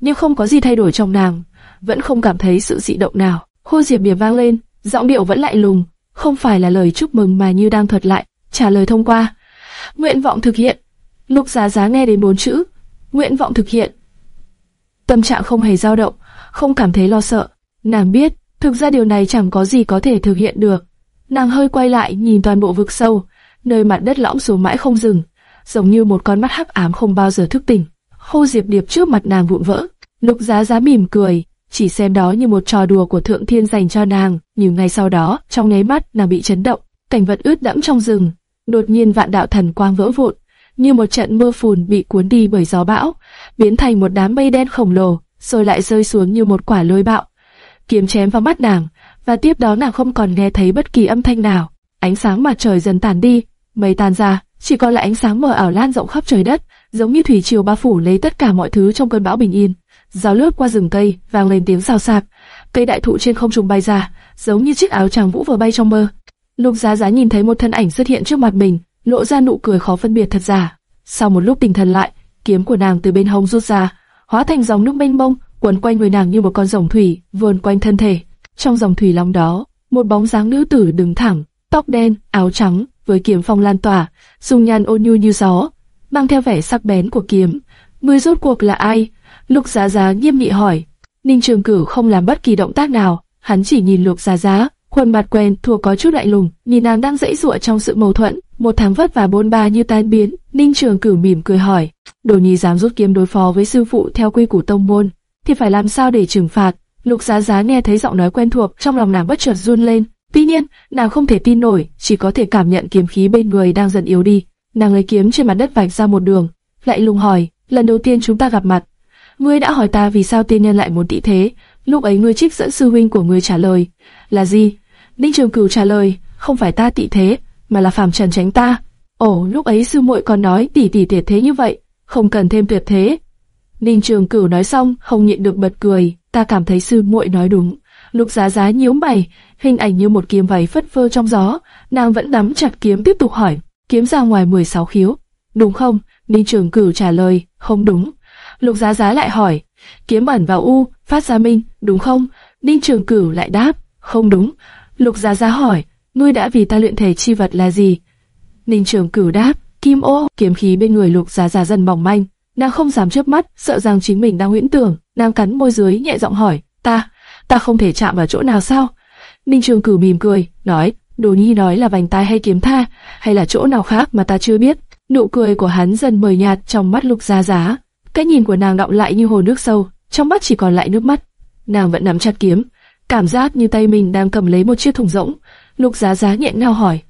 S1: Nhưng không có gì thay đổi trong nàng, vẫn không cảm thấy sự dị động nào. Hô Diệp Điệp vang lên, giọng điệu vẫn lạnh lùng, không phải là lời chúc mừng mà như đang thuật lại, trả lời thông qua. Nguyện vọng thực hiện. Lục Giá Giá nghe đến bốn chữ, nguyện vọng thực hiện. Tâm trạng không hề dao động, không cảm thấy lo sợ. Nàng biết, thực ra điều này chẳng có gì có thể thực hiện được. Nàng hơi quay lại nhìn toàn bộ vực sâu, nơi mặt đất lõm xuống mãi không dừng, giống như một con mắt hắc ám không bao giờ thức tỉnh. Hô Diệp Điệp trước mặt nàng vụn vỡ, Lục Giá Giá mỉm cười, chỉ xem đó như một trò đùa của Thượng Thiên dành cho nàng. Nhưng ngay sau đó, trong nháy mắt nàng bị chấn động, cảnh vật ướt đẫm trong rừng, đột nhiên vạn đạo thần quang vỡ vụn, như một trận mưa phùn bị cuốn đi bởi gió bão, biến thành một đám mây đen khổng lồ, rồi lại rơi xuống như một quả lôi bạo. Kiếm chém vào mắt nàng, và tiếp đó nàng không còn nghe thấy bất kỳ âm thanh nào. Ánh sáng mặt trời dần tàn đi, mây tan ra, chỉ còn lại ánh sáng mờ ảo lan rộng khắp trời đất, giống như thủy triều bao phủ lấy tất cả mọi thứ trong cơn bão bình yên. Gió lướt qua rừng cây, vang lên tiếng xào xạc, cây đại thụ trên không trung bay ra, giống như chiếc áo chàng vũ vừa bay trong mơ. Lục Giá Giá nhìn thấy một thân ảnh xuất hiện trước mặt mình, lộ ra nụ cười khó phân biệt thật giả. Sau một lúc tỉnh thần lại, kiếm của nàng từ bên hông rút ra, hóa thành dòng nước mênh mông, quấn quanh người nàng như một con rồng thủy, vườn quanh thân thể. Trong dòng thủy long đó, một bóng dáng nữ tử đứng thẳng, tóc đen, áo trắng, với kiếm phong lan tỏa, dung nhan ôn nhu như gió, mang theo vẻ sắc bén của kiếm. Người rốt cuộc là ai? Lục Giá Giá nghiêm nghị hỏi. Ninh Trường Cửu không làm bất kỳ động tác nào, hắn chỉ nhìn Lục Giá Giá, khuôn mặt quen thuộc có chút lạnh lùng, nhìn nàng đang dãy dụa trong sự mâu thuẫn, một tháng vất vả bôn ba như tan biến. Ninh Trường Cửu mỉm cười hỏi, Đồ Nhi dám rút kiếm đối phó với sư phụ theo quy củ tông môn, thì phải làm sao để trừng phạt? Lục Giá Giá nghe thấy giọng nói quen thuộc, trong lòng nàng bất chợt run lên. Tuy nhiên, nàng không thể tin nổi, chỉ có thể cảm nhận kiếm khí bên người đang dần yếu đi. Nàng lấy kiếm trên mặt đất vạch ra một đường, lại lùng hỏi, lần đầu tiên chúng ta gặp mặt, ngươi đã hỏi ta vì sao tiên nhân lại muốn tị thế, lúc ấy ngươi trích dẫn sư huynh của ngươi trả lời, là gì? Ninh Trường Cửu trả lời, không phải ta tị thế, mà là phàm trần tránh ta. Ồ, lúc ấy sư muội còn nói tỷ tỷ tuyệt thế như vậy, không cần thêm tuyệt thế. Ninh Trường Cửu nói xong, không nhịn được bật cười, ta cảm thấy sư muội nói đúng. Lục Giá Giá nhíu mày, hình ảnh như một kiếm váy phất phơ trong gió, nàng vẫn nắm chặt kiếm tiếp tục hỏi, kiếm ra ngoài 16 khiếu, đúng không? Ninh Trường Cửu trả lời, không đúng. Lục Giá Giá lại hỏi, kiếm ẩn vào u, phát ra minh, đúng không? Ninh Trường Cửu lại đáp, không đúng. Lục Giá Giá hỏi, ngươi đã vì ta luyện thể chi vật là gì? Ninh Trường Cửu đáp, kim ô. Kiếm khí bên người Lục Giá Giá dần mỏng manh, nàng không dám chớp mắt, sợ rằng chính mình đang huyễn tưởng. Nàng cắn môi dưới nhẹ giọng hỏi, ta, ta không thể chạm vào chỗ nào sao? Ninh Trường Cửu mỉm cười, nói, Đồ Nhi nói là vành tai hay kiếm tha, hay là chỗ nào khác mà ta chưa biết. Nụ cười của hắn dần mờ nhạt trong mắt Lục Giá Giá. Cái nhìn của nàng đọng lại như hồ nước sâu, trong mắt chỉ còn lại nước mắt. Nàng vẫn nắm chặt kiếm, cảm giác như tay mình đang cầm lấy một chiếc thùng rỗng. Lục Giá Giá nhẹ nao hỏi: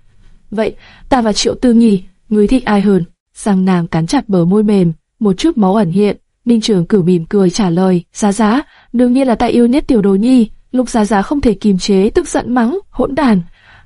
S1: "Vậy, ta và Triệu Tư Nhi, người thích ai hơn?" Sang nàng cắn chặt bờ môi mềm, một chút máu ẩn hiện. Ninh Trường Cửu mỉm cười trả lời: "Giá Giá, đương nhiên là ta yêu nhất Tiểu Đồ Nhi." Lục Giá Giá không thể kiềm chế, tức giận mắng: "Hỗn đàn!"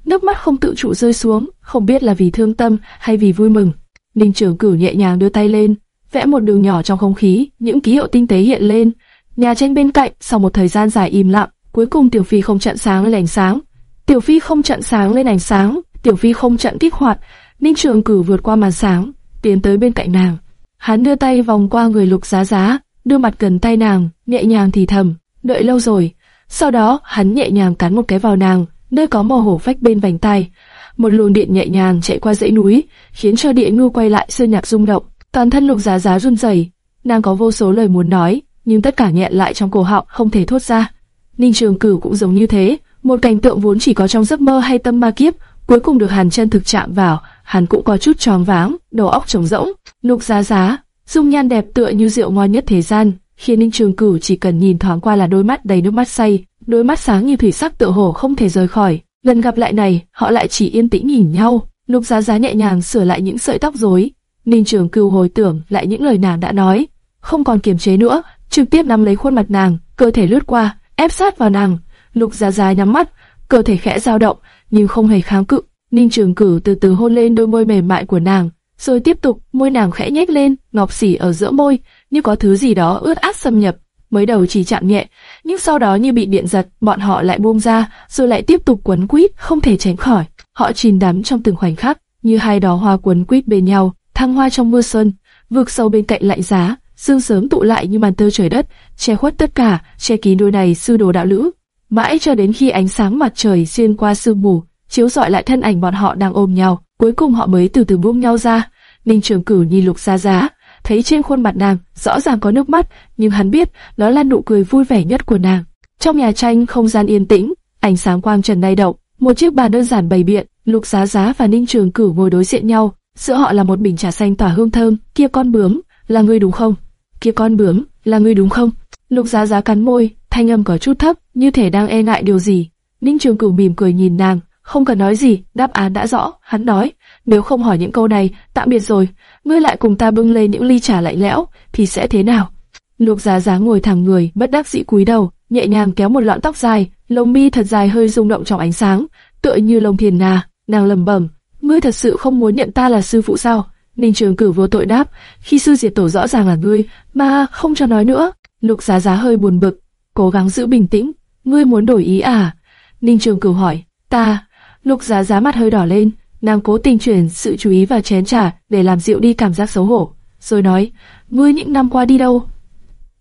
S1: Nước mắt không tự chủ rơi xuống, không biết là vì thương tâm hay vì vui mừng. Ninh Trường Cửu nhẹ nhàng đưa tay lên, vẽ một đường nhỏ trong không khí, những ký hiệu tinh tế hiện lên. Nhà tranh bên cạnh, sau một thời gian dài im lặng, cuối cùng Tiểu Phi không chặn sáng lên ánh sáng. Tiểu Phi không chặn sáng lên ánh sáng, Tiểu Phi không chặn kích hoạt. Ninh Trường cử vượt qua màn sáng, tiến tới bên cạnh nàng. Hắn đưa tay vòng qua người Lục Giá Giá, đưa mặt gần tay nàng, nhẹ nhàng thì thầm, đợi lâu rồi. Sau đó, hắn nhẹ nhàng cắn một cái vào nàng, nơi có màu hổ phách bên vành tay. Một luồng điện nhẹ nhàng chạy qua dãy núi, khiến cho địa ngư quay lại sơn nhạc rung động. Toàn thân lục giá giá run rẩy, nàng có vô số lời muốn nói, nhưng tất cả nghẹn lại trong cổ họng không thể thốt ra. Ninh Trường Cửu cũng giống như thế, một cảnh tượng vốn chỉ có trong giấc mơ hay tâm ma kiếp, cuối cùng được Hàn chân thực chạm vào, hắn cũng có chút tròn váng, đầu óc trống rỗng. Lục Giá Giá, dung nhan đẹp tựa như rượu ngon nhất thế gian, khiến Ninh Trường Cửu chỉ cần nhìn thoáng qua là đôi mắt đầy nước mắt say, đôi mắt sáng như thủy sắc tựa hồ không thể rời khỏi. Lần gặp lại này, họ lại chỉ yên tĩnh nhìn nhau. Lục Giá Giá nhẹ nhàng sửa lại những sợi tóc rối. Ninh Trường Cửu hồi tưởng lại những lời nàng đã nói, không còn kiềm chế nữa, trực tiếp nắm lấy khuôn mặt nàng, cơ thể lướt qua, ép sát vào nàng. Lục Giá Giá nhắm mắt, cơ thể khẽ dao động, nhưng không hề kháng cự. Ninh Trường Cửu từ từ hôn lên đôi môi mềm mại của nàng, rồi tiếp tục môi nàng khẽ nhếch lên, ngọc xỉ ở giữa môi, như có thứ gì đó ướt át xâm nhập. Mới đầu chỉ chạm nhẹ, nhưng sau đó như bị điện giật, bọn họ lại buông ra, rồi lại tiếp tục quấn quýt, không thể tránh khỏi. Họ chìm đắm trong từng khoảnh khắc, như hai đóa hoa quấn quýt bên nhau, thăng hoa trong mưa xuân, vực sâu bên cạnh lạnh giá, sương sớm tụ lại như màn tơ trời đất, che khuất tất cả, che kín đôi này sư đồ đạo lữ. Mãi cho đến khi ánh sáng mặt trời xuyên qua sương mù, chiếu rọi lại thân ảnh bọn họ đang ôm nhau, cuối cùng họ mới từ từ buông nhau ra. Ninh Trường Cửu nhìn Lục Giá Giá, thấy trên khuôn mặt nàng rõ ràng có nước mắt, nhưng hắn biết đó là nụ cười vui vẻ nhất của nàng. Trong nhà tranh không gian yên tĩnh, ánh sáng quang trần lay động, một chiếc bàn đơn giản bày biện, Lục Giá Giá và Ninh Trường Cửu ngồi đối diện nhau, giữa họ là một bình trà xanh tỏa hương thơm. Kia con bướm, là ngươi đúng không? Kia con bướm, là ngươi đúng không? Lục Giá Giá cắn môi, thanh âm có chút thấp, như thể đang e ngại điều gì. Ninh Trường Cửu mỉm cười nhìn nàng, không cần nói gì, đáp án đã rõ, hắn nói, nếu không hỏi những câu này, tạm biệt rồi, ngươi lại cùng ta bưng lên những ly trà lạnh lẽo, thì sẽ thế nào? Lục Giá Giá ngồi thẳng người, bất đắc dĩ cúi đầu, nhẹ nhàng kéo một lọn tóc dài, lông mi thật dài hơi rung động trong ánh sáng, tựa như lông thiền nà, nàng lẩm bẩm, ngươi thật sự không muốn nhận ta là sư phụ sao? Ninh Trường Cửu vô tội đáp, khi sư diệt tổ rõ ràng là ngươi, mà không cho nói nữa. Lục Giá Giá hơi buồn bực, cố gắng giữ bình tĩnh, ngươi muốn đổi ý à? Ninh Trường Cửu hỏi, ta, Lục Giá Giá mặt hơi đỏ lên, nàng cố tình chuyển sự chú ý vào chén trà để làm dịu đi cảm giác xấu hổ, rồi nói, ngươi những năm qua đi đâu?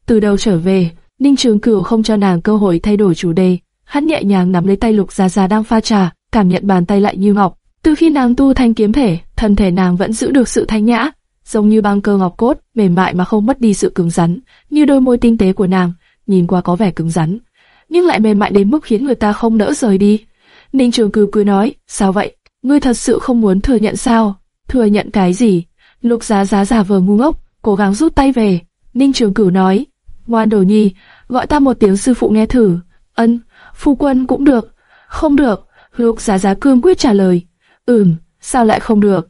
S1: Từ đầu trở về? Ninh Trường Cửu không cho nàng cơ hội thay đổi chủ đề, hắn nhẹ nhàng nắm lấy tay Lục Giá Giá đang pha trà, cảm nhận bàn tay lại như ngọc. Từ khi nàng tu thanh kiếm thể, thân thể nàng vẫn giữ được sự thanh nhã, giống như băng cơ ngọc cốt, mềm mại mà không mất đi sự cứng rắn, như đôi môi tinh tế của nàng, nhìn qua có vẻ cứng rắn, nhưng lại mềm mại đến mức khiến người ta không nỡ rời đi. Ninh Trường Cửu cười nói, sao vậy? Ngươi thật sự không muốn thừa nhận sao? Thừa nhận cái gì? Lục Giá Giá giả vờ ngu ngốc, cố gắng rút tay về. Ninh Trường Cửu nói, ngoan đồ nhi, gọi ta một tiếng sư phụ nghe thử. Ân, phu quân cũng được. Không được. Lục Giá Giá cương quyết trả lời. Ừm, sao lại không được?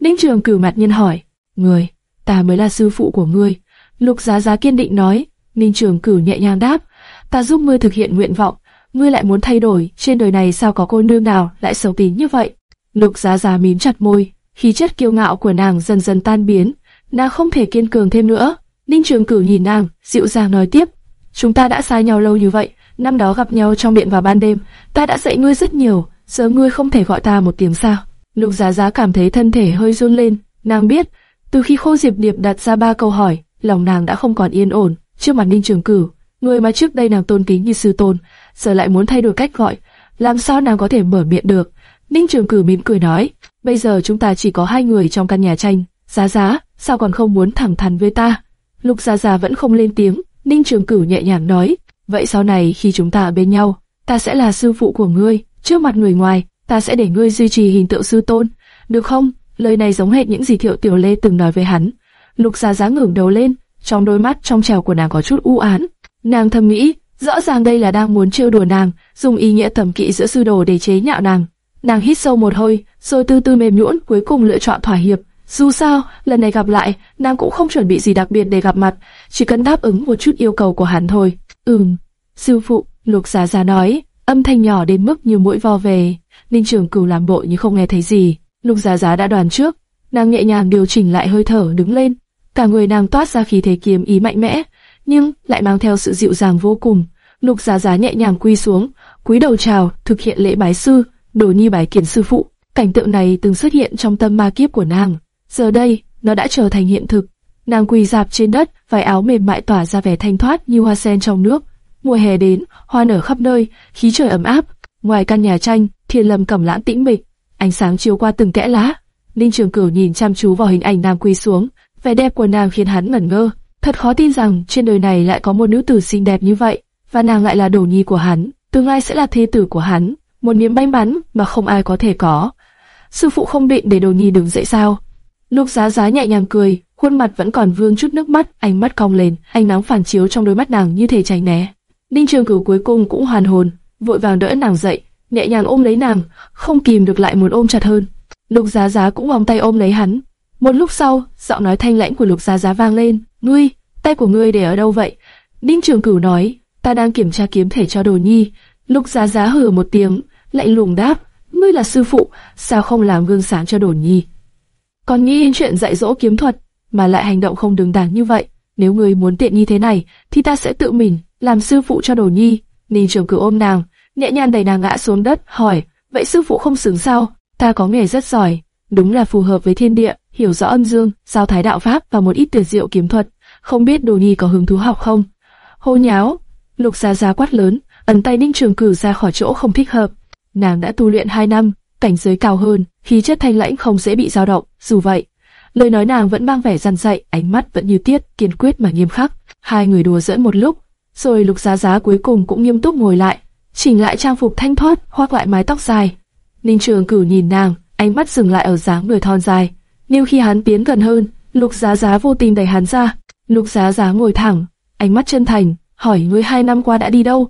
S1: Ninh Trường Cửu mặt nhiên hỏi, người, ta mới là sư phụ của ngươi. Lục Giá Giá kiên định nói. Ninh Trường Cửu nhẹ nhàng đáp, ta giúp ngươi thực hiện nguyện vọng ngươi lại muốn thay đổi, trên đời này sao có cô nương nào lại xấu tính như vậy? Lục Giá Giá mím chặt môi, khí chất kiêu ngạo của nàng dần dần tan biến, nàng không thể kiên cường thêm nữa. Ninh Trường Cửu nhìn nàng, dịu dàng nói tiếp, chúng ta đã xa nhau lâu như vậy, năm đó gặp nhau trong điện vào ban đêm, ta đã dạy ngươi rất nhiều, giờ ngươi không thể gọi ta một tiếng sao? Lục Giá Giá cảm thấy thân thể hơi run lên, nàng biết, từ khi Khô Diệp Điệp đặt ra ba câu hỏi, lòng nàng đã không còn yên ổn. Trước mặt Ninh Trường Cửu, người mà trước đây nàng tôn kính như sư tôn, giờ lại muốn thay đổi cách gọi, làm sao nàng có thể mở miệng được? Ninh Trường Cử mỉm cười nói, bây giờ chúng ta chỉ có hai người trong căn nhà tranh, Giá Giá, sao còn không muốn thẳng thắn với ta? Lục Giá Giá vẫn không lên tiếng, Ninh Trường Cử nhẹ nhàng nói, vậy sau này khi chúng ta ở bên nhau, ta sẽ là sư phụ của ngươi, trước mặt người ngoài, ta sẽ để ngươi duy trì hình tượng sư tôn, được không? Lời này giống hệt những gì Thiệu Tiểu Lê từng nói với hắn. Lục Giá Giá ngẩng đầu lên, trong đôi mắt trong trèo của nàng có chút u ám. Nàng thầm nghĩ, Rõ ràng đây là đang muốn trêu đùa nàng, dùng ý nghĩa thẩm kỵ giữa sư đồ để chế nhạo nàng. Nàng hít sâu một hơi, rồi từ từ mềm nhũn, cuối cùng lựa chọn thỏa hiệp. Dù sao, lần này gặp lại, nàng cũng không chuẩn bị gì đặc biệt để gặp mặt, chỉ cần đáp ứng một chút yêu cầu của hắn thôi. Ừm, sư phụ, Lục Giá Giá nói, âm thanh nhỏ đến mức như mũi vo về. Ninh Trường Cửu làm bộ như không nghe thấy gì. Lục Giá Giá đã đoàn trước, nàng nhẹ nhàng điều chỉnh lại hơi thở đứng lên, cả người nàng toát ra khí thế kiếm ý mạnh mẽ, nhưng lại mang theo sự dịu dàng vô cùng. Lục Giá Giá nhẹ nhàng quy xuống, cúi đầu chào, thực hiện lễ bái sư, đồ nhi bái kiến sư phụ. Cảnh tượng này từng xuất hiện trong tâm ma kiếp của nàng, giờ đây nó đã trở thành hiện thực. Nàng quỳ dạp trên đất, vải áo mềm mại tỏa ra vẻ thanh thoát như hoa sen trong nước. Mùa hè đến, hoa nở khắp nơi, khí trời ấm áp. Ngoài căn nhà tranh, thiên lâm cẩm lãng tĩnh mịch, ánh sáng chiếu qua từng kẽ lá. Ninh Trường Cửu nhìn chăm chú vào hình ảnh nàng quỳ xuống, vẻ đẹp của nàng khiến hắn ngẩn ngơ. Thật khó tin rằng trên đời này lại có một nữ tử xinh đẹp như vậy và nàng lại là đồ nhi của hắn. tương lai sẽ là thê tử của hắn, một niềm may mắn mà không ai có thể có. Sư phụ không định để đồ nhi đứng dậy sao? Lục giá giá nhẹ nhàng cười, khuôn mặt vẫn còn vương chút nước mắt, ánh mắt cong lên, ánh nắng phản chiếu trong đôi mắt nàng như thể tránh né. Ninh Trường Cửu cuối cùng cũng hoàn hồn, vội vàng đỡ nàng dậy, nhẹ nhàng ôm lấy nàng, không kìm được lại muốn ôm chặt hơn. Lục Giá Giá cũng vòng tay ôm lấy hắn. Một lúc sau, giọng nói thanh lãnh của Lục Giá Giá vang lên, "Ngươi, tay của ngươi để ở đâu vậy?" Ninh Trường Cửu nói, "Ta đang kiểm tra kiếm thể cho Đồ Nhi." Lục Giá Giá hừ một tiếng, lạnh lùng đáp, "Ngươi là sư phụ, sao không làm gương sáng cho Đồ Nhi?" Còn nghĩ đến chuyện dạy dỗ kiếm thuật, mà lại hành động không đứng đắn như vậy. Nếu ngươi muốn tiện nhi thế này, thì ta sẽ tự mình làm sư phụ cho Đồ Nhi. Ninh Trường Cửu ôm nàng, nhẹ nhàng đẩy nàng ngã xuống đất, hỏi, vậy sư phụ không xứng sao? Ta có nghề rất giỏi, đúng là phù hợp với thiên địa, hiểu rõ âm dương, giao thái đạo pháp và một ít tuyệt diệu kiếm thuật. Không biết Đồ Nhi có hứng thú học không? Hô nháo, Lục Giá Giá quát lớn, ấn tay Ninh Trường Cửu ra khỏi chỗ không thích hợp. Nàng đã tu luyện 2 năm, cảnh giới cao hơn, khí chất thanh lãnh không dễ bị dao động. Dù vậy, lời nói nàng vẫn mang vẻ răn dạy, ánh mắt vẫn như tiết, kiên quyết mà nghiêm khắc. Hai người đùa giỡn một lúc, rồi Lục Giá Giá cuối cùng cũng nghiêm túc ngồi lại, chỉnh lại trang phục thanh thoát, khoác lại mái tóc dài. Ninh Trường Cửu nhìn nàng, ánh mắt dừng lại ở dáng người thon dài. Nhưng khi hắn tiến gần hơn, Lục Giá Giá vô tình đẩy hắn ra. Lục Giá Giá ngồi thẳng, ánh mắt chân thành, hỏi ngươi hai năm qua đã đi đâu?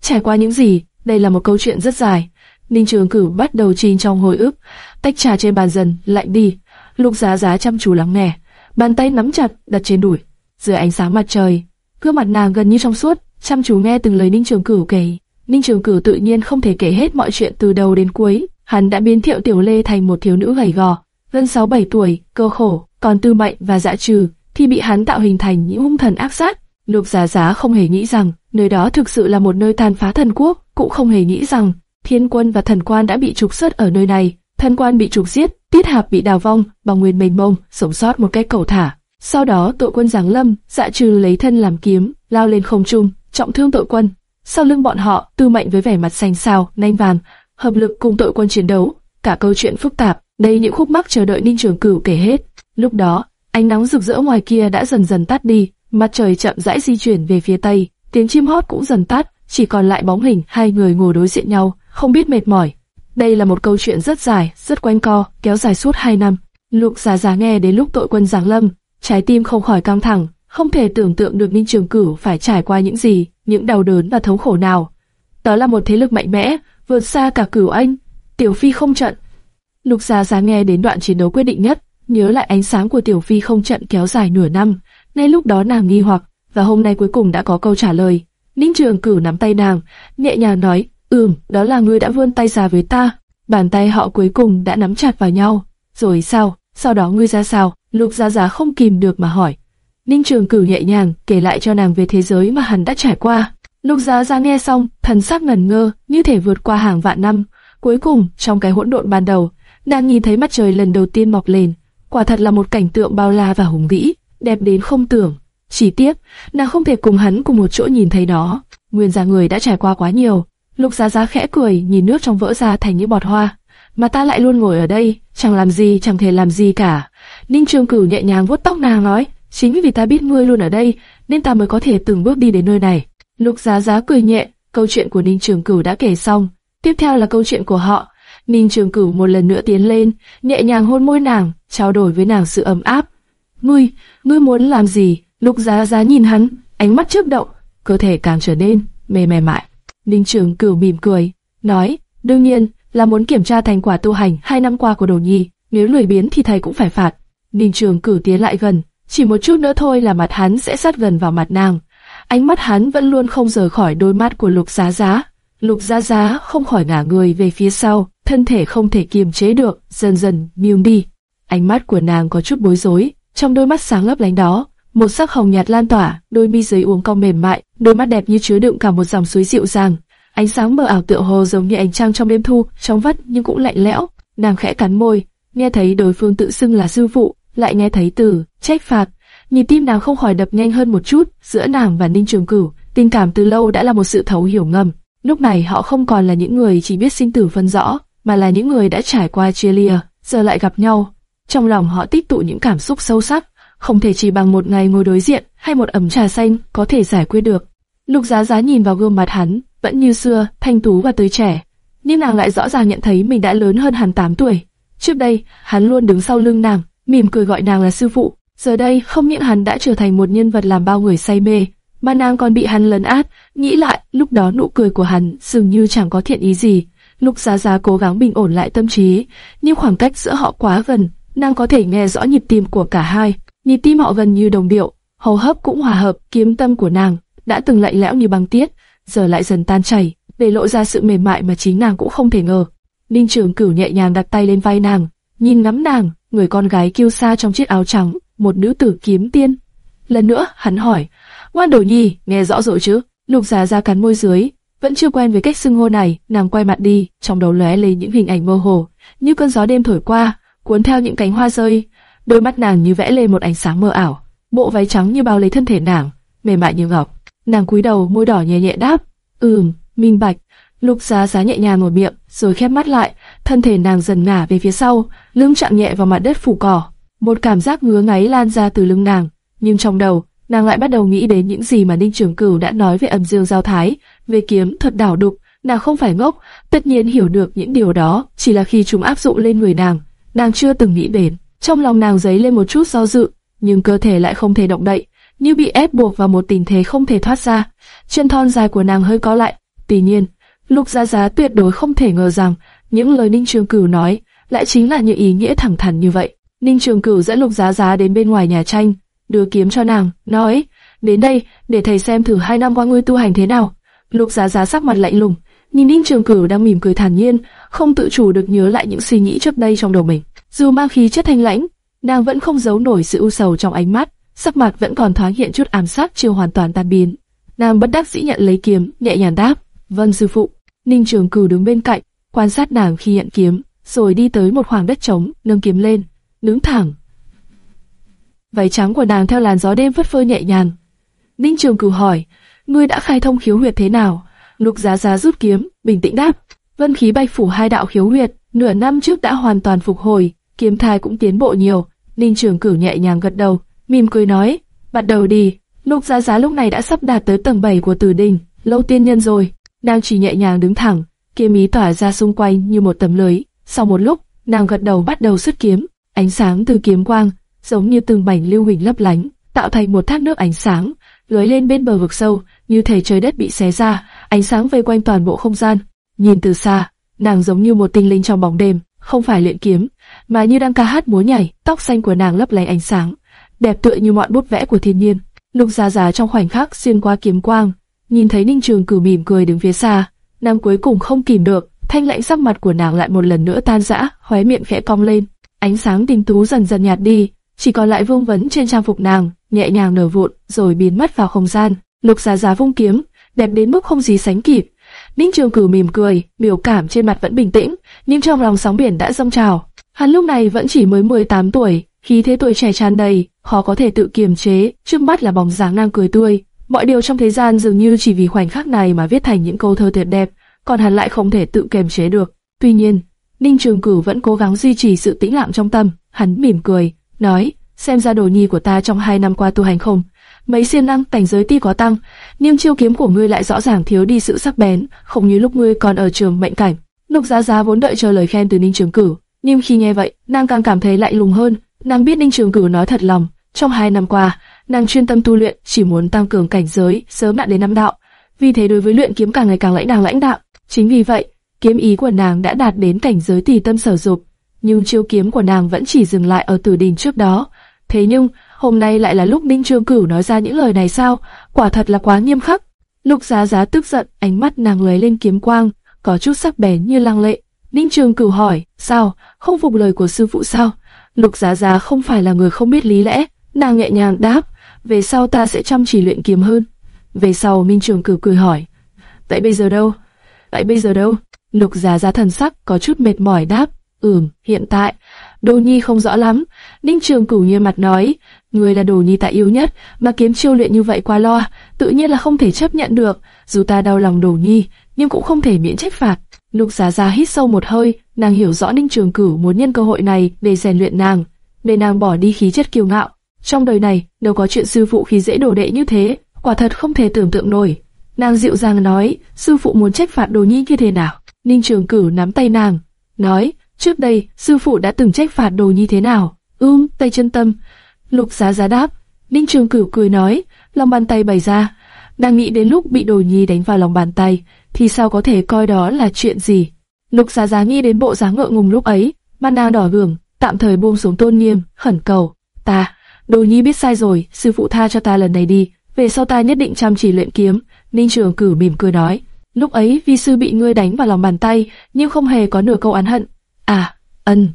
S1: Trải qua những gì? Đây là một câu chuyện rất dài. Ninh Trường Cửu bắt đầu chìm trong hồi ức, tách trà trên bàn dần lạnh đi. Lục Giá Giá chăm chú lắng nghe, bàn tay nắm chặt đặt trên đùi. Dưới ánh sáng mặt trời, gương mặt nàng gần như trong suốt, chăm chú nghe từng lời Ninh Trường Cửu kể. Ninh Trường Cửu tự nhiên không thể kể hết mọi chuyện từ đầu đến cuối. Hắn đã biến Thiệu Tiểu Lê thành một thiếu nữ gầy gò, gần 6-7 tuổi, cơ khổ, còn tư mệnh và dã trừ, thì bị hắn tạo hình thành những hung thần ác sát. Lục Giá Giá không hề nghĩ rằng nơi đó thực sự là một nơi tàn phá thần quốc, cũng không hề nghĩ rằng thiên quân và thần quan đã bị trục xuất ở nơi này. Thần quan bị trục giết, Tiết Hạp bị đào vong, bằng nguyên mênh mông, sống sót một cách cầu thả. Sau đó tội quân giáng lâm, dạ trừ lấy thân làm kiếm, lao lên không trung, trọng thương tội quân. Sau lưng bọn họ, tư mệnh với vẻ mặt xanh xao, nanh vàng, hợp lực cùng tội quân chiến đấu. Cả câu chuyện phức tạp, đây những khúc mắc chờ đợi Ninh Trường Cửu kể hết. Lúc đó, ánh nắng rực rỡ ngoài kia đã dần dần tắt đi, mặt trời chậm rãi di chuyển về phía tây, tiếng chim hót cũng dần tắt, chỉ còn lại bóng hình hai người ngồi đối diện nhau, không biết mệt mỏi. Đây là một câu chuyện rất dài, rất quanh co, kéo dài suốt hai năm. Lục Giá Giá nghe đến lúc tội quân giáng lâm, trái tim không khỏi căng thẳng, không thể tưởng tượng được Ninh Trường Cửu phải trải qua những gì, những đau đớn và thống khổ nào. Đó là một thế lực mạnh mẽ, vượt xa cả Cửu Anh. Tiểu Phi không trận. Lục Giá Giá nghe đến đoạn chiến đấu quyết định nhất, nhớ lại ánh sáng của Tiểu Phi không trận kéo dài nửa năm. Ngay lúc đó nàng nghi hoặc, và hôm nay cuối cùng đã có câu trả lời. Ninh Trường Cửu nắm tay nàng, nhẹ nhàng nói, ừm, đó là ngươi đã vươn tay ra với ta. Bàn tay họ cuối cùng đã nắm chặt vào nhau. Rồi sao? Sau đó ngươi ra sao? Lục Giá Giá không kìm được mà hỏi. Ninh Trường Cửu nhẹ nhàng kể lại cho nàng về thế giới mà hắn đã trải qua. Lục Giá Giá nghe xong, thần sắc ngẩn ngơ, như thể vượt qua hàng vạn năm. Cuối cùng, trong cái hỗn độn ban đầu, nàng nhìn thấy mặt trời lần đầu tiên mọc lên. Quả thật là một cảnh tượng bao la và hùng vĩ, đẹp đến không tưởng. Chỉ tiếc, nàng không thể cùng hắn cùng một chỗ nhìn thấy nó. Nguyên gia người đã trải qua quá nhiều. Lục Giá Giá khẽ cười, nhìn nước trong vỡ ra thành những bọt hoa. Mà ta lại luôn ngồi ở đây, chẳng làm gì, chẳng thể làm gì cả. Ninh Trường Cửu nhẹ nhàng vuốt tóc nàng nói, chính vì ta biết ngươi luôn ở đây, nên ta mới có thể từng bước đi đến nơi này. Lục Giá Giá cười nhẹ, câu chuyện của Ninh Trường Cửu đã kể xong, tiếp theo là câu chuyện của họ. Ninh Trường Cửu một lần nữa tiến lên, nhẹ nhàng hôn môi nàng, trao đổi với nàng sự ấm áp. Ngươi, ngươi muốn làm gì? Lục Giá Giá nhìn hắn, ánh mắt chớp động, cơ thể càng trở nên mềm mềm mại. Ninh Trường Cửu mỉm cười, nói, đương nhiên là muốn kiểm tra thành quả tu hành hai năm qua của Đồ Nhi, nếu lười biến thì thầy cũng phải phạt. Ninh Trường Cửu tiến lại gần, chỉ một chút nữa thôi là mặt hắn sẽ sát gần vào mặt nàng. Ánh mắt hắn vẫn luôn không rời khỏi đôi mắt của Lục Giá Giá. Lục Giá Giá không khỏi ngả người về phía sau, thân thể không thể kiềm chế được, dần dần miêu đi. Ánh mắt của nàng có chút bối rối, trong đôi mắt sáng lấp lánh đó, một sắc hồng nhạt lan tỏa, đôi mi dưới uống cong mềm mại, đôi mắt đẹp như chứa đựng cả một dòng suối dịu dàng. Ánh sáng mờ ảo tựa hồ giống như ánh trăng trong đêm thu, trong vắt nhưng cũng lạnh lẽo. Nàng khẽ cắn môi, nghe thấy đối phương tự xưng là sư phụ, lại nghe thấy từ trách phạt, nhịp tim nàng không khỏi đập nhanh hơn một chút. Giữa nàng và Ninh Trường Cửu, tình cảm từ lâu đã là một sự thấu hiểu ngầm. Lúc này họ không còn là những người chỉ biết sinh tử phân rõ, mà là những người đã trải qua chia lìa, giờ lại gặp nhau. Trong lòng họ tích tụ những cảm xúc sâu sắc, không thể chỉ bằng một ngày ngồi đối diện hay một ấm trà xanh có thể giải quyết được. Lục Giá Giá nhìn vào gương mặt hắn, vẫn như xưa, thanh tú và tươi trẻ. Nhưng nàng lại rõ ràng nhận thấy mình đã lớn hơn hắn 8 tuổi. Trước đây, hắn luôn đứng sau lưng nàng, mỉm cười gọi nàng là sư phụ. Giờ đây, không những hắn đã trở thành một nhân vật làm bao người say mê, mà nàng còn bị hắn lấn át. Nghĩ lại, lúc đó nụ cười của hắn dường như chẳng có thiện ý gì. Lục Giá Giá cố gắng bình ổn lại tâm trí, nhưng khoảng cách giữa họ quá gần, nàng có thể nghe rõ nhịp tim của cả hai. Nhịp tim họ gần như đồng điệu, hô hấp cũng hòa hợp. Kiếm tâm của nàng đã từng lạnh lẽo như băng tiết, giờ lại dần tan chảy, để lộ ra sự mềm mại mà chính nàng cũng không thể ngờ. Ninh Trường Cửu nhẹ nhàng đặt tay lên vai nàng, nhìn ngắm nàng, người con gái kiêu sa trong chiếc áo trắng, một nữ tử kiếm tiên. Lần nữa, hắn hỏi, ngoan đồ nhi, nghe rõ rồi chứ? Lục Giá Giá cắn môi dưới, vẫn chưa quen với cách xưng hô này, nàng quay mặt đi, trong đầu lóe lên những hình ảnh mơ hồ, như cơn gió đêm thổi qua, cuốn theo những cánh hoa rơi. Đôi mắt nàng như vẽ lên một ánh sáng mơ ảo, bộ váy trắng như bao lấy thân thể nàng, mềm mại như ngọc. Nàng cúi đầu, môi đỏ nhẹ nhẹ đáp, "Ừm, minh bạch." Lục Giá Giá nhẹ nhàng mở miệng, rồi khép mắt lại, thân thể nàng dần ngả về phía sau, lưng chạm nhẹ vào mặt đất phủ cỏ. Một cảm giác ngứa ngáy lan ra từ lưng nàng, nhưng trong đầu, nàng lại bắt đầu nghĩ đến những gì mà Ninh Trường Cửu đã nói về âm dương giao thái, về kiếm thuật đảo đục. Nàng không phải ngốc, tất nhiên hiểu được những điều đó, chỉ là khi chúng áp dụng lên người nàng, nàng chưa từng nghĩ đến. Trong lòng nàng dấy lên một chút do dự, nhưng cơ thể lại không thể động đậy, như bị ép buộc vào một tình thế không thể thoát ra. Chân thon dài của nàng hơi có lại. Tuy nhiên, Lục Giá Giá tuyệt đối không thể ngờ rằng những lời Ninh Trường Cửu nói lại chính là những ý nghĩa thẳng thắn như vậy. Ninh Trường Cửu dẫn Lục Giá Giá đến bên ngoài nhà tranh, đưa kiếm cho nàng, nói: "Đến đây, để thầy xem thử hai năm qua ngươi tu hành thế nào." Lục Giá Giá sắc mặt lạnh lùng, nhìn Ninh Trường Cửu đang mỉm cười thản nhiên, không tự chủ được nhớ lại những suy nghĩ trước đây trong đầu mình. Dù mang khí chất thanh lãnh, nàng vẫn không giấu nổi sự u sầu trong ánh mắt, sắc mặt vẫn còn thoáng hiện chút ám sát chưa hoàn toàn tan biến. Nàng bất đắc dĩ nhận lấy kiếm, nhẹ nhàng đáp: "Vâng sư phụ." Ninh Trường Cửu đứng bên cạnh, quan sát nàng khi nhận kiếm, rồi đi tới một khoảng đất trống, nâng kiếm lên, đứng thẳng. Váy trắng của nàng theo làn gió đêm phất phơ nhẹ nhàng. Ninh Trường Cửu hỏi: "Ngươi đã khai thông khiếu huyệt thế nào?" Lục Giá Giá rút kiếm, bình tĩnh đáp: "Vân khí bay phủ hai đạo khiếu huyệt, nửa năm trước đã hoàn toàn phục hồi, kiếm thai cũng tiến bộ nhiều." Ninh Trường Cửu nhẹ nhàng gật đầu, mỉm cười nói: "Bắt đầu đi." Lục Giá Giá lúc này đã sắp đạt tới tầng 7 của Tử Đình, lâu tiên nhân rồi, nàng chỉ nhẹ nhàng đứng thẳng, kiếm ý tỏa ra xung quanh như một tấm lưới. Sau một lúc, nàng gật đầu bắt đầu xuất kiếm, ánh sáng từ kiếm quang giống như từng mảnh lưu huỳnh lấp lánh, tạo thành một thác nước ánh sáng, lưới lên bên bờ vực sâu, như thể trời đất bị xé ra, ánh sáng vây quanh toàn bộ không gian. Nhìn từ xa, nàng giống như một tinh linh trong bóng đêm, không phải luyện kiếm, mà như đang ca hát múa nhảy, tóc xanh của nàng lấp lánh ánh sáng, đẹp tựa như mọi bút vẽ của thiên nhiên. Lục Giá Giá trong khoảnh khắc xuyên qua kiếm quang, nhìn thấy Ninh Trường cử mỉm cười đứng phía xa, nàng cuối cùng không kìm được, thanh lãnh sắc mặt của nàng lại một lần nữa tan rã, khóe miệng khẽ cong lên, ánh sáng tinh tú dần dần nhạt đi, chỉ còn lại vương vấn trên trang phục nàng, nhẹ nhàng nở vụn, rồi biến mất vào không gian. Lục Giá Giá vung kiếm, đẹp đến mức không gì sánh kịp. Ninh Trường Cửu mỉm cười, biểu cảm trên mặt vẫn bình tĩnh, nhưng trong lòng sóng biển đã dâng trào. Hắn lúc này vẫn chỉ mới 18 tuổi, khí thế tuổi trẻ tràn đầy, khó có thể tự kiềm chế, trước mắt là bóng dáng nàng cười tươi. Mọi điều trong thế gian dường như chỉ vì khoảnh khắc này mà viết thành những câu thơ tuyệt đẹp, còn hắn lại không thể tự kiềm chế được. Tuy nhiên, Ninh Trường Cửu vẫn cố gắng duy trì sự tĩnh lặng trong tâm, hắn mỉm cười, nói, xem ra đồ nhi của ta trong hai năm qua tu hành không, mấy siêng năng cảnh giới ti có tăng, nhưng chiêu kiếm của ngươi lại rõ ràng thiếu đi sự sắc bén, không như lúc ngươi còn ở trường mệnh cảnh. Lục Giá Giá vốn đợi chờ lời khen từ Ninh Trường Cửu, nhưng khi nghe vậy, nàng càng cảm thấy lạnh lùng hơn. Nàng biết Ninh Trường Cửu nói thật lòng, trong hai năm qua, nàng chuyên tâm tu luyện, chỉ muốn tăng cường cảnh giới, sớm đạt đến năm đạo. Vì thế đối với luyện kiếm càng ngày càng lãnh đàng lãnh đạo. Chính vì vậy, kiếm ý của nàng đã đạt đến cảnh giới tỷ tâm sở dục, nhưng chiêu kiếm của nàng vẫn chỉ dừng lại ở tử đình trước đó. Thế nhưng, hôm nay lại là lúc Ninh Trường Cửu nói ra những lời này sao? Quả thật là quá nghiêm khắc. Lục Giá Giá tức giận, ánh mắt nàng lóe lên kiếm quang, có chút sắc bén như lăng lệ. Ninh Trường Cửu hỏi, sao, không phục lời của sư phụ sao? Lục Giá Giá không phải là người không biết lý lẽ, nàng nhẹ nhàng đáp, về sau ta sẽ chăm chỉ luyện kiếm hơn. Về sau Minh Trường Cửu cười hỏi, tại bây giờ đâu? Tại bây giờ đâu? Lục Giá Giá thần sắc có chút mệt mỏi đáp, ừm, hiện tại. Đồ Nhi không rõ lắm. Ninh Trường Cửu nghiêm mặt nói, người là Đồ Nhi tại yêu nhất, mà kiếm chiêu luyện như vậy quá lo, tự nhiên là không thể chấp nhận được. Dù ta đau lòng Đồ Nhi, nhưng cũng không thể miễn trách phạt. Lục Giá Giá hít sâu một hơi, nàng hiểu rõ Ninh Trường Cửu muốn nhân cơ hội này để rèn luyện nàng, để nàng bỏ đi khí chất kiêu ngạo. Trong đời này, đâu có chuyện sư phụ khi dễ đồ đệ như thế, quả thật không thể tưởng tượng nổi. Nàng dịu dàng nói, sư phụ muốn trách phạt đồ nhi như thế nào? Ninh Trường Cửu nắm tay nàng, nói, trước đây sư phụ đã từng trách phạt đồ nhi thế nào? Ưm, tay chân tâm. Lục Giá Giá đáp. Ninh Trường Cửu cười nói, lòng bàn tay bày ra. Đang nghĩ đến lúc bị đồ nhi đánh vào lòng bàn tay, thì sao có thể coi đó là chuyện gì? Lục Giá Giá nghĩ đến bộ dáng ngượng ngùng lúc ấy, mặt nàng đỏ gường, tạm thời buông xuống tôn nghiêm, khẩn cầu, ta, đồ nhi biết sai rồi, sư phụ tha cho ta lần này đi, về sau ta nhất định chăm chỉ luyện kiếm. Ninh Trường cửu mỉm cười nói, lúc ấy vi sư bị ngươi đánh vào lòng bàn tay, nhưng không hề có nửa câu án hận. À, ân.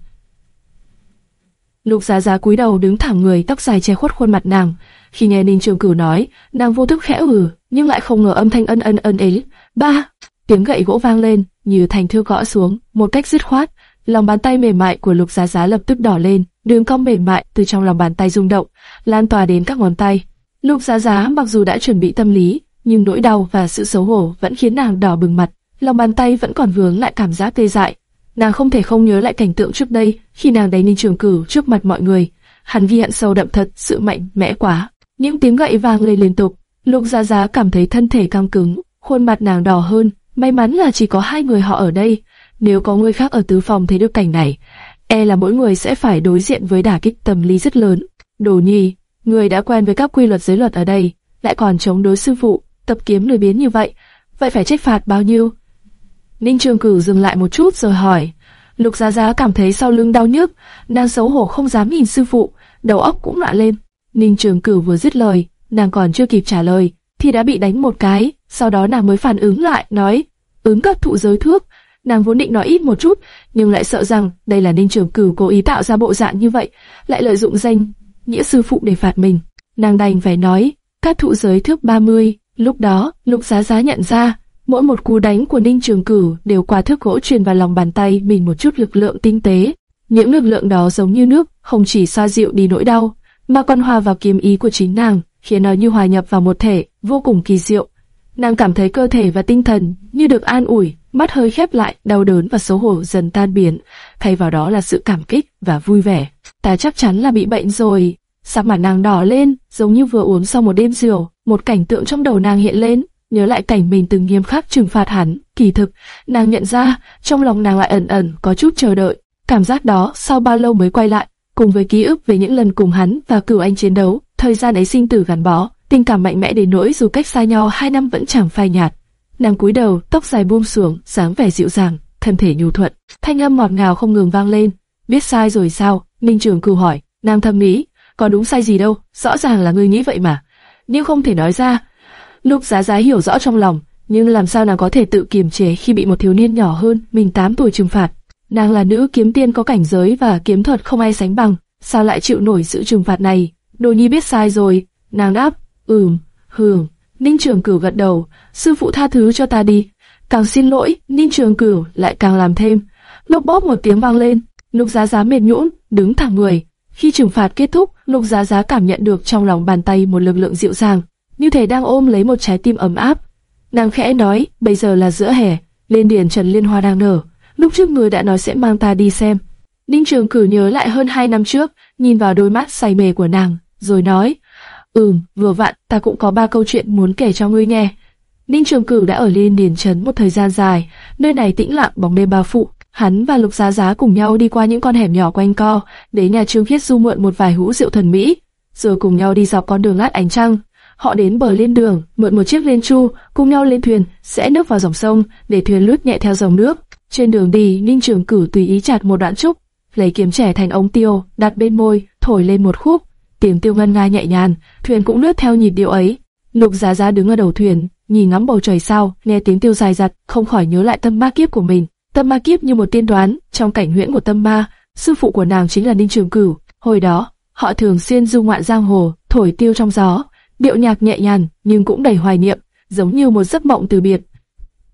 S1: Lục Giá Giá cúi đầu đứng thẳng người, tóc dài che khuất khuôn mặt nàng. Khi nghe Ninh Trường Cửu nói, nàng vô thức khẽ ừ, nhưng lại không ngờ âm thanh ân ân ân ấy. Ba, tiếng gậy gỗ vang lên, như thành thư gõ xuống, một cách dứt khoát. Lòng bàn tay mềm mại của Lục Giá Giá lập tức đỏ lên, đường cong mềm mại từ trong lòng bàn tay rung động, lan tỏa đến các ngón tay. Lục Giá Giá mặc dù đã chuẩn bị tâm lý, nhưng nỗi đau và sự xấu hổ vẫn khiến nàng đỏ bừng mặt, lòng bàn tay vẫn còn vướng lại cảm giác tê dại. Nàng không thể không nhớ lại cảnh tượng trước đây khi nàng đánh Ninh Trường cử trước mặt mọi người. Hắn ghi hận sâu đậm thật, sự mạnh mẽ quá. Những tiếng gậy vang lên liên tục. Lục Giá Giá cảm thấy thân thể căng cứng, khuôn mặt nàng đỏ hơn. May mắn là chỉ có hai người họ ở đây. Nếu có người khác ở tứ phòng thấy được cảnh này, e là mỗi người sẽ phải đối diện với đả kích tâm lý rất lớn. Đồ Nhi, người đã quen với các quy luật giới luật ở đây, lại còn chống đối sư phụ, tập kiếm lười biến như vậy, vậy phải trách phạt bao nhiêu? Ninh Trường Cửu dừng lại một chút rồi hỏi. Lục Giá Giá cảm thấy sau lưng đau nhức, nàng xấu hổ không dám nhìn sư phụ, đầu óc cũng loạn lên. Ninh Trường Cửu vừa dứt lời, nàng còn chưa kịp trả lời, thì đã bị đánh một cái, sau đó nàng mới phản ứng lại, nói, ứng cấp thụ giới thước. Nàng vốn định nói ít một chút, nhưng lại sợ rằng đây là Ninh Trường Cửu cố ý tạo ra bộ dạng như vậy, lại lợi dụng danh nghĩa sư phụ để phạt mình. Nàng đành phải nói, các thụ giới thước 30. Lúc đó, Lục Giá Giá nhận ra, mỗi một cú đánh của Ninh Trường Cửu đều qua thước gỗ truyền vào lòng bàn tay mình một chút lực lượng tinh tế. Những lực lượng đó giống như nước, không chỉ xoa dịu đi nỗi đau, mà còn hòa vào kiếm ý của chính nàng, khiến nó như hòa nhập vào một thể, vô cùng kỳ diệu. Nàng cảm thấy cơ thể và tinh thần như được an ủi, mắt hơi khép lại, đau đớn và xấu hổ dần tan biến, thay vào đó là sự cảm kích và vui vẻ. Ta chắc chắn là bị bệnh rồi. Sắc mặt nàng đỏ lên, giống như vừa uống sau một đêm rượu, một cảnh tượng trong đầu nàng hiện lên, nhớ lại cảnh mình từng nghiêm khắc trừng phạt hắn, kỳ thực, nàng nhận ra, trong lòng nàng lại ẩn ẩn có chút chờ đợi, cảm giác đó sau bao lâu mới quay lại, cùng với ký ức về những lần cùng hắn và cửu anh chiến đấu, thời gian ấy sinh tử gắn bó, tình cảm mạnh mẽ đến nỗi dù cách xa nhau hai năm vẫn chẳng phai nhạt. Nàng cúi đầu, tóc dài buông xuống, dáng vẻ dịu dàng, thân thể nhu thuận, thanh âm ngọt ngào không ngừng vang lên. Biết sai rồi sao? Minh Trường cừu hỏi. Nàng thầm nghĩ, có đúng sai gì đâu, rõ ràng là ngươi nghĩ vậy mà, nhưng không thể nói ra. Lục Giá Giá hiểu rõ trong lòng, nhưng làm sao nàng có thể tự kiềm chế khi bị một thiếu niên nhỏ hơn mình 8 tuổi trừng phạt? Nàng là nữ kiếm tiên có cảnh giới và kiếm thuật không ai sánh bằng, sao lại chịu nổi sự trừng phạt này? Đồ Nhi biết sai rồi, nàng đáp, ừm, hừm. Ninh Trường Cửu gật đầu, sư phụ tha thứ cho ta đi. Càng xin lỗi, Ninh Trường Cửu lại càng làm thêm. Lục bóp một tiếng vang lên, Lục Giá Giá mệt nhũn, đứng thẳng người. Khi trừng phạt kết thúc, Lục Giá Giá cảm nhận được trong lòng bàn tay một lực lượng dịu dàng, như thể đang ôm lấy một trái tim ấm áp. Nàng khẽ nói, bây giờ là giữa hè, lên điển Trần Liên Hoa đang nở. Lúc trước người đã nói sẽ mang ta đi xem. Ninh Trường Cử nhớ lại hơn hai năm trước, nhìn vào đôi mắt say mê của nàng, rồi nói, ừm, vừa vặn, ta cũng có ba câu chuyện muốn kể cho ngươi nghe. Ninh Trường Cử đã ở Liên Điền Trấn một thời gian dài, nơi này tĩnh lặng bóng đêm bao phụ, Hắn và Lục Giá Giá cùng nhau đi qua những con hẻm nhỏ quanh co, đến nhà Trương Khiết Du mượn một vài hũ rượu thần mỹ, rồi cùng nhau đi dọc con đường lát ánh trăng. Họ đến bờ lên đường, mượn một chiếc lên chu, cùng nhau lên thuyền, sẽ nước vào dòng sông, để thuyền lướt nhẹ theo dòng nước. Trên đường đi, Ninh Trường Cử tùy ý chặt một đoạn trúc, lấy kiếm trẻ thành ống tiêu, đặt bên môi, thổi lên một khúc. Tiếng tiêu ngân nga nhẹ nhàng, thuyền cũng lướt theo nhịp điệu ấy. Lục Giá Giá đứng ở đầu thuyền, nhìn ngắm bầu trời sao, nghe tiếng tiêu dài dặt, không khỏi nhớ lại tâm ma kiếp của mình. Tâm ma kiếp như một tiên đoán, trong cảnh huyễn của tâm ma, sư phụ của nàng chính là Ninh Trường Cửu. Hồi đó, họ thường xuyên du ngoạn giang hồ, thổi tiêu trong gió, điệu nhạc nhẹ nhàng nhưng cũng đầy hoài niệm, giống như một giấc mộng từ biệt.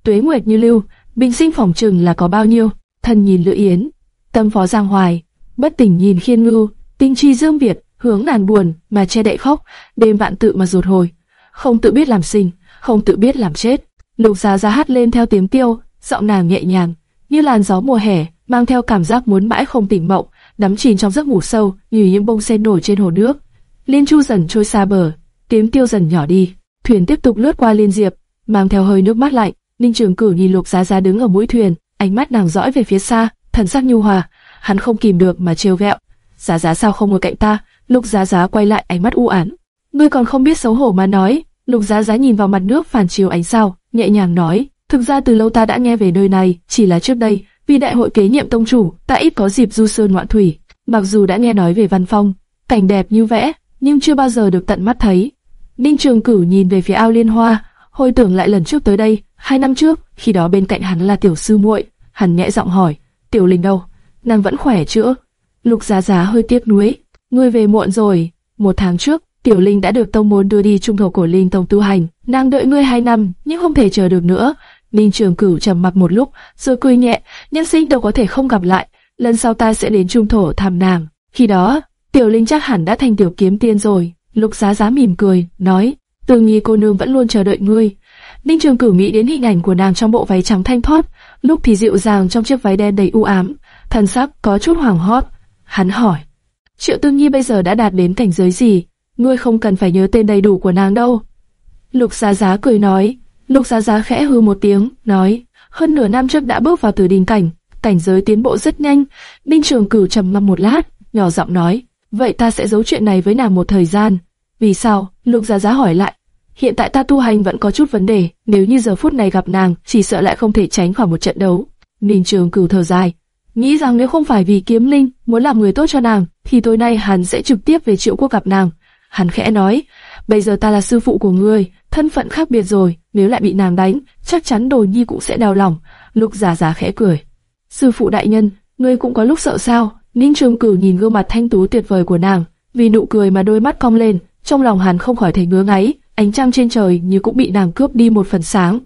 S1: Tuế nguyệt như lưu, bình sinh phỏng chừng là có bao nhiêu, thân nhìn lữ yến, tâm phó giang hoài, bất tỉnh nhìn khiên ngưu, tinh chi dương việt, hướng nàn buồn mà che đậy khóc, đêm vạn tự mà ruột hồi, không tự biết làm sinh, không tự biết làm chết. Lục Giá Giá hát lên theo tiếng tiêu, giọng nàng nhẹ nhàng, như làn gió mùa hè, mang theo cảm giác muốn mãi không tỉnh mộng, đắm chìm trong giấc ngủ sâu, như những bông sen nổi trên hồ nước. Liên Chu dần trôi xa bờ, tiếng tiêu dần nhỏ đi, thuyền tiếp tục lướt qua liên diệp, mang theo hơi nước mắt lạnh. Ninh Trường Cửu nhìn Lục Giá Giá đứng ở mũi thuyền, ánh mắt nàng dõi về phía xa, thần sắc nhu hòa, hắn không kìm được mà trêu ghẹo. Giá Giá sao không ngồi cạnh ta? Lục Giá Giá quay lại ánh mắt u ám. Ngươi còn không biết xấu hổ mà nói. Lục Giá Giá nhìn vào mặt nước phản chiếu ánh sao, nhẹ nhàng nói, thực ra từ lâu ta đã nghe về nơi này, chỉ là trước đây, vì đại hội kế nhiệm tông chủ, ta ít có dịp du sơn ngoạn thủy. Mặc dù đã nghe nói về Văn Phong, cảnh đẹp như vẽ, nhưng chưa bao giờ được tận mắt thấy. Ninh Trường Cửu nhìn về phía ao liên hoa, hồi tưởng lại lần trước tới đây, hai năm trước, khi đó bên cạnh hắn là tiểu sư muội, hắn nhẹ giọng hỏi, tiểu linh đâu, nàng vẫn khỏe chữa? Lục Giá Giá hơi tiếc nuối, ngươi về muộn rồi, một tháng trước, tiểu linh đã được tông môn đưa đi trung thổ cổ linh tông tu hành, nàng đợi ngươi hai năm, nhưng không thể chờ được nữa. Ninh Trường Cửu trầm mặc một lúc, rồi cười nhẹ, nhân sinh đâu có thể không gặp lại, lần sau ta sẽ đến trung thổ thăm nàng. Khi đó, tiểu linh chắc hẳn đã thành tiểu kiếm tiên rồi. Lục Giá Giá mỉm cười, nói, Từ Nhi cô nương vẫn luôn chờ đợi ngươi. Ninh Trường Cửu nghĩ đến hình ảnh của nàng trong bộ váy trắng thanh thoát, lúc thì dịu dàng trong chiếc váy đen đầy u ám, thần sắc có chút hoảng hốt. Hắn hỏi, Triệu Tương Nhi bây giờ đã đạt đến cảnh giới gì? Ngươi không cần phải nhớ tên đầy đủ của nàng đâu. Lục Giá Giá cười nói, Lục Giá Giá khẽ hư một tiếng, nói, hơn nửa năm trước đã bước vào tử đình cảnh, cảnh giới tiến bộ rất nhanh. Ninh Trường Cửu trầm ngâm một lát, nhỏ giọng nói, vậy ta sẽ giấu chuyện này với nàng một thời gian. Vì sao? Lục Giá Giá hỏi lại. Hiện tại ta tu hành vẫn có chút vấn đề, nếu như giờ phút này gặp nàng, chỉ sợ lại không thể tránh khỏi một trận đấu. Ninh Trường Cửu thở dài, nghĩ rằng nếu không phải vì kiếm linh muốn làm người tốt cho nàng, thì tối nay hắn sẽ trực tiếp về triệu quốc gặp nàng. Hắn khẽ nói, bây giờ ta là sư phụ của ngươi, thân phận khác biệt rồi, nếu lại bị nàng đánh, chắc chắn đồ nhi cũng sẽ đau lòng. Lục Giá Giá khẽ cười, sư phụ đại nhân, ngươi cũng có lúc sợ sao? Ninh Trường Cửu nhìn gương mặt thanh tú tuyệt vời của nàng, vì nụ cười mà đôi mắt cong lên, trong lòng hắn không khỏi thấy ngứa ngáy, ánh trăng trên trời như cũng bị nàng cướp đi một phần sáng.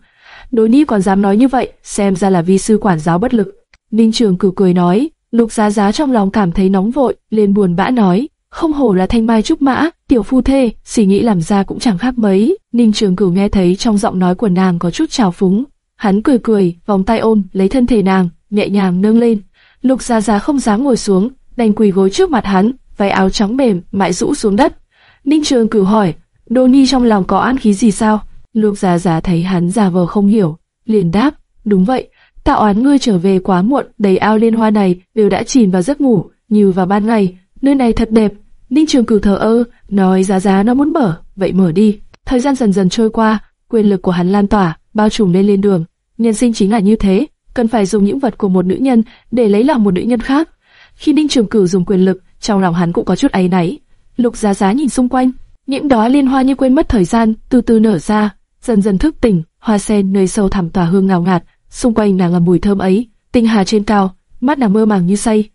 S1: Đối Ni còn dám nói như vậy, xem ra là vi sư quản giáo bất lực. Ninh Trường Cửu cười nói, Lục Giá Giá trong lòng cảm thấy nóng vội, liền buồn bã nói, không hổ là thanh mai trúc mã, tiểu phu thê, suy nghĩ làm ra cũng chẳng khác mấy. Ninh Trường Cửu nghe thấy trong giọng nói của nàng có chút trào phúng, hắn cười cười, vòng tay ôm lấy thân thể nàng, nhẹ nhàng nâng lên. Lục Giá Giá không dám ngồi xuống, đành quỳ gối trước mặt hắn, váy áo trắng mềm mại rũ xuống đất. Ninh Trường Cửu hỏi, Đô Nhi trong lòng có an khí gì sao? Lục Giá Giá thấy hắn giả vờ không hiểu, liền đáp, đúng vậy, tạo oán ngươi trở về quá muộn, đầy ao liên hoa này đều đã chìm vào giấc ngủ, như vào ban ngày, nơi này thật đẹp. Ninh Trường Cửu thờ ơ, nói Giá Giá nó muốn mở, vậy mở đi. Thời gian dần dần trôi qua, quyền lực của hắn lan tỏa, bao trùm lên lên đường. Nhân sinh chính là như thế, cần phải dùng những vật của một nữ nhân để lấy lòng một nữ nhân khác. Khi Ninh Trường Cửu dùng quyền lực, trong lòng hắn cũng có chút áy náy. Lục Giá Giá nhìn xung quanh, những đóa liên hoa như quên mất thời gian, từ từ nở ra, dần dần thức tỉnh, hoa sen nơi sâu thẳm tỏa hương ngào ngạt, xung quanh nàng là mùi thơm ấy. Tinh hà trên cao, mắt nàng mơ màng như say.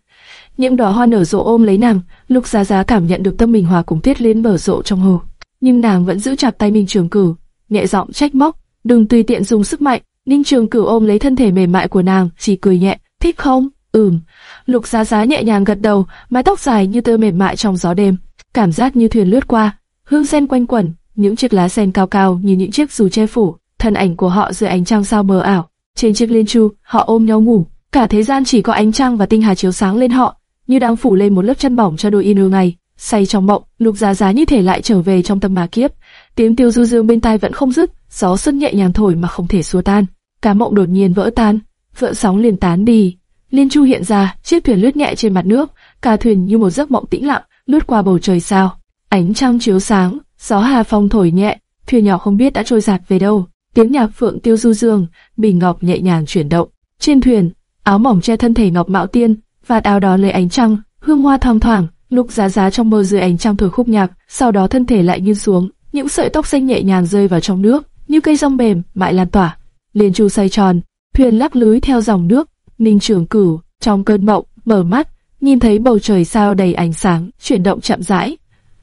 S1: Những đóa hoa nở rộ ôm lấy nàng, Lục Giá Giá cảm nhận được tâm mình hòa cùng tiết liên mở rộ trong hồ. Nhưng nàng vẫn giữ chặt tay Minh Trường Cửu, nhẹ giọng trách móc, đừng tùy tiện dùng sức mạnh. Ninh Trường Cửu ôm lấy thân thể mềm mại của nàng, chỉ cười nhẹ, thích không? Ừm. Lục Giá Giá nhẹ nhàng gật đầu, mái tóc dài như tơ mềm mại trong gió đêm, cảm giác như thuyền lướt qua, hương sen quanh quẩn, những chiếc lá sen cao cao như những chiếc dù che phủ, thân ảnh của họ dưới ánh trăng sao mờ ảo. Trên chiếc liên chu, họ ôm nhau ngủ, cả thế gian chỉ có ánh trăng và tinh hà chiếu sáng lên họ, như đang phủ lên một lớp chân bỏng cho đôi yên ngày. Say trong mộng, Lục Giá Giá như thể lại trở về trong tâm bà kiếp. Tiếng tiêu du dương bên tai vẫn không dứt, gió xuân nhẹ nhàng thổi mà không thể xua tan. Cả mộng đột nhiên vỡ tan, vỡ sóng liền tán đi. Liên chu hiện ra, chiếc thuyền lướt nhẹ trên mặt nước, cả thuyền như một giấc mộng tĩnh lặng, lướt qua bầu trời sao. Ánh trăng chiếu sáng, gió hà phong thổi nhẹ, thuyền nhỏ không biết đã trôi giạt về đâu. Tiếng nhạc phượng tiêu du dương, bình ngọc nhẹ nhàng chuyển động. Trên thuyền, áo mỏng che thân thể ngọc mạo tiên, và áo đó lấy ánh trăng, hương hoa thoang thoảng, lục giá giá trong mơ dưới ánh trăng thổi khúc nhạc, sau đó thân thể lại nghiêng xuống, những sợi tóc xanh nhẹ nhàng rơi vào trong nước, như cây rong mềm, mại lan tỏa. Liên chu xoay tròn, thuyền lắc lưới theo dòng nước. Ninh Trường Cửu trong cơn mộng mở mắt, nhìn thấy bầu trời sao đầy ánh sáng, chuyển động chậm rãi.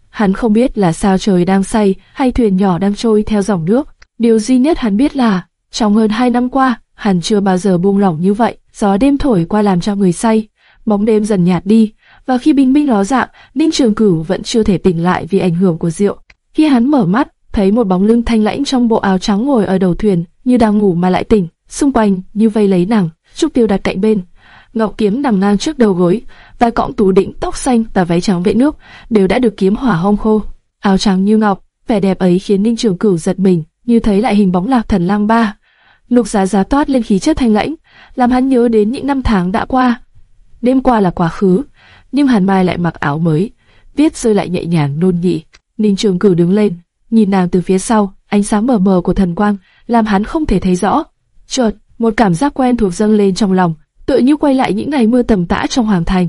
S1: Hắn không biết là sao trời đang say hay thuyền nhỏ đang trôi theo dòng nước. Điều duy nhất hắn biết là, trong hơn hai năm qua, hắn chưa bao giờ buông lỏng như vậy. Gió đêm thổi qua làm cho người say, bóng đêm dần nhạt đi, và khi bình minh ló dạng, Ninh Trường Cửu vẫn chưa thể tỉnh lại vì ảnh hưởng của rượu. Khi hắn mở mắt, thấy một bóng lưng thanh lãnh trong bộ áo trắng ngồi ở đầu thuyền, như đang ngủ mà lại tỉnh, xung quanh như vây lấy nàng. Trúc Tiêu đặt cạnh bên, ngọc kiếm nằm ngang trước đầu gối, và cọng tú định tóc xanh và váy trắng vệ nước đều đã được kiếm hỏa hong khô. Áo trắng như ngọc, vẻ đẹp ấy khiến Ninh Trường Cửu giật mình, như thấy lại hình bóng lạc thần lang ba. Lục Giá Giá toát lên khí chất thanh lãnh, làm hắn nhớ đến những năm tháng đã qua. Đêm qua là quá khứ, nhưng Hàn Mai lại mặc áo mới, viết rơi lại nhẹ nhàng nôn nhị. Ninh Trường Cửu đứng lên, nhìn nàng từ phía sau, ánh sáng mờ mờ của thần quang làm hắn không thể thấy rõ. Chợt, một cảm giác quen thuộc dâng lên trong lòng, tựa như quay lại những ngày mưa tầm tã trong hoàng thành.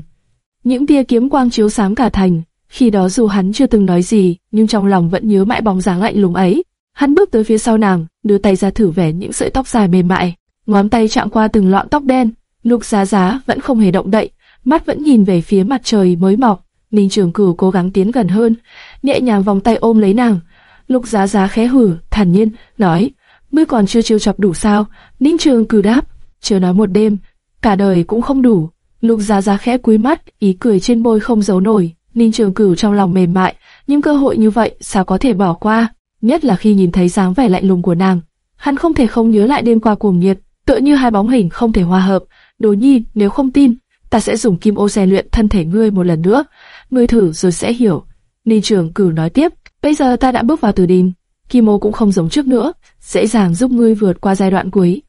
S1: Những tia kiếm quang chiếu sáng cả thành, khi đó dù hắn chưa từng nói gì, nhưng trong lòng vẫn nhớ mãi bóng dáng lạnh lùng ấy. Hắn bước tới phía sau nàng, đưa tay ra thử vẻ những sợi tóc dài mềm mại, ngón tay chạm qua từng lọn tóc đen. Lục Giá Giá vẫn không hề động đậy, mắt vẫn nhìn về phía mặt trời mới mọc. Ninh Trường Cửu cố gắng tiến gần hơn, nhẹ nhàng vòng tay ôm lấy nàng. Lục Giá Giá khẽ hử, thản nhiên nói: "Ngươi còn chưa chiêu chọc đủ sao?" Ninh Trường Cửu đáp: "Chưa nói một đêm, cả đời cũng không đủ." Lục Giá Giá khẽ cúi mắt, ý cười trên môi không giấu nổi. Ninh Trường Cửu trong lòng mềm mại, nhưng cơ hội như vậy sao có thể bỏ qua? Nhất là khi nhìn thấy dáng vẻ lạnh lùng của nàng, hắn không thể không nhớ lại đêm qua cuồng nhiệt, tựa như hai bóng hình không thể hòa hợp. Đồ Nhi, nếu không tin, ta sẽ dùng kim ô rèn luyện thân thể ngươi một lần nữa, ngươi thử rồi sẽ hiểu. Ninh Trường Cửu nói tiếp, bây giờ ta đã bước vào tử đình, kim ô cũng không giống trước nữa, dễ dàng giúp ngươi vượt qua giai đoạn cuối.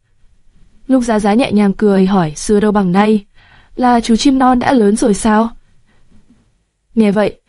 S1: Lục Giá Giá nhẹ nhàng cười hỏi, xưa đâu bằng nay, là chú chim non đã lớn rồi sao? Nghe vậy,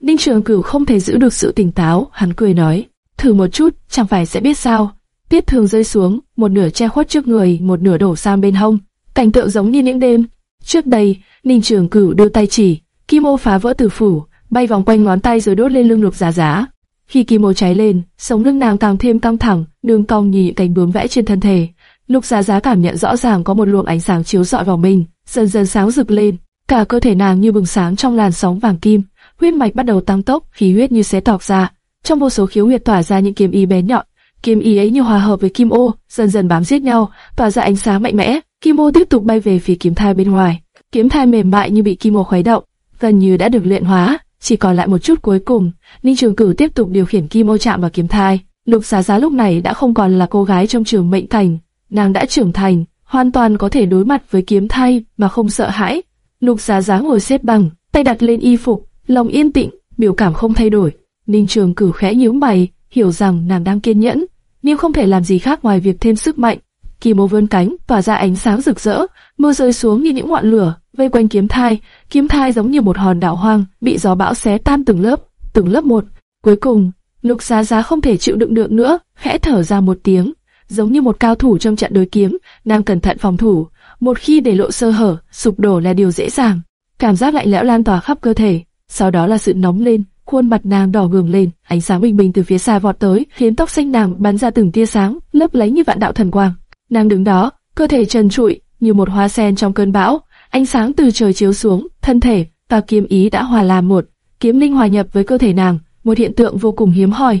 S1: Ninh Trường Cửu không thể giữ được sự tỉnh táo, hắn cười nói, thử một chút, chẳng phải sẽ biết sao. Tiết thường rơi xuống, một nửa che khuất trước người, một nửa đổ sang bên hông, cảnh tượng giống như những đêm. Trước đây, Ninh Trường Cửu đưa tay chỉ, kim ô phá vỡ tử phủ, bay vòng quanh ngón tay rồi đốt lên lưng lục giá giá. Khi kim ô cháy lên, sống lưng nàng càng thêm căng thẳng, đường cong như những cánh bướm vẽ trên thân thể. Lục giá giá cảm nhận rõ ràng có một luồng ánh sáng chiếu rọi vào mình, dần dần sáng rực lên, cả cơ thể nàng như bừng sáng trong làn sóng vàng kim, huyết mạch bắt đầu tăng tốc, khí huyết như xé tọc ra, trong vô số khiếu huyệt tỏa ra những kiếm ý bén nhọn, kiếm ý ấy như hòa hợp với kim ô, dần dần bám giết nhau, tỏa ra ánh sáng mạnh mẽ. Kim ô tiếp tục bay về phía kiếm thai bên ngoài, kiếm thai mềm mại như bị kim ô khuấy động, gần như đã được luyện hóa, chỉ còn lại một chút cuối cùng. Ninh Trường Cửu tiếp tục điều khiển kim ô chạm vào kiếm thai. Lục Giá Giá lúc này đã không còn là cô gái trong trường mệnh thành, nàng đã trưởng thành, hoàn toàn có thể đối mặt với kiếm thay mà không sợ hãi. Lục Giá Giá ngồi xếp bằng, tay đặt lên y phục, lòng yên tĩnh, biểu cảm không thay đổi. Ninh Trường cử khẽ nhíu mày, hiểu rằng nàng đang kiên nhẫn, nhưng không thể làm gì khác ngoài việc thêm sức mạnh. Kỳ mô vươn cánh, tỏa ra ánh sáng rực rỡ, mưa rơi xuống như những ngọn lửa, vây quanh kiếm thai. Kiếm thai giống như một hòn đảo hoang, bị gió bão xé tan từng lớp, từng lớp một. Cuối cùng, Lục Giá Giá không thể chịu đựng được nữa, khẽ thở ra một tiếng, giống như một cao thủ trong trận đối kiếm, nàng cẩn thận phòng thủ. Một khi để lộ sơ hở, sụp đổ là điều dễ dàng. Cảm giác lạnh lẽo lan tỏa khắp cơ thể, sau đó là sự nóng lên, khuôn mặt nàng đỏ gường lên, ánh sáng bình bình từ phía xa vọt tới, khiến tóc xanh nàng bắn ra từng tia sáng, lấp lánh như vạn đạo thần quang. Nàng đứng đó, cơ thể trần trụi như một hoa sen trong cơn bão, ánh sáng từ trời chiếu xuống, thân thể và kiếm ý đã hòa làm một, kiếm linh hòa nhập với cơ thể nàng, một hiện tượng vô cùng hiếm hoi.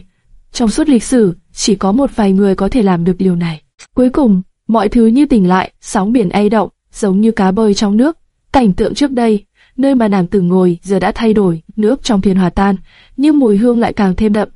S1: Trong suốt lịch sử, chỉ có một vài người có thể làm được điều này. Cuối cùng, mọi thứ như tỉnh lại, sóng biển ay động, giống như cá bơi trong nước. Cảnh tượng trước đây, nơi mà nàng từng ngồi giờ đã thay đổi, nước trong thiên hòa tan, nhưng mùi hương lại càng thêm đậm.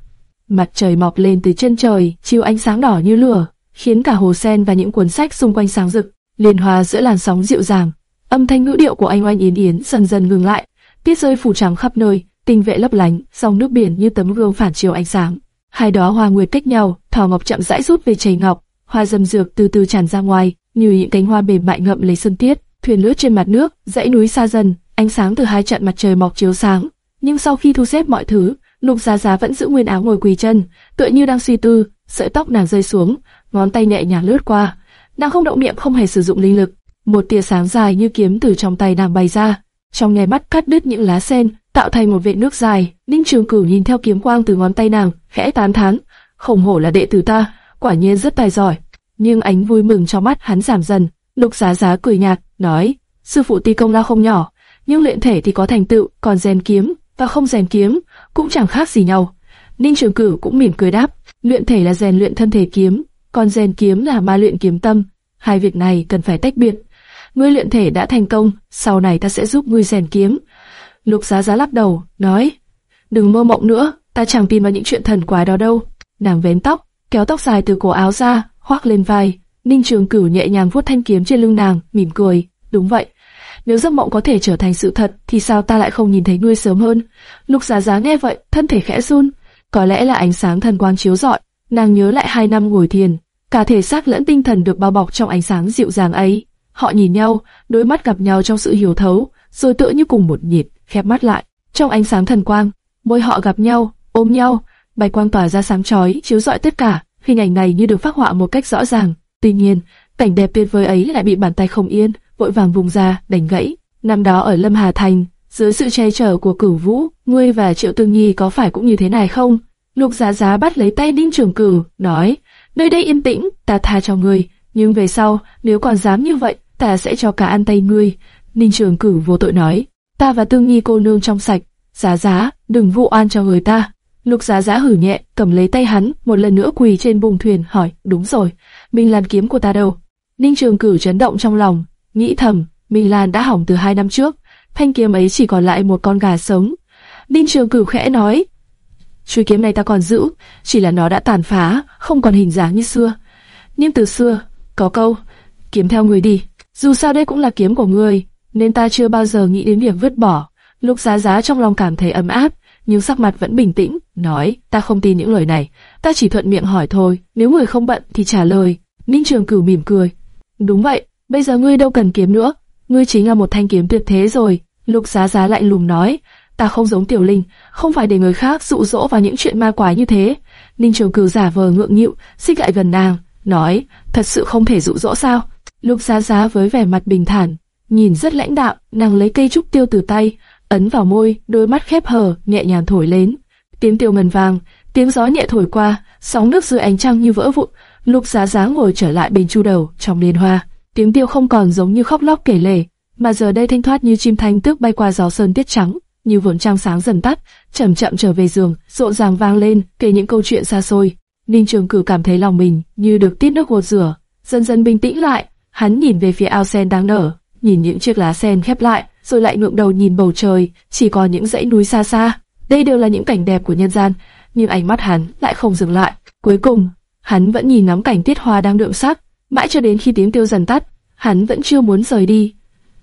S1: Mặt trời mọc lên từ chân trời, chiếu ánh sáng đỏ như lửa, khiến cả hồ sen và những cuốn sách xung quanh sáng rực, liên hòa giữa làn sóng dịu dàng. Âm thanh ngữ điệu của anh oanh yến yến dần dần ngừng lại, tiết rơi phủ trắng khắp nơi, tinh vệ lấp lánh, dòng nước biển như tấm gương phản chiếu ánh sáng. Hai đóa hoa nguyệt cách nhau, thỏ ngọc chậm rãi rút về chảy ngọc, hoa dâm dược từ từ tràn ra ngoài, như những cánh hoa mềm mại ngậm lấy sơn tiết. Thuyền lướt trên mặt nước, dãy núi xa dần, ánh sáng từ hai trận mặt trời mọc chiếu sáng. Nhưng sau khi thu xếp mọi thứ, Lục Giá Giá vẫn giữ nguyên áo ngồi quỳ chân, tựa như đang suy tư. Sợi tóc nàng rơi xuống, ngón tay nhẹ nhàng lướt qua. Nàng không động miệng, không hề sử dụng linh lực. Một tia sáng dài như kiếm từ trong tay nàng bay ra, trong nháy mắt cắt đứt những lá sen, tạo thành một vệt nước dài. Ninh Trường Cửu nhìn theo kiếm quang từ ngón tay nàng, khẽ tán thán, không hổ là đệ tử ta, quả nhiên rất tài giỏi. Nhưng ánh vui mừng trong mắt hắn giảm dần. Lục Giá Giá cười nhạt, nói, sư phụ ti công lao không nhỏ, nhưng luyện thể thì có thành tựu, còn rèn kiếm và không rèn kiếm cũng chẳng khác gì nhau. Ninh Trường Cửu cũng mỉm cười đáp, luyện thể là rèn luyện thân thể kiếm, còn rèn kiếm là ma luyện kiếm tâm. Hai việc này cần phải tách biệt. Ngươi luyện thể đã thành công, sau này ta sẽ giúp ngươi rèn kiếm. Lục Giá Giá lắc đầu, nói, đừng mơ mộng nữa, ta chẳng tin vào những chuyện thần quái đó đâu. Nàng vén tóc, kéo tóc dài từ cổ áo ra, khoác lên vai. Ninh Trường Cửu nhẹ nhàng vuốt thanh kiếm trên lưng nàng, mỉm cười, đúng vậy, nếu giấc mộng có thể trở thành sự thật, thì sao ta lại không nhìn thấy ngươi sớm hơn? Lục Giá Giá nghe vậy, thân thể khẽ run. Có lẽ là ánh sáng thần quang chiếu rọi, Nàng nhớ lại hai năm ngồi thiền, cả thể xác lẫn tinh thần được bao bọc trong ánh sáng dịu dàng ấy. Họ nhìn nhau, đôi mắt gặp nhau trong sự hiểu thấu, rồi tựa như cùng một nhịp, khép mắt lại. Trong ánh sáng thần quang, môi họ gặp nhau, ôm nhau, bạch quang tỏa ra sáng chói, chiếu rọi tất cả. Hình ảnh này như được phác họa một cách rõ ràng. Tuy nhiên, cảnh đẹp tuyệt vời ấy lại bị bàn tay không yên, vội vàng vùng ra, đánh gãy. Năm đó ở Lâm Hà Thành, dưới sự che chở của Cửu Vũ, ngươi và Triệu Tương Nhi có phải cũng như thế này không? Lục Giá Giá bắt lấy tay Đinh Trường Cửu, nói: nơi đây yên tĩnh, ta tha cho ngươi, nhưng về sau nếu còn dám như vậy, ta sẽ cho cả ăn tay ngươi. Ninh Trường Cửu vô tội nói: ta và Tương Nhi cô nương trong sạch, Giá Giá, đừng vụ oan cho người ta. Lục Giá Giá hử nhẹ, cầm lấy tay hắn, một lần nữa quỳ trên bùng thuyền, hỏi: đúng rồi, Minh Lan kiếm của ta đâu? Ninh Trường Cửu chấn động trong lòng, nghĩ thầm, Minh Lan đã hỏng từ hai năm trước, thanh kiếm ấy chỉ còn lại một con gà sống. Ninh Trường Cửu khẽ nói, chuôi kiếm này ta còn giữ, chỉ là nó đã tàn phá, không còn hình dáng như xưa. Nhưng từ xưa, có câu, kiếm theo người đi, dù sao đây cũng là kiếm của người, nên ta chưa bao giờ nghĩ đến việc vứt bỏ. Lục Giá Giá trong lòng cảm thấy ấm áp, nhưng sắc mặt vẫn bình tĩnh, nói, ta không tin những lời này, ta chỉ thuận miệng hỏi thôi, nếu người không bận thì trả lời. Ninh Trường Cửu mỉm cười, đúng vậy, bây giờ ngươi đâu cần kiếm nữa, ngươi chính là một thanh kiếm tuyệt thế rồi. Lục Giá Giá lạnh lùng nói, ta không giống Tiểu Linh, không phải để người khác dụ dỗ vào những chuyện ma quái như thế. Ninh Trường Cửu giả vờ ngượng nghịu, xích lại gần nàng, nói, thật sự không thể dụ dỗ sao? Lục Giá Giá với vẻ mặt bình thản, nhìn rất lãnh đạm, nàng lấy cây trúc tiêu từ tay, ấn vào môi, đôi mắt khép hờ, nhẹ nhàng thổi lên. Tiếng tiêu ngân vàng, tiếng gió nhẹ thổi qua, sóng nước dưới ánh trăng như vỡ vụn. Lục Giá Giá ngồi trở lại bên chu đầu trong liên hoa. Tiếng tiêu không còn giống như khóc lóc kể lể, mà giờ đây thanh thoát như chim thanh tước bay qua gió sơn tiết trắng, như vườn trăng sáng dần tắt, chậm chậm trở về giường, rộn ràng vang lên, kể những câu chuyện xa xôi. Ninh Trường Cử cảm thấy lòng mình như được tít nước gột rửa, dần dần bình tĩnh lại. Hắn nhìn về phía ao sen đang nở, nhìn những chiếc lá sen khép lại, rồi lại ngượng đầu nhìn bầu trời, chỉ còn những dãy núi xa xa. Đây đều là những cảnh đẹp của nhân gian, nhưng ánh mắt hắn lại không dừng lại. Cuối cùng, hắn vẫn nhìn ngắm cảnh tiết hoa đang đượm sắc, mãi cho đến khi tiếng tiêu dần tắt, hắn vẫn chưa muốn rời đi.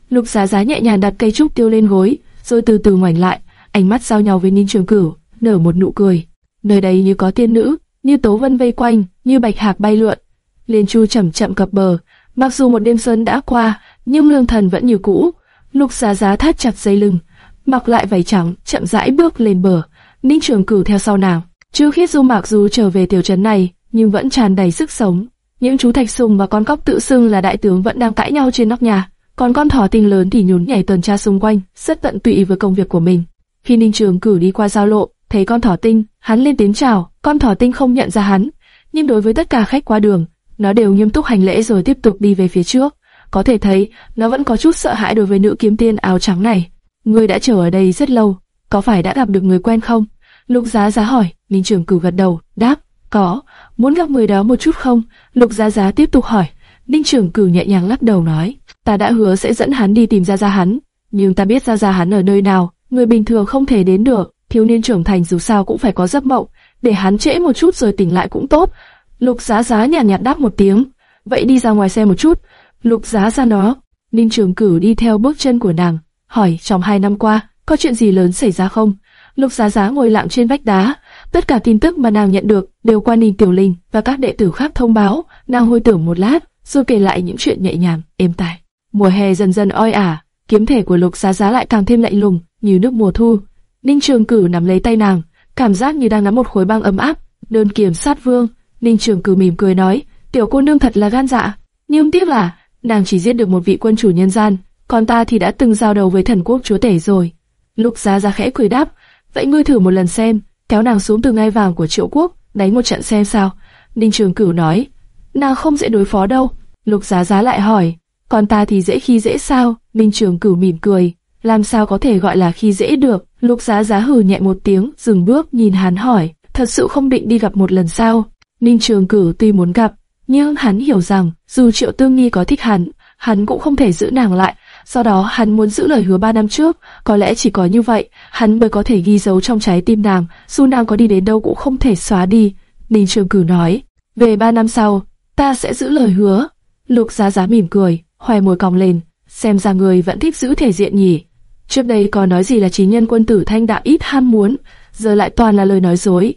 S1: Lục Giá Giá nhẹ nhàng đặt cây trúc tiêu lên gối, rồi từ từ ngoảnh lại, ánh mắt giao nhau với Ninh Trường Cửu, nở một nụ cười. Nơi đây như có tiên nữ, như tố vân vây quanh, như bạch hạc bay lượn. Liên Chu chậm chậm cập bờ, mặc dù một đêm xuân đã qua, nhưng lương thần vẫn như cũ. Lục Giá Giá thắt chặt dây lưng, mặc lại váy trắng, chậm rãi bước lên bờ. Ninh Trường Cửu theo sau nàng. Trư khi Du Mạc dù trở về tiểu trấn này, nhưng vẫn tràn đầy sức sống. Những chú thạch sùng và con cóc tự xưng là đại tướng vẫn đang cãi nhau trên nóc nhà, còn con thỏ tinh lớn thì nhún nhảy tuần tra xung quanh, rất tận tụy với công việc của mình. Khi Ninh Trường cử đi qua giao lộ, thấy con thỏ tinh, hắn lên tiếng chào, con thỏ tinh không nhận ra hắn, nhưng đối với tất cả khách qua đường, nó đều nghiêm túc hành lễ rồi tiếp tục đi về phía trước. Có thể thấy, nó vẫn có chút sợ hãi đối với nữ kiếm tiên áo trắng này. Ngươi đã chờ ở đây rất lâu, có phải đã gặp được người quen không? Lục Giá Giá hỏi, Ninh Trường cử gật đầu, đáp, có, muốn gặp người đó một chút không? Lục Giá Giá tiếp tục hỏi. Ninh Trường Cửu nhẹ nhàng lắc đầu nói, ta đã hứa sẽ dẫn hắn đi tìm ra ra hắn, nhưng ta biết ra ra hắn ở nơi nào, người bình thường không thể đến được. Thiếu niên trưởng thành dù sao cũng phải có giấc mộng, để hắn trễ một chút rồi tỉnh lại cũng tốt. Lục Giá Giá nhàn nhạt, nhạt đáp một tiếng, vậy đi ra ngoài xe một chút. Lục Giá ra nó. Ninh Trường Cửu đi theo bước chân của nàng, hỏi trong hai năm qua có chuyện gì lớn xảy ra không? Lục Giá Giá ngồi lặng trên vách đá, Tất cả tin tức mà nàng nhận được đều qua Ninh Tiểu Linh và các đệ tử khác thông báo. Nàng hồi tưởng một lát, rồi kể lại những chuyện nhẹ nhàng, êm tai. Mùa hè dần dần oi ả, kiếm thể của Lục Giá Giá lại càng thêm lạnh lùng, như nước mùa thu. Ninh Trường Cử nắm lấy tay nàng, cảm giác như đang nắm một khối băng ấm áp. Đơn kiểm sát vương, Ninh Trường Cử mỉm cười nói, tiểu cô nương thật là gan dạ. Nhưng tiếc là nàng chỉ giết được một vị quân chủ nhân gian, còn ta thì đã từng giao đầu với thần quốc chúa tể rồi. Lục Giá Giá khẽ cười đáp, vậy ngươi thử một lần xem kéo nàng xuống từ ngai vàng của triệu quốc, đánh một trận xem sao. Ninh Trường Cửu nói, nàng không dễ đối phó đâu. Lục Giá Giá lại hỏi, còn ta thì dễ khi dễ sao? Ninh Trường Cửu mỉm cười, làm sao có thể gọi là khi dễ được? Lục Giá Giá hừ nhẹ một tiếng, dừng bước nhìn hắn hỏi, thật sự không định đi gặp một lần sao? Ninh Trường Cửu tuy muốn gặp, nhưng hắn hiểu rằng dù Triệu Tương Nghi có thích hắn, hắn cũng không thể giữ nàng lại, sau đó hắn muốn giữ lời hứa ba năm trước, có lẽ chỉ có như vậy, hắn mới có thể ghi dấu trong trái tim nàng, dù nàng có đi đến đâu cũng không thể xóa đi. Ninh Trường Cử nói, về ba năm sau, ta sẽ giữ lời hứa. Lục Giá Giá mỉm cười, hoài môi cong lên, xem ra người vẫn thích giữ thể diện nhỉ. Trước đây có nói gì là trí nhân quân tử thanh đạo ít ham muốn, giờ lại toàn là lời nói dối.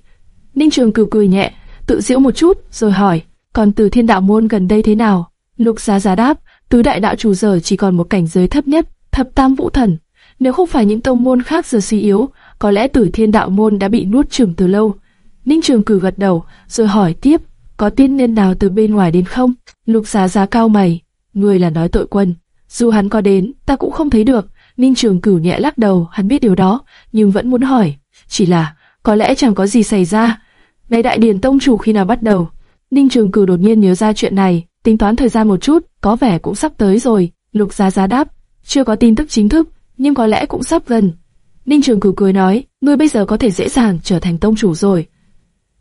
S1: Ninh Trường Cử cười nhẹ, tự giễu một chút, rồi hỏi, còn từ thiên đạo môn gần đây thế nào? Lục Giá Giá đáp, tứ đại đạo chủ giờ chỉ còn một cảnh giới thấp nhất, thập tam vũ thần. Nếu không phải những tông môn khác giờ suy yếu, có lẽ tử thiên đạo môn đã bị nuốt chửng từ lâu. Ninh Trường Cử gật đầu, rồi hỏi tiếp, có tiên nhân nào từ bên ngoài đến không? Lục Giá Giá cao mày, người là nói tội quân. Dù hắn có đến, ta cũng không thấy được. Ninh Trường Cửu nhẹ lắc đầu, hắn biết điều đó, nhưng vẫn muốn hỏi. Chỉ là, có lẽ chẳng có gì xảy ra. Ngày đại điển tông chủ khi nào bắt đầu? Ninh Trường Cửu đột nhiên nhớ ra chuyện này, tính toán thời gian một chút, có vẻ cũng sắp tới rồi. Lục Giá Giá đáp, chưa có tin tức chính thức, nhưng có lẽ cũng sắp gần. Ninh Trường Cửu cười nói, ngươi bây giờ có thể dễ dàng trở thành tông chủ rồi.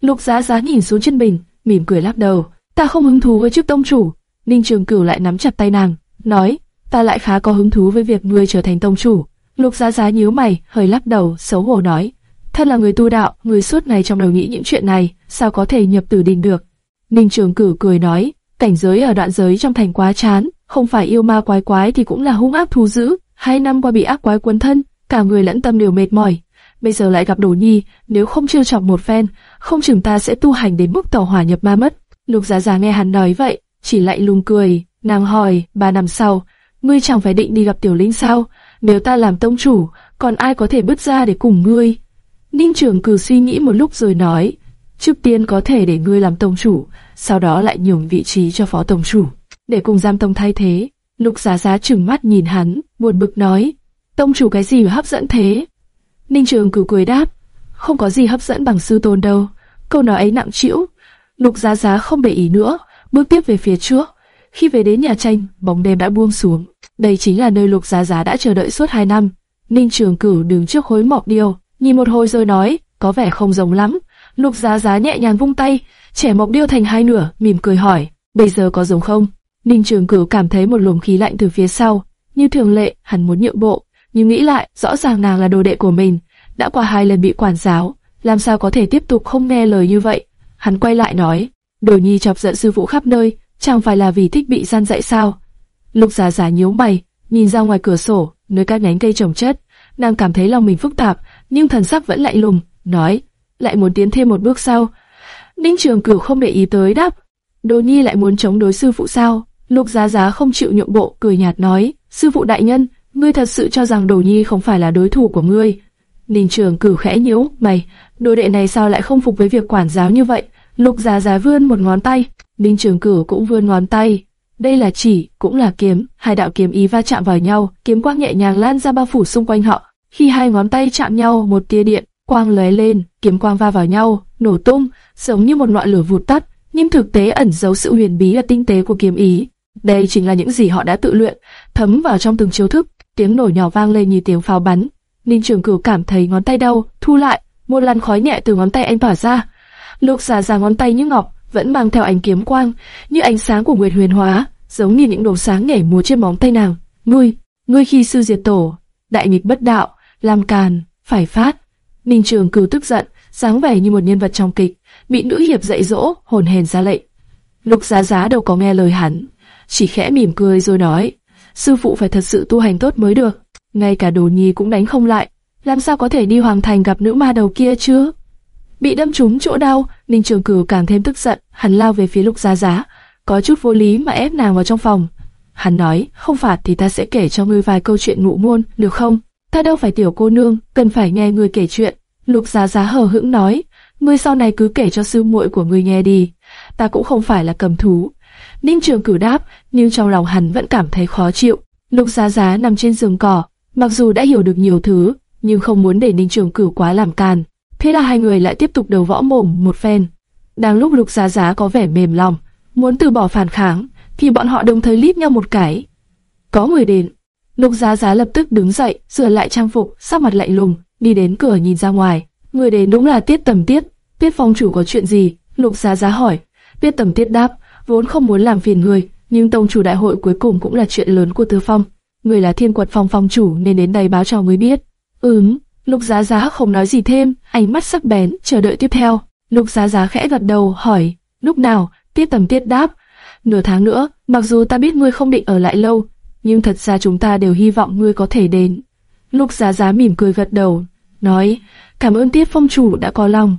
S1: Lục Giá Giá nhìn xuống chân mình, mỉm cười lắc đầu, ta không hứng thú với chức tông chủ. Ninh Trường Cửu lại nắm chặt tay nàng, nói, ta lại khá có hứng thú với việc ngươi trở thành tông chủ. Lục Giá Giá nhíu mày, hơi lắc đầu, xấu hổ nói, thân là người tu đạo, người suốt ngày trong đầu nghĩ những chuyện này, sao có thể nhập tử đình được? Ninh Trường Cửu cười nói, cảnh giới ở đoạn giới trong thành quá chán, không phải yêu ma quái quái thì cũng là hung ác thú dữ. Hai năm qua bị ác quái quấn thân, cả người lẫn tâm đều mệt mỏi. Bây giờ lại gặp Đồ Nhi, nếu không chiêu chọc một phen, không chừng ta sẽ tu hành đến mức tàu hỏa nhập ma mất. Lục Giá Giá nghe hắn nói vậy, chỉ lại lung cười, nàng hỏi, ba năm sau, ngươi chẳng phải định đi gặp Tiểu Linh sao? Nếu ta làm tông chủ, còn ai có thể bước ra để cùng ngươi? Ninh Trường Cử suy nghĩ một lúc rồi nói, trước tiên có thể để ngươi làm tông chủ, sau đó lại nhường vị trí cho phó tổng chủ, để cùng giam tông thay thế. Lục Giá Giá trừng mắt nhìn hắn, buồn bực nói, tông chủ cái gì mà hấp dẫn thế? Ninh Trường Cử cười đáp, không có gì hấp dẫn bằng sư tôn đâu. Câu nói ấy nặng trĩu. Lục Giá Giá không để ý nữa, bước tiếp về phía trước. Khi về đến nhà tranh, bóng đêm đã buông xuống. Đây chính là nơi Lục Giá Giá đã chờ đợi suốt hai năm. Ninh Trường Cửu đứng trước khối mọc điêu, nhìn một hồi rồi nói, có vẻ không giống lắm. Lục Giá Giá nhẹ nhàng vung tay, trẻ mộc điêu thành hai nửa, mỉm cười hỏi, bây giờ có giống không? Ninh Trường Cửu cảm thấy một luồng khí lạnh từ phía sau, như thường lệ, hắn muốn nhượng bộ, nhưng nghĩ lại, rõ ràng nàng là đồ đệ của mình, đã qua hai lần bị quản giáo, làm sao có thể tiếp tục không nghe lời như vậy? Hắn quay lại nói, Đồ Nhi chọc giận sư phụ khắp nơi, chẳng phải là vì thích bị gian dạy sao? Lục Giá Giá nhíu mày, nhìn ra ngoài cửa sổ, nơi các nhánh cây trồng chất, nàng cảm thấy lòng mình phức tạp, nhưng thần sắc vẫn lạnh lùng, nói, lại muốn tiến thêm một bước sau. Ninh Trường Cửu không để ý tới đáp, Đồ Nhi lại muốn chống đối sư phụ sao? Lục Giá Giá không chịu nhượng bộ, cười nhạt nói, sư phụ đại nhân, ngươi thật sự cho rằng Đồ Nhi không phải là đối thủ của ngươi? Ninh Trường Cửu khẽ nhíu mày, đồ đệ này sao lại không phục với việc quản giáo như vậy? Lục Giá Giá vươn một ngón tay, Ninh Trường Cửu cũng vươn ngón tay. Đây là chỉ, cũng là kiếm, hai đạo kiếm ý va chạm vào nhau, kiếm quang nhẹ nhàng lan ra bao phủ xung quanh họ. Khi hai ngón tay chạm nhau, một tia điện, quang lóe lên, kiếm quang va vào nhau, nổ tung, giống như một ngọn lửa vụt tắt, nhưng thực tế ẩn giấu sự huyền bí và tinh tế của kiếm ý. Đây chính là những gì họ đã tự luyện, thấm vào trong từng chiêu thức. Tiếng nổ nhỏ vang lên như tiếng pháo bắn. Ninh Trường Cửu cảm thấy ngón tay đau, thu lại, một làn khói nhẹ từ ngón tay anh tỏa ra. Lục giả ra ngón tay như ngọc, vẫn mang theo ánh kiếm quang, như ánh sáng của nguyệt huyền hóa, giống như những đồ sáng nhảy múa trên móng tay nàng. Ngươi, ngươi khi sư diệt tổ, đại nghịch bất đạo, làm càn, phải phát. Ninh Trường Cửu tức giận, dáng vẻ như một nhân vật trong kịch, bị nữ hiệp dạy dỗ, hồn hèn ra lệnh. Lục Giá Giá đâu có nghe lời hắn, chỉ khẽ mỉm cười rồi nói, sư phụ phải thật sự tu hành tốt mới được. Ngay cả đồ nhi cũng đánh không lại, làm sao có thể đi hoàng thành gặp nữ ma đầu kia chứ? Bị đâm trúng chỗ đau, Ninh Trường Cửu càng thêm tức giận, hắn lao về phía Lục Giá Giá, có chút vô lý mà ép nàng vào trong phòng. Hắn nói, không phạt thì ta sẽ kể cho ngươi vài câu chuyện ngụ môn, được không? Ta đâu phải tiểu cô nương, cần phải nghe người kể chuyện. Lục Giá Giá hờ hững nói, ngươi sau này cứ kể cho sư muội của ngươi nghe đi. Ta cũng không phải là cầm thú. Ninh Trường Cửu đáp, nhưng trong lòng hắn vẫn cảm thấy khó chịu. Lục Giá Giá nằm trên giường cỏ, mặc dù đã hiểu được nhiều thứ, nhưng không muốn để Ninh Trường Cửu quá làm càn. Thế là hai người lại tiếp tục đầu võ mồm một phen. Đang lúc Lục Giá Giá có vẻ mềm lòng, muốn từ bỏ phản kháng, thì bọn họ đồng thời lít nhau một cái. Có người đến. Lục Giá Giá lập tức đứng dậy, sửa lại trang phục, sắc mặt lạnh lùng, đi đến cửa nhìn ra ngoài. Người đến đúng là Tiết Tầm Tiết. Tiết Phong chủ có chuyện gì? Lục Giá Giá hỏi. Tiết Tầm Tiết đáp, vốn không muốn làm phiền người, nhưng tông chủ đại hội cuối cùng cũng là chuyện lớn của tứ Phong. Người là Thiên Quật Phong phong chủ nên đến đây báo cho mới biết. Ừm, Lục Giá Giá không nói gì thêm, ánh mắt sắc bén, chờ đợi tiếp theo. Lục Giá Giá khẽ gật đầu, hỏi, lúc nào? Tiết Tầm Tiết đáp, nửa tháng nữa. Mặc dù ta biết ngươi không định ở lại lâu, nhưng thật ra chúng ta đều hy vọng ngươi có thể đến. Lục Giá Giá mỉm cười gật đầu, nói, cảm ơn Tiết Phong chủ đã có lòng.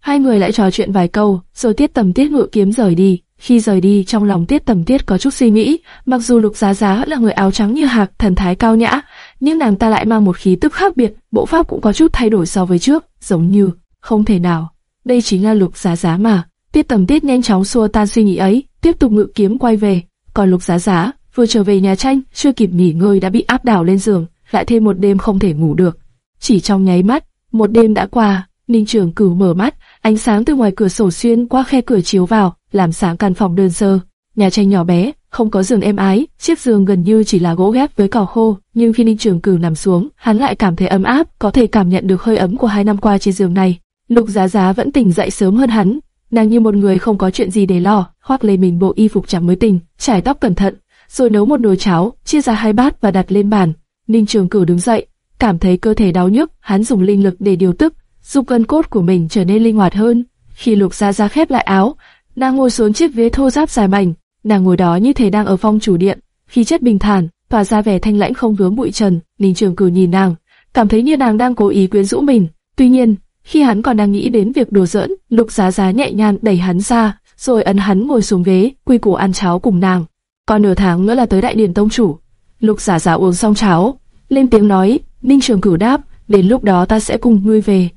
S1: Hai người lại trò chuyện vài câu, rồi Tiết Tầm Tiết ngự kiếm rời đi. Khi rời đi, trong lòng Tiết Tầm Tiết có chút suy nghĩ, mặc dù Lục Giá Giá là người áo trắng như hạc, thần thái cao nhã, nhưng nàng ta lại mang một khí tức khác biệt, bộ pháp cũng có chút thay đổi so với trước, giống như không thể nào. Đây chính là Lục Giá Giá mà. Tiết Tầm Tiết nhanh chóng xua tan suy nghĩ ấy, tiếp tục ngự kiếm quay về. Còn Lục Giá Giá vừa trở về nhà tranh, chưa kịp nghỉ ngơi đã bị áp đảo lên giường, lại thêm một đêm không thể ngủ được. Chỉ trong nháy mắt, một đêm đã qua, Ninh Trường Cửu mở mắt, ánh sáng từ ngoài cửa sổ xuyên qua khe cửa chiếu vào, làm sáng căn phòng đơn sơ. Nhà tranh nhỏ bé, không có giường êm ái, chiếc giường gần như chỉ là gỗ ghép với cỏ khô, nhưng khi Ninh Trường Cửu nằm xuống, hắn lại cảm thấy ấm áp, có thể cảm nhận được hơi ấm của hai năm qua trên giường này. Lục Giá Giá vẫn tỉnh dậy sớm hơn hắn, nàng như một người không có chuyện gì để lo, khoác lên mình bộ y phục trắng mới tỉnh, trải tóc cẩn thận, rồi nấu một nồi cháo, chia ra hai bát và đặt lên bàn. Ninh Trường Cửu đứng dậy, cảm thấy cơ thể đau nhức, hắn dùng linh lực để điều tức, giúp gân cốt của mình trở nên linh hoạt hơn. Khi Lục Gia Gia khép lại áo, nàng ngồi xuống chiếc ghế thô ráp dài mảnh, nàng ngồi đó như thể đang ở phong chủ điện, khí chất bình thản, tỏa ra vẻ thanh lãnh không vướng bụi trần. Ninh Trường Cửu nhìn nàng, cảm thấy như nàng đang cố ý quyến rũ mình. Tuy nhiên, khi hắn còn đang nghĩ đến việc đùa giỡn, Lục Giá Giá nhẹ nhàng đẩy hắn ra, rồi ấn hắn ngồi xuống ghế, quy củ ăn cháo cùng nàng. Còn nửa tháng nữa là tới đại điển tông chủ. Lục giả giả uống xong cháo, lên tiếng nói, Ninh Trường Cửu đáp, đến lúc đó ta sẽ cùng ngươi về.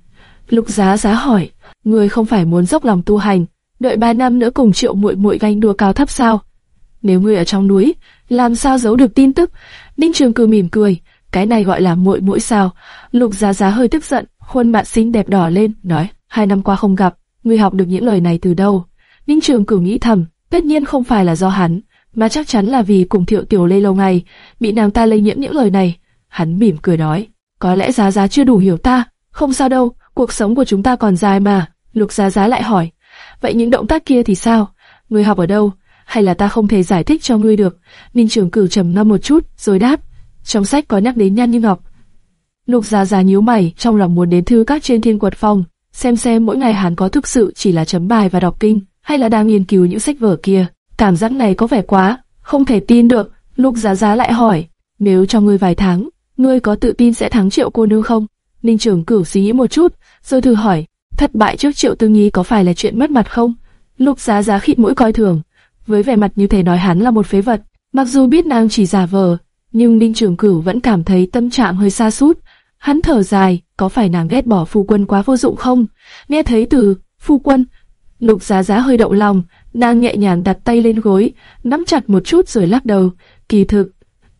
S1: Lục Giá Giá hỏi, ngươi không phải muốn dốc lòng tu hành, đợi ba năm nữa cùng Triệu Muội Muội ganh đua cao thấp sao? Nếu ngươi ở trong núi, làm sao giấu được tin tức? Ninh Trường Cửu mỉm cười, cái này gọi là muội muội sao? Lục Giá Giá hơi tức giận, khuôn mặt xinh đẹp đỏ lên, nói, hai năm qua không gặp, ngươi học được những lời này từ đâu? Ninh Trường Cửu nghĩ thầm, tất nhiên không phải là do hắn, mà chắc chắn là vì cùng Thiệu Tiểu Lê lâu ngày bị nàng ta lây nhiễm những lời này. Hắn mỉm cười nói, có lẽ Giá Giá chưa đủ hiểu ta, không sao đâu, cuộc sống của chúng ta còn dài mà. Lục Giá Giá lại hỏi, vậy những động tác kia thì sao? Ngươi học ở đâu? Hay là ta không thể giải thích cho ngươi được? Ninh Trường Cửu trầm ngâm một chút, rồi đáp, trong sách có nhắc đến Nhan Như Ngọc. Lục Giá Giá nhíu mày, trong lòng muốn đến thư các trên thiên quật phong, xem xem mỗi ngày hắn có thực sự chỉ là chấm bài và đọc kinh, hay là đang nghiên cứu những sách vở kia. Cảm giác này có vẻ quá, không thể tin được. Lục Giá Giá lại hỏi, nếu cho ngươi vài tháng, ngươi có tự tin sẽ thắng triệu cô nương không? Ninh Trường Cửu suy nghĩ một chút, rồi thử hỏi, thất bại trước triệu tư nghi có phải là chuyện mất mặt không? Lục Giá Giá khịt mũi coi thường, với vẻ mặt như thể nói hắn là một phế vật. Mặc dù biết nàng chỉ giả vờ, nhưng Ninh Trường Cửu vẫn cảm thấy tâm trạng hơi xa sút. Hắn thở dài, có phải nàng ghét bỏ phu quân quá vô dụng không? Nghe thấy từ phu quân, Lục Giá Giá hơi động lòng, nàng nhẹ nhàng đặt tay lên gối, nắm chặt một chút rồi lắc đầu. Kỳ thực,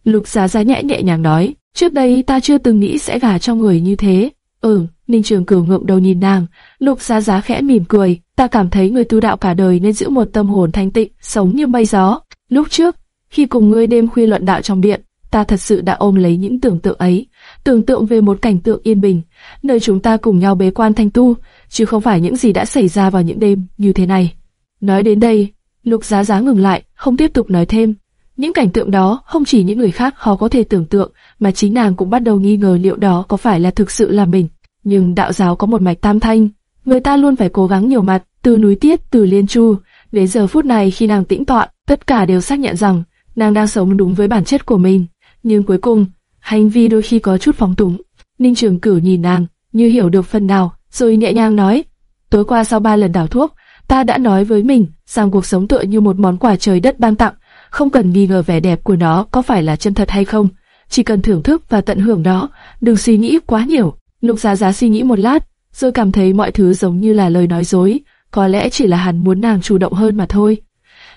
S1: Lục Giá Giá nhẹ nhẹ nhàng nói, trước đây ta chưa từng nghĩ sẽ gả cho người như thế. Ừ, Ninh Trường Cửu ngượng đầu nhìn nàng, Lục Giá Giá khẽ mỉm cười, ta cảm thấy người tu đạo cả đời nên giữ một tâm hồn thanh tịnh, sống như mây gió. Lúc trước, khi cùng ngươi đêm khuya luận đạo trong điện, ta thật sự đã ôm lấy những tưởng tượng ấy, tưởng tượng về một cảnh tượng yên bình, nơi chúng ta cùng nhau bế quan thanh tu, chứ không phải những gì đã xảy ra vào những đêm như thế này. Nói đến đây, Lục Giá Giá ngừng lại, không tiếp tục nói thêm. Những cảnh tượng đó không chỉ những người khác khó có thể tưởng tượng, mà chính nàng cũng bắt đầu nghi ngờ liệu đó có phải là thực sự là mình. Nhưng đạo giáo có một mạch tam thanh, người ta luôn phải cố gắng nhiều mặt, từ núi tiết, từ liên chu. Đến giờ phút này khi nàng tĩnh tọa, tất cả đều xác nhận rằng nàng đang sống đúng với bản chất của mình. Nhưng cuối cùng, hành vi đôi khi có chút phóng túng. Ninh Trường Cửu nhìn nàng, như hiểu được phần nào, rồi nhẹ nhàng nói: tối qua sau ba lần đảo thuốc, ta đã nói với mình rằng cuộc sống tựa như một món quà trời đất ban tặng, không cần nghi ngờ vẻ đẹp của nó có phải là chân thật hay không, chỉ cần thưởng thức và tận hưởng nó, đừng suy nghĩ quá nhiều. Lục Giá Giá suy nghĩ một lát, rồi cảm thấy mọi thứ giống như là lời nói dối, có lẽ chỉ là hắn muốn nàng chủ động hơn mà thôi.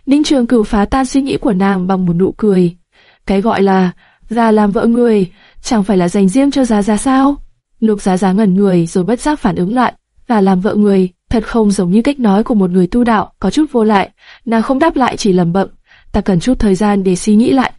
S1: Ninh Trường Cửu phá tan suy nghĩ của nàng bằng một nụ cười. Cái gọi là ra làm vợ người, chẳng phải là dành riêng cho Giá Giá sao? Lục Giá Giá ngẩn người rồi bất giác phản ứng lại, và làm vợ người, thật không giống như cách nói của một người tu đạo, có chút vô lại. Nàng không đáp lại chỉ lẩm bẩm, ta cần chút thời gian để suy nghĩ lại.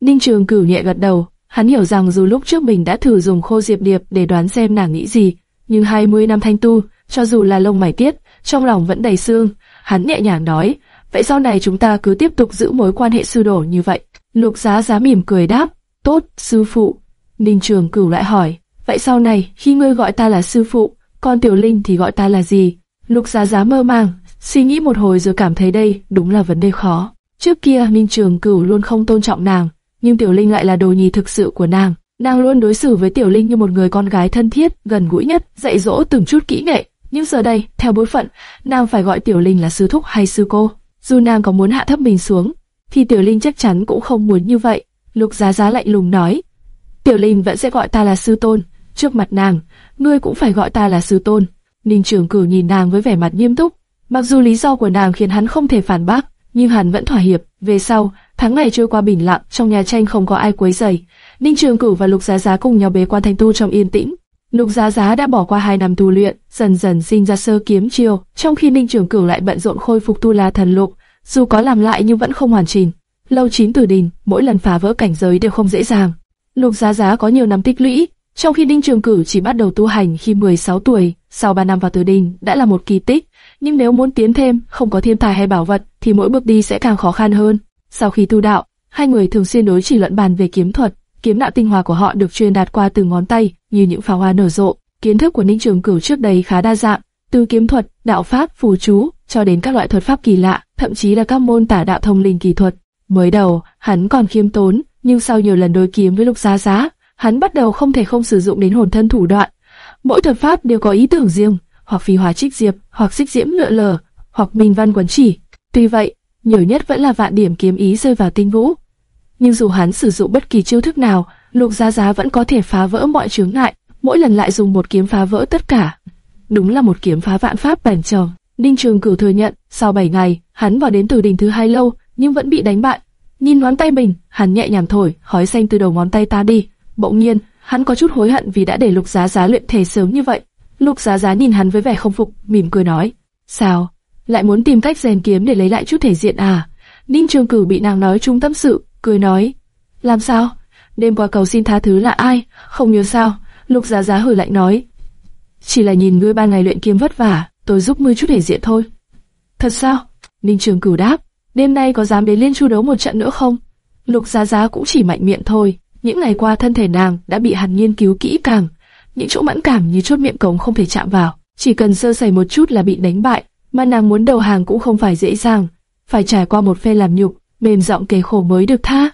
S1: Ninh Trường Cửu nhẹ gật đầu, hắn hiểu rằng dù lúc trước mình đã thử dùng khô diệp điệp để đoán xem nàng nghĩ gì, nhưng 20 năm thanh tu, cho dù là lông mày tiết, trong lòng vẫn đầy xương. Hắn nhẹ nhàng nói, vậy sau này chúng ta cứ tiếp tục giữ mối quan hệ sư đổ như vậy. Lục Giá Giá mỉm cười đáp, tốt, sư phụ. Ninh Trường Cửu lại hỏi, vậy sau này khi ngươi gọi ta là sư phụ, còn Tiểu Linh thì gọi ta là gì? Lục Giá Giá mơ màng, suy nghĩ một hồi rồi cảm thấy đây đúng là vấn đề khó. Trước kia Minh Trường Cửu luôn không tôn trọng nàng, nhưng Tiểu Linh lại là đồ nhì thực sự của nàng. Nàng luôn đối xử với Tiểu Linh như một người con gái thân thiết, gần gũi nhất, dạy dỗ từng chút kỹ nghệ, Nhưng giờ đây, theo bối phận, nàng phải gọi Tiểu Linh là sư thúc hay sư cô. Dù nàng có muốn hạ thấp mình xuống, thì Tiểu Linh chắc chắn cũng không muốn như vậy. Lục Giá Giá lạnh lùng nói, Tiểu Linh vẫn sẽ gọi ta là sư tôn. Trước mặt nàng, ngươi cũng phải gọi ta là sư tôn. Ninh Trường Cửu nhìn nàng với vẻ mặt nghiêm túc. Mặc dù lý do của nàng khiến hắn không thể phản bác, nhưng hắn vẫn thỏa hiệp. Về sau, tháng ngày trôi qua bình lặng, trong nhà tranh không có ai quấy rầy. Ninh Trường Cửu và Lục Giá Giá cùng nhau bế quan thanh tu trong yên tĩnh. Lục Giá Giá đã bỏ qua hai năm tu luyện, dần dần sinh ra sơ kiếm chiêu, trong khi Ninh Trường Cửu lại bận rộn khôi phục tu la thần lục, dù có làm lại nhưng vẫn không hoàn chỉnh. Lâu chín từ đình, mỗi lần phá vỡ cảnh giới đều không dễ dàng. Lục Giá Giá có nhiều năm tích lũy, trong khi đinh Trường cử chỉ bắt đầu tu hành khi 16 tuổi, sau 3 năm vào tử đình đã là một kỳ tích. Nhưng nếu muốn tiến thêm, không có thiên tài hay bảo vật, thì mỗi bước đi sẽ càng khó khăn hơn. Sau khi tu đạo, hai người thường xuyên đối chỉ luận bàn về kiếm thuật. Kiếm đạo tinh hoa của họ được truyền đạt qua từ ngón tay, như những pháo hoa nở rộ. Kiến thức của Ninh Trường Cửu trước đây khá đa dạng, từ kiếm thuật, đạo pháp, phù chú, cho đến các loại thuật pháp kỳ lạ, thậm chí là các môn tả đạo thông linh kỳ thuật. Mới đầu, hắn còn khiêm tốn, nhưng sau nhiều lần đối kiếm với Lục Giá Giá, hắn bắt đầu không thể không sử dụng đến hồn thân thủ đoạn. Mỗi thuật pháp đều có ý tưởng riêng, hoặc phi hòa trích diệp, hoặc xích diễm lượn lờ, hoặc minh văn quấn chỉ. Tuy vậy, nhiều nhất vẫn là vạn điểm kiếm ý rơi vào tinh vũ. Nhưng dù hắn sử dụng bất kỳ chiêu thức nào, Lục Giá Giá vẫn có thể phá vỡ mọi chướng ngại, mỗi lần lại dùng một kiếm phá vỡ tất cả. Đúng là một kiếm phá vạn pháp bản trồng. Ninh Trường Cửu thừa nhận, sau 7 ngày, hắn vào đến từ đỉnh thứ hai lâu, nhưng vẫn bị đánh bại. Nhìn ngón tay mình, hắn nhẹ nhàng thổi, khói xanh từ đầu ngón tay ta đi. Bỗng nhiên, hắn có chút hối hận vì đã để Lục Giá Giá luyện thể sớm như vậy. Lục Giá Giá nhìn hắn với vẻ không phục, mỉm cười nói: "Sao, lại muốn tìm cách rèn kiếm để lấy lại chút thể diện à?" Ninh Trường Cửu bị nàng nói trung tâm sự, cười nói: "Làm sao? Đêm qua cầu xin tha thứ là ai? Không nhớ sao?" Lục Giá Giá hừ lạnh nói: "Chỉ là nhìn ngươi ban ngày luyện kiếm vất vả, tôi giúp ngươi chút thể diện thôi." "Thật sao?" Ninh Trường Cửu đáp: "Đêm nay có dám đến Liên Chu đấu một trận nữa không?" Lục Giá Giá cũng chỉ mạnh miệng thôi. Những ngày qua thân thể nàng đã bị hắn nghiên cứu kỹ càng, những chỗ mẫn cảm như chốt miệng cống không thể chạm vào, chỉ cần sơ sẩy một chút là bị đánh bại, mà nàng muốn đầu hàng cũng không phải dễ dàng, phải trải qua một phen làm nhục, mềm giọng kề khổ mới được tha.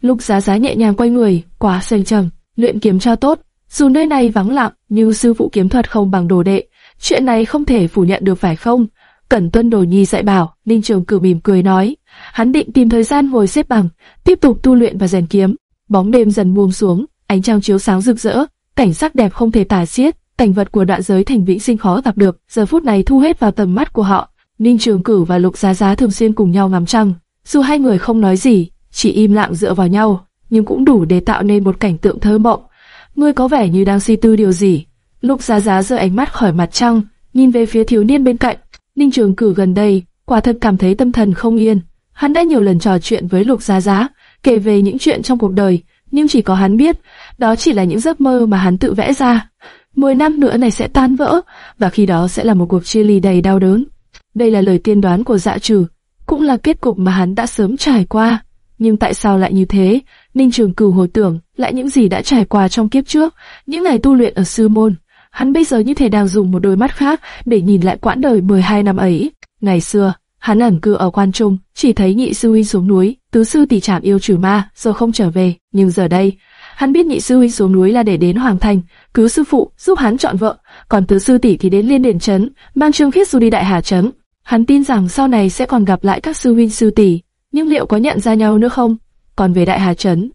S1: Lục Giá Giá nhẹ nhàng quay người, quá sênh trầm, luyện kiếm cho tốt. Dù nơi này vắng lặng, nhưng sư phụ kiếm thuật không bằng đồ đệ, chuyện này không thể phủ nhận được phải không? Cẩn tuân đồ nhi dạy bảo, Ninh Trường Cử mỉm cười nói, hắn định tìm thời gian ngồi xếp bằng, tiếp tục tu luyện và rèn kiếm. Bóng đêm dần buông xuống, ánh trăng chiếu sáng rực rỡ, cảnh sắc đẹp không thể tả xiết, cảnh vật của đoạn giới thành vĩnh sinh khó gặp được, giờ phút này thu hết vào tầm mắt của họ. Ninh Trường Cử và Lục Giá Giá thường xuyên cùng nhau ngắm trăng, dù hai người không nói gì, chỉ im lặng dựa vào nhau, nhưng cũng đủ để tạo nên một cảnh tượng thơ mộng. Ngươi có vẻ như đang suy tư điều gì? Lục Giá Giá giơ ánh mắt khỏi mặt trăng, nhìn về phía thiếu niên bên cạnh. Ninh Trường Cử gần đây, quả thật cảm thấy tâm thần không yên. Hắn đã nhiều lần trò chuyện với Lục Giá Giá, kể về những chuyện trong cuộc đời, nhưng chỉ có hắn biết, đó chỉ là những giấc mơ mà hắn tự vẽ ra. Mười năm nữa này sẽ tan vỡ, và khi đó sẽ là một cuộc chia ly đầy đau đớn. Đây là lời tiên đoán của dạ trừ, cũng là kết cục mà hắn đã sớm trải qua. Nhưng tại sao lại như thế? Ninh Trường Cửu hồi tưởng lại những gì đã trải qua trong kiếp trước, những ngày tu luyện ở sư môn. Hắn bây giờ như thể đang dùng một đôi mắt khác để nhìn lại quãng đời 12 năm ấy. Ngày xưa, hắn ẩn cư ở quan trung, chỉ thấy nhị sư huynh xuống núi, tứ sư tỷ trảm yêu trừ ma, rồi không trở về. Nhưng giờ đây, hắn biết nhị sư huynh xuống núi là để đến hoàng thành, cứu sư phụ, giúp hắn chọn vợ, còn tứ sư tỷ thì đến liên điển trấn, mang trương khiết du đi đại hà trấn. Hắn tin rằng sau này sẽ còn gặp lại các sư huynh sư tỷ, nhưng liệu có nhận ra nhau nữa không? Còn về đại hà trấn,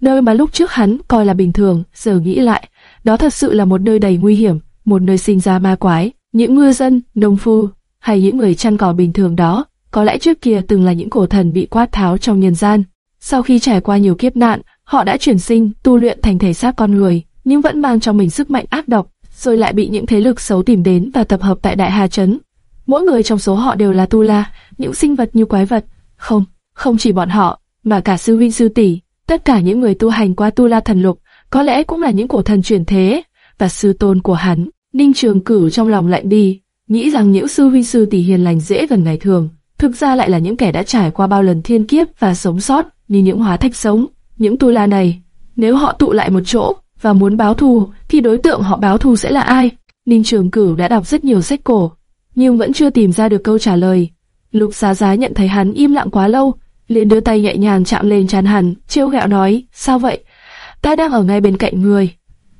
S1: nơi mà lúc trước hắn coi là bình thường, giờ nghĩ lại, đó thật sự là một nơi đầy nguy hiểm, một nơi sinh ra ma quái. Những ngư dân, nông phu, hay những người chăn cỏ bình thường đó, có lẽ trước kia từng là những cổ thần bị quát tháo trong nhân gian. Sau khi trải qua nhiều kiếp nạn, họ đã chuyển sinh, tu luyện thành thể xác con người, nhưng vẫn mang trong mình sức mạnh ác độc, rồi lại bị những thế lực xấu tìm đến và tập hợp tại Đại Hà Trấn. Mỗi người trong số họ đều là tu la, những sinh vật như quái vật. Không, không chỉ bọn họ, mà cả sư huynh sư tỷ, tất cả những người tu hành qua tu la thần lục, có lẽ cũng là những cổ thần chuyển thế, và sư tôn của hắn. Ninh Trường Cửu trong lòng lạnh đi, nghĩ rằng những sư huynh sư tỷ hiền lành dễ gần ngày thường, thực ra lại là những kẻ đã trải qua bao lần thiên kiếp và sống sót, như những hóa thạch sống. Những tu la này, nếu họ tụ lại một chỗ và muốn báo thù, thì đối tượng họ báo thù sẽ là ai? Ninh Trường Cửu đã đọc rất nhiều sách cổ, nhưng vẫn chưa tìm ra được câu trả lời. Lục Giá Giá nhận thấy hắn im lặng quá lâu, liền đưa tay nhẹ nhàng chạm lên trán hắn, trêu ghẹo nói: "Sao vậy? Ta đang ở ngay bên cạnh người,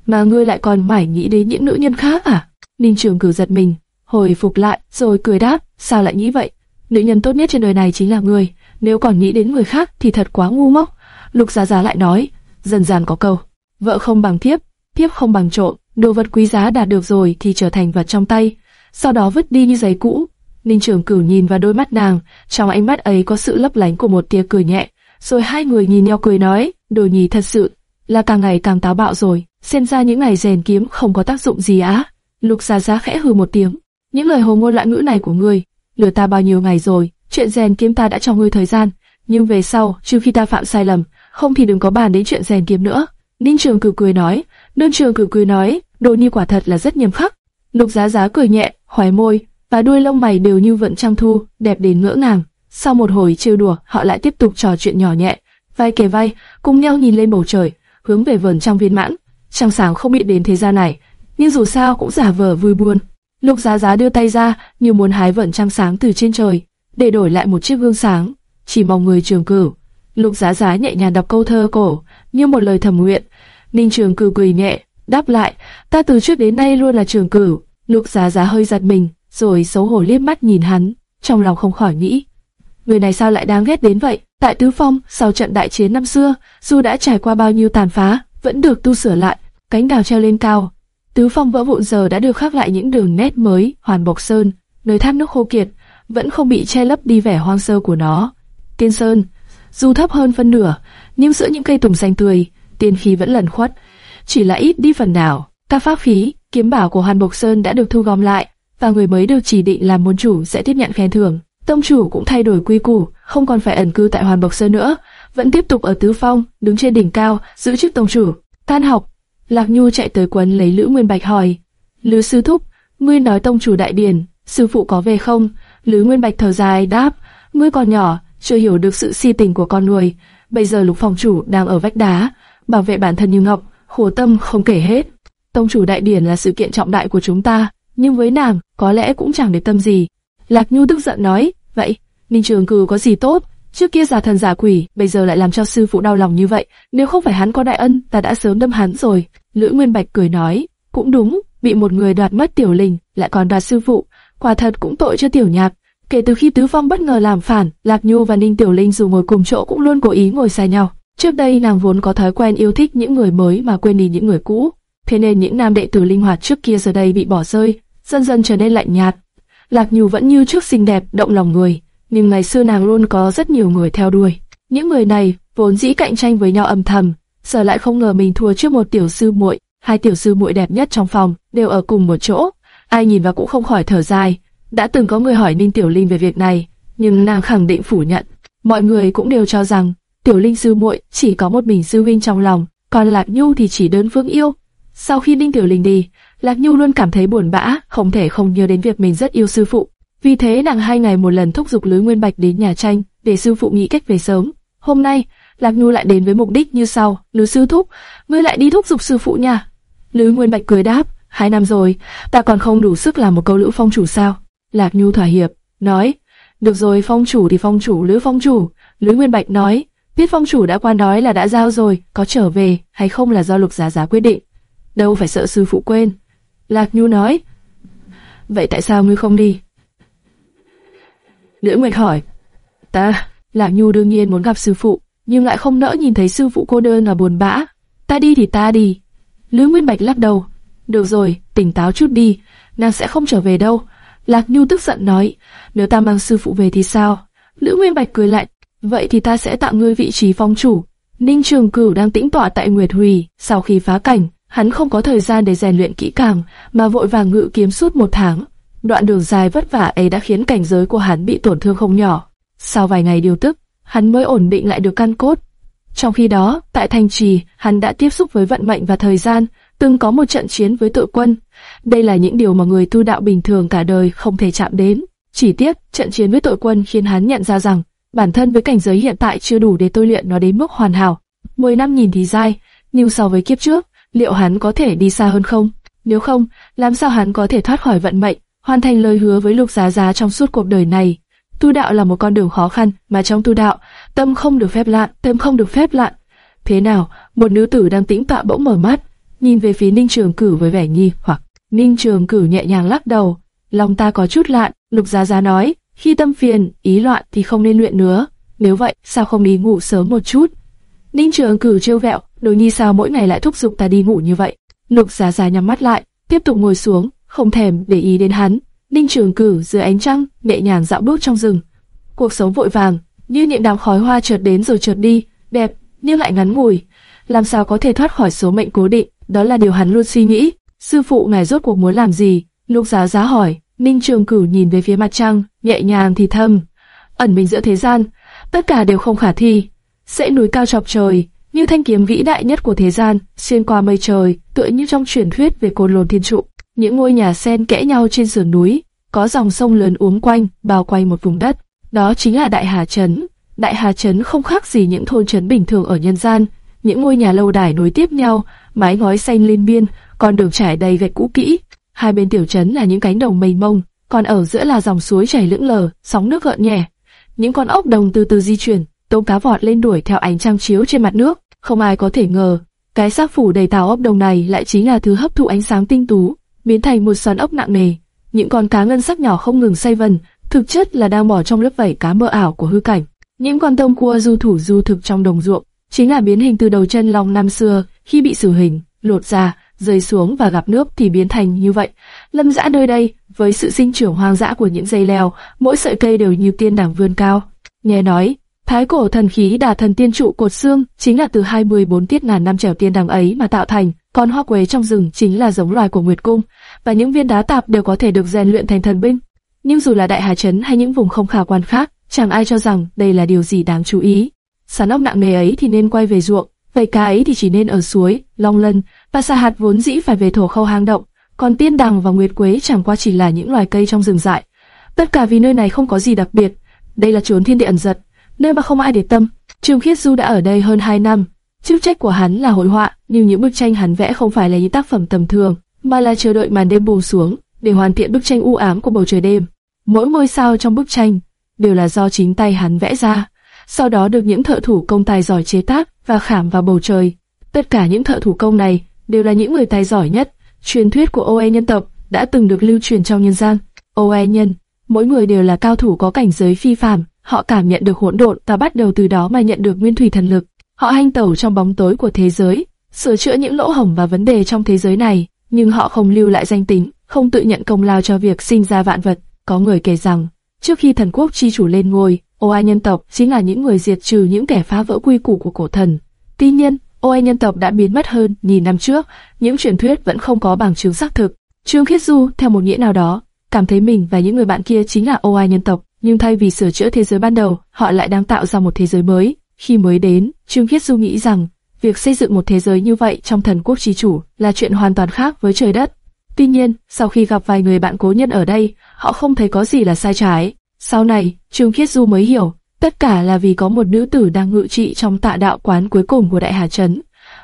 S1: mà ngươi lại còn mải nghĩ đến những nữ nhân khác à?" Ninh Trường Cửu giật mình, hồi phục lại, rồi cười đáp, sao lại nghĩ vậy? Nữ nhân tốt nhất trên đời này chính là ngươi, nếu còn nghĩ đến người khác thì thật quá ngu ngốc. Lục Giá Giá lại nói, dần dần có câu, vợ không bằng thiếp, thiếp không bằng trộm, đồ vật quý giá đạt được rồi thì trở thành vật trong tay, sau đó vứt đi như giấy cũ. Ninh Trường Cửu nhìn vào đôi mắt nàng, trong ánh mắt ấy có sự lấp lánh của một tia cười nhẹ, rồi hai người nhìn nhau cười nói, đồ nhì thật sự là càng ngày càng táo bạo rồi, xem ra những ngày rèn kiếm không có tác dụng gì á. Lục Giá Giá khẽ hừ một tiếng, những lời hồ ngôn loạn ngữ này của ngươi, lừa ta bao nhiêu ngày rồi, chuyện rèn kiếm ta đã cho ngươi thời gian, nhưng về sau, trừ khi ta phạm sai lầm, không thì đừng có bàn đến chuyện rèn kiếm nữa. Ninh Trường Cửu cười nói, Đơn Trường Cửu cười nói, Đồ Nhi quả thật là rất nghiêm khắc. Lục Giá Giá cười nhẹ, khóe môi và đuôi lông mày đều như vận trăng thu, đẹp đến ngỡ ngàng. Sau một hồi trêu đùa, họ lại tiếp tục trò chuyện nhỏ nhẹ, vai kề vai, cùng nhau nhìn lên bầu trời, hướng về vườn trong viên mãn. Trăng sáng không biết đến thế gian này, nhưng dù sao cũng giả vờ vui buồn. Lục Giá Giá đưa tay ra, như muốn hái vẩn trăng sáng từ trên trời, để đổi lại một chiếc gương sáng. Chỉ mong người trường cửu. Lục Giá Giá nhẹ nhàng đọc câu thơ cổ, như một lời thầm nguyện. Ninh Trường Cửu cười nhẹ, đáp lại, ta từ trước đến nay luôn là trường cửu. Lục Giá Giá hơi giật mình, rồi xấu hổ liếc mắt nhìn hắn, trong lòng không khỏi nghĩ, người này sao lại đáng ghét đến vậy? Tại Tứ Phong, sau trận đại chiến năm xưa, dù đã trải qua bao nhiêu tàn phá, vẫn được tu sửa lại, cánh đào treo lên cao. Tứ Phong vỡ vụn giờ đã được khắc lại những đường nét mới, hoàn bộc sơn, nơi thác nước khô kiệt, vẫn không bị che lấp đi vẻ hoang sơ của nó. Tiên Sơn, dù thấp hơn phân nửa, nhưng giữa những cây tùng xanh tươi, tiên khí vẫn lẩn khuất, chỉ là ít đi phần nào. Các pháp khí, kiếm bảo của Hoàn Bộc Sơn đã được thu gom lại, và người mới được chỉ định làm môn chủ sẽ tiếp nhận khen thưởng. Tông chủ cũng thay đổi quy củ, không còn phải ẩn cư tại Hoàn Bộc Sơn nữa, vẫn tiếp tục ở Tứ Phong, đứng trên đỉnh cao, giữ chức tông chủ. Tan học, Lạc Nhu chạy tới quấn lấy Lữ Nguyên Bạch hỏi: "Lữ sư thúc, ngươi nói tông chủ đại điển, sư phụ có về không?" Lữ Nguyên Bạch thở dài đáp: "Ngươi còn nhỏ, chưa hiểu được sự si tình của con nuôi. Bây giờ Lục phòng chủ đang ở vách đá, bảo vệ bản thân như ngọc, khổ tâm không kể hết. Tông chủ đại điển là sự kiện trọng đại của chúng ta, nhưng với nàng có lẽ cũng chẳng để tâm gì." Lạc Nhu tức giận nói: "Vậy, Ninh Trường Cử có gì tốt? Trước kia giả thần giả quỷ, bây giờ lại làm cho sư phụ đau lòng như vậy. Nếu không phải hắn có đại ân, ta đã sớm đâm hắn rồi." Lữ Nguyên Bạch cười nói, "Cũng đúng, bị một người đoạt mất tiểu linh, lại còn đoạt sư phụ, quả thật cũng tội cho tiểu nhạc." Kể từ khi Tứ Phong bất ngờ làm phản, Lạc Nhu và Ninh Tiểu Linh dù ngồi cùng chỗ cũng luôn cố ý ngồi xa nhau. Trước đây nàng vốn có thói quen yêu thích những người mới mà quên đi những người cũ, thế nên những nam đệ tử linh hoạt trước kia giờ đây bị bỏ rơi, dần dần trở nên lạnh nhạt. Lạc Nhu vẫn như trước xinh đẹp, động lòng người, nhưng ngày xưa nàng luôn có rất nhiều người theo đuôi. Những người này vốn dĩ cạnh tranh với nhau âm thầm, giờ lại không ngờ mình thua trước một tiểu sư muội, hai tiểu sư muội đẹp nhất trong phòng đều ở cùng một chỗ. Ai nhìn vào cũng không khỏi thở dài. Đã từng có người hỏi Ninh Tiểu Linh về việc này, nhưng nàng khẳng định phủ nhận. Mọi người cũng đều cho rằng Tiểu Linh sư muội chỉ có một mình sư vinh trong lòng, còn Lạc Nhu thì chỉ đơn phương yêu. Sau khi Ninh Tiểu Linh đi, Lạc Nhu luôn cảm thấy buồn bã, không thể không nhớ đến việc mình rất yêu sư phụ. Vì thế nàng hai ngày một lần thúc giục Lữ Nguyên Bạch đến nhà tranh để sư phụ nghĩ cách về sớm. Hôm nay, Lạc Nhu lại đến với mục đích như sau: Lữ sư thúc, ngươi lại đi thúc giục sư phụ nha. Lữ Nguyên Bạch cười đáp: Hai năm rồi, ta còn không đủ sức làm một câu lữ phong chủ sao? Lạc Nhu thỏa hiệp, nói: Được rồi, phong chủ thì phong chủ, lữ phong chủ. Lữ Nguyên Bạch nói: Biết phong chủ đã qua nói là đã giao rồi, có trở về hay không là do lục giá giá quyết định. Đâu phải sợ sư phụ quên. Lạc Nhu nói: Vậy tại sao ngươi không đi? Lữ Nguyệt hỏi. Ta, Lạc Nhu đương nhiên muốn gặp sư phụ, nhưng lại không nỡ nhìn thấy sư phụ cô đơn và buồn bã. Ta đi thì ta đi. Lữ Nguyên Bạch lắc đầu. Được rồi, tỉnh táo chút đi, nàng sẽ không trở về đâu. Lạc Nhu tức giận nói, nếu ta mang sư phụ về thì sao? Lữ Nguyên Bạch cười lạnh, vậy thì ta sẽ tặng ngươi vị trí phong chủ. Ninh Trường Cửu đang tĩnh tọa tại Nguyệt Hùy, sau khi phá cảnh, hắn không có thời gian để rèn luyện kỹ càng, mà vội vàng ngự kiếm suốt một tháng. Đoạn đường dài vất vả ấy đã khiến cảnh giới của hắn bị tổn thương không nhỏ. Sau vài ngày điều tức, hắn mới ổn định lại được căn cốt. Trong khi đó, tại thành trì, hắn đã tiếp xúc với vận mệnh và thời gian, từng có một trận chiến với tội quân. Đây là những điều mà người tu đạo bình thường cả đời không thể chạm đến. Chỉ tiếc, trận chiến với tội quân khiến hắn nhận ra rằng, bản thân với cảnh giới hiện tại chưa đủ để tôi luyện nó đến mức hoàn hảo. Mười năm nhìn thì dai, nhưng so với kiếp trước, liệu hắn có thể đi xa hơn không? Nếu không, làm sao hắn có thể thoát khỏi vận mệnh, hoàn thành lời hứa với Lục Giá Giá trong suốt cuộc đời này? Tu đạo là một con đường khó khăn, mà trong tu đạo, tâm không được phép lạn, tâm không được phép lạn. Thế nào, một nữ tử đang tĩnh tọa bỗng mở mắt, nhìn về phía Ninh Trường Cử với vẻ nghi hoặc. Ninh Trường Cử nhẹ nhàng lắc đầu, lòng ta có chút lạn. Lục Giá Giá nói, khi tâm phiền, ý loạn thì không nên luyện nữa. Nếu vậy, sao không đi ngủ sớm một chút? Ninh Trường Cử trêu vẹo, đối nhi sao mỗi ngày lại thúc giục ta đi ngủ như vậy? Lục Giá Giá nhắm mắt lại, tiếp tục ngồi xuống, không thèm để ý đến hắn. Ninh Trường Cửu dưới ánh trăng, nhẹ nhàng dạo bước trong rừng. Cuộc sống vội vàng, như niệm đám khói hoa chợt đến rồi chợt đi, đẹp nhưng lại ngắn ngủi. Làm sao có thể thoát khỏi số mệnh cố định? Đó là điều hắn luôn suy nghĩ. Sư phụ ngài rốt cuộc muốn làm gì? Lục Giá Giá hỏi. Ninh Trường Cửu nhìn về phía mặt trăng, nhẹ nhàng thì thầm, ẩn mình giữa thế gian, tất cả đều không khả thi. Sẽ núi cao chọc trời, như thanh kiếm vĩ đại nhất của thế gian, xuyên qua mây trời, tựa như trong truyền thuyết về côn lôn thiên trụ. Những ngôi nhà sen kẽ nhau trên sườn núi, có dòng sông lớn uốn quanh, bao quanh một vùng đất. Đó chính là Đại Hà Trấn. Đại Hà Trấn không khác gì những thôn trấn bình thường ở nhân gian. Những ngôi nhà lâu đài nối tiếp nhau, mái ngói xanh liên biên, con đường trải đầy gạch cũ kỹ. Hai bên tiểu trấn là những cánh đồng mênh mông, còn ở giữa là dòng suối chảy lững lờ, sóng nước gợn nhẹ. Những con ốc đồng từ từ di chuyển, tôm cá vọt lên đuổi theo ánh trăng chiếu trên mặt nước. Không ai có thể ngờ, cái xác phủ đầy tàu ốc đồng này lại chính là thứ hấp thụ ánh sáng tinh tú, biến thành một xoắn ốc nặng nề. Những con cá ngân sắc nhỏ không ngừng xoay vần, thực chất là đang bỏ trong lớp vảy cá mơ ảo của hư cảnh. Những con tôm cua du thủ du thực trong đồng ruộng, chính là biến hình từ đầu chân long năm xưa khi bị xử hình, lột ra, rơi xuống và gặp nước thì biến thành như vậy. Lâm dã nơi đây, với sự sinh trưởng hoang dã của những dây leo, mỗi sợi cây đều như tiên đảng vươn cao. Nghe nói, thái cổ thần khí đà thần tiên trụ cột xương chính là từ 24 tiết ngàn năm trèo tiên đằng ấy mà tạo thành, còn hoa quế trong rừng chính là giống loài của Nguyệt Cung, và những viên đá tạp đều có thể được rèn luyện thành thần binh. Nhưng dù là đại hà trấn hay những vùng không khả quan khác, chẳng ai cho rằng đây là điều gì đáng chú ý. Sán ốc nặng nề ấy thì nên quay về ruộng, vậy cá ấy thì chỉ nên ở suối, long lân, và xà hạt vốn dĩ phải về thổ khâu hang động, còn tiên đằng và nguyệt quế chẳng qua chỉ là những loài cây trong rừng dại. Tất cả vì nơi này không có gì đặc biệt, đây là chốn thiên địa ẩn giật, nơi mà không ai để tâm. Trương Khiết Du đã ở đây hơn 2 năm, chức trách của hắn là hội họa, nhưng những bức tranh hắn vẽ không phải là những tác phẩm tầm thường, mà là chờ đợi màn đêm buông xuống để hoàn thiện bức tranh u ám của bầu trời đêm. Mỗi ngôi sao trong bức tranh đều là do chính tay hắn vẽ ra, sau đó được những thợ thủ công tài giỏi chế tác và khảm vào bầu trời. Tất cả những thợ thủ công này đều là những người tài giỏi nhất. Truyền thuyết của Oe nhân tộc đã từng được lưu truyền trong nhân gian. Oe nhân, mỗi người đều là cao thủ có cảnh giới phi phàm, họ cảm nhận được hỗn độn và bắt đầu từ đó mà nhận được nguyên thủy thần lực. Họ hành tẩu trong bóng tối của thế giới, sửa chữa những lỗ hổng và vấn đề trong thế giới này, nhưng họ không lưu lại danh tính, không tự nhận công lao cho việc sinh ra vạn vật. Có người kể rằng, trước khi thần quốc chi chủ lên ngôi, Oai nhân tộc chính là những người diệt trừ những kẻ phá vỡ quy củ của cổ thần. Tuy nhiên, Oai nhân tộc đã biến mất hơn nghìn năm trước, những truyền thuyết vẫn không có bằng chứng xác thực. Trương Khiết Du, theo một nghĩa nào đó, cảm thấy mình và những người bạn kia chính là Oai nhân tộc, nhưng thay vì sửa chữa thế giới ban đầu, họ lại đang tạo ra một thế giới mới. Khi mới đến, Trương Khiết Du nghĩ rằng việc xây dựng một thế giới như vậy trong thần quốc chi chủ là chuyện hoàn toàn khác với trời đất. Tuy nhiên, sau khi gặp vài người bạn cố nhân ở đây, họ không thấy có gì là sai trái. Sau này, Trương Khiết Du mới hiểu, tất cả là vì có một nữ tử đang ngự trị trong tạ đạo quán cuối cùng của Đại Hà Trấn.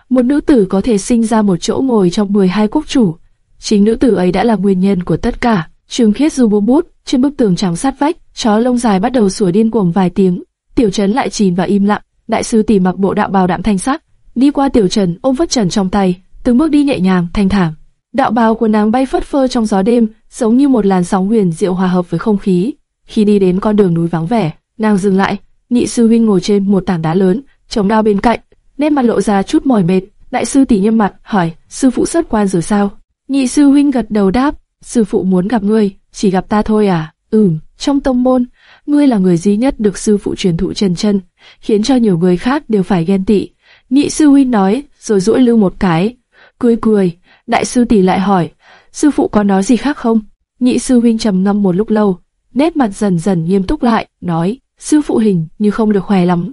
S1: Một nữ tử có thể sinh ra một chỗ ngồi trong 12 quốc chủ. Chính nữ tử ấy đã là nguyên nhân của tất cả. Trương Khiết Du buông bút, trên bức tường trắng sát vách, chó lông dài bắt đầu sủa điên cuồng vài tiếng. Tiểu Trấn lại chìm vào im lặng. Đại sư tỷ mặc bộ đạo bào đạm thanh sắc, đi qua Tiểu Trần ôm vất trần trong tay, từng bước đi nhẹ nhàng, thanh thản. Đạo bào của nàng bay phất phơ trong gió đêm, giống như một làn sóng huyền diệu hòa hợp với không khí. Khi đi đến con đường núi vắng vẻ, nàng dừng lại, nhị sư huynh ngồi trên một tảng đá lớn, chống đao bên cạnh, nét mặt lộ ra chút mỏi mệt. Đại sư tỷ nhâm mặt, hỏi, sư phụ xuất quan rồi sao? Nhị sư huynh gật đầu đáp, sư phụ muốn gặp ngươi, chỉ gặp ta thôi à? Ừm, trong tông môn, ngươi là người duy nhất được sư phụ truyền thụ chân chân, khiến cho nhiều người khác đều phải ghen tị. Nhị sư huynh nói, rồi duỗi lưu một cái, cười cười. Đại sư tỷ lại hỏi, sư phụ có nói gì khác không? Nhị sư huynh trầm ngâm một lúc lâu, nét mặt dần dần nghiêm túc lại, nói, sư phụ hình như không được khỏe lắm.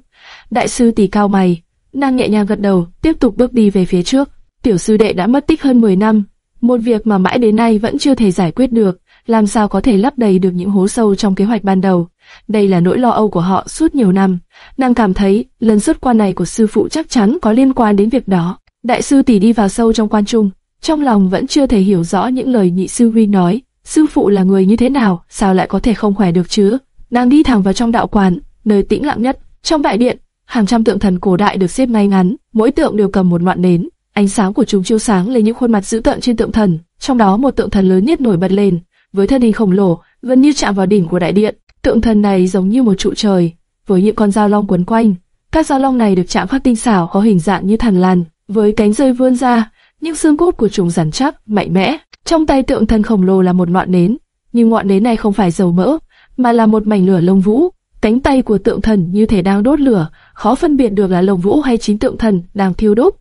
S1: Đại sư tỷ cao mày, nàng nhẹ nhàng gật đầu, tiếp tục bước đi về phía trước. Tiểu sư đệ đã mất tích hơn 10 năm, một việc mà mãi đến nay vẫn chưa thể giải quyết được, làm sao có thể lấp đầy được những hố sâu trong kế hoạch ban đầu. Đây là nỗi lo âu của họ suốt nhiều năm. Nàng cảm thấy lần xuất quan này của sư phụ chắc chắn có liên quan đến việc đó. Đại sư tỷ đi vào sâu trong quan trung, trong lòng vẫn chưa thể hiểu rõ những lời nhị sư huy nói. Sư phụ là người như thế nào, sao lại có thể không khỏe được chứ? Nàng đi thẳng vào trong đạo quán, nơi tĩnh lặng nhất. Trong đại điện, hàng trăm tượng thần cổ đại được xếp ngay ngắn, mỗi tượng đều cầm một ngọn nến. Ánh sáng của chúng chiếu sáng lên những khuôn mặt dữ tợn trên tượng thần, trong đó một tượng thần lớn nhất nổi bật lên, với thân hình khổng lồ, gần như chạm vào đỉnh của đại điện. Tượng thần này giống như một trụ trời, với những con dao long quấn quanh. Các dao long này được chạm khắc tinh xảo, có hình dạng như thằn lằn, với cánh rơi vươn ra, những xương cốt của chúng rắn chắc, mạnh mẽ. Trong tay tượng thần khổng lồ là một ngọn nến, nhưng ngọn nến này không phải dầu mỡ, mà là một mảnh lửa lông vũ. Cánh tay của tượng thần như thể đang đốt lửa, khó phân biệt được là lông vũ hay chính tượng thần đang thiêu đốt.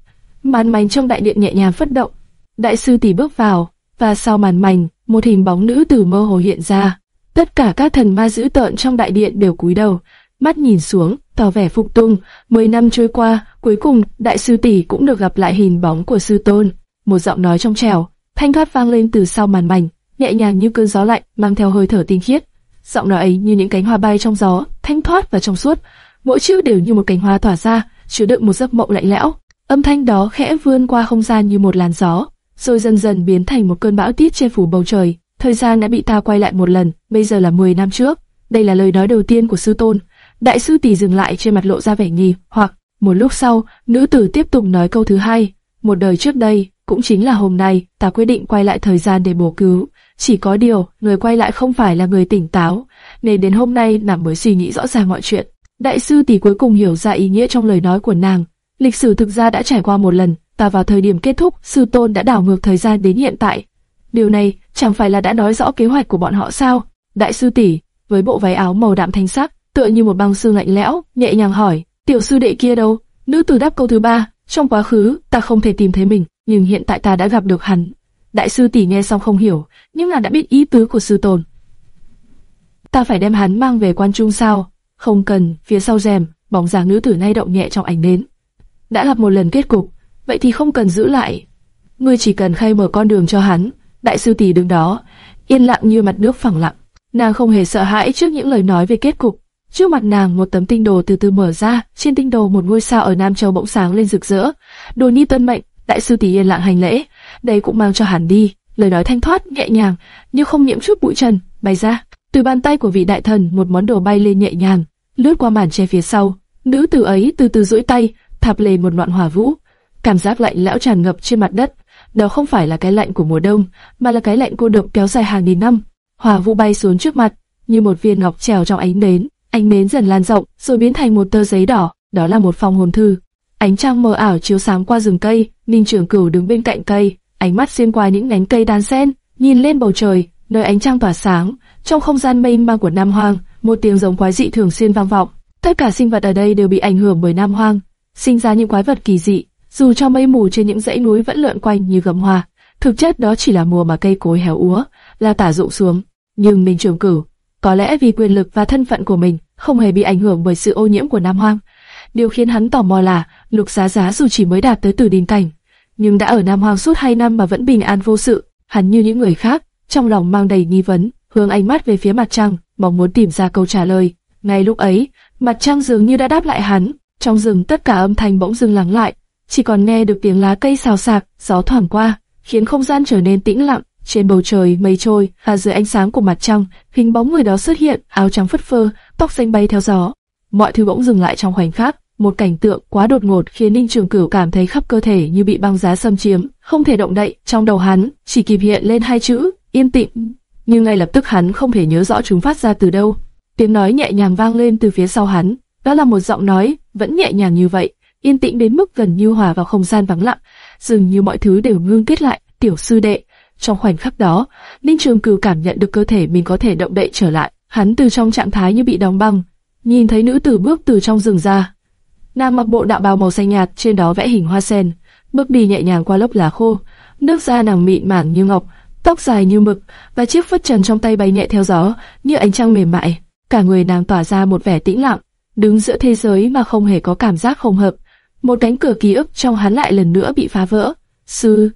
S1: Màn mảnh trong đại điện nhẹ nhàng phất động. Đại sư tỷ bước vào, và sau màn mảnh, một hình bóng nữ tử mơ hồ hiện ra. Tất cả các thần ma dữ tợn trong đại điện đều cúi đầu, mắt nhìn xuống, tỏ vẻ phục tung. Mười năm trôi qua, cuối cùng đại sư tỷ cũng được gặp lại hình bóng của sư tôn. Một giọng nói trong trẻo, thanh thoát vang lên từ sau màn mảnh, nhẹ nhàng như cơn gió lạnh, mang theo hơi thở tinh khiết. Giọng nói ấy như những cánh hoa bay trong gió, thanh thoát và trong suốt, mỗi chữ đều như một cánh hoa tỏa ra, chứa đựng một giấc mộng lạnh lẽo. Âm thanh đó khẽ vươn qua không gian như một làn gió, rồi dần dần biến thành một cơn bão tiết che phủ bầu trời. Thời gian đã bị ta quay lại một lần, bây giờ là 10 năm trước. Đây là lời nói đầu tiên của sư tôn. Đại sư tỷ dừng lại trên mặt lộ ra vẻ nghi hoặc. Một lúc sau, nữ tử tiếp tục nói câu thứ hai. Một đời trước đây, cũng chính là hôm nay, ta quyết định quay lại thời gian để bổ cứu. Chỉ có điều, người quay lại không phải là người tỉnh táo, nên đến hôm nay nàng mới suy nghĩ rõ ràng mọi chuyện. Đại sư tỷ cuối cùng hiểu ra ý nghĩa trong lời nói của nàng. Lịch sử thực ra đã trải qua một lần, ta vào thời điểm kết thúc, sư tôn đã đảo ngược thời gian đến hiện tại. Điều này chẳng phải là đã nói rõ kế hoạch của bọn họ sao? Đại sư tỷ, với bộ váy áo màu đạm thanh sắc, tựa như một băng xương lạnh lẽo, nhẹ nhàng hỏi, tiểu sư đệ kia đâu? Nữ tử đáp câu thứ ba, trong quá khứ, ta không thể tìm thấy mình, nhưng hiện tại ta đã gặp được hắn. Đại sư tỷ nghe xong không hiểu, nhưng là đã biết ý tứ của sư tôn. Ta phải đem hắn mang về quan trung sao? Không cần, phía sau rèm, bóng dáng nữ tử nay động nhẹ trong ánh nến. Đã gặp một lần kết cục, vậy thì không cần giữ lại. Ngươi chỉ cần khai mở con đường cho hắn. Đại sư tỷ đứng đó, yên lặng như mặt nước phẳng lặng. Nàng không hề sợ hãi trước những lời nói về kết cục. Trước mặt nàng một tấm tinh đồ từ từ mở ra, trên tinh đồ một ngôi sao ở Nam Châu bỗng sáng lên rực rỡ. Đồ Ni tuân mệnh, đại sư tỷ yên lặng hành lễ, đây cũng mang cho hắn đi. Lời nói thanh thoát, nhẹ nhàng, nhưng không nhiễm chút bụi trần, bay ra. Từ bàn tay của vị đại thần một món đồ bay lên nhẹ nhàng, lướt qua màn che phía sau. Nữ tử ấy từ từ duỗi tay, thạp lên một ngọn hỏa vũ. Cảm giác lạnh lão tràn ngập trên mặt đất. Đó không phải là cái lạnh của mùa đông, mà là cái lạnh cô độc kéo dài hàng nghìn năm. Hỏa vũ bay xuống trước mặt, như một viên ngọc trèo trong ánh nến. Ánh nến dần lan rộng, rồi biến thành một tờ giấy đỏ. Đó là một phong hồn thư. Ánh trăng mờ ảo chiếu sáng qua rừng cây. Ninh Trường Cửu đứng bên cạnh cây, ánh mắt xuyên qua những nhánh cây đan xen, nhìn lên bầu trời, nơi ánh trăng tỏa sáng. Trong không gian mênh mang của Nam Hoang, một tiếng giống quái dị thường xuyên vang vọng. Tất cả sinh vật ở đây đều bị ảnh hưởng bởi Nam Hoang, sinh ra những quái vật kỳ dị. Dù cho mây mù trên những dãy núi vẫn lượn quanh như gầm hoa, thực chất đó chỉ là mùa mà cây cối héo úa, là tả rụng xuống. Nhưng mình Trường Cửu, có lẽ vì quyền lực và thân phận của mình, không hề bị ảnh hưởng bởi sự ô nhiễm của Nam Hoang. Điều khiến hắn tò mò là, Lục Giá Giá dù chỉ mới đạt tới từ đình cảnh, nhưng đã ở Nam Hoang suốt hai năm mà vẫn bình an vô sự. Hắn như những người khác, trong lòng mang đầy nghi vấn, hướng ánh mắt về phía mặt trăng, mong muốn tìm ra câu trả lời. Ngay lúc ấy, mặt trăng dường như đã đáp lại hắn. Trong rừng tất cả âm thanh bỗng dừng lắng lại, chỉ còn nghe được tiếng lá cây xào xạc, gió thoảng qua, khiến không gian trở nên tĩnh lặng. Trên bầu trời mây trôi, và dưới ánh sáng của mặt trăng, hình bóng người đó xuất hiện, áo trắng phất phơ, tóc xanh bay theo gió. Mọi thứ bỗng dừng lại trong khoảnh khắc, một cảnh tượng quá đột ngột khiến Ninh Trường Cửu cảm thấy khắp cơ thể như bị băng giá xâm chiếm, không thể động đậy. Trong đầu hắn chỉ kịp hiện lên hai chữ yên tĩnh, nhưng ngay lập tức hắn không thể nhớ rõ chúng phát ra từ đâu. Tiếng nói nhẹ nhàng vang lên từ phía sau hắn, đó là một giọng nói vẫn nhẹ nhàng như vậy, yên tĩnh đến mức gần như hòa vào không gian vắng lặng, dường như mọi thứ đều ngưng kết lại. Tiểu sư đệ, trong khoảnh khắc đó, Ninh Trường Cửu cảm nhận được cơ thể mình có thể động đậy trở lại. Hắn từ trong trạng thái như bị đóng băng, nhìn thấy nữ tử bước từ trong rừng ra, Nàng mặc bộ đạo bào màu xanh nhạt, trên đó vẽ hình hoa sen, bước đi nhẹ nhàng qua lớp lá khô. Nước da nàng mịn màng như ngọc, tóc dài như mực và chiếc phất trần trong tay bay nhẹ theo gió, như ánh trăng mềm mại. Cả người nàng tỏa ra một vẻ tĩnh lặng, đứng giữa thế giới mà không hề có cảm giác không hợp. Một cánh cửa ký ức trong hắn lại lần nữa bị phá vỡ. Sư,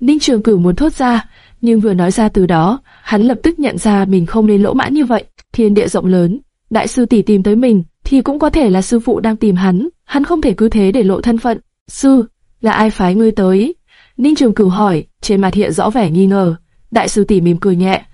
S1: Ninh Trường Cửu muốn thốt ra, nhưng vừa nói ra từ đó, hắn lập tức nhận ra mình không nên lỗ mãn như vậy. Thiên địa rộng lớn, đại sư tỷ tìm tới mình, thì cũng có thể là sư phụ đang tìm hắn, hắn không thể cứ thế để lộ thân phận. Sư, là ai phái ngươi tới? Ninh Trường Cửu hỏi, trên mặt hiện rõ vẻ nghi ngờ. Đại sư tỷ mỉm cười nhẹ.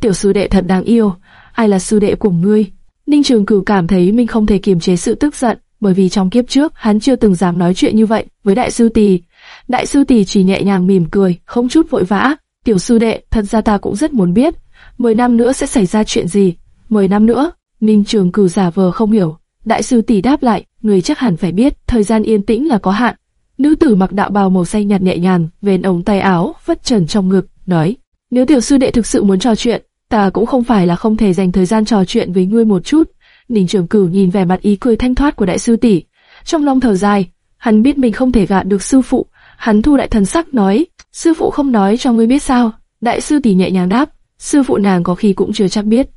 S1: Tiểu sư đệ thật đáng yêu, ai là sư đệ của ngươi? Ninh Trường Cửu cảm thấy mình không thể kiềm chế sự tức giận, bởi vì trong kiếp trước hắn chưa từng dám nói chuyện như vậy với đại sư tỷ. Đại sư tỷ chỉ nhẹ nhàng mỉm cười, không chút vội vã. tiểu sư đệ, thật ra ta cũng rất muốn biết, 10 năm nữa sẽ xảy ra chuyện gì? 10 năm nữa? Ninh Trường Cử giả vờ không hiểu. Đại sư tỷ đáp lại, người chắc hẳn phải biết, thời gian yên tĩnh là có hạn. Nữ tử mặc đạo bào màu xanh nhạt nhẹ nhàng, vén ống tay áo, vất trần trong ngực, nói: nếu tiểu sư đệ thực sự muốn trò chuyện, ta cũng không phải là không thể dành thời gian trò chuyện với ngươi một chút. Ninh Trường Cửu nhìn vẻ mặt ý cười thanh thoát của đại sư tỷ, trong lòng thở dài, hắn biết mình không thể gạt được sư phụ, hắn thu lại thần sắc nói, sư phụ không nói cho ngươi biết sao? Đại sư tỷ nhẹ nhàng đáp, sư phụ nàng có khi cũng chưa chắc biết.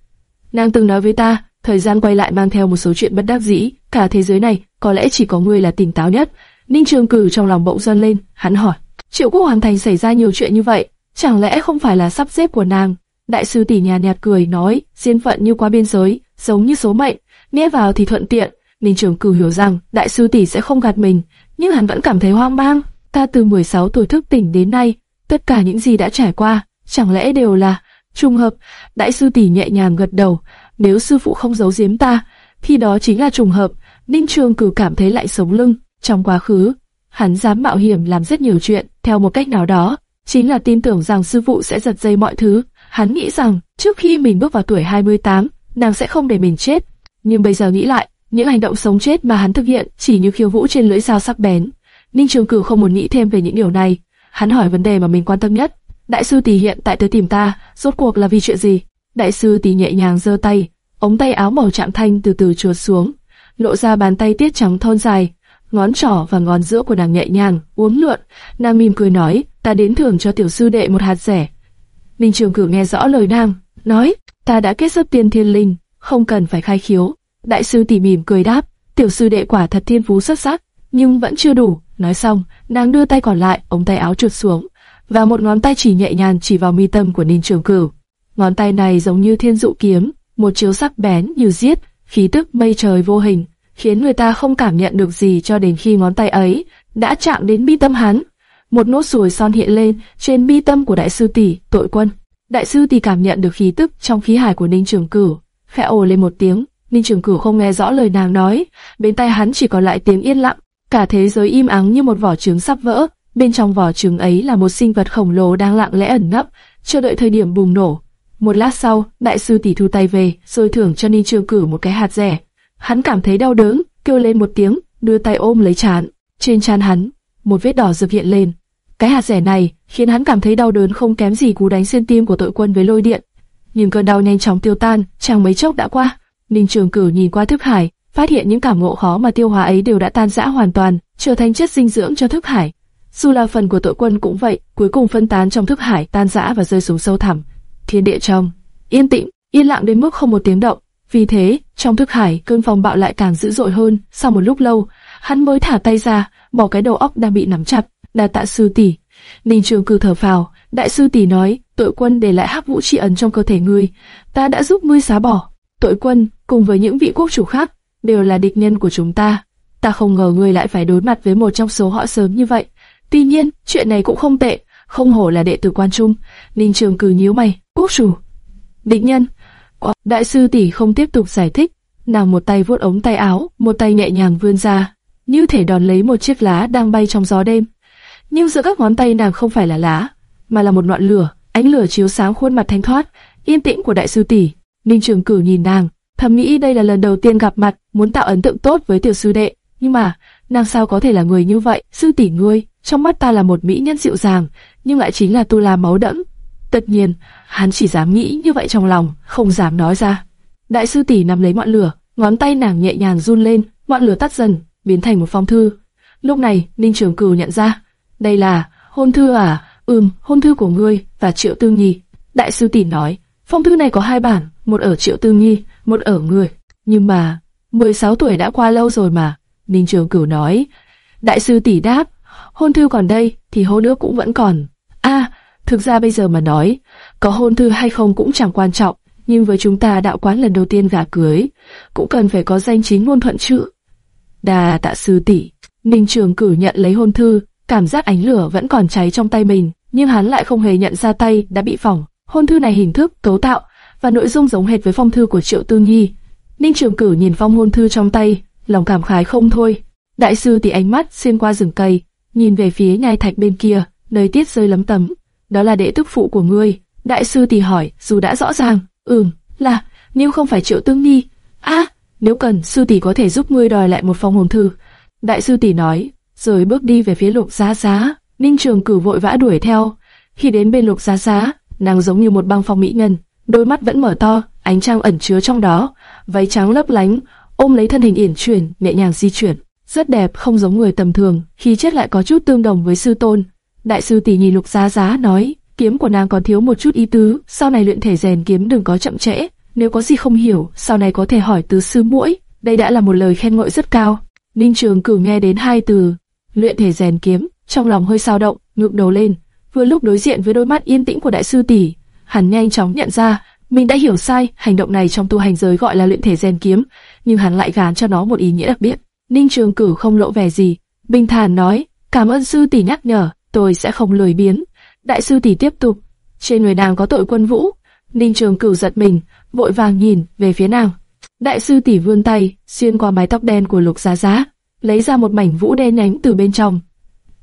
S1: Nàng từng nói với ta, thời gian quay lại mang theo một số chuyện bất đắc dĩ, cả thế giới này có lẽ chỉ có ngươi là tỉnh táo nhất. Ninh Trường Cửu trong lòng bỗng dâng lên, hắn hỏi, Triệu Quốc Hoàn Thành xảy ra nhiều chuyện như vậy, chẳng lẽ không phải là sắp xếp của nàng? Đại sư tỷ nhà nhạt cười nói, duyên phận như qua biên giới, giống như số mệnh, nghe vào thì thuận tiện. Ninh Trường Cửu hiểu rằng đại sư tỷ sẽ không gạt mình, nhưng hắn vẫn cảm thấy hoang mang. Ta từ 16 tuổi thức tỉnh đến nay, tất cả những gì đã trải qua, chẳng lẽ đều là trùng hợp? Đại sư tỷ nhẹ nhàng gật đầu, nếu sư phụ không giấu giếm ta, thì đó chính là trùng hợp. Ninh Trường Cửu cảm thấy lại sống lưng. Trong quá khứ, hắn dám mạo hiểm làm rất nhiều chuyện, theo một cách nào đó, chính là tin tưởng rằng sư phụ sẽ giật dây mọi thứ. Hắn nghĩ rằng, trước khi mình bước vào tuổi 28, nàng sẽ không để mình chết. Nhưng bây giờ nghĩ lại, những hành động sống chết mà hắn thực hiện chỉ như khiêu vũ trên lưỡi dao sắc bén. Ninh Trường Cửu không muốn nghĩ thêm về những điều này. Hắn hỏi vấn đề mà mình quan tâm nhất. Đại sư tỷ hiện tại tới tìm ta, rốt cuộc là vì chuyện gì? Đại sư tỷ nhẹ nhàng giơ tay, ống tay áo màu trạng thanh từ từ trượt xuống, lộ ra bàn tay tiết trắng thon dài, ngón trỏ và ngón giữa của nàng nhẹ nhàng uốn lượn. Nàng mỉm cười nói, ta đến thưởng cho tiểu sư đệ một hạt rẻ. Ninh Trường Cửu nghe rõ lời nàng, nói, ta đã kết xuất tiên thiên linh, không cần phải khai khiếu. Đại sư tỉ mỉm cười đáp, tiểu sư đệ quả thật thiên phú xuất sắc, nhưng vẫn chưa đủ. Nói xong, nàng đưa tay còn lại, ống tay áo trượt xuống, và một ngón tay chỉ nhẹ nhàng chỉ vào mi tâm của Ninh Trường Cửu. Ngón tay này giống như thiên dụ kiếm, một chiếu sắc bén như giết, khí tức mây trời vô hình, khiến người ta không cảm nhận được gì cho đến khi ngón tay ấy đã chạm đến mi tâm hắn một nốt ruồi son hiện lên trên mi tâm của đại sư tỷ tội quân. Đại sư tỷ cảm nhận được khí tức trong khí hải của Ninh Trường Cửu, khẽ ồ lên một tiếng. Ninh Trường Cửu không nghe rõ lời nàng nói, bên tai hắn chỉ còn lại tiếng yên lặng. Cả thế giới im ắng như một vỏ trứng sắp vỡ. Bên trong vỏ trứng ấy là một sinh vật khổng lồ đang lặng lẽ ẩn nấp, chờ đợi thời điểm bùng nổ. Một lát sau, đại sư tỷ thu tay về, rồi thưởng cho Ninh Trường Cửu một cái hạt rẻ. Hắn cảm thấy đau đớn, kêu lên một tiếng, đưa tay ôm lấy chán. Trên chán hắn, một vết đỏ rực hiện lên, cái hạt rẻ này khiến hắn cảm thấy đau đớn không kém gì cú đánh xuyên tim của tội quân với lôi điện. Nhưng cơn đau nhanh chóng tiêu tan, chẳng mấy chốc đã qua. Ninh Trường Cửu nhìn qua thức hải, phát hiện những cảm ngộ khó mà tiêu hóa ấy đều đã tan rã hoàn toàn, trở thành chất dinh dưỡng cho thức hải. Dù là phần của tội quân cũng vậy, cuối cùng phân tán trong thức hải, tan rã và rơi xuống sâu thẳm. Thiên địa trong yên tĩnh, yên lặng đến mức không một tiếng động. Vì thế, trong thức hải, cơn phong bạo lại càng dữ dội hơn. Sau một lúc lâu, hắn mới thả tay ra, bỏ cái đầu óc đang bị nắm chặt, đa tạ sư tỷ. Ninh Trường Cư thở phào, đại sư tỷ nói, tội quân để lại hắc vũ tri ấn trong cơ thể ngươi, ta đã giúp ngươi xóa bỏ. Tội quân cùng với những vị quốc chủ khác đều là địch nhân của chúng ta. Ta không ngờ ngươi lại phải đối mặt với một trong số họ sớm như vậy. Tuy nhiên, chuyện này cũng không tệ, không hổ là đệ tử quan trung. Ninh Trường Cư nhíu mày, quốc chủ, địch nhân. Đại sư tỷ không tiếp tục giải thích, nàng một tay vuốt ống tay áo, một tay nhẹ nhàng vươn ra, như thể đòn lấy một chiếc lá đang bay trong gió đêm nhưng giữa các ngón tay nàng không phải là lá, mà là một ngọn lửa. Ánh lửa chiếu sáng khuôn mặt thanh thoát, yên tĩnh của đại sư tỷ. Ninh Trường Cửu nhìn nàng, thầm nghĩ đây là lần đầu tiên gặp mặt, muốn tạo ấn tượng tốt với tiểu sư đệ. Nhưng mà, nàng sao có thể là người như vậy? Sư tỷ ngươi, trong mắt ta là một mỹ nhân dịu dàng, nhưng lại chính là tu la máu đẫm. Tất nhiên, hắn chỉ dám nghĩ như vậy trong lòng, không dám nói ra. Đại sư tỷ nắm lấy ngọn lửa, ngón tay nàng nhẹ nhàng run lên, ngọn lửa tắt dần, biến thành một phong thư. Lúc này, Ninh Trường Cửu nhận ra, đây là, hôn thư à? Ừm, hôn thư của ngươi và Triệu Tư Nhi. Đại sư tỷ nói, phong thư này có hai bản, một ở Triệu Tư Nhi, một ở ngươi. Nhưng mà, 16 tuổi đã qua lâu rồi mà. Ninh Trường Cửu nói. Đại sư tỷ đáp, hôn thư còn đây, thì hôn ước cũng vẫn còn. a thực ra bây giờ mà nói, có hôn thư hay không cũng chẳng quan trọng, nhưng với chúng ta đạo quán lần đầu tiên gả cưới, cũng cần phải có danh chính ngôn thuận chữ Đà tạ sư tỷ, Ninh Trường Cửu nhận lấy hôn thư, Cảm giác ánh lửa vẫn còn cháy trong tay mình, nhưng hắn lại không hề nhận ra tay đã bị phỏng. Hôn thư này hình thức, cấu tạo và nội dung giống hệt với phong thư của Triệu Tư Nhi. Ninh Trường Cử nhìn phong hôn thư trong tay, lòng cảm khái không thôi. Đại sư tỉ ánh mắt xuyên qua rừng cây, nhìn về phía nhai thạch bên kia, nơi tiết rơi lấm tấm. đó là đệ tức phụ của ngươi. Đại sư tỷ hỏi, dù đã rõ ràng, ừm, là, nếu không phải triệu tư nhi. a nếu cần, sư tỷ có thể giúp ngươi đòi lại một phong hồn thư. Đại sư tỷ nói, rồi bước đi về phía lục giá giá. Ninh Trường Cử vội vã đuổi theo. Khi đến bên lục giá giá, nàng giống như một băng phong mỹ nhân, đôi mắt vẫn mở to, ánh trăng ẩn chứa trong đó, váy trắng lấp lánh, ôm lấy thân hình yển chuyển, nhẹ nhàng di chuyển, rất đẹp, không giống người tầm thường, khi chết lại có chút tương đồng với sư tôn. Đại sư tỷ nhìn lục giá giá nói, kiếm của nàng còn thiếu một chút ý tứ, sau này luyện thể rèn kiếm đừng có chậm trễ, nếu có gì không hiểu, sau này có thể hỏi từ sư muội. Đây đã là một lời khen ngợi rất cao. Ninh Trường Cử nghe đến hai từ luyện thể rèn kiếm, trong lòng hơi sao động, ngước đầu lên. Vừa lúc đối diện với đôi mắt yên tĩnh của đại sư tỷ, hắn nhanh chóng nhận ra mình đã hiểu sai, hành động này trong tu hành giới gọi là luyện thể rèn kiếm, nhưng hắn lại gán cho nó một ý nghĩa đặc biệt. Ninh Trường Cử không lộ vẻ gì, bình thản nói, cảm ơn sư tỷ nhắc nhở, tôi sẽ không lười biếng. Đại sư tỷ tiếp tục, trên người nàng có tội quân vũ. Ninh Trường Cửu giật mình, vội vàng nhìn về phía nàng. Đại sư tỷ vươn tay, xuyên qua mái tóc đen của Lục Giá Giá, lấy ra một mảnh vũ đen nhánh từ bên trong.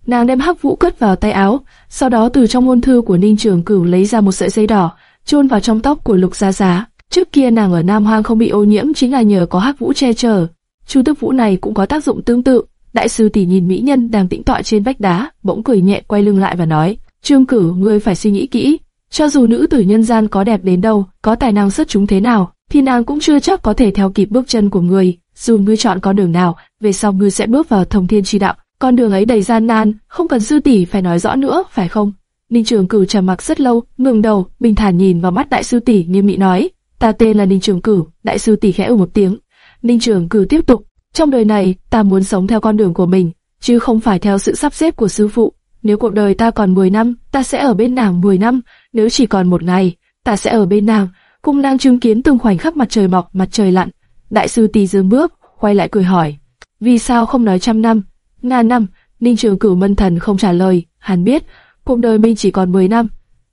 S1: Nàng đem hắc vũ cất vào tay áo, sau đó từ trong hôn thư của Ninh Trường Cửu lấy ra một sợi dây đỏ, chôn vào trong tóc của Lục Giá Giá. Trước kia nàng ở Nam Hoang không bị ô nhiễm chính là nhờ có hắc vũ che chở. Chu tức vũ này cũng có tác dụng tương tự. Đại sư tỷ nhìn mỹ nhân đang tĩnh tọa trên vách đá, bỗng cười nhẹ quay lưng lại và nói: Trương Cửu, ngươi phải suy nghĩ kỹ. Cho dù nữ tử nhân gian có đẹp đến đâu, có tài năng xuất chúng thế nào, thì nàng cũng chưa chắc có thể theo kịp bước chân của ngươi. Dù ngươi chọn con đường nào, về sau ngươi sẽ bước vào thông thiên chi đạo. Con đường ấy đầy gian nan, không cần sư tỷ phải nói rõ nữa, phải không? Ninh Trường Cửu trầm mặc rất lâu, ngừng đầu, bình thản nhìn vào mắt đại sư tỷ nghiêm nghị nói: "Ta tên là Ninh Trường Cửu." Đại sư tỷ khẽ ừ một tiếng. Ninh Trường Cửu tiếp tục: "Trong đời này, ta muốn sống theo con đường của mình, chứ không phải theo sự sắp xếp của sư phụ. Nếu cuộc đời ta còn 10 năm, ta sẽ ở bên nàng 10 năm, nếu chỉ còn một ngày, ta sẽ ở bên nàng, cùng nàng chứng kiến từng khoảnh khắc mặt trời mọc, mặt trời lặn. Đại sư Tỳ dừng bước, quay lại cười hỏi, vì sao không nói trăm năm, ngàn năm? Ninh Trường Cửu mân thần không trả lời, hắn biết, cuộc đời mình chỉ còn 10 năm.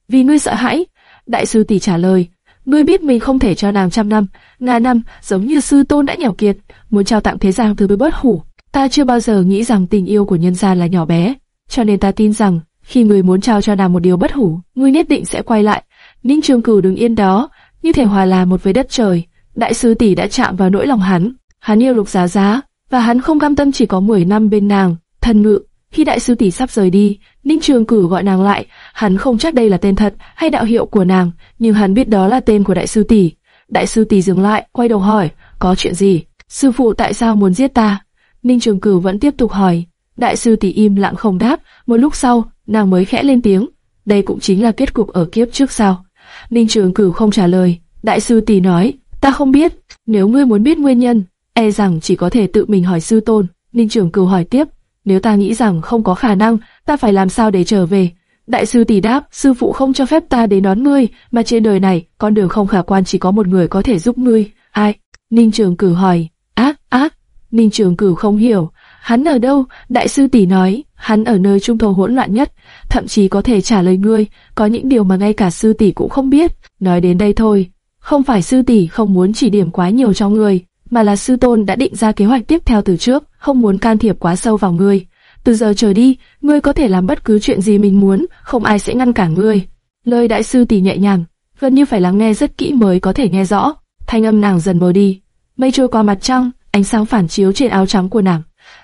S1: Vì ngươi sợ hãi, đại sư Tỷ trả lời, ngươi biết mình không thể cho nàng trăm năm, ngàn năm, giống như sư tôn đã nghèo kiệt, muốn trao tặng thế gian thứ với bất hủ. Ta chưa bao giờ nghĩ rằng tình yêu của nhân gian là nhỏ bé, cho nên ta tin rằng khi người muốn trao cho nàng một điều bất hủ, ngươi nhất định sẽ quay lại. Ninh Trường Cửu đứng yên đó, như thể hòa là một với đất trời. Đại sư tỷ đã chạm vào nỗi lòng hắn, hắn yêu Lục Giá Giá, và hắn không cam tâm chỉ có 10 năm bên nàng. Thần ngự, khi đại sư tỷ sắp rời đi, Ninh Trường Cử gọi nàng lại, hắn không chắc đây là tên thật hay đạo hiệu của nàng, nhưng hắn biết đó là tên của đại sư tỷ. Đại sư tỷ dừng lại, quay đầu hỏi, có chuyện gì? Sư phụ tại sao muốn giết ta? Ninh Trường Cử vẫn tiếp tục hỏi, Đại sư tỷ im lặng không đáp, một lúc sau, nàng mới khẽ lên tiếng. Đây cũng chính là kết cục ở kiếp trước sao? Ninh Trường Cử không trả lời. Đại sư tỷ nói, ta không biết. Nếu ngươi muốn biết nguyên nhân, e rằng chỉ có thể tự mình hỏi sư tôn. Ninh Trường Cửu hỏi tiếp, nếu ta nghĩ rằng không có khả năng, ta phải làm sao để trở về? Đại sư tỷ đáp, sư phụ không cho phép ta đến đón ngươi, mà trên đời này, con đường không khả quan chỉ có một người có thể giúp ngươi. Ai? Ninh Trường Cửu hỏi. Ác, ác. Ninh Trường Cửu không hiểu, Hắn ở đâu? Đại sư tỷ nói, hắn ở nơi trung thổ hỗn loạn nhất, thậm chí có thể trả lời ngươi, có những điều mà ngay cả sư tỷ cũng không biết. Nói đến đây thôi, không phải sư tỷ không muốn chỉ điểm quá nhiều cho ngươi, mà là sư tôn đã định ra kế hoạch tiếp theo từ trước, không muốn can thiệp quá sâu vào ngươi. Từ giờ trở đi, ngươi có thể làm bất cứ chuyện gì mình muốn, không ai sẽ ngăn cản ngươi. Lời đại sư tỷ nhẹ nhàng, gần như phải lắng nghe rất kỹ mới có thể nghe rõ. Thanh âm nàng dần mờ đi, mây trôi qua mặt trăng, ánh sáng phản chiếu trên áo trắng của nàng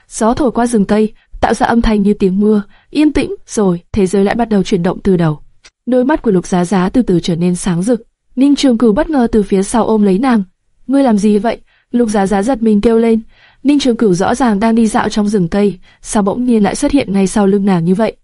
S1: gió thổi qua rừng cây, tạo ra âm thanh như tiếng mưa, yên tĩnh, rồi thế giới lại bắt đầu chuyển động từ đầu. Đôi mắt của Lục Giá Giá từ từ trở nên sáng rực. Ninh Trường Cửu bất ngờ từ phía sau ôm lấy nàng. Ngươi làm gì vậy? Lục Giá Giá giật mình kêu lên. Ninh Trường Cửu rõ ràng đang đi dạo trong rừng cây, sao bỗng nhiên lại xuất hiện ngay sau lưng nàng như vậy?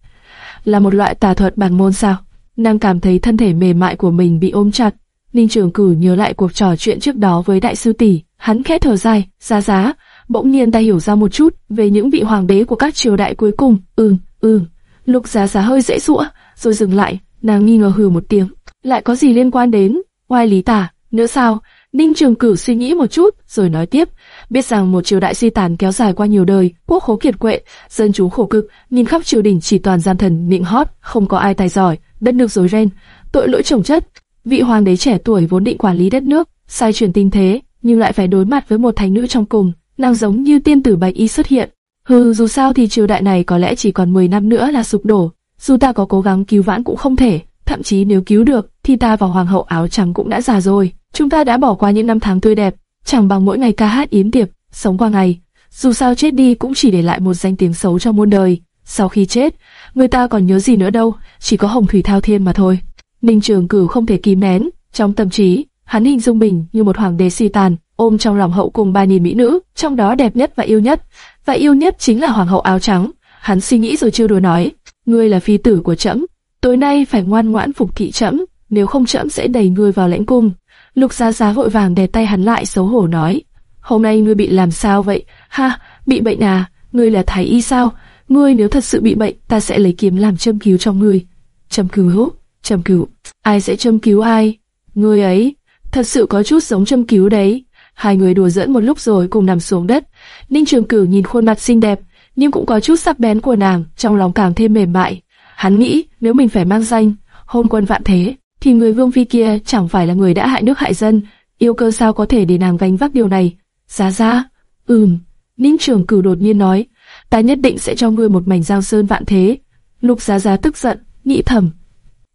S1: Là một loại tà thuật bản môn sao? Nàng cảm thấy thân thể mềm mại của mình bị ôm chặt. Ninh Trường Cửu nhớ lại cuộc trò chuyện trước đó với đại sư tỷ, hắn khẽ thở dài, "Giá Giá, bỗng nhiên ta hiểu ra một chút về những vị hoàng đế của các triều đại cuối cùng. Ừm, ừm. Lục Giá Giá hơi dễ dụa, rồi dừng lại, nàng nghi ngờ hừ một tiếng. Lại có gì liên quan đến oai lý tả? Nữa sao? Ninh Trường Cửu suy nghĩ một chút, rồi nói tiếp, biết rằng một triều đại suy tàn kéo dài qua nhiều đời, quốc khố kiệt quệ, dân chúng khổ cực, nhìn khắp triều đình chỉ toàn gian thần nịnh hót, không có ai tài giỏi, đất nước rối ren, tội lỗi chồng chất. Vị hoàng đế trẻ tuổi vốn định quản lý đất nước, sai chuyển tinh thế, nhưng lại phải đối mặt với một thành nữ trong cùng, nàng giống như tiên tử bạch y xuất hiện. Hừ, dù sao thì triều đại này có lẽ chỉ còn 10 năm nữa là sụp đổ, dù ta có cố gắng cứu vãn cũng không thể, thậm chí nếu cứu được, thì ta và hoàng hậu áo trắng cũng đã già rồi. Chúng ta đã bỏ qua những năm tháng tươi đẹp, chẳng bằng mỗi ngày ca hát yến tiệc, sống qua ngày. Dù sao chết đi cũng chỉ để lại một danh tiếng xấu cho muôn đời. Sau khi chết, người ta còn nhớ gì nữa đâu, chỉ có hồng thủy thao thiên mà thôi. Ninh Trường Cửu không thể kìm nén, trong tâm trí, hắn hình dung mình như một hoàng đế si tàn, ôm trong lòng hậu cùng ba nghìn mỹ nữ, trong đó đẹp nhất và yêu nhất, và yêu nhất chính là hoàng hậu áo trắng. Hắn suy nghĩ rồi trêu đùa nói, ngươi là phi tử của trẫm, tối nay phải ngoan ngoãn phục thị trẫm, nếu không trẫm sẽ đẩy ngươi vào lãnh cung. Lục Giá Giá vội vàng đè tay hắn lại xấu hổ nói, hôm nay ngươi bị làm sao vậy? Ha, bị bệnh à? Ngươi là thái y sao? Ngươi nếu thật sự bị bệnh, ta sẽ lấy kiếm làm châm cứu cho ngươi. Châm cứu? Châm cứu? Ai sẽ châm cứu ai? Ngươi ấy, thật sự có chút giống châm cứu đấy. Hai người đùa giỡn một lúc rồi cùng nằm xuống đất. Ninh Trường Cửu nhìn khuôn mặt xinh đẹp, nhưng cũng có chút sắc bén của nàng, trong lòng càng thêm mềm mại. Hắn nghĩ nếu mình phải mang danh hôn quân vạn thế, thì người vương phi kia chẳng phải là người đã hại nước hại dân, yêu cơ sao có thể để nàng gánh vác điều này. Giá giá, ừm, Ninh Trường cử đột nhiên nói, ta nhất định sẽ cho ngươi một mảnh giao sơn vạn thế. Lục Giá Giá tức giận, nghĩ thầm,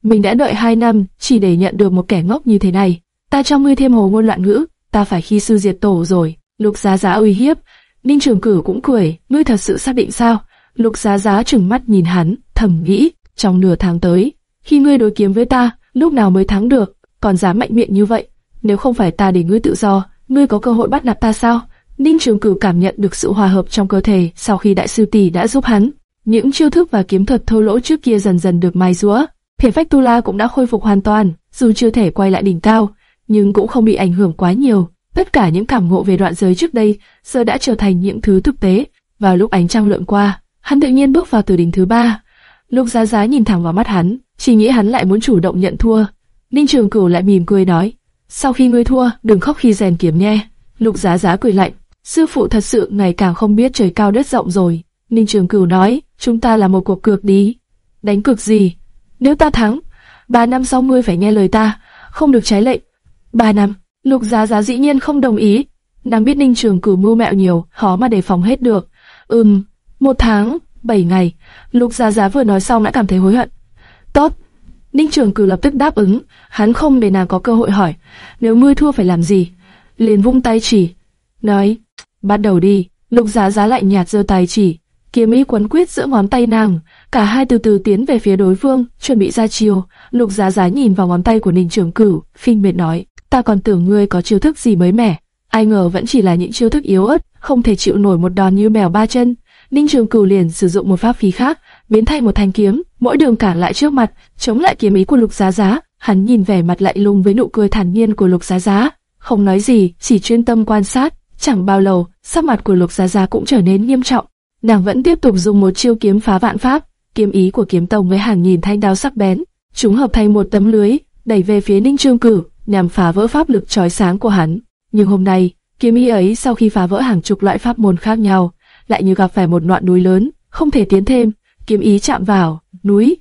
S1: mình đã đợi hai năm chỉ để nhận được một kẻ ngốc như thế này. Ta cho ngươi thêm hồ ngôn loạn ngữ, ta phải khi sư diệt tổ rồi. Lục Giá Giá uy hiếp, Ninh Trường cử cũng cười, ngươi thật sự xác định sao? Lục Giá Giá trừng mắt nhìn hắn, thầm nghĩ, trong nửa tháng tới, khi ngươi đối kiếm với ta, lúc nào mới thắng được? Còn dám mạnh miệng như vậy, nếu không phải ta để ngươi tự do, ngươi có cơ hội bắt nạt ta sao? Ninh Trường Cửu cảm nhận được sự hòa hợp trong cơ thể sau khi đại sư tỷ đã giúp hắn. Những chiêu thức và kiếm thuật thô lỗ trước kia dần dần được mai giũa. Thể phách Tu La cũng đã khôi phục hoàn toàn, dù chưa thể quay lại đỉnh cao, nhưng cũng không bị ảnh hưởng quá nhiều. Tất cả những cảm ngộ về đoạn giới trước đây giờ đã trở thành những thứ thực tế. Vào lúc ánh trăng lượn qua, hắn tự nhiên bước vào từ đỉnh thứ ba. Lục Giá Giá nhìn thẳng vào mắt hắn, chỉ nghĩ hắn lại muốn chủ động nhận thua. Ninh Trường Cửu lại mỉm cười nói, sau khi ngươi thua, đừng khóc khi rèn kiếm nhé. Lục Giá Giá cười lạnh, sư phụ thật sự ngày càng không biết trời cao đất rộng rồi. Ninh Trường Cửu nói, chúng ta là một cuộc cược đi. Đánh cược gì? Nếu ta thắng, ba năm sau ngươi phải nghe lời ta, không được trái lệnh. Ba năm. Lục Giá Giá dĩ nhiên không đồng ý. Nàng biết Ninh Trường Cửu mưu mẹo nhiều, khó mà đề phòng hết được. Ừm, một tháng, bảy ngày. Lục Giá Giá vừa nói xong đã cảm thấy hối hận. Tốt. Ninh Trường cử lập tức đáp ứng. Hắn không để nàng có cơ hội hỏi. Nếu ngươi thua phải làm gì? liền vung tay chỉ. Nói, bắt đầu đi. Lục Giá Giá lại nhạt giơ tay chỉ. Kiếm ý quấn quyết giữa ngón tay nàng, cả hai từ từ tiến về phía đối phương, chuẩn bị ra chiêu. Lục Giá Giá nhìn vào ngón tay của Ninh Trường Cửu, phinh miệt nói: ta còn tưởng ngươi có chiêu thức gì mới mẻ, ai ngờ vẫn chỉ là những chiêu thức yếu ớt, không thể chịu nổi một đòn như mèo ba chân. Ninh Trường Cửu liền sử dụng một pháp khí khác, biến thành một thanh kiếm, mỗi đường cản lại trước mặt, chống lại kiếm ý của Lục Giá Giá. Hắn nhìn vẻ mặt lạnh lùng với nụ cười thản nhiên của Lục Giá Giá, không nói gì, chỉ chuyên tâm quan sát. Chẳng bao lâu, sắc mặt của Lục Giá Giá cũng trở nên nghiêm trọng. Nàng vẫn tiếp tục dùng một chiêu kiếm phá vạn pháp, kiếm ý của kiếm tông với hàng nghìn thanh đao sắc bén, chúng hợp thành một tấm lưới, đẩy về phía Ninh Trường Cửu nhằm phá vỡ pháp lực chói sáng của hắn. Nhưng hôm nay, kiếm ý ấy sau khi phá vỡ hàng chục loại pháp môn khác nhau, lại như gặp phải một ngọn núi lớn, không thể tiến thêm. Kiếm ý chạm vào núi,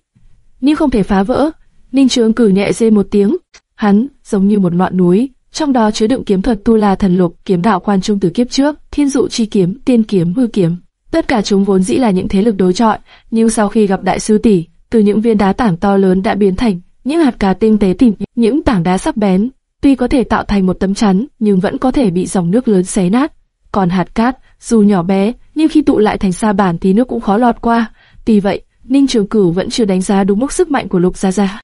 S1: nhưng không thể phá vỡ. Ninh Trướng cử nhẹ rên một tiếng, hắn giống như một ngọn núi, trong đó chứa đựng kiếm thuật tu la thần lục, kiếm đạo quan trung từ kiếp trước, thiên dụ chi kiếm, tiên kiếm, hư kiếm. Tất cả chúng vốn dĩ là những thế lực đối chọi, nhưng sau khi gặp đại sư tỷ, từ những viên đá tảng to lớn đã biến thành những hạt cà tinh tế tìm, những tảng đá sắc bén, tuy có thể tạo thành một tấm chắn, nhưng vẫn có thể bị dòng nước lớn xé nát. Còn hạt cát, dù nhỏ bé, nhưng khi tụ lại thành sa bản thì nước cũng khó lọt qua. Tuy vậy, Ninh Trường Cửu vẫn chưa đánh giá đúng mức sức mạnh của Lục Gia Gia.